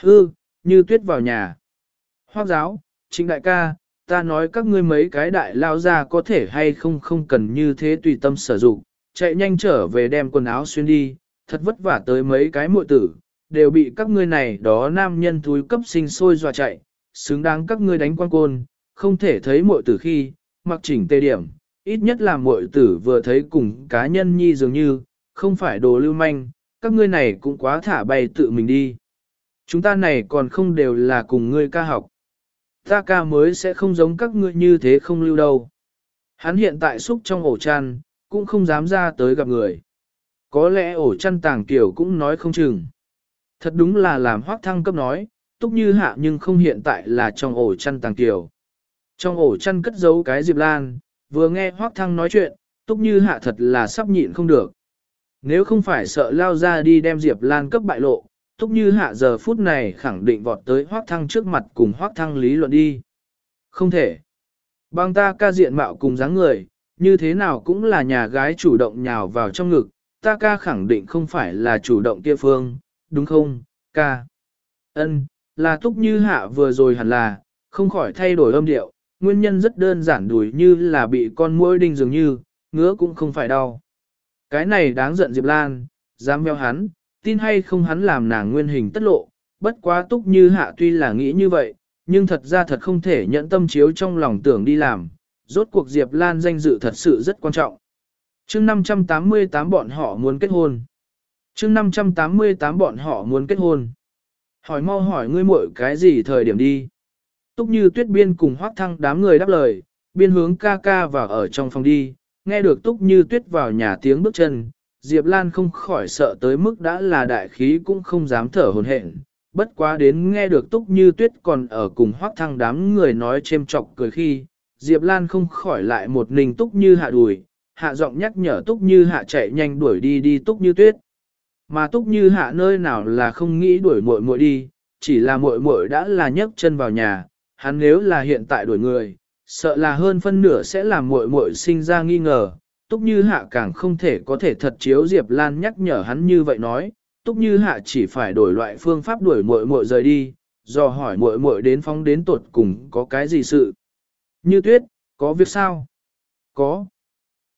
Hư, như tuyết vào nhà. Hoác giáo, chính đại ca, ta nói các ngươi mấy cái đại lao ra có thể hay không không cần như thế tùy tâm sử dụng, chạy nhanh trở về đem quần áo xuyên đi, thật vất vả tới mấy cái muội tử, đều bị các ngươi này đó nam nhân thúi cấp sinh sôi dọa chạy, xứng đáng các ngươi đánh quan côn, không thể thấy muội tử khi, mặc chỉnh tê điểm, ít nhất là muội tử vừa thấy cùng cá nhân nhi dường như, không phải đồ lưu manh, các ngươi này cũng quá thả bay tự mình đi. Chúng ta này còn không đều là cùng ngươi ca học. Ta ca mới sẽ không giống các ngươi như thế không lưu đâu. Hắn hiện tại xúc trong ổ chăn, cũng không dám ra tới gặp người. Có lẽ ổ chăn tàng tiểu cũng nói không chừng. Thật đúng là làm hoác thăng cấp nói, túc như hạ nhưng không hiện tại là trong ổ chăn tàng tiểu. Trong ổ chăn cất giấu cái Diệp Lan, vừa nghe hoác thăng nói chuyện, túc như hạ thật là sắp nhịn không được. Nếu không phải sợ lao ra đi đem Diệp Lan cấp bại lộ, túc như hạ giờ phút này khẳng định vọt tới hoác thăng trước mặt cùng hoác thăng lý luận đi. Không thể. Bang ta ca diện mạo cùng dáng người, như thế nào cũng là nhà gái chủ động nhào vào trong ngực, ta ca khẳng định không phải là chủ động kia phương, đúng không, ca? Ân, là túc như hạ vừa rồi hẳn là, không khỏi thay đổi âm điệu, nguyên nhân rất đơn giản đùi như là bị con muỗi đinh dường như, ngứa cũng không phải đau. Cái này đáng giận Diệp Lan, dám veo hắn, tin hay không hắn làm nàng nguyên hình tất lộ, bất quá túc như hạ tuy là nghĩ như vậy, nhưng thật ra thật không thể nhận tâm chiếu trong lòng tưởng đi làm, rốt cuộc Diệp Lan danh dự thật sự rất quan trọng. chương 588 bọn họ muốn kết hôn chương 588 bọn họ muốn kết hôn. Hỏi mau hỏi ngươi muội cái gì thời điểm đi. Túc như tuyết biên cùng hoác thăng đám người đáp lời, biên hướng ca ca vào ở trong phòng đi, nghe được túc như tuyết vào nhà tiếng bước chân, Diệp Lan không khỏi sợ tới mức đã là đại khí cũng không dám thở hồn hển. Bất quá đến nghe được túc như tuyết còn ở cùng hoác thăng đám người nói chêm chọc cười khi, Diệp Lan không khỏi lại một nình túc như hạ đùi, hạ giọng nhắc nhở túc như hạ chạy nhanh đuổi đi đi túc như tuyết. Mà túc như hạ nơi nào là không nghĩ đuổi muội muội đi, chỉ là muội muội đã là nhấc chân vào nhà, hắn nếu là hiện tại đuổi người, sợ là hơn phân nửa sẽ làm muội muội sinh ra nghi ngờ. Túc Như Hạ càng không thể có thể thật chiếu Diệp Lan nhắc nhở hắn như vậy nói, Túc Như Hạ chỉ phải đổi loại phương pháp đuổi muội muội rời đi, do hỏi muội muội đến phóng đến tột cùng có cái gì sự. Như tuyết, có việc sao? Có.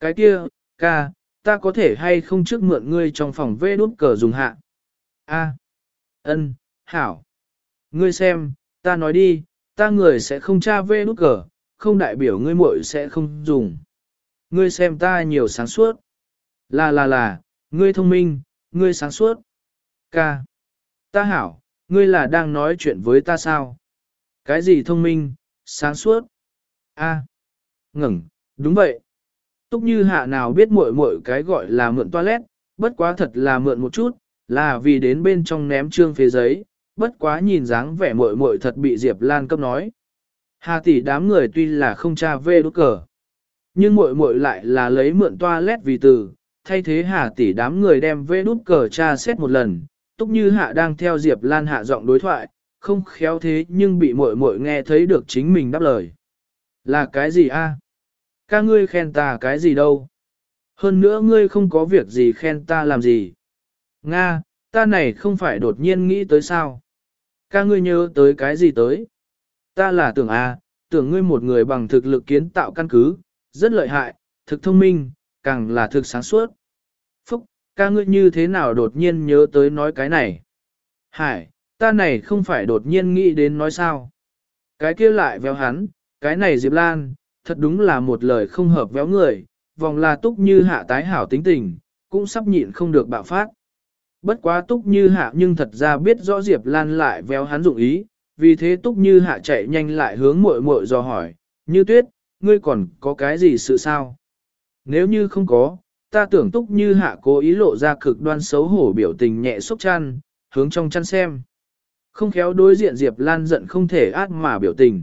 Cái kia, ca, ta có thể hay không trước mượn ngươi trong phòng vê đút cờ dùng hạ? A. Ân, hảo. Ngươi xem, ta nói đi, ta người sẽ không tra vê nút cờ, không đại biểu ngươi muội sẽ không dùng. Ngươi xem ta nhiều sáng suốt. Là là là, ngươi thông minh, ngươi sáng suốt. Ca. Ta hảo, ngươi là đang nói chuyện với ta sao? Cái gì thông minh, sáng suốt? A. Ngừng, đúng vậy. Túc như hạ nào biết muội muội cái gọi là mượn toilet, bất quá thật là mượn một chút, là vì đến bên trong ném trương phế giấy, bất quá nhìn dáng vẻ muội muội thật bị Diệp Lan cấp nói. Hà tỷ đám người tuy là không tra về đốt cờ, nhưng muội muội lại là lấy mượn toilet vì từ, thay thế Hà tỷ đám người đem về đốt cờ tra xét một lần, túc như hạ đang theo Diệp Lan hạ giọng đối thoại, không khéo thế nhưng bị muội muội nghe thấy được chính mình đáp lời. Là cái gì a? Ca ngươi khen ta cái gì đâu? Hơn nữa ngươi không có việc gì khen ta làm gì? Nga, ta này không phải đột nhiên nghĩ tới sao? Ca ngươi nhớ tới cái gì tới? Ta là tưởng A, tưởng ngươi một người bằng thực lực kiến tạo căn cứ, rất lợi hại, thực thông minh, càng là thực sáng suốt. Phúc, ca ngươi như thế nào đột nhiên nhớ tới nói cái này? Hải, ta này không phải đột nhiên nghĩ đến nói sao? Cái kia lại véo hắn, cái này Diệp Lan, thật đúng là một lời không hợp véo người, vòng là túc như hạ tái hảo tính tình, cũng sắp nhịn không được bạo phát. Bất quá túc như hạ nhưng thật ra biết rõ Diệp Lan lại véo hắn dụng ý, vì thế túc như hạ chạy nhanh lại hướng muội muội dò hỏi, như tuyết, ngươi còn có cái gì sự sao? Nếu như không có, ta tưởng túc như hạ cố ý lộ ra cực đoan xấu hổ biểu tình nhẹ xúc chăn, hướng trong chăn xem. Không khéo đối diện Diệp Lan giận không thể át mà biểu tình.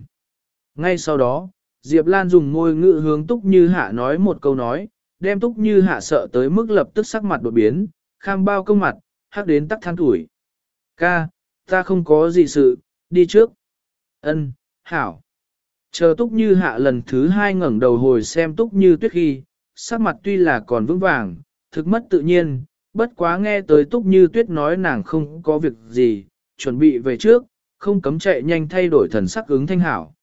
Ngay sau đó, Diệp Lan dùng ngôi ngữ hướng túc như hạ nói một câu nói, đem túc như hạ sợ tới mức lập tức sắc mặt đột biến, kham bao công mặt, hắc đến tắc than tuổi. Ca, ta không có gì sự, đi trước. Ân, hảo. Chờ túc như hạ lần thứ hai ngẩng đầu hồi xem túc như tuyết khi, sắc mặt tuy là còn vững vàng, thực mất tự nhiên, bất quá nghe tới túc như tuyết nói nàng không có việc gì, chuẩn bị về trước, không cấm chạy nhanh thay đổi thần sắc ứng thanh hảo.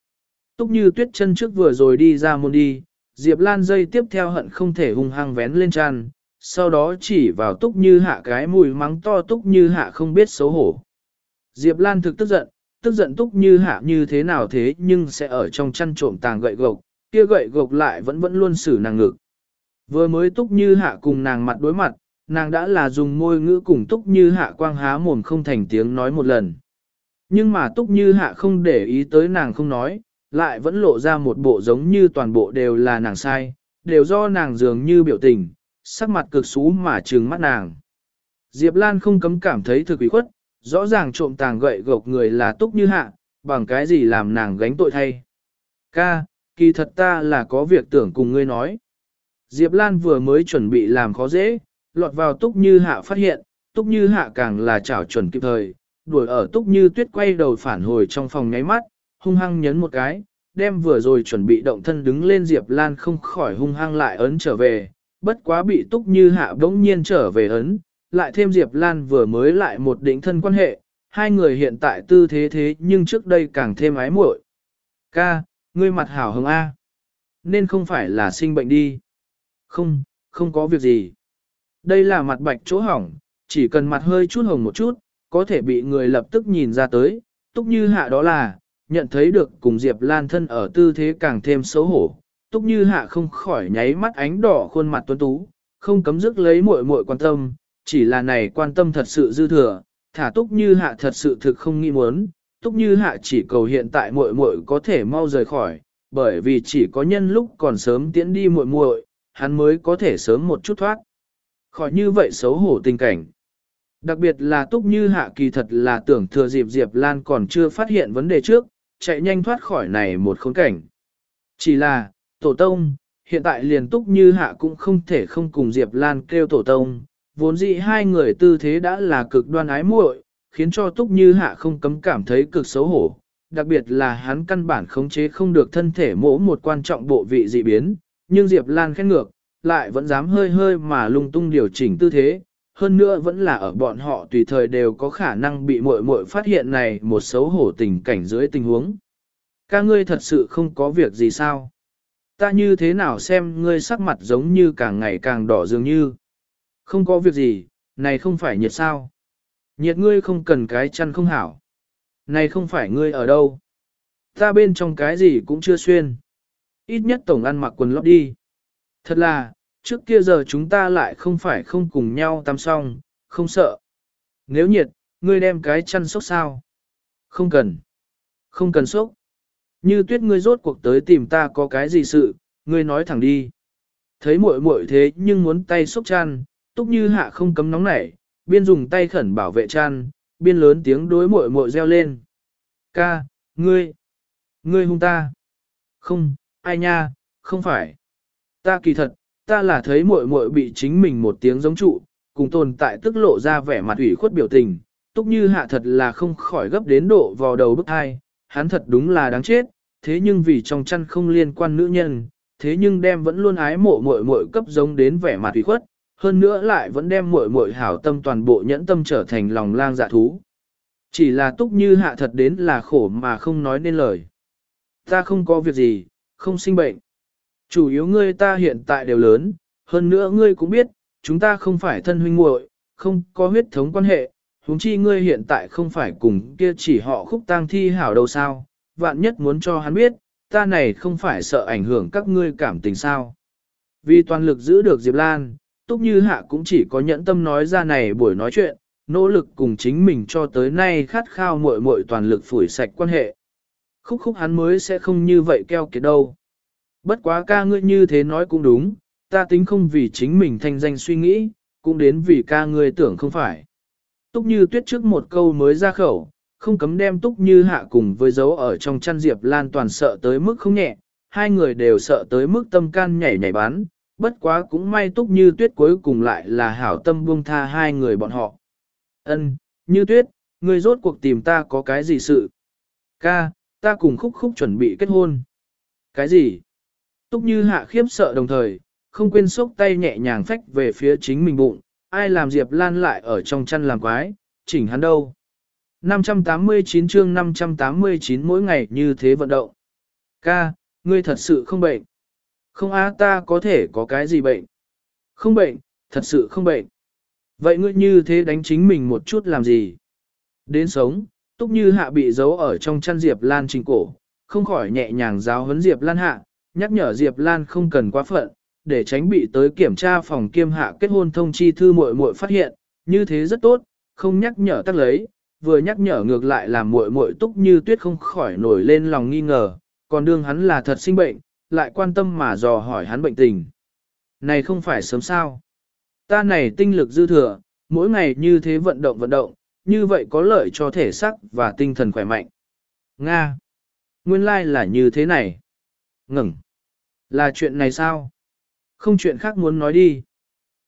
Túc như tuyết chân trước vừa rồi đi ra môn đi, Diệp Lan dây tiếp theo hận không thể hung hăng vén lên tràn, sau đó chỉ vào túc như hạ cái mùi mắng to túc như hạ không biết xấu hổ. Diệp Lan thực tức giận, tức giận túc như hạ như thế nào thế nhưng sẽ ở trong chăn trộm tàng gậy gộc, kia gậy gộc lại vẫn vẫn luôn xử nàng ngực. Vừa mới túc như hạ cùng nàng mặt đối mặt, nàng đã là dùng môi ngữ cùng túc như hạ quang há mồm không thành tiếng nói một lần. Nhưng mà Túc Như Hạ không để ý tới nàng không nói, lại vẫn lộ ra một bộ giống như toàn bộ đều là nàng sai, đều do nàng dường như biểu tình, sắc mặt cực xú mà trừng mắt nàng. Diệp Lan không cấm cảm thấy thực ủy khuất, rõ ràng trộm tàng gậy gộc người là Túc Như Hạ, bằng cái gì làm nàng gánh tội thay. Ca, kỳ thật ta là có việc tưởng cùng ngươi nói. Diệp Lan vừa mới chuẩn bị làm khó dễ, lọt vào Túc Như Hạ phát hiện, Túc Như Hạ càng là chảo chuẩn kịp thời, đuổi ở Túc Như Tuyết quay đầu phản hồi trong phòng nháy mắt, hung hăng nhấn một cái, đem vừa rồi chuẩn bị động thân đứng lên Diệp Lan không khỏi hung hăng lại ấn trở về, bất quá bị Túc Như Hạ bỗng nhiên trở về ấn, lại thêm Diệp Lan vừa mới lại một đỉnh thân quan hệ, hai người hiện tại tư thế thế nhưng trước đây càng thêm ái muội. Ca, ngươi mặt hảo hứng A. Nên không phải là sinh bệnh đi. Không, không có việc gì. Đây là mặt bạch chỗ hỏng, chỉ cần mặt hơi chút hồng một chút, có thể bị người lập tức nhìn ra tới, túc như hạ đó là, nhận thấy được cùng Diệp Lan thân ở tư thế càng thêm xấu hổ. Túc như hạ không khỏi nháy mắt ánh đỏ khuôn mặt tuấn tú, không cấm dứt lấy muội muội quan tâm, chỉ là này quan tâm thật sự dư thừa, thả túc như hạ thật sự thực không nghĩ muốn, túc như hạ chỉ cầu hiện tại muội muội có thể mau rời khỏi, bởi vì chỉ có nhân lúc còn sớm tiễn đi muội muội, hắn mới có thể sớm một chút thoát. Khỏi như vậy xấu hổ tình cảnh. Đặc biệt là túc như hạ kỳ thật là tưởng thừa dịp Diệp Lan còn chưa phát hiện vấn đề trước, chạy nhanh thoát khỏi này một khốn cảnh. Chỉ là, tổ tông, hiện tại liền túc như hạ cũng không thể không cùng Diệp Lan kêu tổ tông, vốn dĩ hai người tư thế đã là cực đoan ái muội, khiến cho túc như hạ không cấm cảm thấy cực xấu hổ. Đặc biệt là hắn căn bản khống chế không được thân thể mỗ một quan trọng bộ vị dị biến, nhưng Diệp Lan khét ngược, lại vẫn dám hơi hơi mà lung tung điều chỉnh tư thế, hơn nữa vẫn là ở bọn họ tùy thời đều có khả năng bị muội muội phát hiện này một xấu hổ tình cảnh dưới tình huống. Ca ngươi thật sự không có việc gì sao? Ta như thế nào xem ngươi sắc mặt giống như càng ngày càng đỏ dường như. Không có việc gì, này không phải nhiệt sao? Nhiệt ngươi không cần cái chăn không hảo. Này không phải ngươi ở đâu? Ta bên trong cái gì cũng chưa xuyên. Ít nhất tổng ăn mặc quần lót đi. Thật là, trước kia giờ chúng ta lại không phải không cùng nhau tắm xong, không sợ. Nếu nhiệt, ngươi đem cái chăn sốc sao? Không cần. Không cần sốc. Như tuyết ngươi rốt cuộc tới tìm ta có cái gì sự, ngươi nói thẳng đi. Thấy muội muội thế nhưng muốn tay sốc chăn, túc như hạ không cấm nóng nảy, biên dùng tay khẩn bảo vệ chăn, biên lớn tiếng đối muội muội reo lên. Ca, ngươi, ngươi hung ta. Không, ai nha, không phải. Ta kỳ thật, ta là thấy muội muội bị chính mình một tiếng giống trụ, cùng tồn tại tức lộ ra vẻ mặt ủy khuất biểu tình, túc như hạ thật là không khỏi gấp đến độ vào đầu bức hai, hắn thật đúng là đáng chết, thế nhưng vì trong chăn không liên quan nữ nhân, thế nhưng đem vẫn luôn ái mộ muội muội cấp giống đến vẻ mặt ủy khuất, hơn nữa lại vẫn đem muội muội hảo tâm toàn bộ nhẫn tâm trở thành lòng lang dạ thú. Chỉ là túc như hạ thật đến là khổ mà không nói nên lời. Ta không có việc gì, không sinh bệnh. Chủ yếu ngươi ta hiện tại đều lớn, hơn nữa ngươi cũng biết, chúng ta không phải thân huynh muội, không có huyết thống quan hệ, huống chi ngươi hiện tại không phải cùng kia chỉ họ khúc tang thi hảo đâu sao, vạn nhất muốn cho hắn biết, ta này không phải sợ ảnh hưởng các ngươi cảm tình sao. Vì toàn lực giữ được Diệp Lan, Túc Như Hạ cũng chỉ có nhẫn tâm nói ra này buổi nói chuyện, nỗ lực cùng chính mình cho tới nay khát khao muội muội toàn lực phủi sạch quan hệ. Khúc khúc hắn mới sẽ không như vậy keo kiệt đâu. Bất quá ca ngươi như thế nói cũng đúng, ta tính không vì chính mình thanh danh suy nghĩ, cũng đến vì ca ngươi tưởng không phải. Túc như tuyết trước một câu mới ra khẩu, không cấm đem túc như hạ cùng với dấu ở trong chăn Diệp Lan toàn sợ tới mức không nhẹ, hai người đều sợ tới mức tâm can nhảy nhảy bán, bất quá cũng may túc như tuyết cuối cùng lại là hảo tâm buông tha hai người bọn họ. Ân, như tuyết, ngươi rốt cuộc tìm ta có cái gì sự? Ca, ta cùng khúc khúc chuẩn bị kết hôn. Cái gì? Túc như hạ khiếp sợ đồng thời, không quên xúc tay nhẹ nhàng phách về phía chính mình bụng, ai làm Diệp Lan lại ở trong chăn làm quái, chỉnh hắn đâu. 589 chương 589 mỗi ngày như thế vận động. Ca, ngươi thật sự không bệnh. Không á ta có thể có cái gì bệnh. Không bệnh, thật sự không bệnh. Vậy ngươi như thế đánh chính mình một chút làm gì? Đến sống, túc như hạ bị giấu ở trong chăn Diệp Lan trình cổ, không khỏi nhẹ nhàng giáo huấn Diệp Lan hạ, nhắc nhở Diệp Lan không cần quá phận, để tránh bị tới kiểm tra phòng kiêm hạ kết hôn thông chi thư muội muội phát hiện, như thế rất tốt, không nhắc nhở tắc lấy, vừa nhắc nhở ngược lại làm muội muội túc như tuyết không khỏi nổi lên lòng nghi ngờ, còn đương hắn là thật sinh bệnh, lại quan tâm mà dò hỏi hắn bệnh tình. Này không phải sớm sao? Ta này tinh lực dư thừa, mỗi ngày như thế vận động vận động, như vậy có lợi cho thể xác và tinh thần khỏe mạnh. Nga! Nguyên lai like là như thế này. Ngừng! Là chuyện này sao? Không chuyện khác muốn nói đi.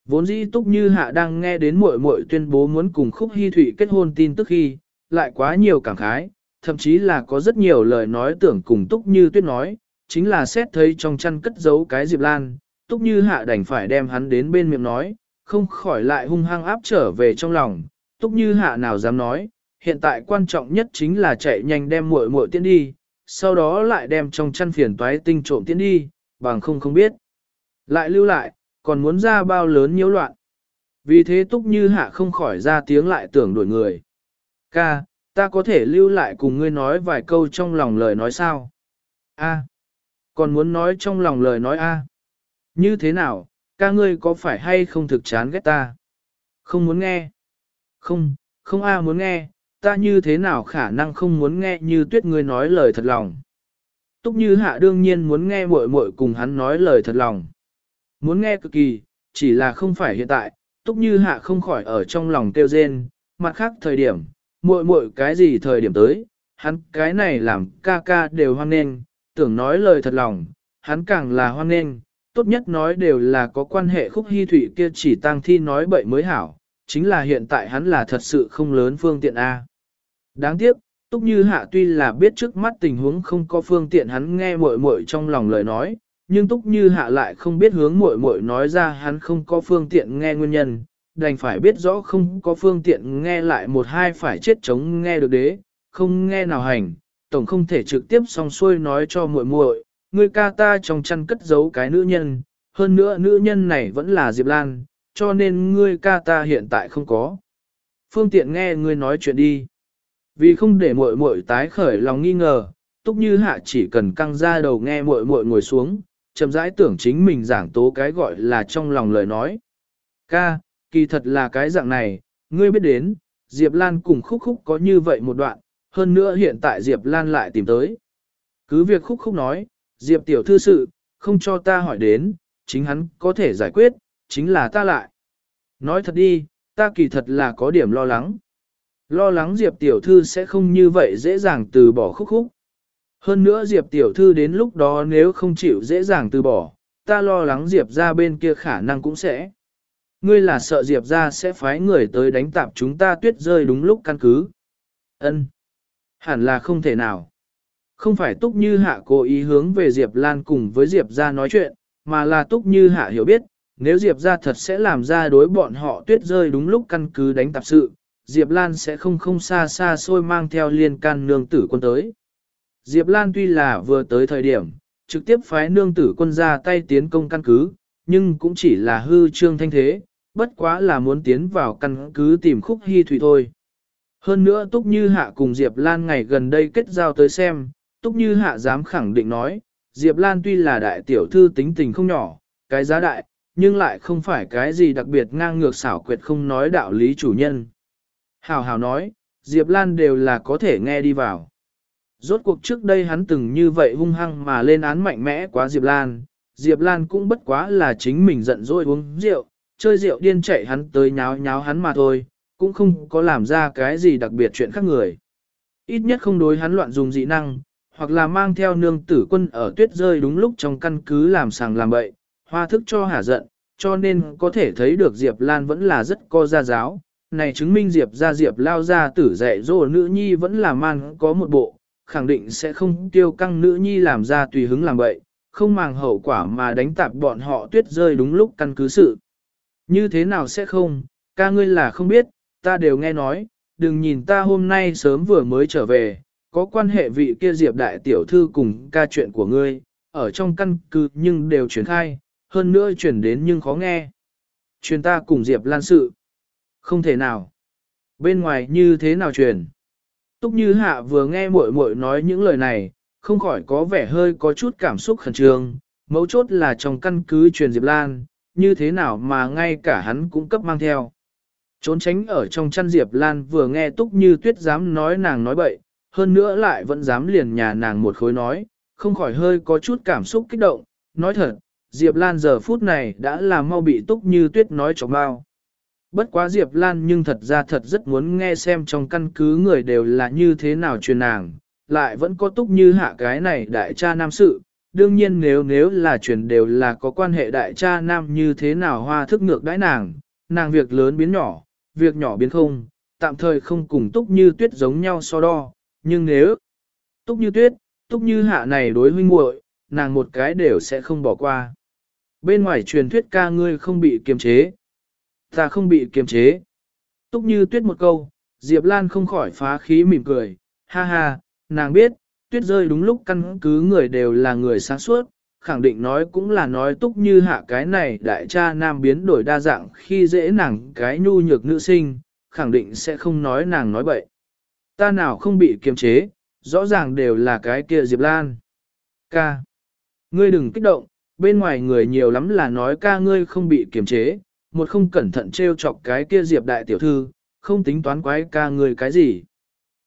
Vốn dĩ túc như hạ đang nghe đến muội muội tuyên bố muốn cùng khúc hy thủy kết hôn tin tức khi, lại quá nhiều cảm khái, thậm chí là có rất nhiều lời nói tưởng cùng túc như tuyết nói, chính là xét thấy trong chăn cất giấu cái diệp lan, túc như hạ đành phải đem hắn đến bên miệng nói, không khỏi lại hung hăng áp trở về trong lòng, túc như hạ nào dám nói, hiện tại quan trọng nhất chính là chạy nhanh đem muội muội tiến đi, sau đó lại đem trong chăn phiền toái tinh trộm tiến đi, bằng không không biết. Lại lưu lại, còn muốn ra bao lớn nhiễu loạn. Vì thế túc như hạ không khỏi ra tiếng lại tưởng đuổi người. Ca, ta có thể lưu lại cùng ngươi nói vài câu trong lòng lời nói sao? A, còn muốn nói trong lòng lời nói a? Như thế nào, ca ngươi có phải hay không thực chán ghét ta? Không muốn nghe. Không, không a muốn nghe, ta như thế nào khả năng không muốn nghe như tuyết ngươi nói lời thật lòng. Túc như hạ đương nhiên muốn nghe muội muội cùng hắn nói lời thật lòng. Muốn nghe cực kỳ, chỉ là không phải hiện tại, túc như hạ không khỏi ở trong lòng tiêu rên, mặt khác thời điểm, muội muội cái gì thời điểm tới, hắn cái này làm ca ca đều hoan nghênh, tưởng nói lời thật lòng, hắn càng là hoan nghênh, tốt nhất nói đều là có quan hệ khúc hy thủy kia chỉ tăng thi nói bậy mới hảo, chính là hiện tại hắn là thật sự không lớn phương tiện A. Đáng tiếc, Túc Như Hạ tuy là biết trước mắt tình huống không có phương tiện hắn nghe muội muội trong lòng lời nói, nhưng Túc Như Hạ lại không biết hướng muội muội nói ra hắn không có phương tiện nghe nguyên nhân, đành phải biết rõ không có phương tiện nghe lại một hai phải chết chống nghe được đế, không nghe nào hành, tổng không thể trực tiếp song xuôi nói cho muội muội, người ca ta trong chăn cất giấu cái nữ nhân, hơn nữa nữ nhân này vẫn là Diệp Lan, cho nên ngươi ca ta hiện tại không có. Phương tiện nghe ngươi nói chuyện đi. Vì không để muội muội tái khởi lòng nghi ngờ, Túc Như Hạ chỉ cần căng ra đầu nghe muội muội ngồi xuống, chậm rãi tưởng chính mình giảng tố cái gọi là trong lòng lời nói. Ca, kỳ thật là cái dạng này, ngươi biết đến, Diệp Lan cùng khúc khúc có như vậy một đoạn, hơn nữa hiện tại Diệp Lan lại tìm tới. Cứ việc khúc khúc nói, Diệp tiểu thư sự, không cho ta hỏi đến, chính hắn có thể giải quyết, chính là ta lại. Nói thật đi, ta kỳ thật là có điểm lo lắng. Lo lắng Diệp tiểu thư sẽ không như vậy dễ dàng từ bỏ khúc khúc. Hơn nữa Diệp tiểu thư đến lúc đó nếu không chịu dễ dàng từ bỏ, ta lo lắng Diệp ra bên kia khả năng cũng sẽ. Ngươi là sợ Diệp ra sẽ phái người tới đánh tạp chúng ta tuyết rơi đúng lúc căn cứ. Ân, Hẳn là không thể nào. Không phải Túc Như Hạ cố ý hướng về Diệp Lan cùng với Diệp ra nói chuyện, mà là Túc Như Hạ hiểu biết, nếu Diệp ra thật sẽ làm ra đối bọn họ tuyết rơi đúng lúc căn cứ đánh tạp sự, Diệp Lan sẽ không không xa xa xôi mang theo liên can nương tử quân tới. Diệp Lan tuy là vừa tới thời điểm, trực tiếp phái nương tử quân ra tay tiến công căn cứ, nhưng cũng chỉ là hư trương thanh thế, bất quá là muốn tiến vào căn cứ tìm khúc hy thủy thôi. Hơn nữa Túc Như Hạ cùng Diệp Lan ngày gần đây kết giao tới xem, Túc Như Hạ dám khẳng định nói, Diệp Lan tuy là đại tiểu thư tính tình không nhỏ, cái giá đại, nhưng lại không phải cái gì đặc biệt ngang ngược xảo quyệt không nói đạo lý chủ nhân. Hảo hảo nói, Diệp Lan đều là có thể nghe đi vào. Rốt cuộc trước đây hắn từng như vậy hung hăng mà lên án mạnh mẽ quá Diệp Lan, Diệp Lan cũng bất quá là chính mình giận dỗi uống rượu, chơi rượu điên chạy hắn tới nháo nháo hắn mà thôi, cũng không có làm ra cái gì đặc biệt chuyện khác người. Ít nhất không đối hắn loạn dùng dị năng, hoặc là mang theo nương tử quân ở tuyết rơi đúng lúc trong căn cứ làm sàng làm bậy, hoa thức cho hả giận, cho nên có thể thấy được Diệp Lan vẫn là rất co gia giáo. Này chứng minh Diệp ra Diệp lao ra tử dạy dỗ nữ nhi vẫn là man có một bộ, khẳng định sẽ không tiêu căng nữ nhi làm ra tùy hứng làm vậy không màng hậu quả mà đánh tạp bọn họ tuyết rơi đúng lúc căn cứ sự. Như thế nào sẽ không, ca ngươi là không biết, ta đều nghe nói, đừng nhìn ta hôm nay sớm vừa mới trở về, có quan hệ vị kia diệp đại tiểu thư cùng ca chuyện của ngươi, ở trong căn cứ nhưng đều truyền khai, hơn nữa truyền đến nhưng khó nghe. Truyền ta cùng diệp lan sự. Không thể nào. Bên ngoài như thế nào truyền? Túc Như Hạ vừa nghe muội muội nói những lời này, không khỏi có vẻ hơi có chút cảm xúc khẩn trương, mấu chốt là trong căn cứ truyền Diệp Lan, như thế nào mà ngay cả hắn cũng cấp mang theo. Trốn tránh ở trong chăn Diệp Lan vừa nghe Túc Như Tuyết dám nói nàng nói bậy, hơn nữa lại vẫn dám liền nhà nàng một khối nói, không khỏi hơi có chút cảm xúc kích động, nói thật, Diệp Lan giờ phút này đã là mau bị Túc Như Tuyết nói chóng bao. Bất quá Diệp Lan nhưng thật ra thật rất muốn nghe xem trong căn cứ người đều là như thế nào truyền nàng, lại vẫn có Túc Như hạ cái này đại cha nam sự, đương nhiên nếu nếu là truyền đều là có quan hệ đại cha nam như thế nào hoa thức ngược đãi nàng, nàng việc lớn biến nhỏ, việc nhỏ biến không, tạm thời không cùng túc như tuyết giống nhau so đo, nhưng nếu túc như tuyết, túc như hạ này đối huynh muội, nàng một cái đều sẽ không bỏ qua. Bên ngoài truyền thuyết ca ngươi không bị kiềm chế. Ta không bị kiềm chế. Túc như tuyết một câu, Diệp Lan không khỏi phá khí mỉm cười, ha ha, nàng biết, tuyết rơi đúng lúc căn cứ người đều là người sáng suốt, khẳng định nói cũng là nói túc như hạ cái này đại cha nam biến đổi đa dạng khi dễ nàng cái nhu nhược nữ sinh, khẳng định sẽ không nói nàng nói bậy. Ta nào không bị kiềm chế, rõ ràng đều là cái kia Diệp Lan. Ca. Ngươi đừng kích động, bên ngoài người nhiều lắm là nói ca ngươi không bị kiềm chế, một không cẩn thận trêu chọc cái kia Diệp đại tiểu thư, không tính toán quái ca người cái gì.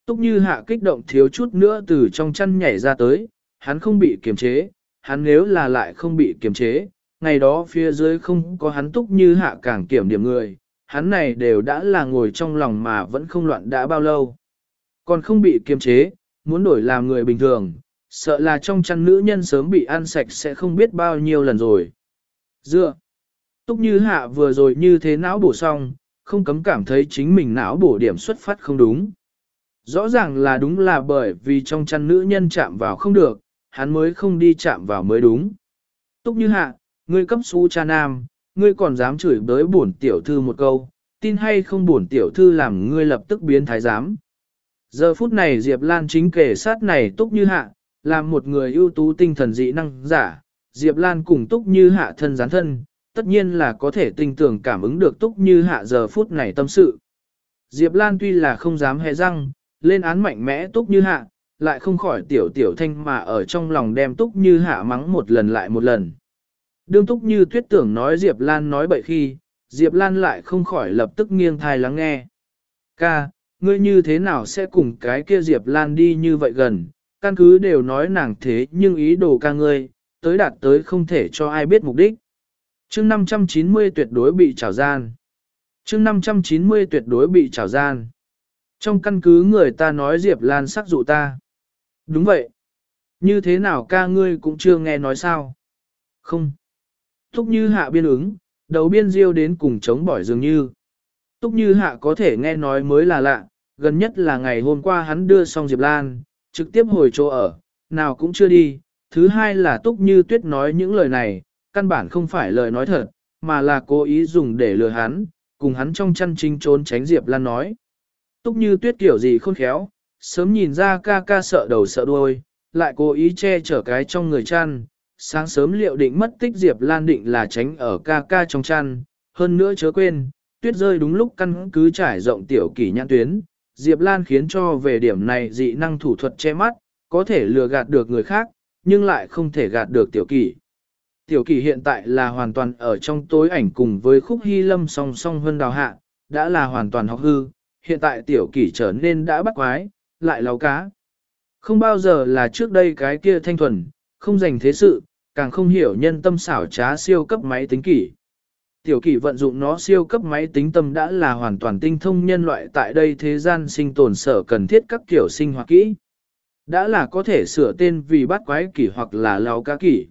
Túc như hạ kích động thiếu chút nữa từ trong chăn nhảy ra tới, hắn không bị kiềm chế, hắn nếu là lại không bị kiềm chế, ngày đó phía dưới không có hắn túc như hạ càng kiểm điểm người, hắn này đều đã là ngồi trong lòng mà vẫn không loạn đã bao lâu. Còn không bị kiềm chế, muốn đổi làm người bình thường, sợ là trong chăn nữ nhân sớm bị ăn sạch sẽ không biết bao nhiêu lần rồi. Dựa, túc như hạ vừa rồi như thế não bổ xong, không cấm cảm thấy chính mình não bổ điểm xuất phát không đúng. Rõ ràng là đúng là bởi vì trong chăn nữ nhân chạm vào không được, hắn mới không đi chạm vào mới đúng. Túc như hạ, ngươi cấp su cha nam, ngươi còn dám chửi bới bổn tiểu thư một câu, tin hay không bổn tiểu thư làm ngươi lập tức biến thái giám. Giờ phút này Diệp Lan chính kể sát này Túc như hạ, là một người ưu tú tinh thần dị năng giả, Diệp Lan cùng Túc như hạ thân gián thân, tất nhiên là có thể tinh tưởng cảm ứng được Túc như hạ giờ phút này tâm sự. Diệp Lan tuy là không dám hé răng, lên án mạnh mẽ Túc như hạ, lại không khỏi tiểu tiểu thanh mà ở trong lòng đem túc như hạ mắng một lần lại một lần. Đương túc như tuyết tưởng nói Diệp Lan nói bậy khi, Diệp Lan lại không khỏi lập tức nghiêng thai lắng nghe. Ca, ngươi như thế nào sẽ cùng cái kia Diệp Lan đi như vậy gần, căn cứ đều nói nàng thế nhưng ý đồ ca ngươi, tới đạt tới không thể cho ai biết mục đích chương 590 tuyệt đối bị trào gian. chương 590 tuyệt đối bị trào gian. Trong căn cứ người ta nói Diệp Lan sắc dụ ta. Đúng vậy. Như thế nào ca ngươi cũng chưa nghe nói sao? Không. Túc như hạ biên ứng, đầu biên diêu đến cùng chống bỏi dường như. Túc như hạ có thể nghe nói mới là lạ, gần nhất là ngày hôm qua hắn đưa xong Diệp Lan, trực tiếp hồi chỗ ở, nào cũng chưa đi. Thứ hai là Túc như tuyết nói những lời này, căn bản không phải lời nói thật, mà là cố ý dùng để lừa hắn, cùng hắn trong chăn trinh trốn tránh Diệp Lan nói. Túc như tuyết kiểu gì khôn khéo, sớm nhìn ra ca ca sợ đầu sợ đuôi, lại cố ý che chở cái trong người chăn. Sáng sớm liệu định mất tích Diệp Lan định là tránh ở ca ca trong chăn, hơn nữa chớ quên, tuyết rơi đúng lúc căn cứ trải rộng tiểu kỷ nhãn tuyến. Diệp Lan khiến cho về điểm này dị năng thủ thuật che mắt, có thể lừa gạt được người khác, nhưng lại không thể gạt được tiểu kỷ. Tiểu kỷ hiện tại là hoàn toàn ở trong tối ảnh cùng với khúc hy lâm song song hơn đào hạ, đã là hoàn toàn học hư, hiện tại tiểu kỷ trở nên đã bắt quái, lại lau cá. Không bao giờ là trước đây cái kia thanh thuần, không dành thế sự, càng không hiểu nhân tâm xảo trá siêu cấp máy tính kỷ. Tiểu kỷ vận dụng nó siêu cấp máy tính tâm đã là hoàn toàn tinh thông nhân loại tại đây thế gian sinh tồn sở cần thiết các kiểu sinh hoạt kỹ. Đã là có thể sửa tên vì bắt quái kỷ hoặc là lao cá kỷ.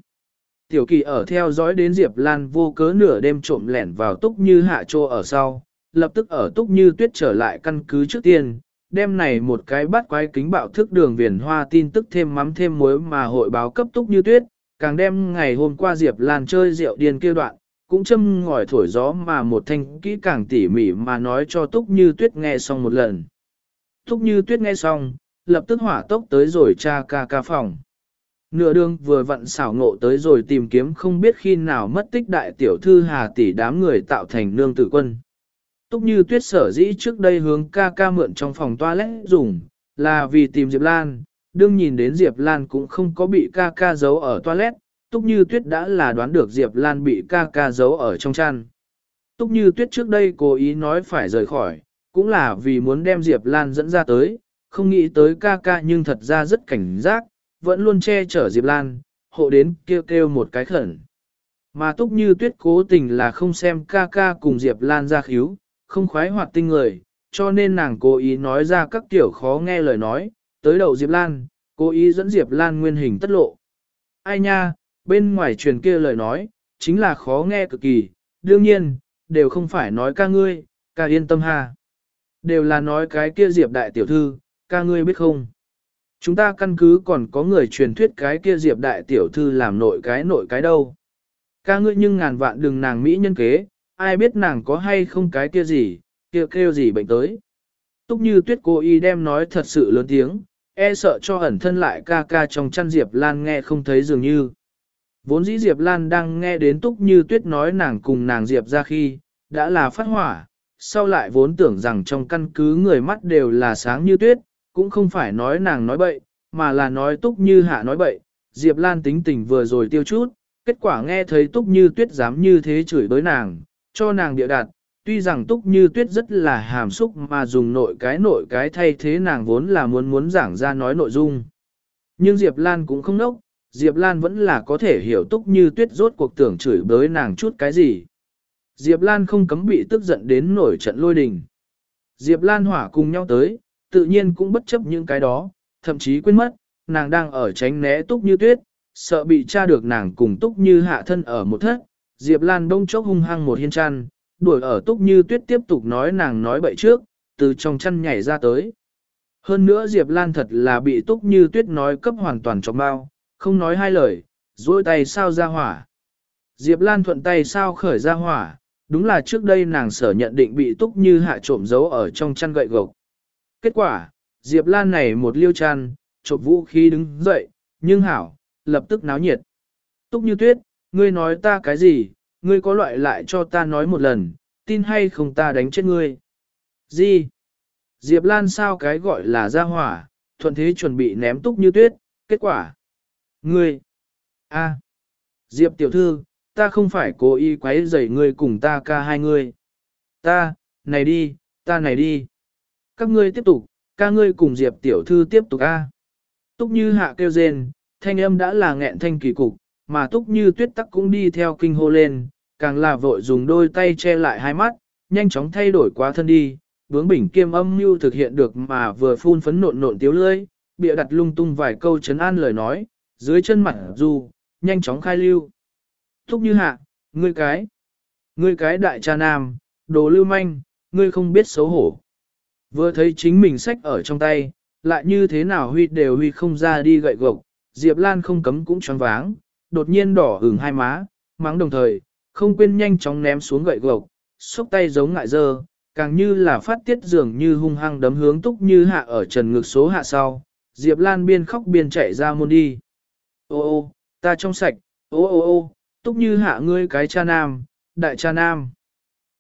Tiểu kỳ ở theo dõi đến Diệp Lan vô cớ nửa đêm trộm lẻn vào túc như hạ trô ở sau, lập tức ở túc như tuyết trở lại căn cứ trước tiên, đem này một cái bắt quái kính bạo thức đường viền hoa tin tức thêm mắm thêm muối mà hội báo cấp túc như tuyết, càng đem ngày hôm qua Diệp Lan chơi rượu điên kia đoạn, cũng châm ngòi thổi gió mà một thanh kỹ càng tỉ mỉ mà nói cho túc như tuyết nghe xong một lần. Túc như tuyết nghe xong, lập tức hỏa tốc tới rồi cha ca ca phòng. Nửa đường vừa vặn xảo ngộ tới rồi tìm kiếm không biết khi nào mất tích đại tiểu thư hà tỷ đám người tạo thành nương tử quân. Túc như tuyết sở dĩ trước đây hướng ca ca mượn trong phòng toilet dùng, là vì tìm Diệp Lan, đương nhìn đến Diệp Lan cũng không có bị ca ca giấu ở toilet, Túc như tuyết đã là đoán được Diệp Lan bị ca ca giấu ở trong chăn. Túc như tuyết trước đây cố ý nói phải rời khỏi, cũng là vì muốn đem Diệp Lan dẫn ra tới, không nghĩ tới ca ca nhưng thật ra rất cảnh giác, vẫn luôn che chở Diệp Lan, hộ đến kêu kêu một cái khẩn. Mà Túc như tuyết cố tình là không xem ca ca cùng Diệp Lan ra khíu, không khoái hoạt tinh người, cho nên nàng cố ý nói ra các tiểu khó nghe lời nói, tới đầu Diệp Lan, cố ý dẫn Diệp Lan nguyên hình tất lộ. Ai nha, bên ngoài truyền kia lời nói, chính là khó nghe cực kỳ, đương nhiên, đều không phải nói ca ngươi, ca yên tâm ha. Đều là nói cái kia Diệp đại tiểu thư, ca ngươi biết không? Chúng ta căn cứ còn có người truyền thuyết cái kia Diệp đại tiểu thư làm nội cái nội cái đâu. Ca ngươi nhưng ngàn vạn đừng nàng Mỹ nhân kế, ai biết nàng có hay không cái kia gì, kia kêu gì bệnh tới. Túc như tuyết cô y đem nói thật sự lớn tiếng, e sợ cho ẩn thân lại ca ca trong chăn Diệp Lan nghe không thấy dường như. Vốn dĩ Diệp Lan đang nghe đến Túc như tuyết nói nàng cùng nàng Diệp ra khi, đã là phát hỏa, sau lại vốn tưởng rằng trong căn cứ người mắt đều là sáng như tuyết, cũng không phải nói nàng nói bậy, mà là nói Túc như hạ nói bậy. Diệp Lan tính tình vừa rồi tiêu chút, kết quả nghe thấy Túc như tuyết dám như thế chửi đối nàng, cho nàng địa đạt, tuy rằng túc như tuyết rất là hàm xúc mà dùng nội cái nội cái thay thế nàng vốn là muốn muốn giảng ra nói nội dung. Nhưng Diệp Lan cũng không nốc, Diệp Lan vẫn là có thể hiểu túc như tuyết rốt cuộc tưởng chửi bới nàng chút cái gì. Diệp Lan không cấm bị tức giận đến nổi trận lôi đình. Diệp Lan hỏa cùng nhau tới, tự nhiên cũng bất chấp những cái đó, thậm chí quên mất, nàng đang ở tránh né túc như tuyết, sợ bị tra được nàng cùng túc như hạ thân ở một thất. Diệp Lan đông chốc hung hăng một hiên chăn, đuổi ở túc như tuyết tiếp tục nói nàng nói bậy trước, từ trong chăn nhảy ra tới. Hơn nữa Diệp Lan thật là bị túc như tuyết nói cấp hoàn toàn trong bao, không nói hai lời, dôi tay sao ra hỏa. Diệp Lan thuận tay sao khởi ra hỏa, đúng là trước đây nàng sở nhận định bị túc như hạ trộm giấu ở trong chăn gậy gộc. Kết quả, Diệp Lan này một liêu tràn, chộp vũ khí đứng dậy, nhưng hảo, lập tức náo nhiệt. Túc như tuyết, ngươi nói ta cái gì, ngươi có loại lại cho ta nói một lần, tin hay không ta đánh chết ngươi. Gì? Diệp Lan sao cái gọi là ra hỏa, thuận thế chuẩn bị ném túc như tuyết, kết quả. Ngươi! a, Diệp tiểu thư, ta không phải cố ý quấy rầy ngươi cùng ta ca hai ngươi. Ta, này đi, ta này đi. Các ngươi tiếp tục, ca ngươi cùng Diệp tiểu thư tiếp tục a. Túc như hạ kêu rên, thanh âm đã là nghẹn thanh kỳ cục, mà túc như tuyết tắc cũng đi theo kinh hô lên, càng là vội dùng đôi tay che lại hai mắt, nhanh chóng thay đổi quá thân đi, bướng bỉnh kiêm âm mưu thực hiện được mà vừa phun phấn nộn nộn tiếu lưỡi, bịa đặt lung tung vài câu chấn an lời nói, dưới chân mặt dù nhanh chóng khai lưu. Túc như hạ, ngươi cái, ngươi cái đại cha nam, đồ lưu manh, ngươi không biết xấu hổ. Vừa thấy chính mình sách ở trong tay, lại như thế nào huy đều huy không ra đi gậy gộc, Diệp Lan không cấm cũng choáng váng, đột nhiên đỏ ửng hai má, mắng đồng thời, không quên nhanh chóng ném xuống gậy gộc, xúc tay giống ngại dơ, càng như là phát tiết dường như hung hăng đấm hướng túc như hạ ở trần ngực số hạ sau. Diệp Lan biên khóc biên chạy ra môn đi. Ô ô, ta trong sạch, ô ô ô, túc như hạ ngươi cái cha nam, đại cha nam.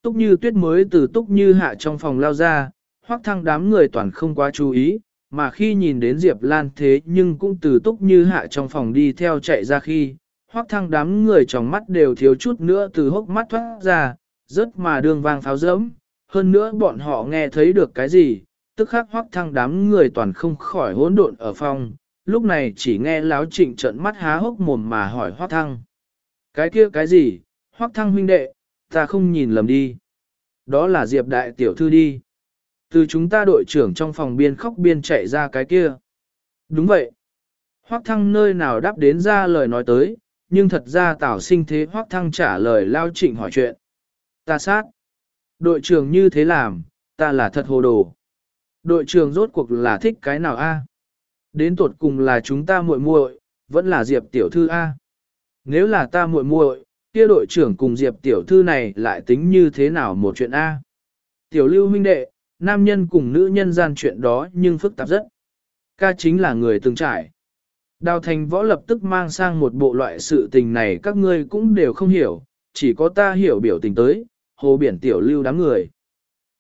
Túc như tuyết mới từ túc như hạ trong phòng lao ra, hoác thăng đám người toàn không quá chú ý, mà khi nhìn đến Diệp Lan thế nhưng cũng từ túc như hạ trong phòng đi theo chạy ra khi, hoác thăng đám người trong mắt đều thiếu chút nữa từ hốc mắt thoát ra, rớt mà đường vang pháo dẫm, Hơn nữa bọn họ nghe thấy được cái gì, tức khắc hoác thăng đám người toàn không khỏi hỗn độn ở phòng, lúc này chỉ nghe láo trịnh trận mắt há hốc mồm mà hỏi hoác thăng. Cái kia cái gì, hoác thăng huynh đệ, ta không nhìn lầm đi. Đó là Diệp đại tiểu thư đi. Từ chúng ta đội trưởng trong phòng biên khóc biên chạy ra cái kia. Đúng vậy. Hoác thăng nơi nào đáp đến ra lời nói tới, nhưng thật ra tảo sinh thế hoác thăng trả lời lao trịnh hỏi chuyện. Ta sát. Đội trưởng như thế làm, ta là thật hồ đồ. Đội trưởng rốt cuộc là thích cái nào a? Đến tuột cùng là chúng ta muội muội, vẫn là Diệp tiểu thư a. Nếu là ta muội muội, kia đội trưởng cùng Diệp tiểu thư này lại tính như thế nào một chuyện a? Tiểu lưu huynh đệ, nam nhân cùng nữ nhân gian chuyện đó nhưng phức tạp rất. Ca chính là người từng trải. Đào thành võ lập tức mang sang một bộ loại sự tình này các ngươi cũng đều không hiểu, chỉ có ta hiểu biểu tình tới, hồ biển tiểu lưu đám người.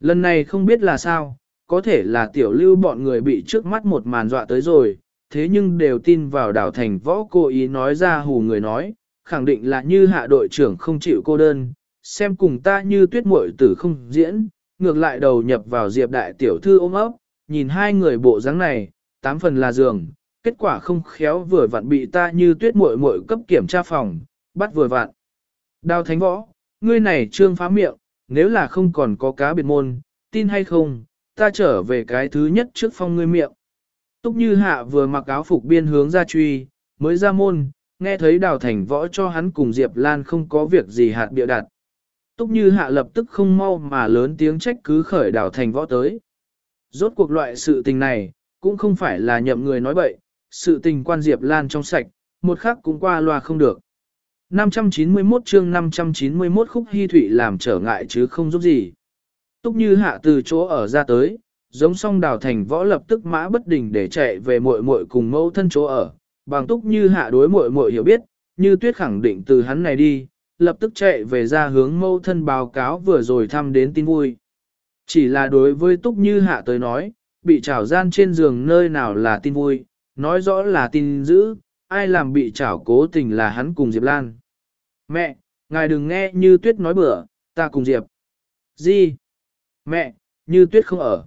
Lần này không biết là sao, có thể là tiểu lưu bọn người bị trước mắt một màn dọa tới rồi, thế nhưng đều tin vào đào thành võ cố ý nói ra hù người nói, khẳng định là như hạ đội trưởng không chịu cô đơn, xem cùng ta như tuyết muội tử không diễn, ngược lại đầu nhập vào Diệp đại tiểu thư ôm ấp, nhìn hai người bộ dáng này, tám phần là giường, kết quả không khéo vừa vặn bị ta như tuyết muội muội cấp kiểm tra phòng, bắt vừa vặn. Đào thánh võ, ngươi này trương phá miệng, nếu là không còn có cá biệt môn, tin hay không, ta trở về cái thứ nhất trước phong ngươi miệng. Túc Như Hạ vừa mặc áo phục biên hướng ra truy, mới ra môn, nghe thấy đào thành võ cho hắn cùng Diệp Lan không có việc gì hạt bịa đặt. Túc Như Hạ lập tức không mau mà lớn tiếng trách cứ khởi đảo thành võ tới. Rốt cuộc loại sự tình này, cũng không phải là nhậm người nói bậy, sự tình quan Diệp Lan trong sạch, một khắc cũng qua loa không được. 591 chương 591 khúc hy thủy làm trở ngại chứ không giúp gì. Túc như hạ từ chỗ ở ra tới, giống song đào thành võ lập tức mã bất đình để chạy về muội muội cùng mẫu thân chỗ ở. Bằng túc như hạ đối muội muội hiểu biết, như tuyết khẳng định từ hắn này đi, lập tức chạy về ra hướng mẫu thân báo cáo vừa rồi thăm đến tin vui. Chỉ là đối với túc như hạ tới nói, bị trảo gian trên giường nơi nào là tin vui, nói rõ là tin dữ, ai làm bị trảo cố tình là hắn cùng Diệp Lan. Mẹ, ngài đừng nghe như tuyết nói bữa, ta cùng Diệp. Gì? Mẹ, như tuyết không ở.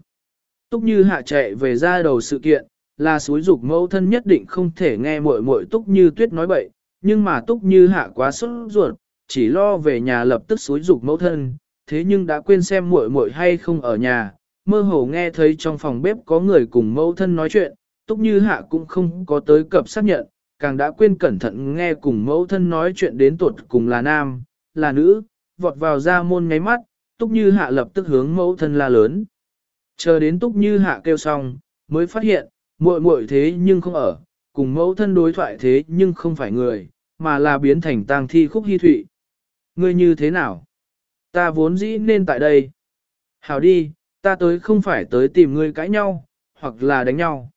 Túc như hạ chạy về ra đầu sự kiện, là suối dục mẫu thân nhất định không thể nghe muội muội túc như tuyết nói bậy, nhưng mà túc như hạ quá sốt ruột, chỉ lo về nhà lập tức suối dục mẫu thân, thế nhưng đã quên xem muội muội hay không ở nhà, mơ hồ nghe thấy trong phòng bếp có người cùng mẫu thân nói chuyện, túc như hạ cũng không có tới cập xác nhận, càng đã quên cẩn thận nghe cùng mẫu thân nói chuyện đến tuột cùng là nam, là nữ, vọt vào ra môn ngáy mắt, túc như hạ lập tức hướng mẫu thân la lớn. Chờ đến túc như hạ kêu xong, mới phát hiện, muội muội thế nhưng không ở, cùng mẫu thân đối thoại thế nhưng không phải người, mà là biến thành tang thi khúc hy thụy. Ngươi như thế nào? Ta vốn dĩ nên tại đây. Hảo đi, ta tới không phải tới tìm ngươi cãi nhau, hoặc là đánh nhau.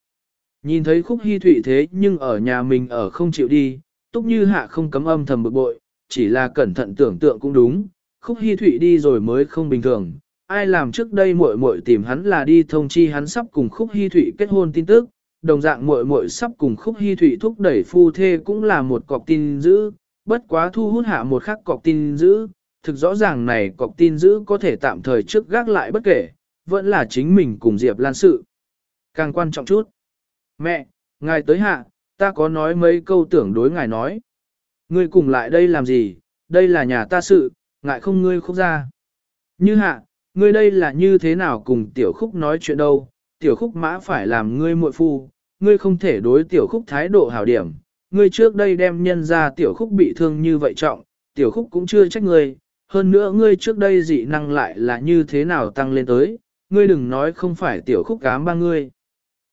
Nhìn thấy khúc hy thụy thế nhưng ở nhà mình ở không chịu đi, túc như hạ không cấm âm thầm bực bội, chỉ là cẩn thận tưởng tượng cũng đúng, khúc hy thụy đi rồi mới không bình thường. Ai làm trước đây muội muội tìm hắn là đi thông chi hắn sắp cùng khúc hy thụy kết hôn tin tức, đồng dạng muội muội sắp cùng khúc hy thụy thúc đẩy phu thê cũng là một cọc tin dữ, bất quá thu hút hạ một khắc cọc tin giữ thực rõ ràng này cọc tin giữ có thể tạm thời trước gác lại bất kể, vẫn là chính mình cùng Diệp Lan sự. Càng quan trọng chút. Mẹ, ngài tới hạ, ta có nói mấy câu tưởng đối ngài nói. Ngươi cùng lại đây làm gì, đây là nhà ta sự, ngại không ngươi khúc ra. Như hạ, ngươi đây là như thế nào cùng tiểu khúc nói chuyện đâu, tiểu khúc mã phải làm ngươi muội phu, ngươi không thể đối tiểu khúc thái độ hảo điểm. Ngươi trước đây đem nhân ra tiểu khúc bị thương như vậy trọng, tiểu khúc cũng chưa trách ngươi, hơn nữa ngươi trước đây dị năng lại là như thế nào tăng lên tới, ngươi đừng nói không phải tiểu khúc cám ba ngươi.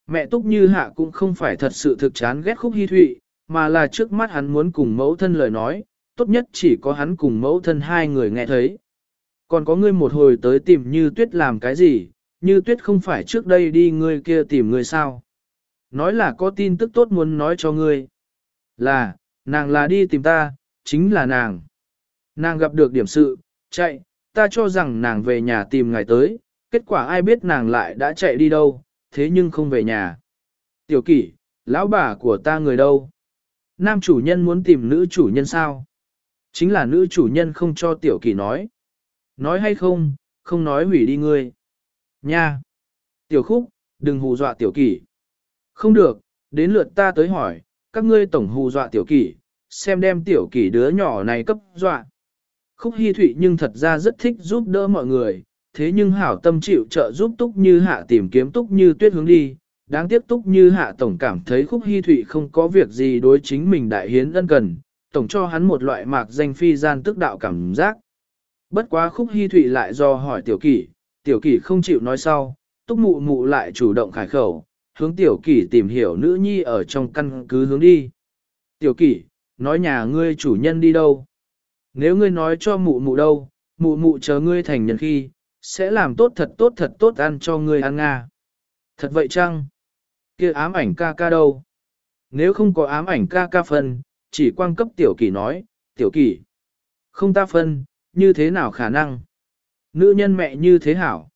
Mẹ Túc Như Hạ cũng không phải thật sự thực chán ghét khúc hy thụy, mà là trước mắt hắn muốn cùng mẫu thân lời nói, tốt nhất chỉ có hắn cùng mẫu thân hai người nghe thấy. Còn có ngươi một hồi tới tìm như tuyết làm cái gì, như tuyết không phải trước đây đi ngươi kia tìm ngươi sao. Nói là có tin tức tốt muốn nói cho ngươi. Là, nàng là đi tìm ta, chính là nàng. Nàng gặp được điểm sự, chạy, ta cho rằng nàng về nhà tìm ngài tới, kết quả ai biết nàng lại đã chạy đi đâu, thế nhưng không về nhà. Tiểu kỷ, lão bà của ta người đâu? Nam chủ nhân muốn tìm nữ chủ nhân sao? Chính là nữ chủ nhân không cho tiểu kỷ nói. Nói hay không, không nói hủy đi ngươi. Nha! Tiểu khúc, đừng hù dọa tiểu kỷ. Không được, đến lượt ta tới hỏi, các ngươi tổng hù dọa tiểu kỷ, xem đem tiểu kỷ đứa nhỏ này cấp dọa. Khúc Hi Thụy nhưng thật ra rất thích giúp đỡ mọi người, thế nhưng hảo tâm chịu trợ giúp Túc Như Hạ tìm kiếm Túc Như Tuyết hướng đi. Đáng tiếc Túc Như Hạ tổng cảm thấy Khúc Hi Thụy không có việc gì đối chính mình đại hiến ân cần, tổng cho hắn một loại mạc danh phi gian tức đạo cảm giác. Bất quá Khúc Hi Thụy lại do hỏi Tiểu Kỷ, Tiểu Kỷ không chịu nói sau, Túc Mụ Mụ lại chủ động khải khẩu, hướng Tiểu Kỷ tìm hiểu nữ nhi ở trong căn cứ hướng đi. Tiểu Kỷ, nói nhà ngươi chủ nhân đi đâu? Nếu ngươi nói cho mụ mụ đâu, mụ mụ chờ ngươi thành nhân khi, sẽ làm tốt thật tốt thật tốt ăn cho ngươi ăn nga. Thật vậy chăng? kia ám ảnh ca ca đâu? Nếu không có ám ảnh ca ca phân, chỉ quang cấp tiểu kỷ nói, tiểu kỷ. Không ta phân, như thế nào khả năng? Nữ nhân mẹ như thế hảo.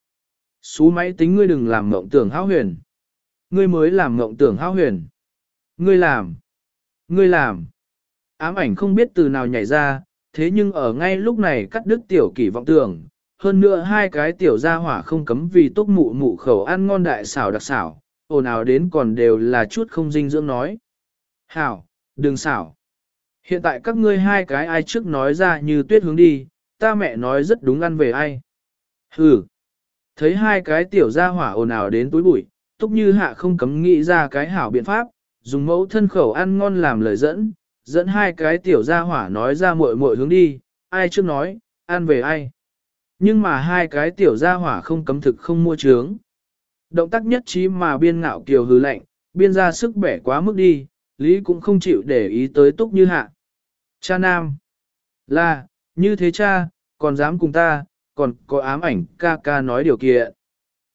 Xú máy tính ngươi đừng làm mộng tưởng hão huyền. Ngươi mới làm ngộng tưởng hao huyền. Ngươi làm. Ngươi làm. Ám ảnh không biết từ nào nhảy ra, thế nhưng ở ngay lúc này cắt đứt tiểu kỷ vọng tưởng, hơn nữa hai cái tiểu gia hỏa không cấm vì túc mụ mụ khẩu ăn ngon đại xảo đặc xảo, ồn ào đến còn đều là chút không dinh dưỡng nói. Hảo, đừng xảo. Hiện tại các ngươi hai cái ai trước nói ra như tuyết hướng đi, ta mẹ nói rất đúng ăn về ai. Hừ. Thấy hai cái tiểu gia hỏa ồn ào đến túi bụi, túc như hạ không cấm nghĩ ra cái hảo biện pháp, dùng mẫu thân khẩu ăn ngon làm lời dẫn, dẫn hai cái tiểu gia hỏa nói ra muội muội hướng đi, ai trước nói, ăn về ai. Nhưng mà hai cái tiểu gia hỏa không cấm thực không mua trướng. Động tác nhất trí mà biên ngạo kiều hứ lạnh, biên ra sức bẻ quá mức đi, Lý cũng không chịu để ý tới túc như hạ. Cha nam. Là, như thế cha, còn dám cùng ta, còn có ám ảnh ca ca nói điều kiện.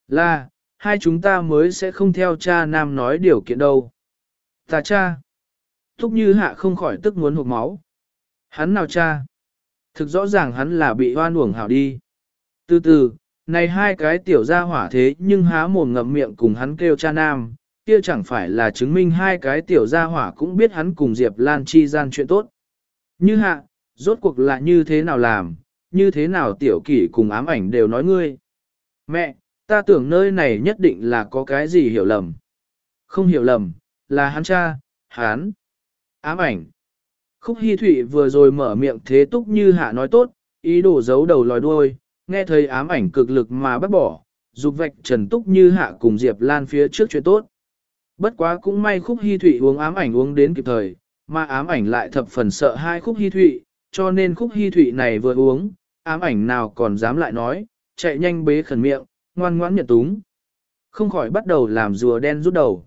Là, hai chúng ta mới sẽ không theo cha nam nói điều kiện đâu. Ta cha. thúc như hạ không khỏi tức muốn hụt máu. Hắn nào cha? Thực rõ ràng hắn là bị hoan uổng hảo đi. Từ từ, này hai cái tiểu gia hỏa thế nhưng há mồm ngậm miệng cùng hắn kêu cha nam, kia chẳng phải là chứng minh hai cái tiểu gia hỏa cũng biết hắn cùng Diệp Lan chi gian chuyện tốt. Như hạ, rốt cuộc là như thế nào làm, như thế nào tiểu kỷ cùng ám ảnh đều nói ngươi. Mẹ, ta tưởng nơi này nhất định là có cái gì hiểu lầm. Không hiểu lầm, là hắn cha, hắn. Ám ảnh. Khúc Hi Thụy vừa rồi mở miệng thế túc như hạ nói tốt, ý đồ giấu đầu lòi đuôi, nghe thấy ám ảnh cực lực mà bắt bỏ, dục vạch trần túc như hạ cùng Diệp Lan phía trước chuyện tốt. Bất quá cũng may khúc Hi Thụy uống ám ảnh uống đến kịp thời, mà ám ảnh lại thập phần sợ hai khúc Hi Thụy, cho nên khúc Hi Thụy này vừa uống, ám ảnh nào còn dám lại nói, chạy nhanh bế khẩn miệng, ngoan ngoãn nhận túng. Không khỏi bắt đầu làm rùa đen rút đầu.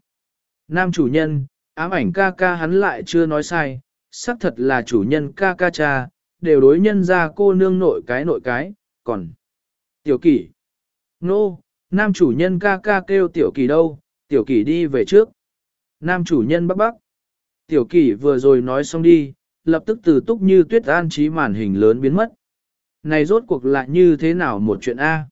Nam chủ nhân, ám ảnh ca ca hắn lại chưa nói sai, xác thật là chủ nhân ca ca cha, đều đối nhân ra cô nương nội cái nội cái, còn tiểu kỷ. Nô, no, nam chủ nhân ca ca kêu tiểu kỷ đâu, tiểu kỷ đi về trước. Nam chủ nhân bắc bắc. Tiểu kỷ vừa rồi nói xong đi, lập tức từ túc như tuyết an trí màn hình lớn biến mất. Này rốt cuộc lại như thế nào một chuyện A?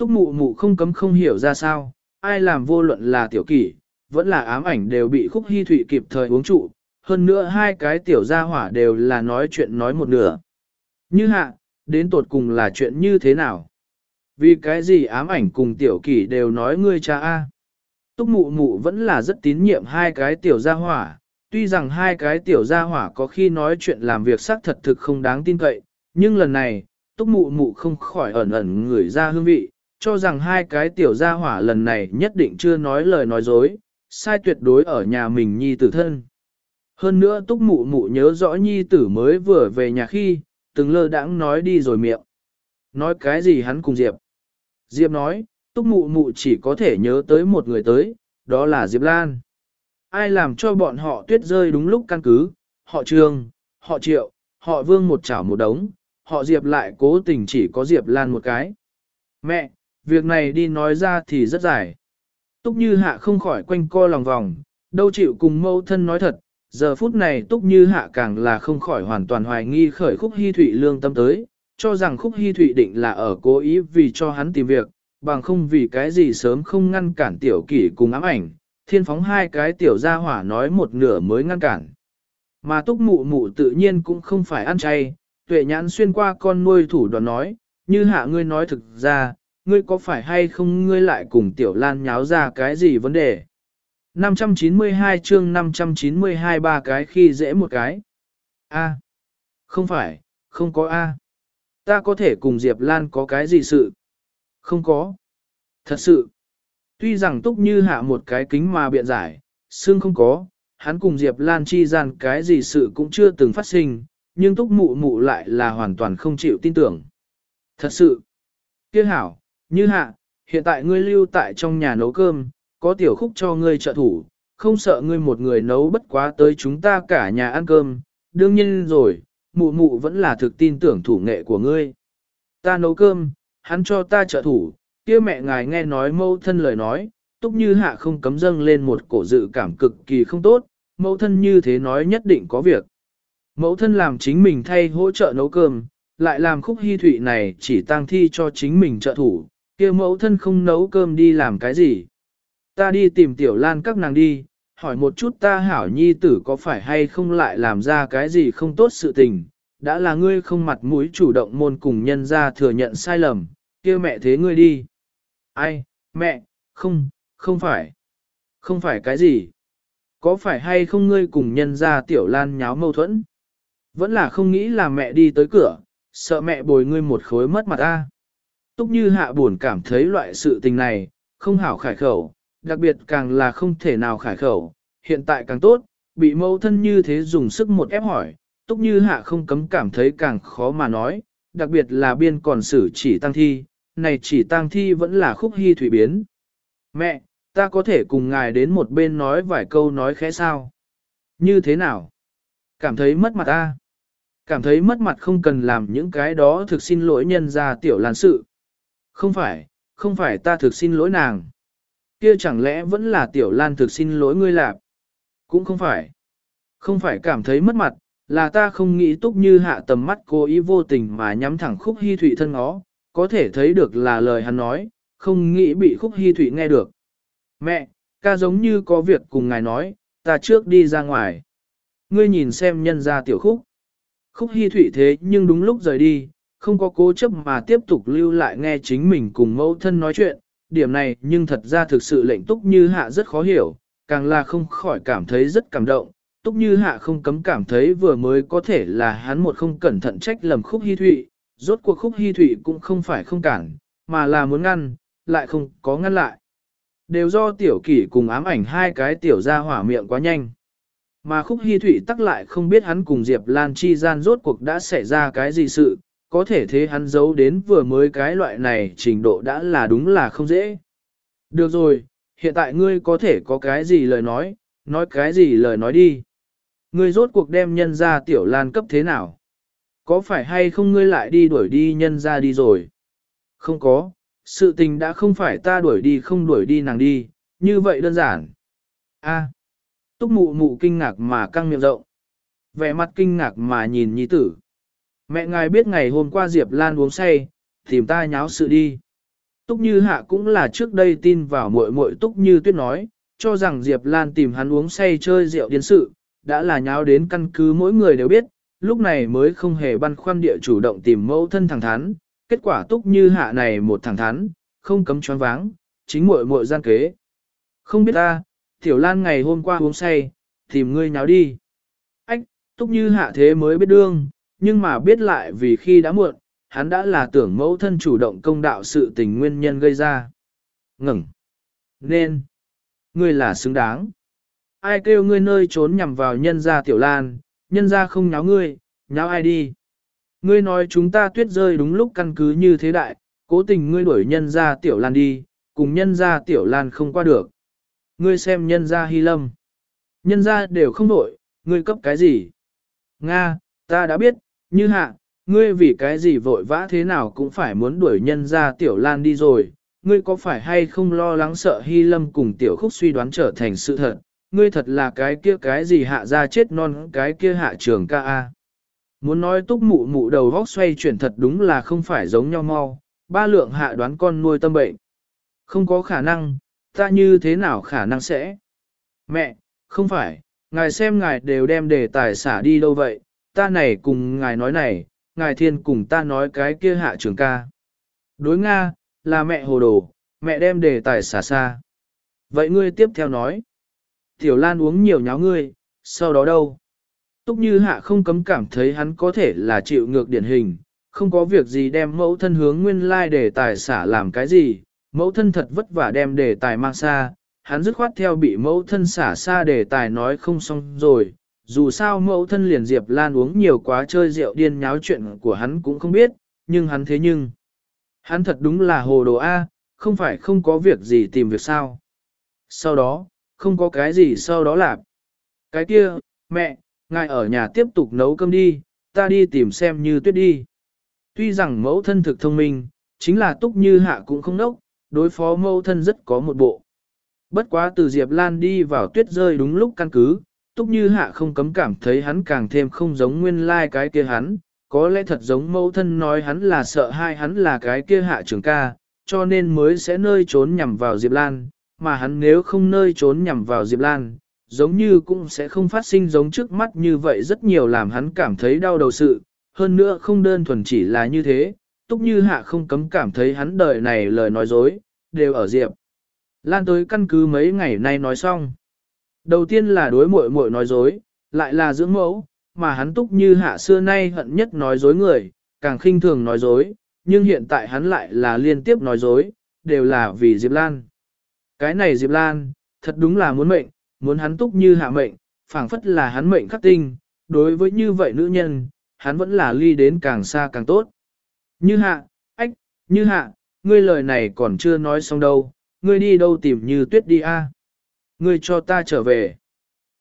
Túc mụ mụ không cấm không hiểu ra sao, ai làm vô luận là tiểu kỷ, vẫn là ám ảnh đều bị khúc hy thụy kịp thời uống trụ, hơn nữa hai cái tiểu gia hỏa đều là nói chuyện nói một nửa. Như hạ, đến tột cùng là chuyện như thế nào? Vì cái gì ám ảnh cùng tiểu kỷ đều nói ngươi cha A? Túc mụ mụ vẫn là rất tín nhiệm hai cái tiểu gia hỏa, tuy rằng hai cái tiểu gia hỏa có khi nói chuyện làm việc xác thật thực không đáng tin cậy, nhưng lần này, túc mụ mụ không khỏi ẩn ẩn người ra hương vị, cho rằng hai cái tiểu gia hỏa lần này nhất định chưa nói lời nói dối, sai tuyệt đối ở nhà mình nhi tử thân. Hơn nữa túc mụ mụ nhớ rõ nhi tử mới vừa về nhà khi, từng lơ đãng nói đi rồi miệng. Nói cái gì hắn cùng Diệp? Diệp nói, túc mụ mụ chỉ có thể nhớ tới một người tới, đó là Diệp Lan. Ai làm cho bọn họ tuyết rơi đúng lúc căn cứ, họ trương, họ triệu, họ vương một chảo một đống, họ Diệp lại cố tình chỉ có Diệp Lan một cái. Mẹ, việc này đi nói ra thì rất dài. Túc Như Hạ không khỏi quanh co lòng vòng, đâu chịu cùng mâu thân nói thật, giờ phút này Túc Như Hạ càng là không khỏi hoàn toàn hoài nghi khởi khúc hy thụy lương tâm tới, cho rằng khúc hy thụy định là ở cố ý vì cho hắn tìm việc, bằng không vì cái gì sớm không ngăn cản tiểu kỷ cùng ám ảnh, thiên phóng hai cái tiểu gia hỏa nói một nửa mới ngăn cản. Mà túc mụ mụ tự nhiên cũng không phải ăn chay, tuệ nhãn xuyên qua con nuôi thủ đoàn nói, như hạ ngươi nói thực ra, ngươi có phải hay không ngươi lại cùng tiểu lan nháo ra cái gì vấn đề? 592 chương 592 ba cái khi dễ một cái. A. Không phải, không có A. Ta có thể cùng Diệp Lan có cái gì sự? Không có. Thật sự. Tuy rằng túc như hạ một cái kính mà biện giải, xương không có, hắn cùng Diệp Lan chi gian cái gì sự cũng chưa từng phát sinh, nhưng túc mụ mụ lại là hoàn toàn không chịu tin tưởng. Thật sự. Kiếc hảo, như hạ, hiện tại ngươi lưu tại trong nhà nấu cơm, có tiểu khúc cho ngươi trợ thủ, không sợ ngươi một người nấu bất quá tới chúng ta cả nhà ăn cơm, đương nhiên rồi, mụ mụ vẫn là thực tin tưởng thủ nghệ của ngươi. Ta nấu cơm, hắn cho ta trợ thủ, kia mẹ ngài nghe nói mâu thân lời nói, túc như hạ không cấm dâng lên một cổ dự cảm cực kỳ không tốt, mẫu thân như thế nói nhất định có việc. Mẫu thân làm chính mình thay hỗ trợ nấu cơm, lại làm khúc hy thụy này chỉ tang thi cho chính mình trợ thủ, kia mẫu thân không nấu cơm đi làm cái gì. Ta đi tìm tiểu lan các nàng đi, hỏi một chút ta hảo nhi tử có phải hay không lại làm ra cái gì không tốt sự tình, đã là ngươi không mặt mũi chủ động môn cùng nhân ra thừa nhận sai lầm, kia mẹ thế ngươi đi. Ai, mẹ, không, không phải. Không phải cái gì. Có phải hay không ngươi cùng nhân ra tiểu lan nháo mâu thuẫn? Vẫn là không nghĩ là mẹ đi tới cửa, sợ mẹ bồi ngươi một khối mất mặt ta. Túc như hạ buồn cảm thấy loại sự tình này, không hảo khải khẩu, đặc biệt càng là không thể nào khải khẩu, hiện tại càng tốt, bị mâu thân như thế dùng sức một ép hỏi, túc như hạ không cấm cảm thấy càng khó mà nói, đặc biệt là biên còn xử chỉ tăng thi, này chỉ tăng thi vẫn là khúc hy thủy biến. Mẹ, ta có thể cùng ngài đến một bên nói vài câu nói khẽ sao? Như thế nào? Cảm thấy mất mặt ta. Cảm thấy mất mặt không cần làm những cái đó thực xin lỗi nhân ra tiểu làn sự. Không phải, không phải ta thực xin lỗi nàng. Kia chẳng lẽ vẫn là tiểu lan thực xin lỗi ngươi lạp? Cũng không phải. Không phải cảm thấy mất mặt, là ta không nghĩ túc như hạ tầm mắt cố ý vô tình mà nhắm thẳng khúc hy thụy thân ó, có thể thấy được là lời hắn nói, không nghĩ bị khúc hy thụy nghe được. Mẹ, ca giống như có việc cùng ngài nói, ta trước đi ra ngoài. Ngươi nhìn xem nhân ra tiểu khúc. Khúc hy thụy thế nhưng đúng lúc rời đi, không có cố chấp mà tiếp tục lưu lại nghe chính mình cùng mẫu thân nói chuyện, điểm này nhưng thật ra thực sự lệnh túc như hạ rất khó hiểu, càng là không khỏi cảm thấy rất cảm động. Túc như hạ không cấm cảm thấy vừa mới có thể là hắn một không cẩn thận trách lầm khúc hy thụy, rốt cuộc khúc hy thụy cũng không phải không cản, mà là muốn ngăn, lại không có ngăn lại. Đều do tiểu kỷ cùng ám ảnh hai cái tiểu ra hỏa miệng quá nhanh. Mà khúc hy thụy tắc lại không biết hắn cùng Diệp Lan chi gian rốt cuộc đã xảy ra cái gì sự, có thể thế hắn giấu đến vừa mới cái loại này trình độ đã là đúng là không dễ. Được rồi, hiện tại ngươi có thể có cái gì lời nói, nói cái gì lời nói đi. Ngươi rốt cuộc đem nhân ra tiểu lan cấp thế nào? Có phải hay không ngươi lại đi đuổi đi nhân ra đi rồi? Không có, sự tình đã không phải ta đuổi đi không đuổi đi nàng đi, như vậy đơn giản. A. túc mụ mụ kinh ngạc mà căng miệng rộng. Vẻ mặt kinh ngạc mà nhìn nhi tử. Mẹ ngài biết ngày hôm qua Diệp Lan uống say, tìm ta nháo sự đi. Túc Như Hạ cũng là trước đây tin vào muội muội Túc Như Tuyết nói, cho rằng Diệp Lan tìm hắn uống say chơi rượu điên sự, đã là nháo đến căn cứ mỗi người đều biết, lúc này mới không hề băn khoăn địa chủ động tìm mẫu thân thẳng thắn, kết quả Túc Như Hạ này một thẳng thắn, không cấm choáng váng, chính muội muội gian kế. Không biết ta, Tiểu Lan ngày hôm qua uống say, tìm ngươi nháo đi. Ách, Túc Như Hạ thế mới biết đương, nhưng mà biết lại vì khi đã muộn, hắn đã là tưởng mẫu thân chủ động công đạo sự tình nguyên nhân gây ra. Ngừng. Nên. Ngươi là xứng đáng. Ai kêu ngươi nơi trốn nhằm vào nhân gia tiểu lan, nhân gia không nháo ngươi, nháo ai đi. Ngươi nói chúng ta tuyết rơi đúng lúc căn cứ như thế đại, cố tình ngươi đuổi nhân gia tiểu lan đi, cùng nhân gia tiểu lan không qua được. Ngươi xem nhân gia hy lâm. Nhân gia đều không nổi, ngươi cấp cái gì? Nga, ta đã biết, như hạ, ngươi vì cái gì vội vã thế nào cũng phải muốn đuổi nhân ra tiểu lan đi rồi, ngươi có phải hay không lo lắng sợ hy lâm cùng tiểu khúc suy đoán trở thành sự thật, ngươi thật là cái kia cái gì hạ ra chết non cái kia hạ trường ca a. Muốn nói túc mụ mụ đầu vóc xoay chuyển thật đúng là không phải giống nhau mau, ba lượng hạ đoán con nuôi tâm bệnh. Không có khả năng, ta như thế nào khả năng sẽ? Mẹ, không phải, ngài xem ngài đều đem đề tài xả đi đâu vậy, ta này cùng ngài nói này, ngài thiên cùng ta nói cái kia hạ trường ca. Đối Nga, là mẹ hồ đồ, mẹ đem đề tài xả xa. Vậy ngươi tiếp theo nói. Tiểu Lan uống nhiều nháo ngươi, sau đó đâu? Túc như hạ không cấm cảm thấy hắn có thể là chịu ngược điển hình, không có việc gì đem mẫu thân hướng nguyên lai like đề tài xả làm cái gì, mẫu thân thật vất vả đem đề tài mang xa, hắn dứt khoát theo bị mẫu thân xả xa đề tài nói không xong rồi, dù sao mẫu thân liền Diệp Lan uống nhiều quá chơi rượu điên nháo chuyện của hắn cũng không biết, nhưng hắn thế nhưng. Hắn thật đúng là hồ đồ A, không phải không có việc gì tìm việc sao. Sau đó, không có cái gì sau đó là. Cái kia, mẹ, ngài ở nhà tiếp tục nấu cơm đi, ta đi tìm xem như tuyết đi. Tuy rằng mẫu thân thực thông minh, chính là túc như hạ cũng không nốc, đối phó mẫu thân rất có một bộ. Bất quá từ Diệp Lan đi vào tuyết rơi đúng lúc căn cứ, Túc Như Hạ không cấm cảm thấy hắn càng thêm không giống nguyên lai like cái kia hắn, có lẽ thật giống mẫu thân nói hắn là sợ hai hắn là cái kia hạ trưởng ca, cho nên mới sẽ nơi trốn nhằm vào Diệp Lan, mà hắn nếu không nơi trốn nhằm vào Diệp Lan, giống như cũng sẽ không phát sinh giống trước mắt như vậy rất nhiều làm hắn cảm thấy đau đầu sự, hơn nữa không đơn thuần chỉ là như thế, túc như hạ không cấm cảm thấy hắn đời này lời nói dối, đều ở Diệp. Lan tới căn cứ mấy ngày nay nói xong. Đầu tiên là đối muội muội nói dối, lại là dưỡng mẫu, mà hắn túc như hạ xưa nay hận nhất nói dối người, càng khinh thường nói dối, nhưng hiện tại hắn lại là liên tiếp nói dối, đều là vì Diệp Lan. Cái này Diệp Lan, thật đúng là muốn mệnh, muốn hắn túc như hạ mệnh, phảng phất là hắn mệnh khắc tinh, đối với như vậy nữ nhân, hắn vẫn là ly đến càng xa càng tốt. Như hạ, ách, như hạ, ngươi lời này còn chưa nói xong đâu, ngươi đi đâu tìm như tuyết đi a? Ngươi cho ta trở về.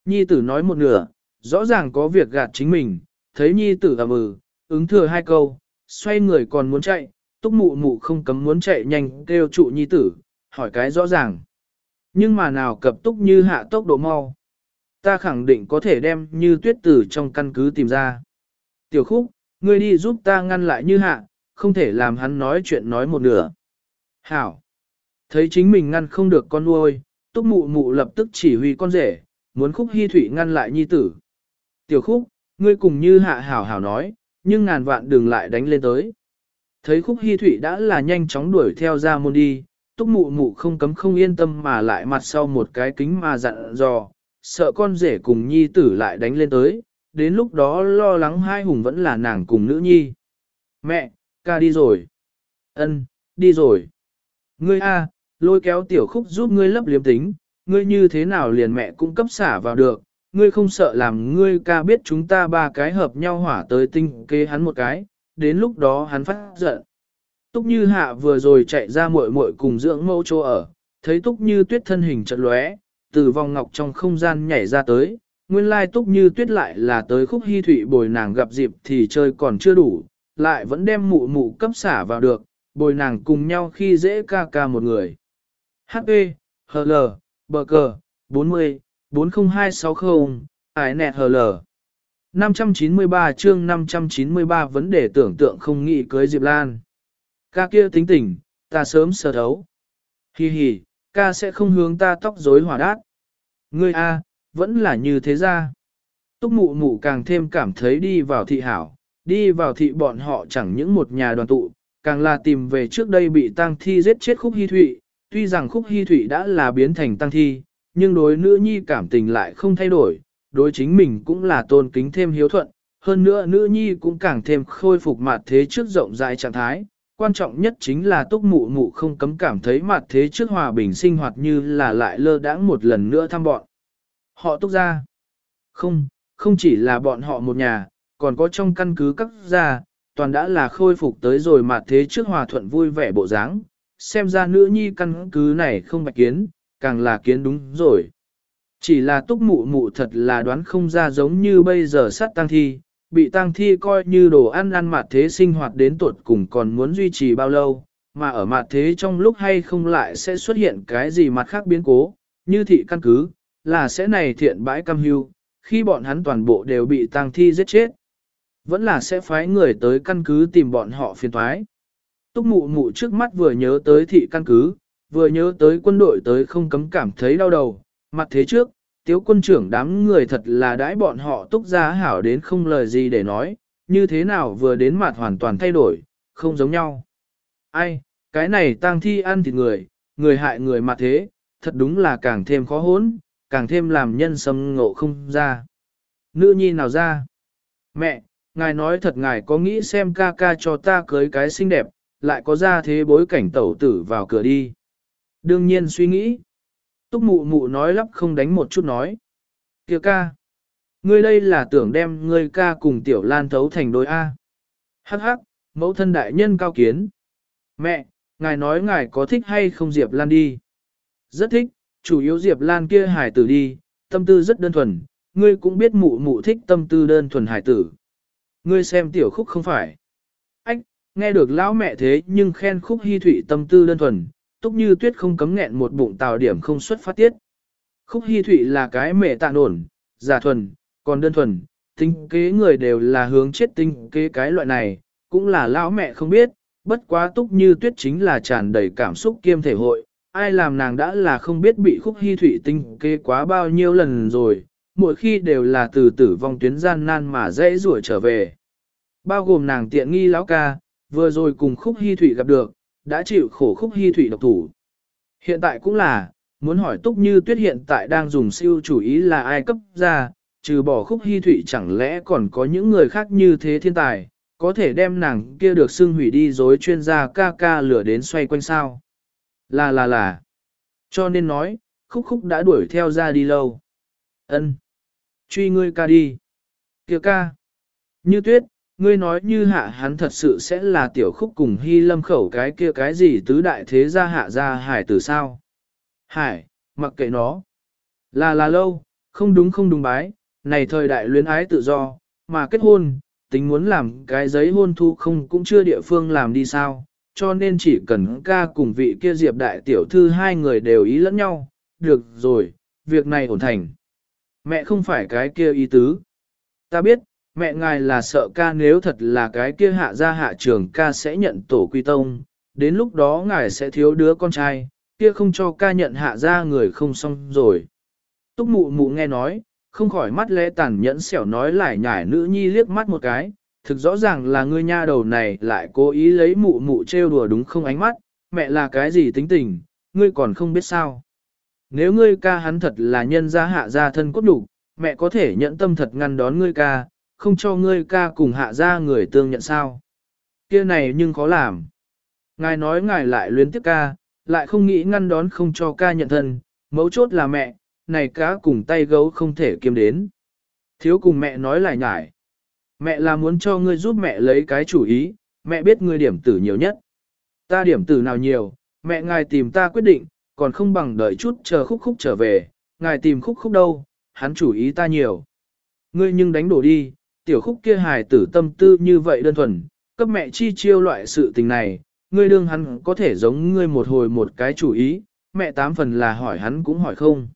Nhi tử nói một nửa, rõ ràng có việc gạt chính mình, thấy nhi tử ầm ừ, ứng thừa hai câu, xoay người còn muốn chạy, túc mụ mụ không cấm muốn chạy nhanh kêu trụ nhi tử, hỏi cái rõ ràng. Nhưng mà nào cập túc như hạ tốc độ mau. Ta khẳng định có thể đem như tuyết tử trong căn cứ tìm ra. Tiểu khúc, ngươi đi giúp ta ngăn lại như hạ, không thể làm hắn nói chuyện nói một nửa. Hảo. Thấy chính mình ngăn không được con nuôi, túc mụ mụ lập tức chỉ huy con rể, muốn khúc hy thủy ngăn lại nhi tử. Tiểu khúc, ngươi cùng như hạ hảo hảo nói, nhưng ngàn vạn đừng lại đánh lên tới. Thấy khúc hy thủy đã là nhanh chóng đuổi theo ra môn đi, túc mụ mụ không cấm không yên tâm mà lại mặt sau một cái kính mà dặn dò, sợ con rể cùng nhi tử lại đánh lên tới, đến lúc đó lo lắng hai hùng vẫn là nàng cùng nữ nhi. Mẹ, ca đi rồi. Ân, đi rồi. Ngươi a, lôi kéo tiểu khúc giúp ngươi lấp liếm tính, ngươi như thế nào liền mẹ cũng cấp xả vào được, ngươi không sợ làm ngươi ca biết chúng ta ba cái hợp nhau hỏa tới tinh kế hắn một cái, đến lúc đó hắn phát giận. Túc Như Hạ vừa rồi chạy ra muội muội cùng dưỡng mẫu chỗ ở, thấy Túc Như Tuyết thân hình chợt lóe, từ vòng ngọc trong không gian nhảy ra tới, nguyên lai Túc Như Tuyết lại là tới khúc hy thụy bồi nàng gặp dịp thì chơi còn chưa đủ, lại vẫn đem mụ mụ cấp xả vào được, bồi nàng cùng nhau khi dễ ca ca một người. HP, HL, bờ cờ, 40, 40260, ải nẹt HL. 593 chương 593 vấn đề tưởng tượng không nghĩ cưới Diệp Lan. Ca kia tính tình, ta sớm sờ thấu. Hi hi, ca sẽ không hướng ta tóc rối hỏa đát. Ngươi A, vẫn là như thế ra. Túc mụ mụ càng thêm cảm thấy đi vào thị hảo, đi vào thị bọn họ chẳng những một nhà đoàn tụ, càng là tìm về trước đây bị tang thi giết chết khúc hy thụy. Tuy rằng khúc hy thụy đã là biến thành tăng thi, nhưng đối nữ nhi cảm tình lại không thay đổi, đối chính mình cũng là tôn kính thêm hiếu thuận, hơn nữa nữ nhi cũng càng thêm khôi phục mặt thế trước rộng rãi trạng thái. Quan trọng nhất chính là túc mụ mụ không cấm cảm thấy mặt thế trước hòa bình sinh hoạt như là lại lơ đãng một lần nữa thăm bọn. Họ túc ra. Không, không chỉ là bọn họ một nhà, còn có trong căn cứ các gia, toàn đã là khôi phục tới rồi mặt thế trước hòa thuận vui vẻ bộ dáng. Xem ra nữ nhi căn cứ này không bạch kiến, càng là kiến đúng rồi. Chỉ là túc mụ mụ thật là đoán không ra giống như bây giờ sát tăng thi, bị tăng thi coi như đồ ăn ăn mặt thế sinh hoạt đến tuột cùng còn muốn duy trì bao lâu, mà ở mặt thế trong lúc hay không lại sẽ xuất hiện cái gì mặt khác biến cố, như thị căn cứ, là sẽ này thiện bãi cam hưu, khi bọn hắn toàn bộ đều bị tăng thi giết chết. Vẫn là sẽ phái người tới căn cứ tìm bọn họ phiền thoái. Túc mụ mụ trước mắt vừa nhớ tới thị căn cứ, vừa nhớ tới quân đội tới không cấm cảm thấy đau đầu, mặt thế trước, tiếu quân trưởng đám người thật là đãi bọn họ túc ra hảo đến không lời gì để nói, như thế nào vừa đến mặt hoàn toàn thay đổi, không giống nhau. Ai, cái này tang thi ăn thịt người, người hại người mặt thế, thật đúng là càng thêm khó hốn, càng thêm làm nhân sâm ngộ không ra. Nữ nhi nào ra? Mẹ, ngài nói thật ngài có nghĩ xem ca ca cho ta cưới cái xinh đẹp, lại có ra thế bối cảnh tẩu tử vào cửa đi. Đương nhiên suy nghĩ. Túc mụ mụ nói lắp không đánh một chút nói. Kìa ca. Ngươi đây là tưởng đem ngươi ca cùng tiểu lan thấu thành đôi A. Hắc hắc, mẫu thân đại nhân cao kiến. Mẹ, ngài nói ngài có thích hay không Diệp Lan đi. Rất thích, chủ yếu Diệp Lan kia hải tử đi, tâm tư rất đơn thuần, ngươi cũng biết mụ mụ thích tâm tư đơn thuần hải tử. Ngươi xem tiểu khúc không phải. Nghe được lão mẹ thế nhưng khen khúc hy thủy tâm tư đơn thuần, túc như tuyết không cấm nghẹn một bụng tào điểm không xuất phát tiết. Khúc hy thủy là cái mẹ tạ nổn, giả thuần, còn đơn thuần, tinh kế người đều là hướng chết tinh kế cái loại này, cũng là lão mẹ không biết, bất quá túc như tuyết chính là tràn đầy cảm xúc kiêm thể hội, ai làm nàng đã là không biết bị khúc hy thủy tinh kế quá bao nhiêu lần rồi, mỗi khi đều là từ tử vong tuyến gian nan mà dễ rủa trở về. Bao gồm nàng tiện nghi lão ca, vừa rồi cùng khúc hy thủy gặp được, đã chịu khổ khúc hy thủy độc thủ. Hiện tại cũng là, muốn hỏi túc như tuyết hiện tại đang dùng siêu chủ ý là ai cấp ra, trừ bỏ khúc hy thủy chẳng lẽ còn có những người khác như thế thiên tài, có thể đem nàng kia được xưng hủy đi dối chuyên gia ca ca lửa đến xoay quanh sao. Là là là. Cho nên nói, khúc khúc đã đuổi theo ra đi lâu. ân Truy ngươi ca đi. kia ca. Như tuyết, ngươi nói như hạ hắn thật sự sẽ là tiểu khúc cùng hy lâm khẩu cái kia cái gì tứ đại thế gia hạ gia hải tử sao. Hải, mặc kệ nó. Là là lâu, không đúng không đúng bái, này thời đại luyến ái tự do, mà kết hôn, tính muốn làm cái giấy hôn thu không cũng chưa địa phương làm đi sao, cho nên chỉ cần ca cùng vị kia diệp đại tiểu thư hai người đều ý lẫn nhau, được rồi, việc này ổn thành. Mẹ không phải cái kia ý tứ. Ta biết, mẹ ngài là sợ ca nếu thật là cái kia hạ ra hạ trường ca sẽ nhận tổ quy tông, đến lúc đó ngài sẽ thiếu đứa con trai, kia không cho ca nhận hạ ra người không xong rồi. Túc mụ mụ nghe nói, không khỏi mắt lẽ tàn nhẫn xẻo nói lại nhải nữ nhi liếc mắt một cái, thực rõ ràng là ngươi nha đầu này lại cố ý lấy mụ mụ trêu đùa đúng không ánh mắt, mẹ là cái gì tính tình, ngươi còn không biết sao. Nếu ngươi ca hắn thật là nhân gia hạ gia thân cốt đủ, mẹ có thể nhận tâm thật ngăn đón ngươi ca, không cho ngươi ca cùng hạ gia người tương nhận sao. kia này nhưng khó làm. Ngài nói ngài lại luyến tiếp ca, lại không nghĩ ngăn đón không cho ca nhận thân, mấu chốt là mẹ, này cá cùng tay gấu không thể kiếm đến. Thiếu cùng mẹ nói lại nhải. Mẹ là muốn cho ngươi giúp mẹ lấy cái chủ ý, mẹ biết ngươi điểm tử nhiều nhất. Ta điểm tử nào nhiều, mẹ ngài tìm ta quyết định, còn không bằng đợi chút chờ khúc khúc trở về, ngài tìm khúc khúc đâu, hắn chủ ý ta nhiều. Ngươi nhưng đánh đổ đi, tiểu khúc kia hài tử tâm tư như vậy đơn thuần, cấp mẹ chi chiêu loại sự tình này, ngươi đương hắn có thể giống ngươi một hồi một cái chủ ý, mẹ tám phần là hỏi hắn cũng hỏi không.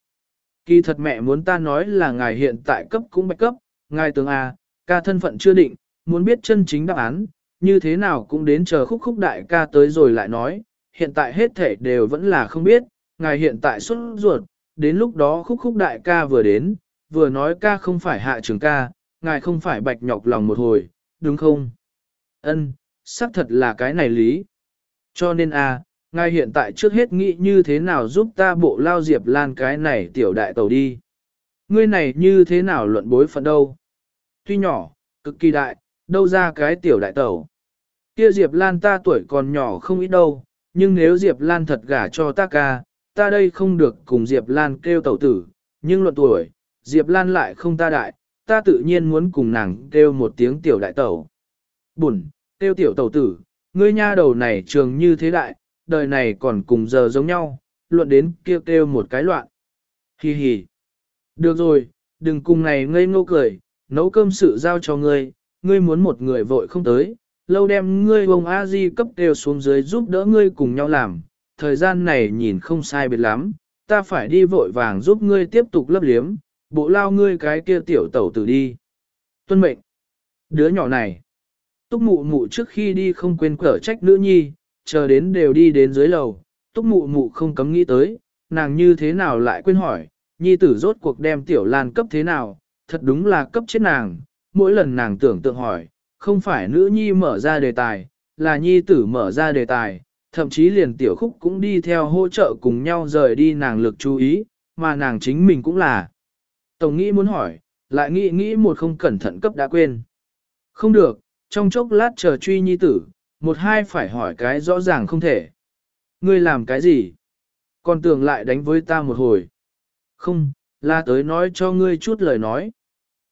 Kỳ thật mẹ muốn ta nói là ngài hiện tại cấp cũng bạch cấp, ngài tướng A, à, ca thân phận chưa định, muốn biết chân chính đáp án, như thế nào cũng đến chờ khúc khúc đại ca tới rồi lại nói, hiện tại hết thể đều vẫn là không biết, ngài hiện tại xuất ruột, đến lúc đó khúc khúc đại ca vừa đến, vừa nói ca không phải hạ trường ca, ngài không phải bạch nhọc lòng một hồi, đúng không? Ân, xác thật là cái này lý. Cho nên a, ngài hiện tại trước hết nghĩ như thế nào giúp ta bộ lao diệp lan cái này tiểu đại tàu đi. Ngươi này như thế nào luận bối phận đâu? Tuy nhỏ, cực kỳ đại, đâu ra cái tiểu đại tàu. Kia Diệp Lan ta tuổi còn nhỏ không ít đâu, nhưng nếu Diệp Lan thật gả cho ta ca, ta đây không được cùng Diệp Lan kêu tẩu tử, nhưng luận tuổi, Diệp Lan lại không ta đại, ta tự nhiên muốn cùng nàng kêu một tiếng tiểu đại tẩu. Bùn, kêu tiểu tẩu tử, ngươi nha đầu này trường như thế đại, đời này còn cùng giờ giống nhau, luận đến kêu kêu một cái loạn. Hi hi. Được rồi, đừng cùng này ngây ngô cười, nấu cơm sự giao cho ngươi, ngươi muốn một người vội không tới, lâu đem ngươi bông a di cấp đều xuống dưới giúp đỡ ngươi cùng nhau làm, thời gian này nhìn không sai biệt lắm, ta phải đi vội vàng giúp ngươi tiếp tục lấp liếm, bộ lao ngươi cái kia tiểu tẩu tử đi. Tuân mệnh. Đứa nhỏ này. Túc mụ mụ trước khi đi không quên cở trách nữ nhi, chờ đến đều đi đến dưới lầu, túc mụ mụ không cấm nghĩ tới, nàng như thế nào lại quên hỏi, nhi tử rốt cuộc đem tiểu lan cấp thế nào, thật đúng là cấp chết nàng, mỗi lần nàng tưởng tượng hỏi, không phải nữ nhi mở ra đề tài, là nhi tử mở ra đề tài, thậm chí liền tiểu khúc cũng đi theo hỗ trợ cùng nhau rời đi nàng lực chú ý, mà nàng chính mình cũng là. Tổng nghĩ muốn hỏi, lại nghĩ nghĩ một không cẩn thận cấp đã quên. Không được, trong chốc lát chờ truy nhi tử, một hai phải hỏi cái rõ ràng không thể. Ngươi làm cái gì? Còn tưởng lại đánh với ta một hồi. Không, là tới nói cho ngươi chút lời nói.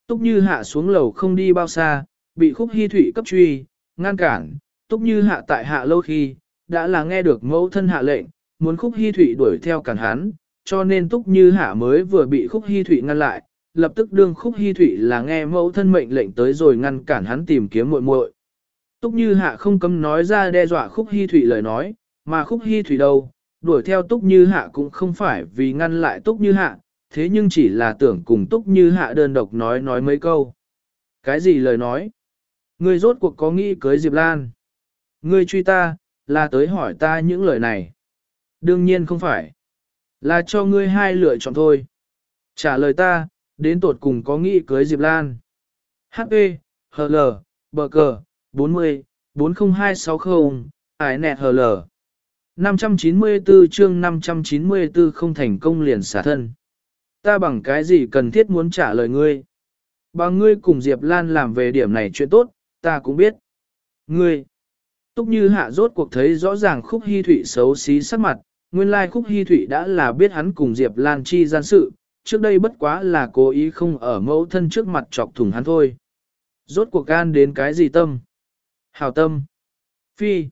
Túc Như hạ xuống lầu không đi bao xa, bị khúc hy thủy cấp truy, ngăn cản, Túc Như hạ tại hạ lâu khi, đã là nghe được mẫu thân hạ lệnh, muốn khúc hy thủy đuổi theo cản hắn, cho nên Túc Như hạ mới vừa bị khúc hy thụy ngăn lại, lập tức đương khúc hy thụy là nghe mẫu thân mệnh lệnh tới rồi ngăn cản hắn tìm kiếm muội muội. Túc Như hạ không cấm nói ra đe dọa khúc hy thụy lời nói, mà khúc hy thụy đâu, đuổi theo Túc Như hạ cũng không phải vì ngăn lại Túc Như hạ, thế nhưng chỉ là tưởng cùng túc như hạ đơn độc nói nói mấy câu. Cái gì lời nói? Ngươi rốt cuộc có nghĩ cưới Diệp Lan? Ngươi truy ta, là tới hỏi ta những lời này. Đương nhiên không phải. Là cho ngươi hai lựa chọn thôi. Trả lời ta, đến tột cùng có nghĩ cưới Diệp Lan. H.E. H.L. bờ cờ, 40, 40260, ải nẹt H.L. 594 chương 594 không thành công liền xả thân. Ta bằng cái gì cần thiết muốn trả lời ngươi? Bằng ngươi cùng Diệp Lan làm về điểm này chuyện tốt, ta cũng biết. Ngươi, túc như hạ rốt cuộc thấy rõ ràng khúc hy thụy xấu xí sắc mặt, nguyên lai khúc hy thụy đã là biết hắn cùng Diệp Lan chi gian sự, trước đây bất quá là cố ý không ở mẫu thân trước mặt chọc thủng hắn thôi. Rốt cuộc gan đến cái gì tâm? Hào tâm. Phi.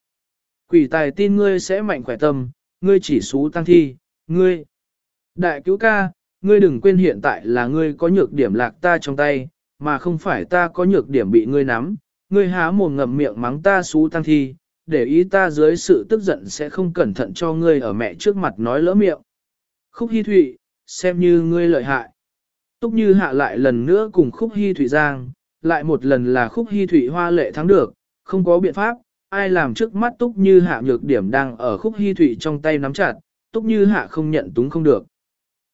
Quỷ tài tin ngươi sẽ mạnh khỏe tâm, ngươi chỉ xú tăng thi, ngươi. Đại cứu ca, ngươi đừng quên hiện tại là ngươi có nhược điểm lạc ta trong tay, mà không phải ta có nhược điểm bị ngươi nắm. Ngươi há mồm ngậm miệng mắng ta xú tăng thi, để ý ta dưới sự tức giận sẽ không cẩn thận cho ngươi ở mẹ trước mặt nói lỡ miệng. Khúc Hi Thụy, xem như ngươi lợi hại. Túc Như hạ lại lần nữa cùng Khúc Hi Thụy giang, lại một lần là Khúc Hi Thụy hoa lệ thắng được, không có biện pháp, ai làm trước mắt Túc Như Hạ nhược điểm đang ở khúc hy Thụy trong tay nắm chặt, Túc Như Hạ không nhận túng không được.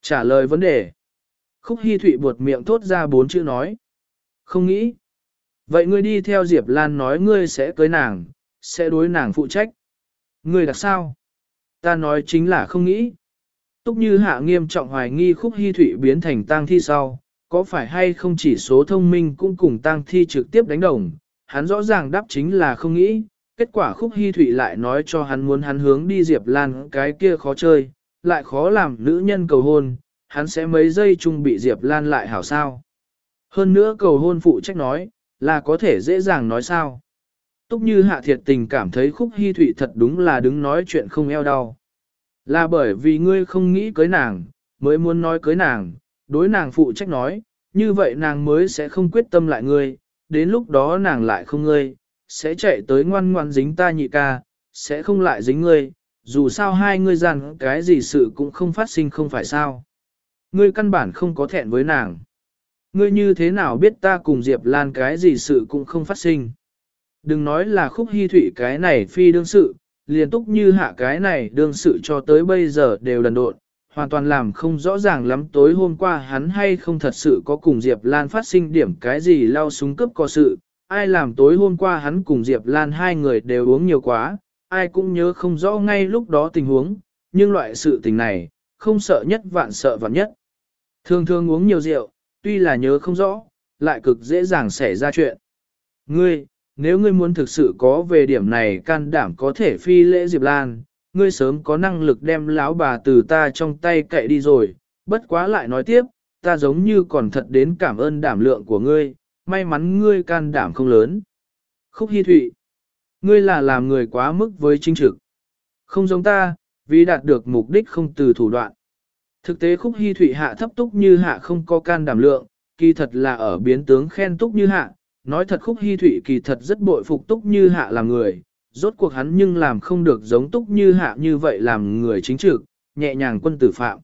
Trả lời vấn đề. Khúc hy Thụy buột miệng thốt ra bốn chữ nói. Không nghĩ. Vậy ngươi đi theo Diệp Lan nói ngươi sẽ cưới nàng, sẽ đối nàng phụ trách. người đặc sao? Ta nói chính là không nghĩ. Túc Như Hạ nghiêm trọng hoài nghi khúc hy thủy biến thành tang thi sau, có phải hay không chỉ số thông minh cũng cùng tang thi trực tiếp đánh đồng, hắn rõ ràng đáp chính là không nghĩ, kết quả khúc hy thụy lại nói cho hắn muốn hắn hướng đi Diệp Lan cái kia khó chơi, lại khó làm nữ nhân cầu hôn, hắn sẽ mấy giây chung bị Diệp Lan lại hảo sao. Hơn nữa cầu hôn phụ trách nói, là có thể dễ dàng nói sao. Túc như hạ thiệt tình cảm thấy khúc hy thụy thật đúng là đứng nói chuyện không eo đau. Là bởi vì ngươi không nghĩ cưới nàng, mới muốn nói cưới nàng, đối nàng phụ trách nói, như vậy nàng mới sẽ không quyết tâm lại ngươi, đến lúc đó nàng lại không ngươi, sẽ chạy tới ngoan ngoan dính ta nhị ca, sẽ không lại dính ngươi, dù sao hai ngươi rằng cái gì sự cũng không phát sinh không phải sao. Ngươi căn bản không có thẹn với nàng. Ngươi như thế nào biết ta cùng Diệp Lan cái gì sự cũng không phát sinh. Đừng nói là khúc hy thụy cái này phi đương sự, liền túc như hạ cái này đương sự cho tới bây giờ đều đần độn, hoàn toàn làm không rõ ràng lắm tối hôm qua hắn hay không thật sự có cùng Diệp Lan phát sinh điểm cái gì lao súng cướp có sự, ai làm tối hôm qua hắn cùng Diệp Lan hai người đều uống nhiều quá, ai cũng nhớ không rõ ngay lúc đó tình huống, nhưng loại sự tình này, không sợ nhất vạn sợ vạn nhất. Thường thường uống nhiều rượu, tuy là nhớ không rõ, lại cực dễ dàng xảy ra chuyện. Ngươi, nếu ngươi muốn thực sự có về điểm này can đảm có thể phi lễ Diệp Lan, ngươi sớm có năng lực đem lão bà từ ta trong tay cậy đi rồi, bất quá lại nói tiếp, ta giống như còn thật đến cảm ơn đảm lượng của ngươi, may mắn ngươi can đảm không lớn. Khúc Hi Thụy, ngươi là làm người quá mức với chính trực. Không giống ta, vì đạt được mục đích không từ thủ đoạn. Thực tế Khúc Hi Thụy hạ thấp túc như hạ không có can đảm lượng, kỳ thật là ở biến tướng khen túc như hạ, nói thật Khúc hy Thụy kỳ thật rất bội phục túc như hạ là người, rốt cuộc hắn nhưng làm không được giống túc như hạ như vậy làm người chính trực, nhẹ nhàng quân tử phạm.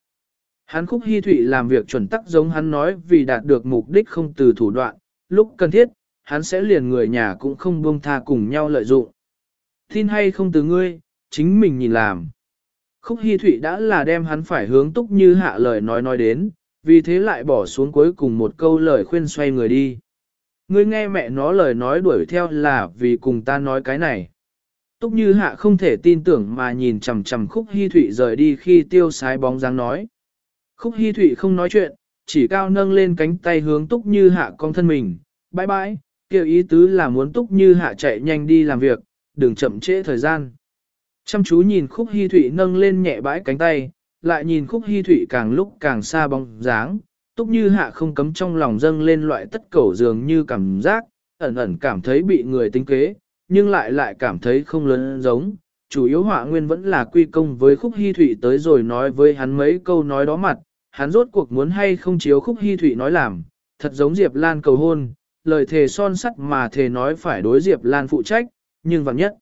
Hắn khúc hy thụy làm việc chuẩn tắc giống hắn nói vì đạt được mục đích không từ thủ đoạn, lúc cần thiết, hắn sẽ liền người nhà cũng không buông tha cùng nhau lợi dụng. Tin hay không từ ngươi, chính mình nhìn làm. Khúc hy thụy đã là đem hắn phải hướng túc như hạ lời nói nói đến, vì thế lại bỏ xuống cuối cùng một câu lời khuyên xoay người đi. Ngươi nghe mẹ nó lời nói đuổi theo là vì cùng ta nói cái này. Túc như hạ không thể tin tưởng mà nhìn chằm chằm khúc hy thụy rời đi khi tiêu sái bóng dáng nói. Khúc hy thụy không nói chuyện, chỉ cao nâng lên cánh tay hướng túc như hạ con thân mình, bãi bãi, kêu ý tứ là muốn túc như hạ chạy nhanh đi làm việc, đừng chậm trễ thời gian. Chăm chú nhìn khúc hy thụy nâng lên nhẹ bãi cánh tay, lại nhìn khúc hy thụy càng lúc càng xa bóng dáng, túc như hạ không cấm trong lòng dâng lên loại tất cẩu dường như cảm giác, ẩn ẩn cảm thấy bị người tính kế, nhưng lại lại cảm thấy không lớn giống. Chủ yếu họa nguyên vẫn là quy công với khúc hy thụy tới rồi nói với hắn mấy câu nói đó mặt, hắn rốt cuộc muốn hay không chiếu khúc hy thụy nói làm, thật giống Diệp Lan cầu hôn, lời thề son sắt mà thề nói phải đối Diệp Lan phụ trách, nhưng vàng nhất.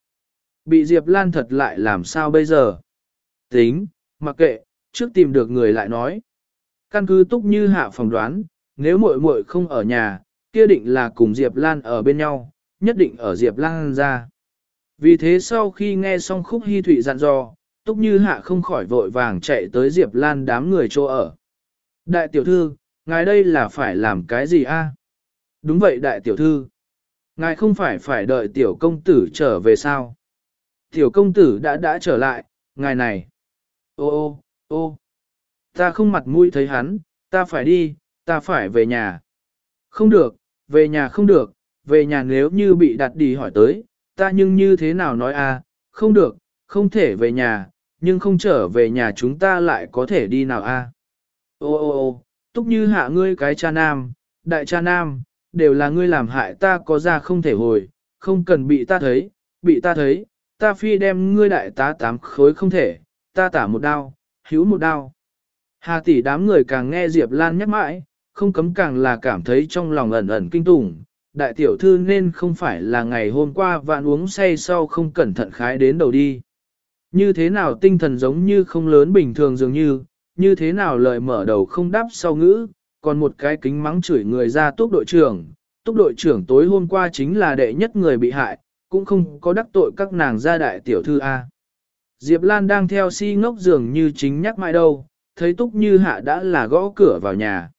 Bị Diệp Lan thật lại làm sao bây giờ? Tính, mặc kệ, trước tìm được người lại nói. Căn cứ túc như hạ phỏng đoán, nếu muội muội không ở nhà, kia định là cùng Diệp Lan ở bên nhau, nhất định ở Diệp Lan ra. Vì thế sau khi nghe xong khúc hy thủy dặn dò, túc như hạ không khỏi vội vàng chạy tới Diệp Lan đám người chỗ ở. Đại tiểu thư, ngài đây là phải làm cái gì a? Đúng vậy đại tiểu thư. Ngài không phải phải đợi tiểu công tử trở về sao? Tiểu công tử đã đã trở lại, ngài này. Ô ô, ô, ta không mặt mũi thấy hắn, ta phải đi, ta phải về nhà. Không được, về nhà không được, về nhà nếu như bị đặt đi hỏi tới, ta nhưng như thế nào nói à, không được, không thể về nhà, nhưng không trở về nhà chúng ta lại có thể đi nào a? À? Ô ô ô, túc như hạ ngươi cái cha nam, đại cha nam, đều là ngươi làm hại ta có ra không thể hồi, không cần bị ta thấy, bị ta thấy, ta phi đem ngươi đại tá tám khối không thể, ta tả một đao, hữu một đao. Hà tỷ đám người càng nghe Diệp Lan nhắc mãi, không cấm càng là cảm thấy trong lòng ẩn ẩn kinh tủng. Đại tiểu thư nên không phải là ngày hôm qua vạn uống say sau không cẩn thận khái đến đầu đi. Như thế nào tinh thần giống như không lớn bình thường dường như, như thế nào lời mở đầu không đáp sau ngữ, còn một cái kính mắng chửi người ra túc đội trưởng. Túc đội trưởng tối hôm qua chính là đệ nhất người bị hại, cũng không có đắc tội các nàng gia đại tiểu thư A. Diệp Lan đang theo si ngốc dường như chính nhắc mãi đâu, thấy Túc Như Hạ đã là gõ cửa vào nhà.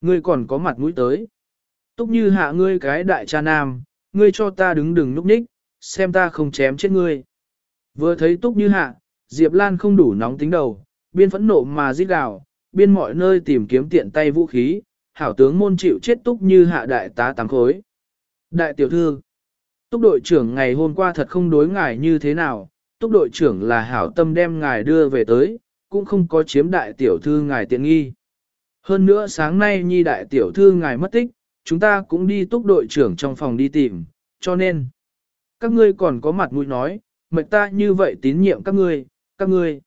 Ngươi còn có mặt mũi tới. Túc Như Hạ ngươi cái đại cha nam, ngươi cho ta đứng đừng núp ních, xem ta không chém chết ngươi. Vừa thấy Túc Như Hạ, Diệp Lan không đủ nóng tính đầu, biên phẫn nộ mà giết gào, biên mọi nơi tìm kiếm tiện tay vũ khí, hảo tướng môn chịu chết Túc Như Hạ đại tá tám khối. Đại tiểu thư, Túc đội trưởng ngày hôm qua thật không đối ngài như thế nào, Túc đội trưởng là hảo tâm đem ngài đưa về tới, cũng không có chiếm đại tiểu thư ngài tiện nghi. Hơn nữa sáng nay nhi đại tiểu thư ngài mất tích, chúng ta cũng đi túc đội trưởng trong phòng đi tìm, cho nên, các ngươi còn có mặt mũi nói, mệnh ta như vậy tín nhiệm các ngươi, các ngươi.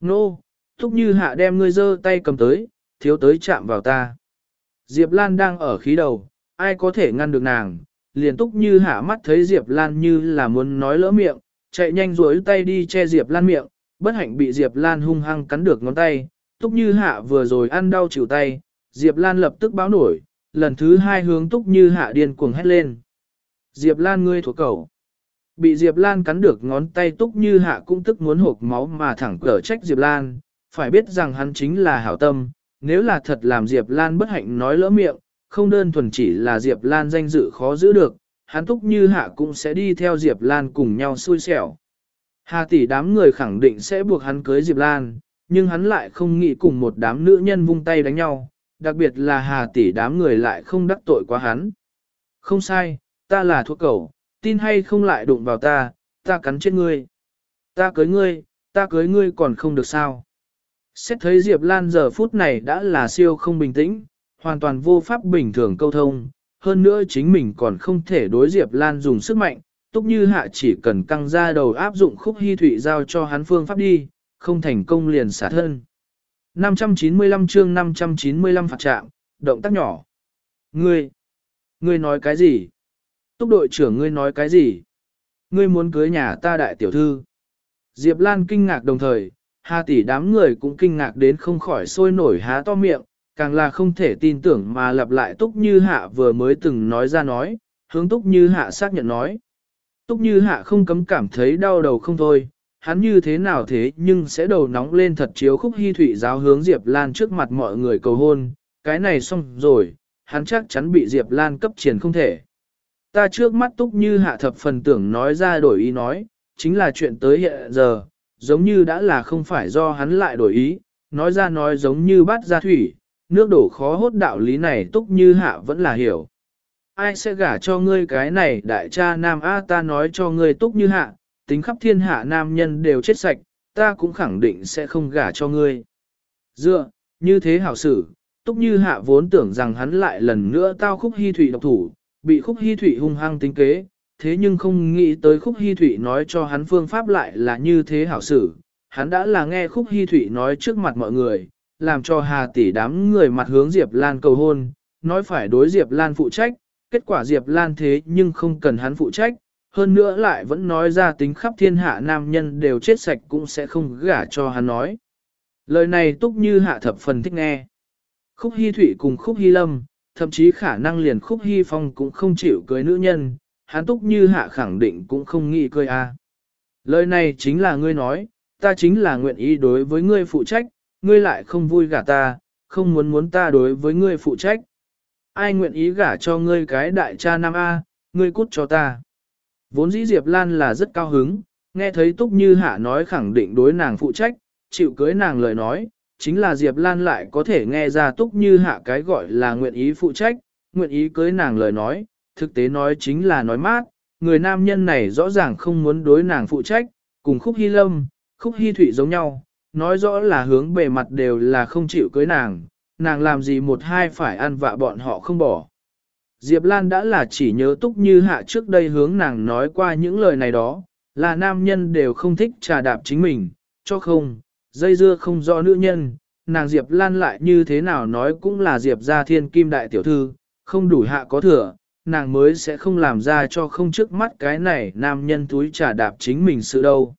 Nô, no, thúc như hạ đem ngươi giơ tay cầm tới, thiếu tới chạm vào ta. Diệp Lan đang ở khí đầu, ai có thể ngăn được nàng, liền túc như hạ mắt thấy Diệp Lan như là muốn nói lỡ miệng, chạy nhanh rối tay đi che Diệp Lan miệng, bất hạnh bị Diệp Lan hung hăng cắn được ngón tay, Túc Như Hạ vừa rồi ăn đau chịu tay, Diệp Lan lập tức báo nổi, lần thứ hai hướng Túc Như Hạ điên cuồng hét lên. Diệp Lan ngươi thuộc cầu. Bị Diệp Lan cắn được ngón tay Túc Như Hạ cũng tức muốn hộp máu mà thẳng cở trách Diệp Lan, phải biết rằng hắn chính là hảo tâm, nếu là thật làm Diệp Lan bất hạnh nói lỡ miệng, không đơn thuần chỉ là Diệp Lan danh dự khó giữ được, hắn Túc Như Hạ cũng sẽ đi theo Diệp Lan cùng nhau xui xẻo. Hà tỷ đám người khẳng định sẽ buộc hắn cưới Diệp Lan, nhưng hắn lại không nghĩ cùng một đám nữ nhân vung tay đánh nhau, đặc biệt là hà tỷ đám người lại không đắc tội quá hắn. Không sai, ta là thuốc cầu, tin hay không lại đụng vào ta, ta cắn chết ngươi. Ta cưới ngươi, ta cưới ngươi còn không được sao. Xét thấy Diệp Lan giờ phút này đã là siêu không bình tĩnh, hoàn toàn vô pháp bình thường câu thông, hơn nữa chính mình còn không thể đối Diệp Lan dùng sức mạnh, Túc Như Hạ chỉ cần căng ra đầu áp dụng khúc hy thủy giao cho hắn phương pháp đi, không thành công liền xả thân. 595 chương 595 phạt trạng, động tác nhỏ. Ngươi, ngươi nói cái gì? Túc đội trưởng ngươi nói cái gì? Ngươi muốn cưới nhà ta đại tiểu thư. Diệp Lan kinh ngạc đồng thời, Hà tỷ đám người cũng kinh ngạc đến không khỏi sôi nổi há to miệng, càng là không thể tin tưởng mà lặp lại Túc Như Hạ vừa mới từng nói ra nói, hướng Túc Như Hạ xác nhận nói. Túc Như Hạ không cấm cảm thấy đau đầu không thôi, hắn như thế nào thế nhưng sẽ đầu nóng lên thật chiếu khúc hy thủy giáo hướng Diệp Lan trước mặt mọi người cầu hôn, cái này xong rồi, hắn chắc chắn bị Diệp Lan cấp triển không thể. Ta trước mắt Túc Như Hạ thập phần tưởng nói ra đổi ý nói, chính là chuyện tới hiện giờ, giống như đã là không phải do hắn lại đổi ý, nói ra nói giống như bắt ra thủy, nước đổ khó hốt đạo lý này Túc Như Hạ vẫn là hiểu ai sẽ gả cho ngươi cái này đại cha nam A ta nói cho ngươi túc như hạ, tính khắp thiên hạ nam nhân đều chết sạch, ta cũng khẳng định sẽ không gả cho ngươi. Dựa, như thế hảo sử, túc như hạ vốn tưởng rằng hắn lại lần nữa tao khúc hy thủy độc thủ, bị khúc hy thủy hung hăng tính kế, thế nhưng không nghĩ tới khúc hy thủy nói cho hắn phương pháp lại là như thế hảo sử. Hắn đã là nghe khúc hy thủy nói trước mặt mọi người, làm cho hà tỷ đám người mặt hướng Diệp Lan cầu hôn, nói phải đối Diệp Lan phụ trách, kết quả Diệp Lan thế nhưng không cần hắn phụ trách, hơn nữa lại vẫn nói ra tính khắp thiên hạ nam nhân đều chết sạch cũng sẽ không gả cho hắn nói. Lời này túc như hạ thập phần thích nghe. Khúc Hy Thụy cùng Khúc Hy Lâm, thậm chí khả năng liền Khúc Hy Phong cũng không chịu cưới nữ nhân, hắn túc như hạ khẳng định cũng không nghĩ cưới a. Lời này chính là ngươi nói, ta chính là nguyện ý đối với ngươi phụ trách, ngươi lại không vui gả ta, không muốn muốn ta đối với ngươi phụ trách. Ai nguyện ý gả cho ngươi cái đại cha nam A, ngươi cút cho ta. Vốn dĩ Diệp Lan là rất cao hứng, nghe thấy Túc Như Hạ nói khẳng định đối nàng phụ trách, chịu cưới nàng lời nói, chính là Diệp Lan lại có thể nghe ra Túc Như Hạ cái gọi là nguyện ý phụ trách, nguyện ý cưới nàng lời nói, thực tế nói chính là nói mát, người nam nhân này rõ ràng không muốn đối nàng phụ trách, cùng Khúc Hy Lâm, Khúc Hy Thụy giống nhau, nói rõ là hướng bề mặt đều là không chịu cưới nàng, nàng làm gì một hai phải ăn vạ bọn họ không bỏ. Diệp Lan đã là chỉ nhớ túc như hạ trước đây hướng nàng nói qua những lời này đó, là nam nhân đều không thích trà đạp chính mình, cho không, dây dưa không do nữ nhân, nàng Diệp Lan lại như thế nào nói cũng là Diệp gia thiên kim đại tiểu thư, không đủ hạ có thừa, nàng mới sẽ không làm ra cho không trước mắt cái này nam nhân túi trà đạp chính mình sự đâu.